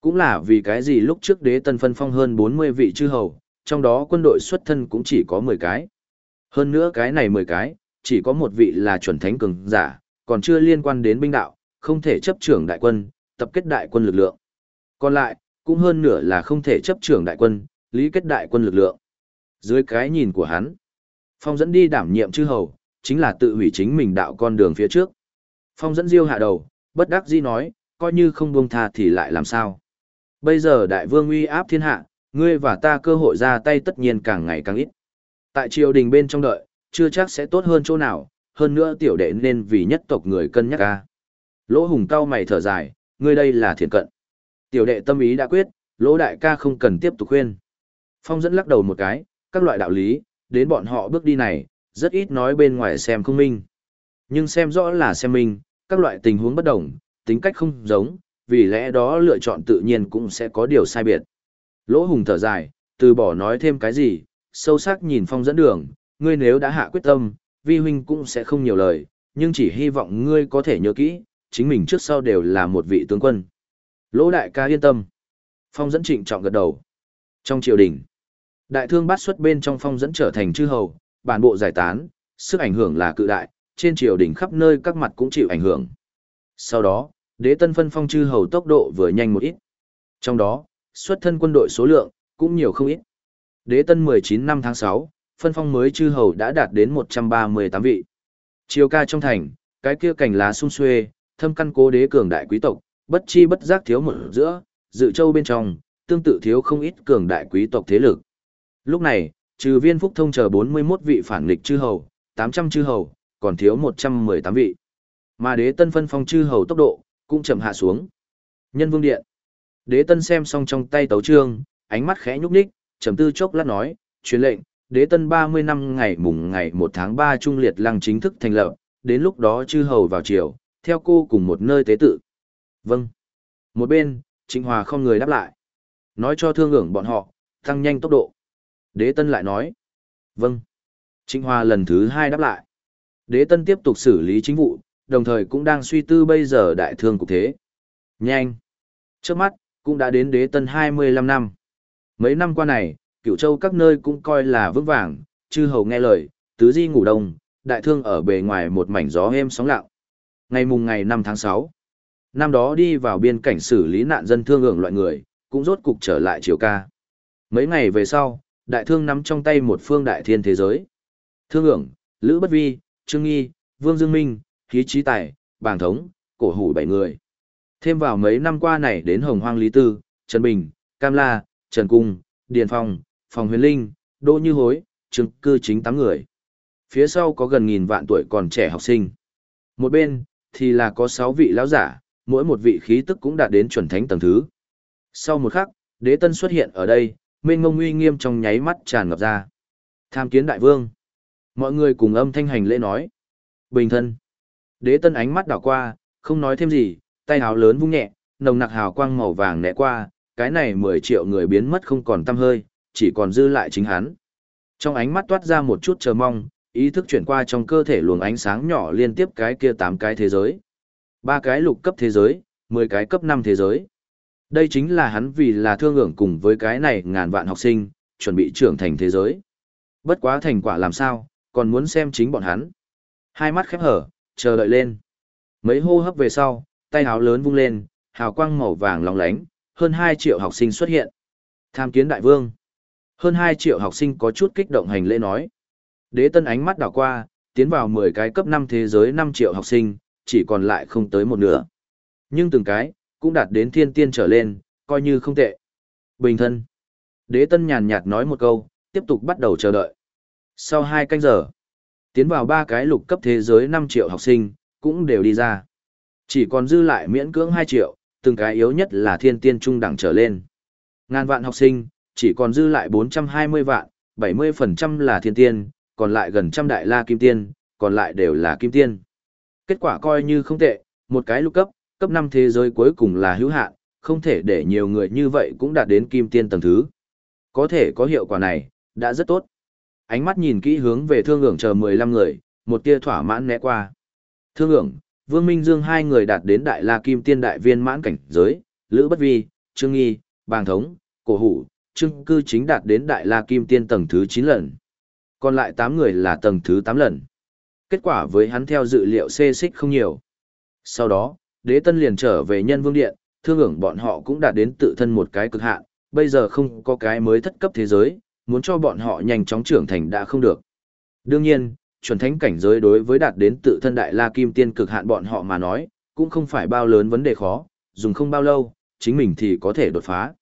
Cũng là vì cái gì lúc trước đế tân phân phong hơn 40 vị chư hầu, trong đó quân đội xuất thân cũng chỉ có 10 cái. Hơn nữa cái này 10 cái, chỉ có một vị là chuẩn thánh cường giả, còn chưa liên quan đến binh đạo, không thể chấp trưởng đại quân, tập kết đại quân lực lượng. Còn lại, cũng hơn nửa là không thể chấp trưởng đại quân, lý kết đại quân lực lượng. Dưới cái nhìn của hắn, Phong dẫn đi đảm nhiệm chư hầu, chính là tự hủy chính mình đạo con đường phía trước. Phong dẫn diêu hạ đầu, bất đắc dĩ nói, coi như không buông tha thì lại làm sao. Bây giờ đại vương uy áp thiên hạ, ngươi và ta cơ hội ra tay tất nhiên càng ngày càng ít. Tại triều đình bên trong đợi, chưa chắc sẽ tốt hơn chỗ nào, hơn nữa tiểu đệ nên vì nhất tộc người cân nhắc ca. Lỗ hùng cao mày thở dài, ngươi đây là thiện cận. Tiểu đệ tâm ý đã quyết, lỗ đại ca không cần tiếp tục khuyên. Phong dẫn lắc đầu một cái, các loại đạo lý, đến bọn họ bước đi này, rất ít nói bên ngoài xem không minh. Nhưng xem rõ là xem minh, các loại tình huống bất đồng, tính cách không giống, vì lẽ đó lựa chọn tự nhiên cũng sẽ có điều sai biệt. Lỗ hùng thở dài, từ bỏ nói thêm cái gì, sâu sắc nhìn phong dẫn đường, ngươi nếu đã hạ quyết tâm, vi huynh cũng sẽ không nhiều lời, nhưng chỉ hy vọng ngươi có thể nhớ kỹ, chính mình trước sau đều là một vị tướng quân. Lỗ đại ca yên tâm. Phong dẫn trịnh trọng gật đầu. Trong triều đình, Đại thương bát xuất bên trong phong dẫn trở thành chư hầu, bản bộ giải tán, sức ảnh hưởng là cự đại, trên triều đình khắp nơi các mặt cũng chịu ảnh hưởng. Sau đó, đế tân phân phong chư hầu tốc độ vừa nhanh một ít. Trong đó, xuất thân quân đội số lượng, cũng nhiều không ít. Đế tân 19 năm tháng 6, phân phong mới chư hầu đã đạt đến 138 vị. Triều ca trong thành, cái kia cành lá sung xuê, thâm căn cố đế cường đại quý tộc, bất chi bất giác thiếu một giữa, dự châu bên trong, tương tự thiếu không ít cường đại quý tộc thế lực. Lúc này, trừ viên phúc thông chờ 41 vị phản nghịch chư hầu, 800 chư hầu, còn thiếu 118 vị. Mà đế tân phân phong chư hầu tốc độ, cũng chậm hạ xuống. Nhân vương điện. Đế tân xem xong trong tay tấu trương, ánh mắt khẽ nhúc nhích, trầm tư chốc lát nói, truyền lệnh, đế tân 30 năm ngày mùng ngày 1 tháng 3 trung liệt lăng chính thức thành lập, đến lúc đó chư hầu vào triều, theo cô cùng một nơi tế tự. Vâng. Một bên, Trịnh Hòa không người đáp lại. Nói cho thương ngưỡng bọn họ, tăng nhanh tốc độ. Đế Tân lại nói. Vâng. Trịnh Hòa lần thứ hai đáp lại. Đế Tân tiếp tục xử lý chính vụ, đồng thời cũng đang suy tư bây giờ đại thương cục thế. Nhanh. Trước mắt, cũng đã đến đế tân 25 năm. Mấy năm qua này, cựu châu các nơi cũng coi là vững vàng, chư hầu nghe lời, tứ di ngủ đông, đại thương ở bề ngoài một mảnh gió êm sóng lặng. Ngày mùng ngày 5 tháng 6, năm đó đi vào biên cảnh xử lý nạn dân thương hưởng loại người, cũng rốt cục trở lại triều ca. Mấy ngày về sau, đại thương nắm trong tay một phương đại thiên thế giới. Thương hưởng, Lữ Bất Vi, Trương Nghi, Vương Dương Minh, Khí Trí Tài, Bàng Thống, Cổ Hủ bảy người. Thêm vào mấy năm qua này đến Hồng Hoang Lý Tư, Trần Bình, Cam La, Trần Cung, Điền Phong, Phòng Huyền Linh, Đỗ Như Hối, Trương Cư chính tám người. Phía sau có gần nghìn vạn tuổi còn trẻ học sinh. Một bên, thì là có sáu vị lão giả, mỗi một vị khí tức cũng đạt đến chuẩn thánh tầng thứ. Sau một khắc, đế tân xuất hiện ở đây, mênh ngông uy nghiêm trong nháy mắt tràn ngập ra. Tham kiến đại vương. Mọi người cùng âm thanh hành lễ nói. Bình thân. Đế tân ánh mắt đảo qua, không nói thêm gì, tay hào lớn vung nhẹ, nồng nặc hào quang màu vàng nẹ qua, cái này 10 triệu người biến mất không còn tăm hơi, chỉ còn dư lại chính hắn. Trong ánh mắt toát ra một chút chờ mong, ý thức chuyển qua trong cơ thể luồng ánh sáng nhỏ liên tiếp cái kia tám cái thế giới. ba cái lục cấp thế giới, 10 cái cấp 5 thế giới. Đây chính là hắn vì là thương hưởng cùng với cái này ngàn vạn học sinh, chuẩn bị trưởng thành thế giới. Bất quá thành quả làm sao, còn muốn xem chính bọn hắn. Hai mắt khép hở, chờ đợi lên. Mấy hô hấp về sau, tay háo lớn vung lên, hào quang màu vàng lóng lánh, hơn 2 triệu học sinh xuất hiện. Tham kiến đại vương. Hơn 2 triệu học sinh có chút kích động hành lễ nói. Đế tân ánh mắt đảo qua, tiến vào 10 cái cấp 5 thế giới 5 triệu học sinh, chỉ còn lại không tới một nửa. Nhưng từng cái, cũng đạt đến thiên tiên trở lên, coi như không tệ. Bình thân. Đế tân nhàn nhạt nói một câu, tiếp tục bắt đầu chờ đợi. Sau 2 canh giờ, tiến vào ba cái lục cấp thế giới 5 triệu học sinh, cũng đều đi ra. Chỉ còn dư lại miễn cưỡng 2 triệu, từng cái yếu nhất là thiên tiên trung đẳng trở lên. Ngàn vạn học sinh, chỉ còn dư lại 420 vạn, 70% là thiên tiên, còn lại gần trăm đại la kim tiên, còn lại đều là kim tiên. Kết quả coi như không tệ, một cái lục cấp, cấp 5 thế giới cuối cùng là hữu hạn, không thể để nhiều người như vậy cũng đạt đến kim tiên tầng thứ. Có thể có hiệu quả này, đã rất tốt. Ánh mắt nhìn kỹ hướng về thương ưởng chờ 15 người, một tia thỏa mãn né qua. Thương ưởng, Vương Minh Dương hai người đạt đến Đại La Kim Tiên Đại Viên mãn cảnh giới, Lữ Bất Vi, Trương Nghi, Bàng Thống, Cổ Hủ, Trương Cư chính đạt đến Đại La Kim Tiên tầng thứ 9 lần. Còn lại 8 người là tầng thứ 8 lần. Kết quả với hắn theo dự liệu xê xích không nhiều. Sau đó, đế tân liền trở về nhân vương điện, thương ưởng bọn họ cũng đạt đến tự thân một cái cực hạn, bây giờ không có cái mới thất cấp thế giới, muốn cho bọn họ nhanh chóng trưởng thành đã không được. Đương nhiên, chuẩn thánh cảnh giới đối với đạt đến tự thân đại la kim tiên cực hạn bọn họ mà nói, cũng không phải bao lớn vấn đề khó, dùng không bao lâu, chính mình thì có thể đột phá.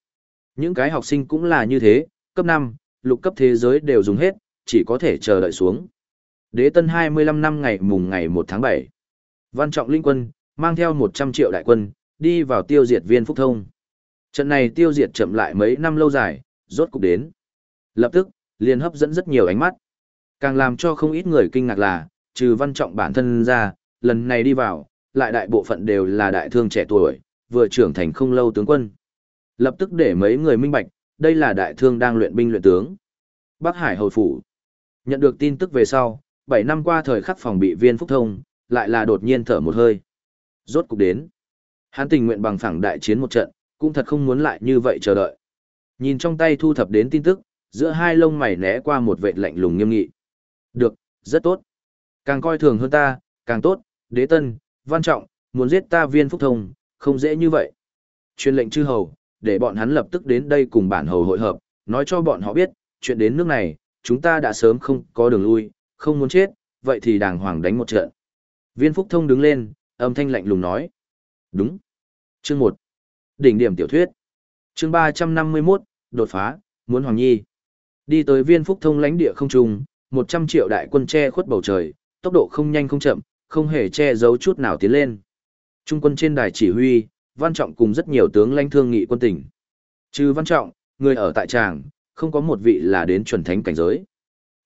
Những cái học sinh cũng là như thế, cấp 5, lục cấp thế giới đều dùng hết, chỉ có thể chờ đợi xuống. Đế tân 25 năm ngày mùng ngày 1 tháng 7. Văn trọng linh quân, mang theo 100 triệu đại quân, đi vào tiêu diệt viên phúc thông. Trận này tiêu diệt chậm lại mấy năm lâu dài, rốt cục đến. Lập tức, liền hấp dẫn rất nhiều ánh mắt. Càng làm cho không ít người kinh ngạc là, trừ văn trọng bản thân ra, lần này đi vào, lại đại bộ phận đều là đại thương trẻ tuổi, vừa trưởng thành không lâu tướng quân. Lập tức để mấy người minh bạch, đây là đại thương đang luyện binh luyện tướng. Bắc Hải hồi phủ. Nhận được tin tức về sau, 7 năm qua thời khắc phòng bị viên phúc thông, lại là đột nhiên thở một hơi. Rốt cục đến. Hắn tình nguyện bằng phẳng đại chiến một trận, cũng thật không muốn lại như vậy chờ đợi. Nhìn trong tay thu thập đến tin tức, giữa hai lông mày né qua một vệ lạnh lùng nghiêm nghị. Được, rất tốt. Càng coi thường hơn ta, càng tốt, đế tân, văn trọng, muốn giết ta viên phúc thông, không dễ như vậy. Truyền lệnh chư hầu, để bọn hắn lập tức đến đây cùng bản hầu hội hợp, nói cho bọn họ biết, chuyện đến nước này, chúng ta đã sớm không có đường lui, không muốn chết, vậy thì đàng hoàng đánh một trận. Viên phúc thông đứng lên, âm thanh lạnh lùng nói. Đúng. Chương 1. Đỉnh điểm tiểu thuyết. Chương 351, đột phá, muốn hoàng nhi. Đi tới viên phúc thông lãnh địa không trùng, 100 triệu đại quân che khuất bầu trời, tốc độ không nhanh không chậm, không hề che giấu chút nào tiến lên. Trung quân trên đài chỉ huy, Văn Trọng cùng rất nhiều tướng lãnh thương nghị quân tỉnh. Trừ Văn Trọng, người ở tại tràng, không có một vị là đến chuẩn thánh cảnh giới.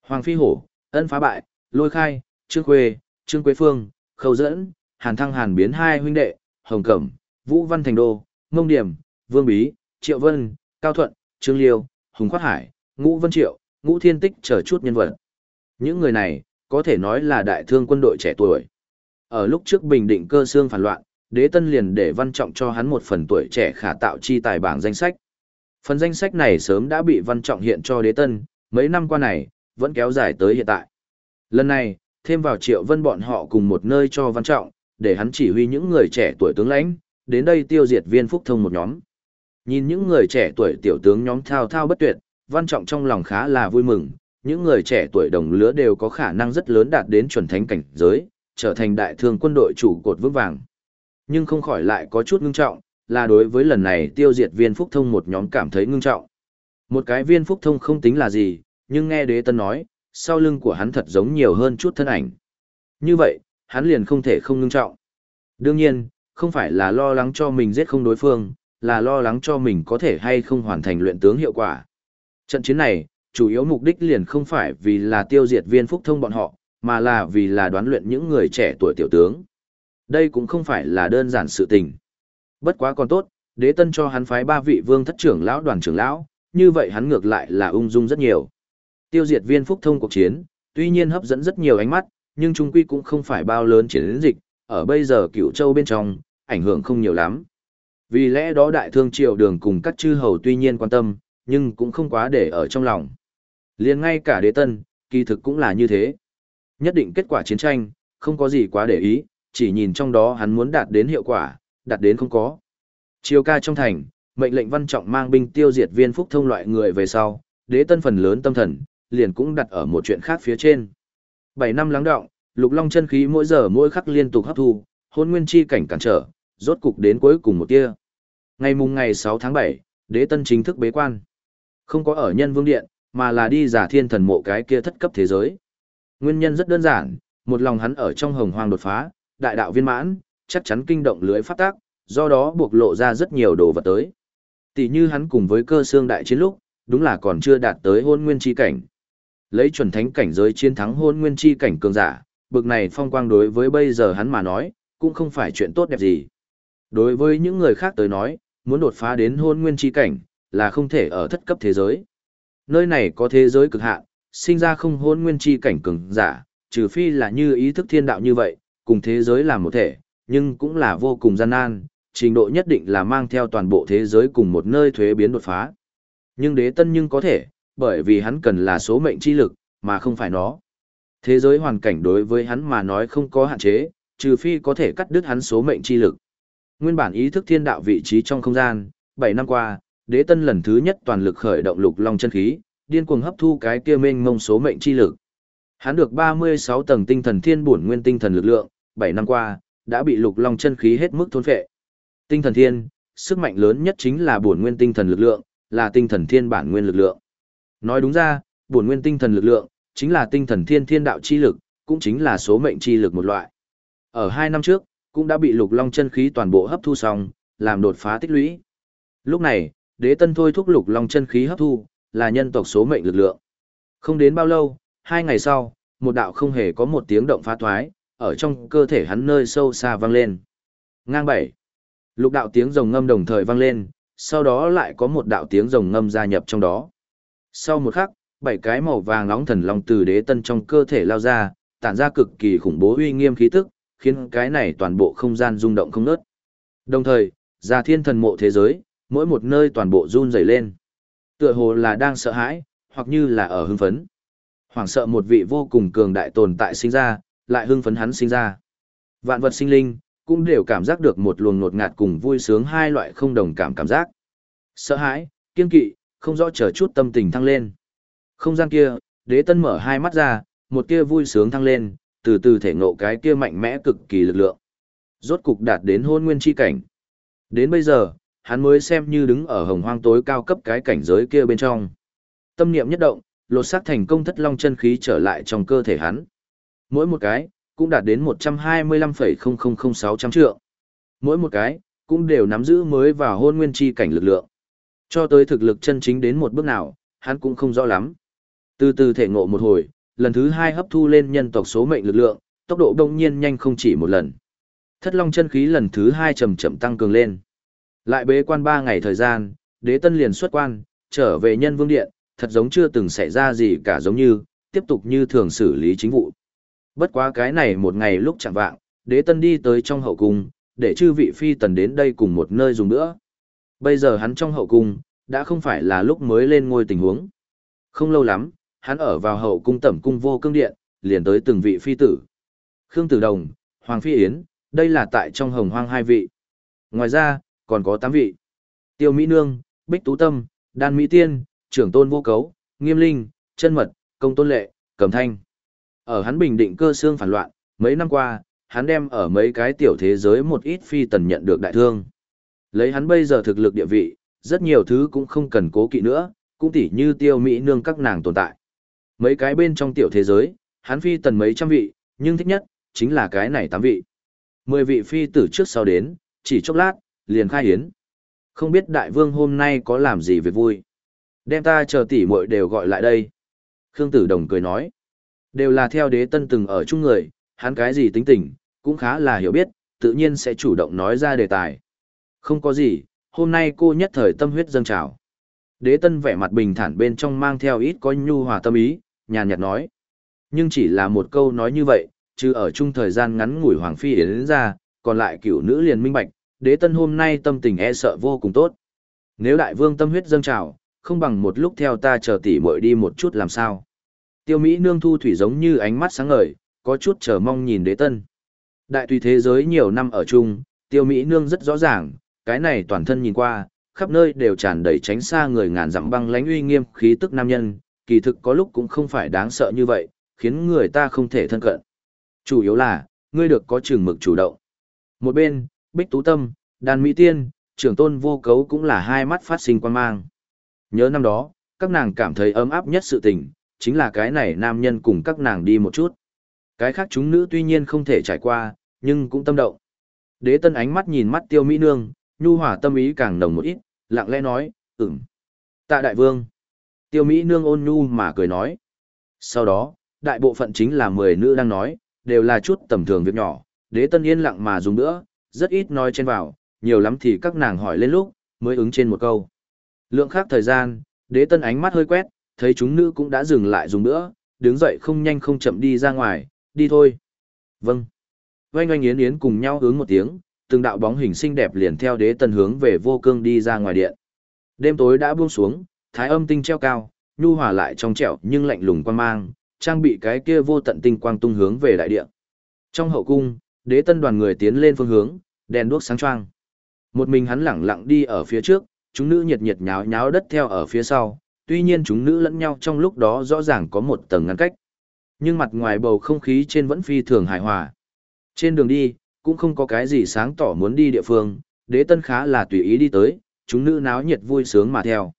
Hoàng Phi Hổ, Ân Phá Bại, Lôi Khai, Trương Khuê, Trương Quế Phương, Khâu Dẫn, Hàn Thăng Hàn biến hai huynh đệ, Hồng Cẩm, Vũ Văn Thành Đô, Ngông Điểm, Vương Bí, Triệu Vân, Cao Thuận, Trương Liêu, Hùng Khoát Hải, Ngũ Vân Triệu, Ngũ Thiên Tích chờ chút nhân vật. Những người này, có thể nói là đại thương quân đội trẻ tuổi. Ở lúc trước Bình Định cơ xương phản loạn, đế tân liền để văn trọng cho hắn một phần tuổi trẻ khả tạo chi tài bảng danh sách. Phần danh sách này sớm đã bị văn trọng hiện cho đế tân, mấy năm qua này, vẫn kéo dài tới hiện tại. Lần này, thêm vào triệu vân bọn họ cùng một nơi cho văn trọng, để hắn chỉ huy những người trẻ tuổi tướng lãnh, đến đây tiêu diệt viên phúc thông một nhóm. Nhìn những người trẻ tuổi tiểu tướng nhóm thao thao bất tuyệt, văn trọng trong lòng khá là vui mừng, những người trẻ tuổi đồng lứa đều có khả năng rất lớn đạt đến chuẩn thánh cảnh giới, trở thành đại thương quân đội chủ cột vững vàng. Nhưng không khỏi lại có chút ngưng trọng, là đối với lần này tiêu diệt viên phúc thông một nhóm cảm thấy ngưng trọng. Một cái viên phúc thông không tính là gì, nhưng nghe đế tân nói, sau lưng của hắn thật giống nhiều hơn chút thân ảnh. Như vậy, hắn liền không thể không ngưng trọng. Đương nhiên, không phải là lo lắng cho mình giết không đối phương, là lo lắng cho mình có thể hay không hoàn thành luyện tướng hiệu quả. Trận chiến này, chủ yếu mục đích liền không phải vì là tiêu diệt viên phúc thông bọn họ, mà là vì là đoán luyện những người trẻ tuổi tiểu tướng. Đây cũng không phải là đơn giản sự tình. Bất quá còn tốt, đế tân cho hắn phái ba vị vương thất trưởng lão đoàn trưởng lão, như vậy hắn ngược lại là ung dung rất nhiều. Tiêu diệt viên phúc thông cuộc chiến, tuy nhiên hấp dẫn rất nhiều ánh mắt, nhưng trung quy cũng không phải bao lớn chiến dịch, ở bây giờ cựu châu bên trong, ảnh hưởng không nhiều lắm. Vì lẽ đó đại thương triều đường cùng các chư hầu tuy nhiên quan tâm, nhưng cũng không quá để ở trong lòng. liền ngay cả đế tân, kỳ thực cũng là như thế. Nhất định kết quả chiến tranh, không có gì quá để ý, chỉ nhìn trong đó hắn muốn đạt đến hiệu quả, đặt đến không có. Chiều ca trong thành, mệnh lệnh văn trọng mang binh tiêu diệt viên phúc thông loại người về sau, đế tân phần lớn tâm thần, liền cũng đặt ở một chuyện khác phía trên. Bảy năm lắng đọng, lục long chân khí mỗi giờ mỗi khắc liên tục hấp thu, hôn nguyên chi cảnh cản trở, rốt cục đến cuối cùng một tia. Ngày mùng ngày 6 tháng 7, đế tân chính thức bế quan. Không có ở nhân vương điện, mà là đi giả thiên thần mộ cái kia thất cấp thế giới. Nguyên nhân rất đơn giản, một lòng hắn ở trong hồng hoang đột phá, đại đạo viên mãn, chắc chắn kinh động lưới phát tác, do đó buộc lộ ra rất nhiều đồ vật tới. Tỷ như hắn cùng với cơ xương đại chiến lúc, đúng là còn chưa đạt tới hôn nguyên chi cảnh. Lấy chuẩn thánh cảnh giới chiến thắng hôn nguyên chi cảnh cường giả, bực này phong quang đối với bây giờ hắn mà nói, cũng không phải chuyện tốt đẹp gì. Đối với những người khác tới nói, muốn đột phá đến hôn nguyên chi cảnh, là không thể ở thất cấp thế giới. Nơi này có thế giới cực hạn, sinh ra không hôn nguyên chi cảnh cường giả, trừ phi là như ý thức thiên đạo như vậy, cùng thế giới làm một thể, nhưng cũng là vô cùng gian nan, trình độ nhất định là mang theo toàn bộ thế giới cùng một nơi thuế biến đột phá. Nhưng đế tân nhưng có thể, bởi vì hắn cần là số mệnh chi lực, mà không phải nó. Thế giới hoàn cảnh đối với hắn mà nói không có hạn chế, trừ phi có thể cắt đứt hắn số mệnh chi lực. Nguyên bản ý thức thiên đạo vị trí trong không gian, 7 năm qua, đế tân lần thứ nhất toàn lực khởi động lục long chân khí, điên cuồng hấp thu cái kia mênh mông số mệnh chi lực. Hắn được 36 tầng tinh thần thiên bổn nguyên tinh thần lực lượng, 7 năm qua, đã bị lục long chân khí hết mức thôn phệ. Tinh thần thiên, sức mạnh lớn nhất chính là bổn nguyên tinh thần lực lượng, là tinh thần thiên bản nguyên lực lượng. Nói đúng ra, bổn nguyên tinh thần lực lượng, chính là tinh thần thiên thiên đạo chi lực, cũng chính là số mệnh chi lực một loại. Ở hai năm trước, cũng đã bị lục long chân khí toàn bộ hấp thu xong, làm đột phá tích lũy. Lúc này, đế tân thôi thúc lục long chân khí hấp thu, là nhân tộc số mệnh lực lượng. Không đến bao lâu, hai ngày sau, một đạo không hề có một tiếng động phá thoái, ở trong cơ thể hắn nơi sâu xa vang lên. Ngang bảy. Lục đạo tiếng rồng ngâm đồng thời vang lên, sau đó lại có một đạo tiếng rồng ngâm gia nhập trong đó. Sau một khắc, bảy cái màu vàng nóng thần long từ đế tân trong cơ thể lao ra, tản ra cực kỳ khủng bố uy nghiêm khí tức, khiến cái này toàn bộ không gian rung động không ngớt. Đồng thời, ra thiên thần mộ thế giới, mỗi một nơi toàn bộ run rẩy lên. Tựa hồ là đang sợ hãi, hoặc như là ở hưng phấn. Hoảng sợ một vị vô cùng cường đại tồn tại sinh ra, lại hưng phấn hắn sinh ra. Vạn vật sinh linh, cũng đều cảm giác được một luồng ngột ngạt cùng vui sướng hai loại không đồng cảm cảm giác. Sợ hãi, kiên kỵ, không rõ chờ chút tâm tình thăng lên. Không gian kia, đế tân mở hai mắt ra, một tia vui sướng thăng lên, từ từ thể ngộ cái kia mạnh mẽ cực kỳ lực lượng. Rốt cục đạt đến hôn nguyên chi cảnh. Đến bây giờ, hắn mới xem như đứng ở hồng hoang tối cao cấp cái cảnh giới kia bên trong. Tâm niệm nhất động, lột xác thành công thất long chân khí trở lại trong cơ thể hắn. Mỗi một cái, cũng đạt đến 125,000600 trượng. Mỗi một cái, cũng đều nắm giữ mới vào hôn nguyên chi cảnh lực lượng. Cho tới thực lực chân chính đến một bước nào, hắn cũng không rõ lắm. Từ từ thể ngộ một hồi, lần thứ hai hấp thu lên nhân tộc số mệnh lực lượng, tốc độ đông nhiên nhanh không chỉ một lần. Thất long chân khí lần thứ hai chậm chậm tăng cường lên. Lại bế quan ba ngày thời gian, đế tân liền xuất quan, trở về nhân vương điện, thật giống chưa từng xảy ra gì cả giống như, tiếp tục như thường xử lý chính vụ. Bất quá cái này một ngày lúc chẳng vạng, đế tân đi tới trong hậu cung, để chư vị phi tần đến đây cùng một nơi dùng nữa. Bây giờ hắn trong hậu cung, đã không phải là lúc mới lên ngôi tình huống. Không lâu lắm, hắn ở vào hậu cung tẩm cung vô cương điện, liền tới từng vị phi tử. Khương Tử Đồng, Hoàng Phi Yến, đây là tại trong hồng hoang hai vị. Ngoài ra, còn có tám vị. Tiêu Mỹ Nương, Bích Tú Tâm, Đan Mỹ Tiên, Trưởng Tôn Vô Cấu, Nghiêm Linh, Chân Mật, Công Tôn Lệ, Cẩm Thanh. Ở hắn bình định cơ xương phản loạn, mấy năm qua, hắn đem ở mấy cái tiểu thế giới một ít phi tần nhận được đại thương. Lấy hắn bây giờ thực lực địa vị, rất nhiều thứ cũng không cần cố kỵ nữa, cũng tỉ như tiêu mỹ nương các nàng tồn tại. Mấy cái bên trong tiểu thế giới, hắn phi tần mấy trăm vị, nhưng thích nhất, chính là cái này tám vị. Mười vị phi tử trước sau đến, chỉ chốc lát, liền khai hiến. Không biết đại vương hôm nay có làm gì việc vui. Đem ta chờ tỷ muội đều gọi lại đây. Khương tử đồng cười nói. Đều là theo đế tân từng ở chung người, hắn cái gì tính tình, cũng khá là hiểu biết, tự nhiên sẽ chủ động nói ra đề tài. Không có gì, hôm nay cô nhất thời tâm huyết dâng trào. Đế tân vẻ mặt bình thản bên trong mang theo ít có nhu hòa tâm ý, nhàn nhạt nói. Nhưng chỉ là một câu nói như vậy, chứ ở chung thời gian ngắn ngủi Hoàng Phi đến ra, còn lại cửu nữ liền minh bạch, đế tân hôm nay tâm tình e sợ vô cùng tốt. Nếu đại vương tâm huyết dâng trào, không bằng một lúc theo ta chờ tỉ muội đi một chút làm sao. Tiêu Mỹ nương thu thủy giống như ánh mắt sáng ngời, có chút chờ mong nhìn đế tân. Đại tùy thế giới nhiều năm ở chung, tiêu Mỹ nương rất rõ ràng, cái này toàn thân nhìn qua, khắp nơi đều tràn đầy tránh xa người ngàn dặm băng lãnh uy nghiêm khí tức nam nhân, kỳ thực có lúc cũng không phải đáng sợ như vậy, khiến người ta không thể thân cận. Chủ yếu là, ngươi được có trường mực chủ động. Một bên, Bích Tú Tâm, Đan Mỹ Tiên, trưởng tôn vô cấu cũng là hai mắt phát sinh quan mang. Nhớ năm đó, các nàng cảm thấy ấm áp nhất sự tình, chính là cái này nam nhân cùng các nàng đi một chút. Cái khác chúng nữ tuy nhiên không thể trải qua, nhưng cũng tâm động. Đế tân ánh mắt nhìn mắt tiêu mỹ nương, nhu hòa tâm ý càng nồng một ít, lặng lẽ nói, ừm. Tạ đại vương. Tiêu mỹ nương ôn nhu mà cười nói. Sau đó, đại bộ phận chính là mười nữ đang nói, đều là chút tầm thường việc nhỏ, đế tân yên lặng mà dùng nữa, rất ít nói trên vào, nhiều lắm thì các nàng hỏi lên lúc, mới ứng trên một câu. Lượng khác thời gian, đế tân ánh mắt hơi quét, thấy chúng nữ cũng đã dừng lại dùng nữa, đứng dậy không nhanh không chậm đi ra ngoài, đi thôi. Vâng. Oanh oanh yến yến cùng nhau hướng một tiếng, từng đạo bóng hình xinh đẹp liền theo đế Tần hướng về vô cương đi ra ngoài điện. Đêm tối đã buông xuống, thái âm tinh treo cao, nhu hòa lại trong trẻo nhưng lạnh lùng quan mang, trang bị cái kia vô tận tinh quang tung hướng về đại điện. Trong hậu cung, đế tân đoàn người tiến lên phương hướng, đèn đuốc sáng choang. Một mình hắn lẳng lặng đi ở phía trước, chúng nữ nhiệt nhiệt nháo nháo đất theo ở phía sau, tuy nhiên chúng nữ lẫn nhau trong lúc đó rõ ràng có một tầng ngăn cách. Nhưng mặt ngoài bầu không khí trên vẫn phi thường hài hòa. Trên đường đi, cũng không có cái gì sáng tỏ muốn đi địa phương, đế tân khá là tùy ý đi tới, chúng nữ náo nhiệt vui sướng mà theo.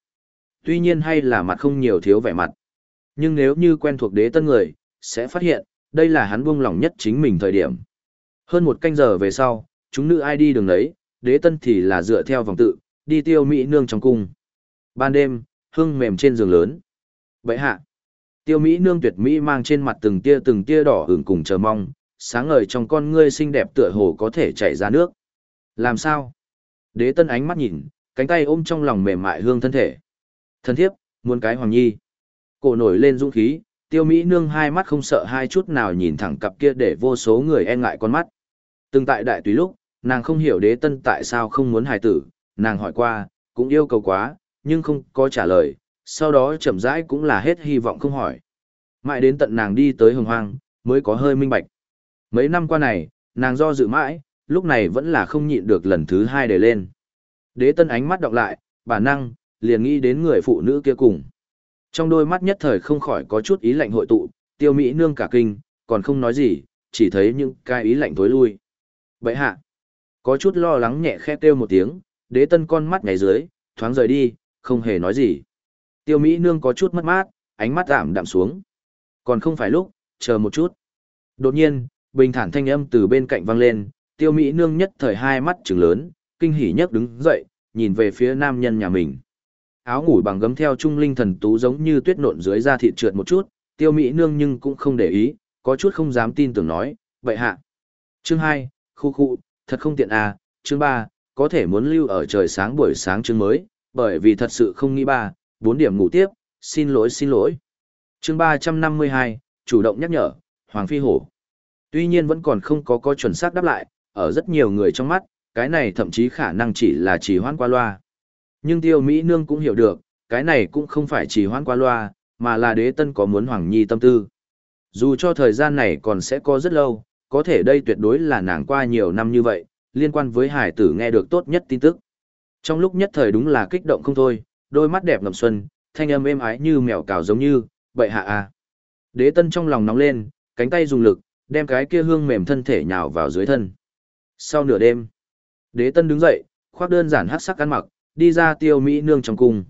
Tuy nhiên hay là mặt không nhiều thiếu vẻ mặt. Nhưng nếu như quen thuộc đế tân người, sẽ phát hiện, đây là hắn buông lỏng nhất chính mình thời điểm. Hơn một canh giờ về sau, chúng nữ ai đi đường đấy, đế tân thì là dựa theo vòng tự, đi tiêu mỹ nương trong cung. Ban đêm, hương mềm trên giường lớn. Vậy hạ, tiêu mỹ nương tuyệt mỹ mang trên mặt từng tia từng tia đỏ hưởng cùng chờ mong, sáng ngời trong con ngươi xinh đẹp tựa hồ có thể chảy ra nước. Làm sao? Đế tân ánh mắt nhìn, cánh tay ôm trong lòng mềm mại hương thân thể. Thân thiếp, muốn cái hoàng nhi. Cổ nổi lên dũng khí, tiêu mỹ nương hai mắt không sợ hai chút nào nhìn thẳng cặp kia để vô số người e ngại con mắt. Từng tại đại tùy lúc, nàng không hiểu đế tân tại sao không muốn hài tử, nàng hỏi qua, cũng yêu cầu quá, nhưng không có trả lời, sau đó chậm rãi cũng là hết hy vọng không hỏi. Mãi đến tận nàng đi tới hồng hoang, mới có hơi minh bạch. Mấy năm qua này, nàng do dự mãi, lúc này vẫn là không nhịn được lần thứ hai để lên. Đế tân ánh mắt đọc lại, bản năng, liền nghĩ đến người phụ nữ kia cùng. Trong đôi mắt nhất thời không khỏi có chút ý lạnh hội tụ, tiêu mỹ nương cả kinh, còn không nói gì, chỉ thấy những cái ý lạnh tối lui. Vậy hạ, có chút lo lắng nhẹ khẽ kêu một tiếng, đế tân con mắt ngày dưới, thoáng rời đi, không hề nói gì. Tiêu mỹ nương có chút mất mát, ánh mắt giảm đạm xuống. Còn không phải lúc, chờ một chút. Đột nhiên, bình thản thanh âm từ bên cạnh vang lên, tiêu mỹ nương nhất thời hai mắt trừng lớn, kinh hỉ nhất đứng dậy, nhìn về phía nam nhân nhà mình. Áo ngủ bằng gấm theo trung linh thần tú giống như tuyết nộn dưới da thịt trượt một chút, tiêu mỹ nương nhưng cũng không để ý, có chút không dám tin tưởng nói, vậy hạ. Chương 2, khu khu, thật không tiện à, chương 3, có thể muốn lưu ở trời sáng buổi sáng chương mới, bởi vì thật sự không nghĩ ba, bốn điểm ngủ tiếp, xin lỗi xin lỗi. Chương 352, chủ động nhắc nhở, Hoàng Phi Hổ. Tuy nhiên vẫn còn không có có chuẩn xác đáp lại, ở rất nhiều người trong mắt, cái này thậm chí khả năng chỉ là chỉ hoan qua loa. Nhưng tiêu Mỹ Nương cũng hiểu được, cái này cũng không phải chỉ hoan qua loa, mà là đế tân có muốn Hoàng Nhi tâm tư. Dù cho thời gian này còn sẽ có rất lâu, có thể đây tuyệt đối là nàng qua nhiều năm như vậy, liên quan với hải tử nghe được tốt nhất tin tức. Trong lúc nhất thời đúng là kích động không thôi, đôi mắt đẹp ngầm xuân, thanh âm êm ái như mèo cào giống như, bậy hạ à. Đế tân trong lòng nóng lên, cánh tay dùng lực, đem cái kia hương mềm thân thể nhào vào dưới thân. Sau nửa đêm, đế tân đứng dậy, khoác đơn giản hát sắc ăn mặc, đi ra tiêu mỹ nương trong cung.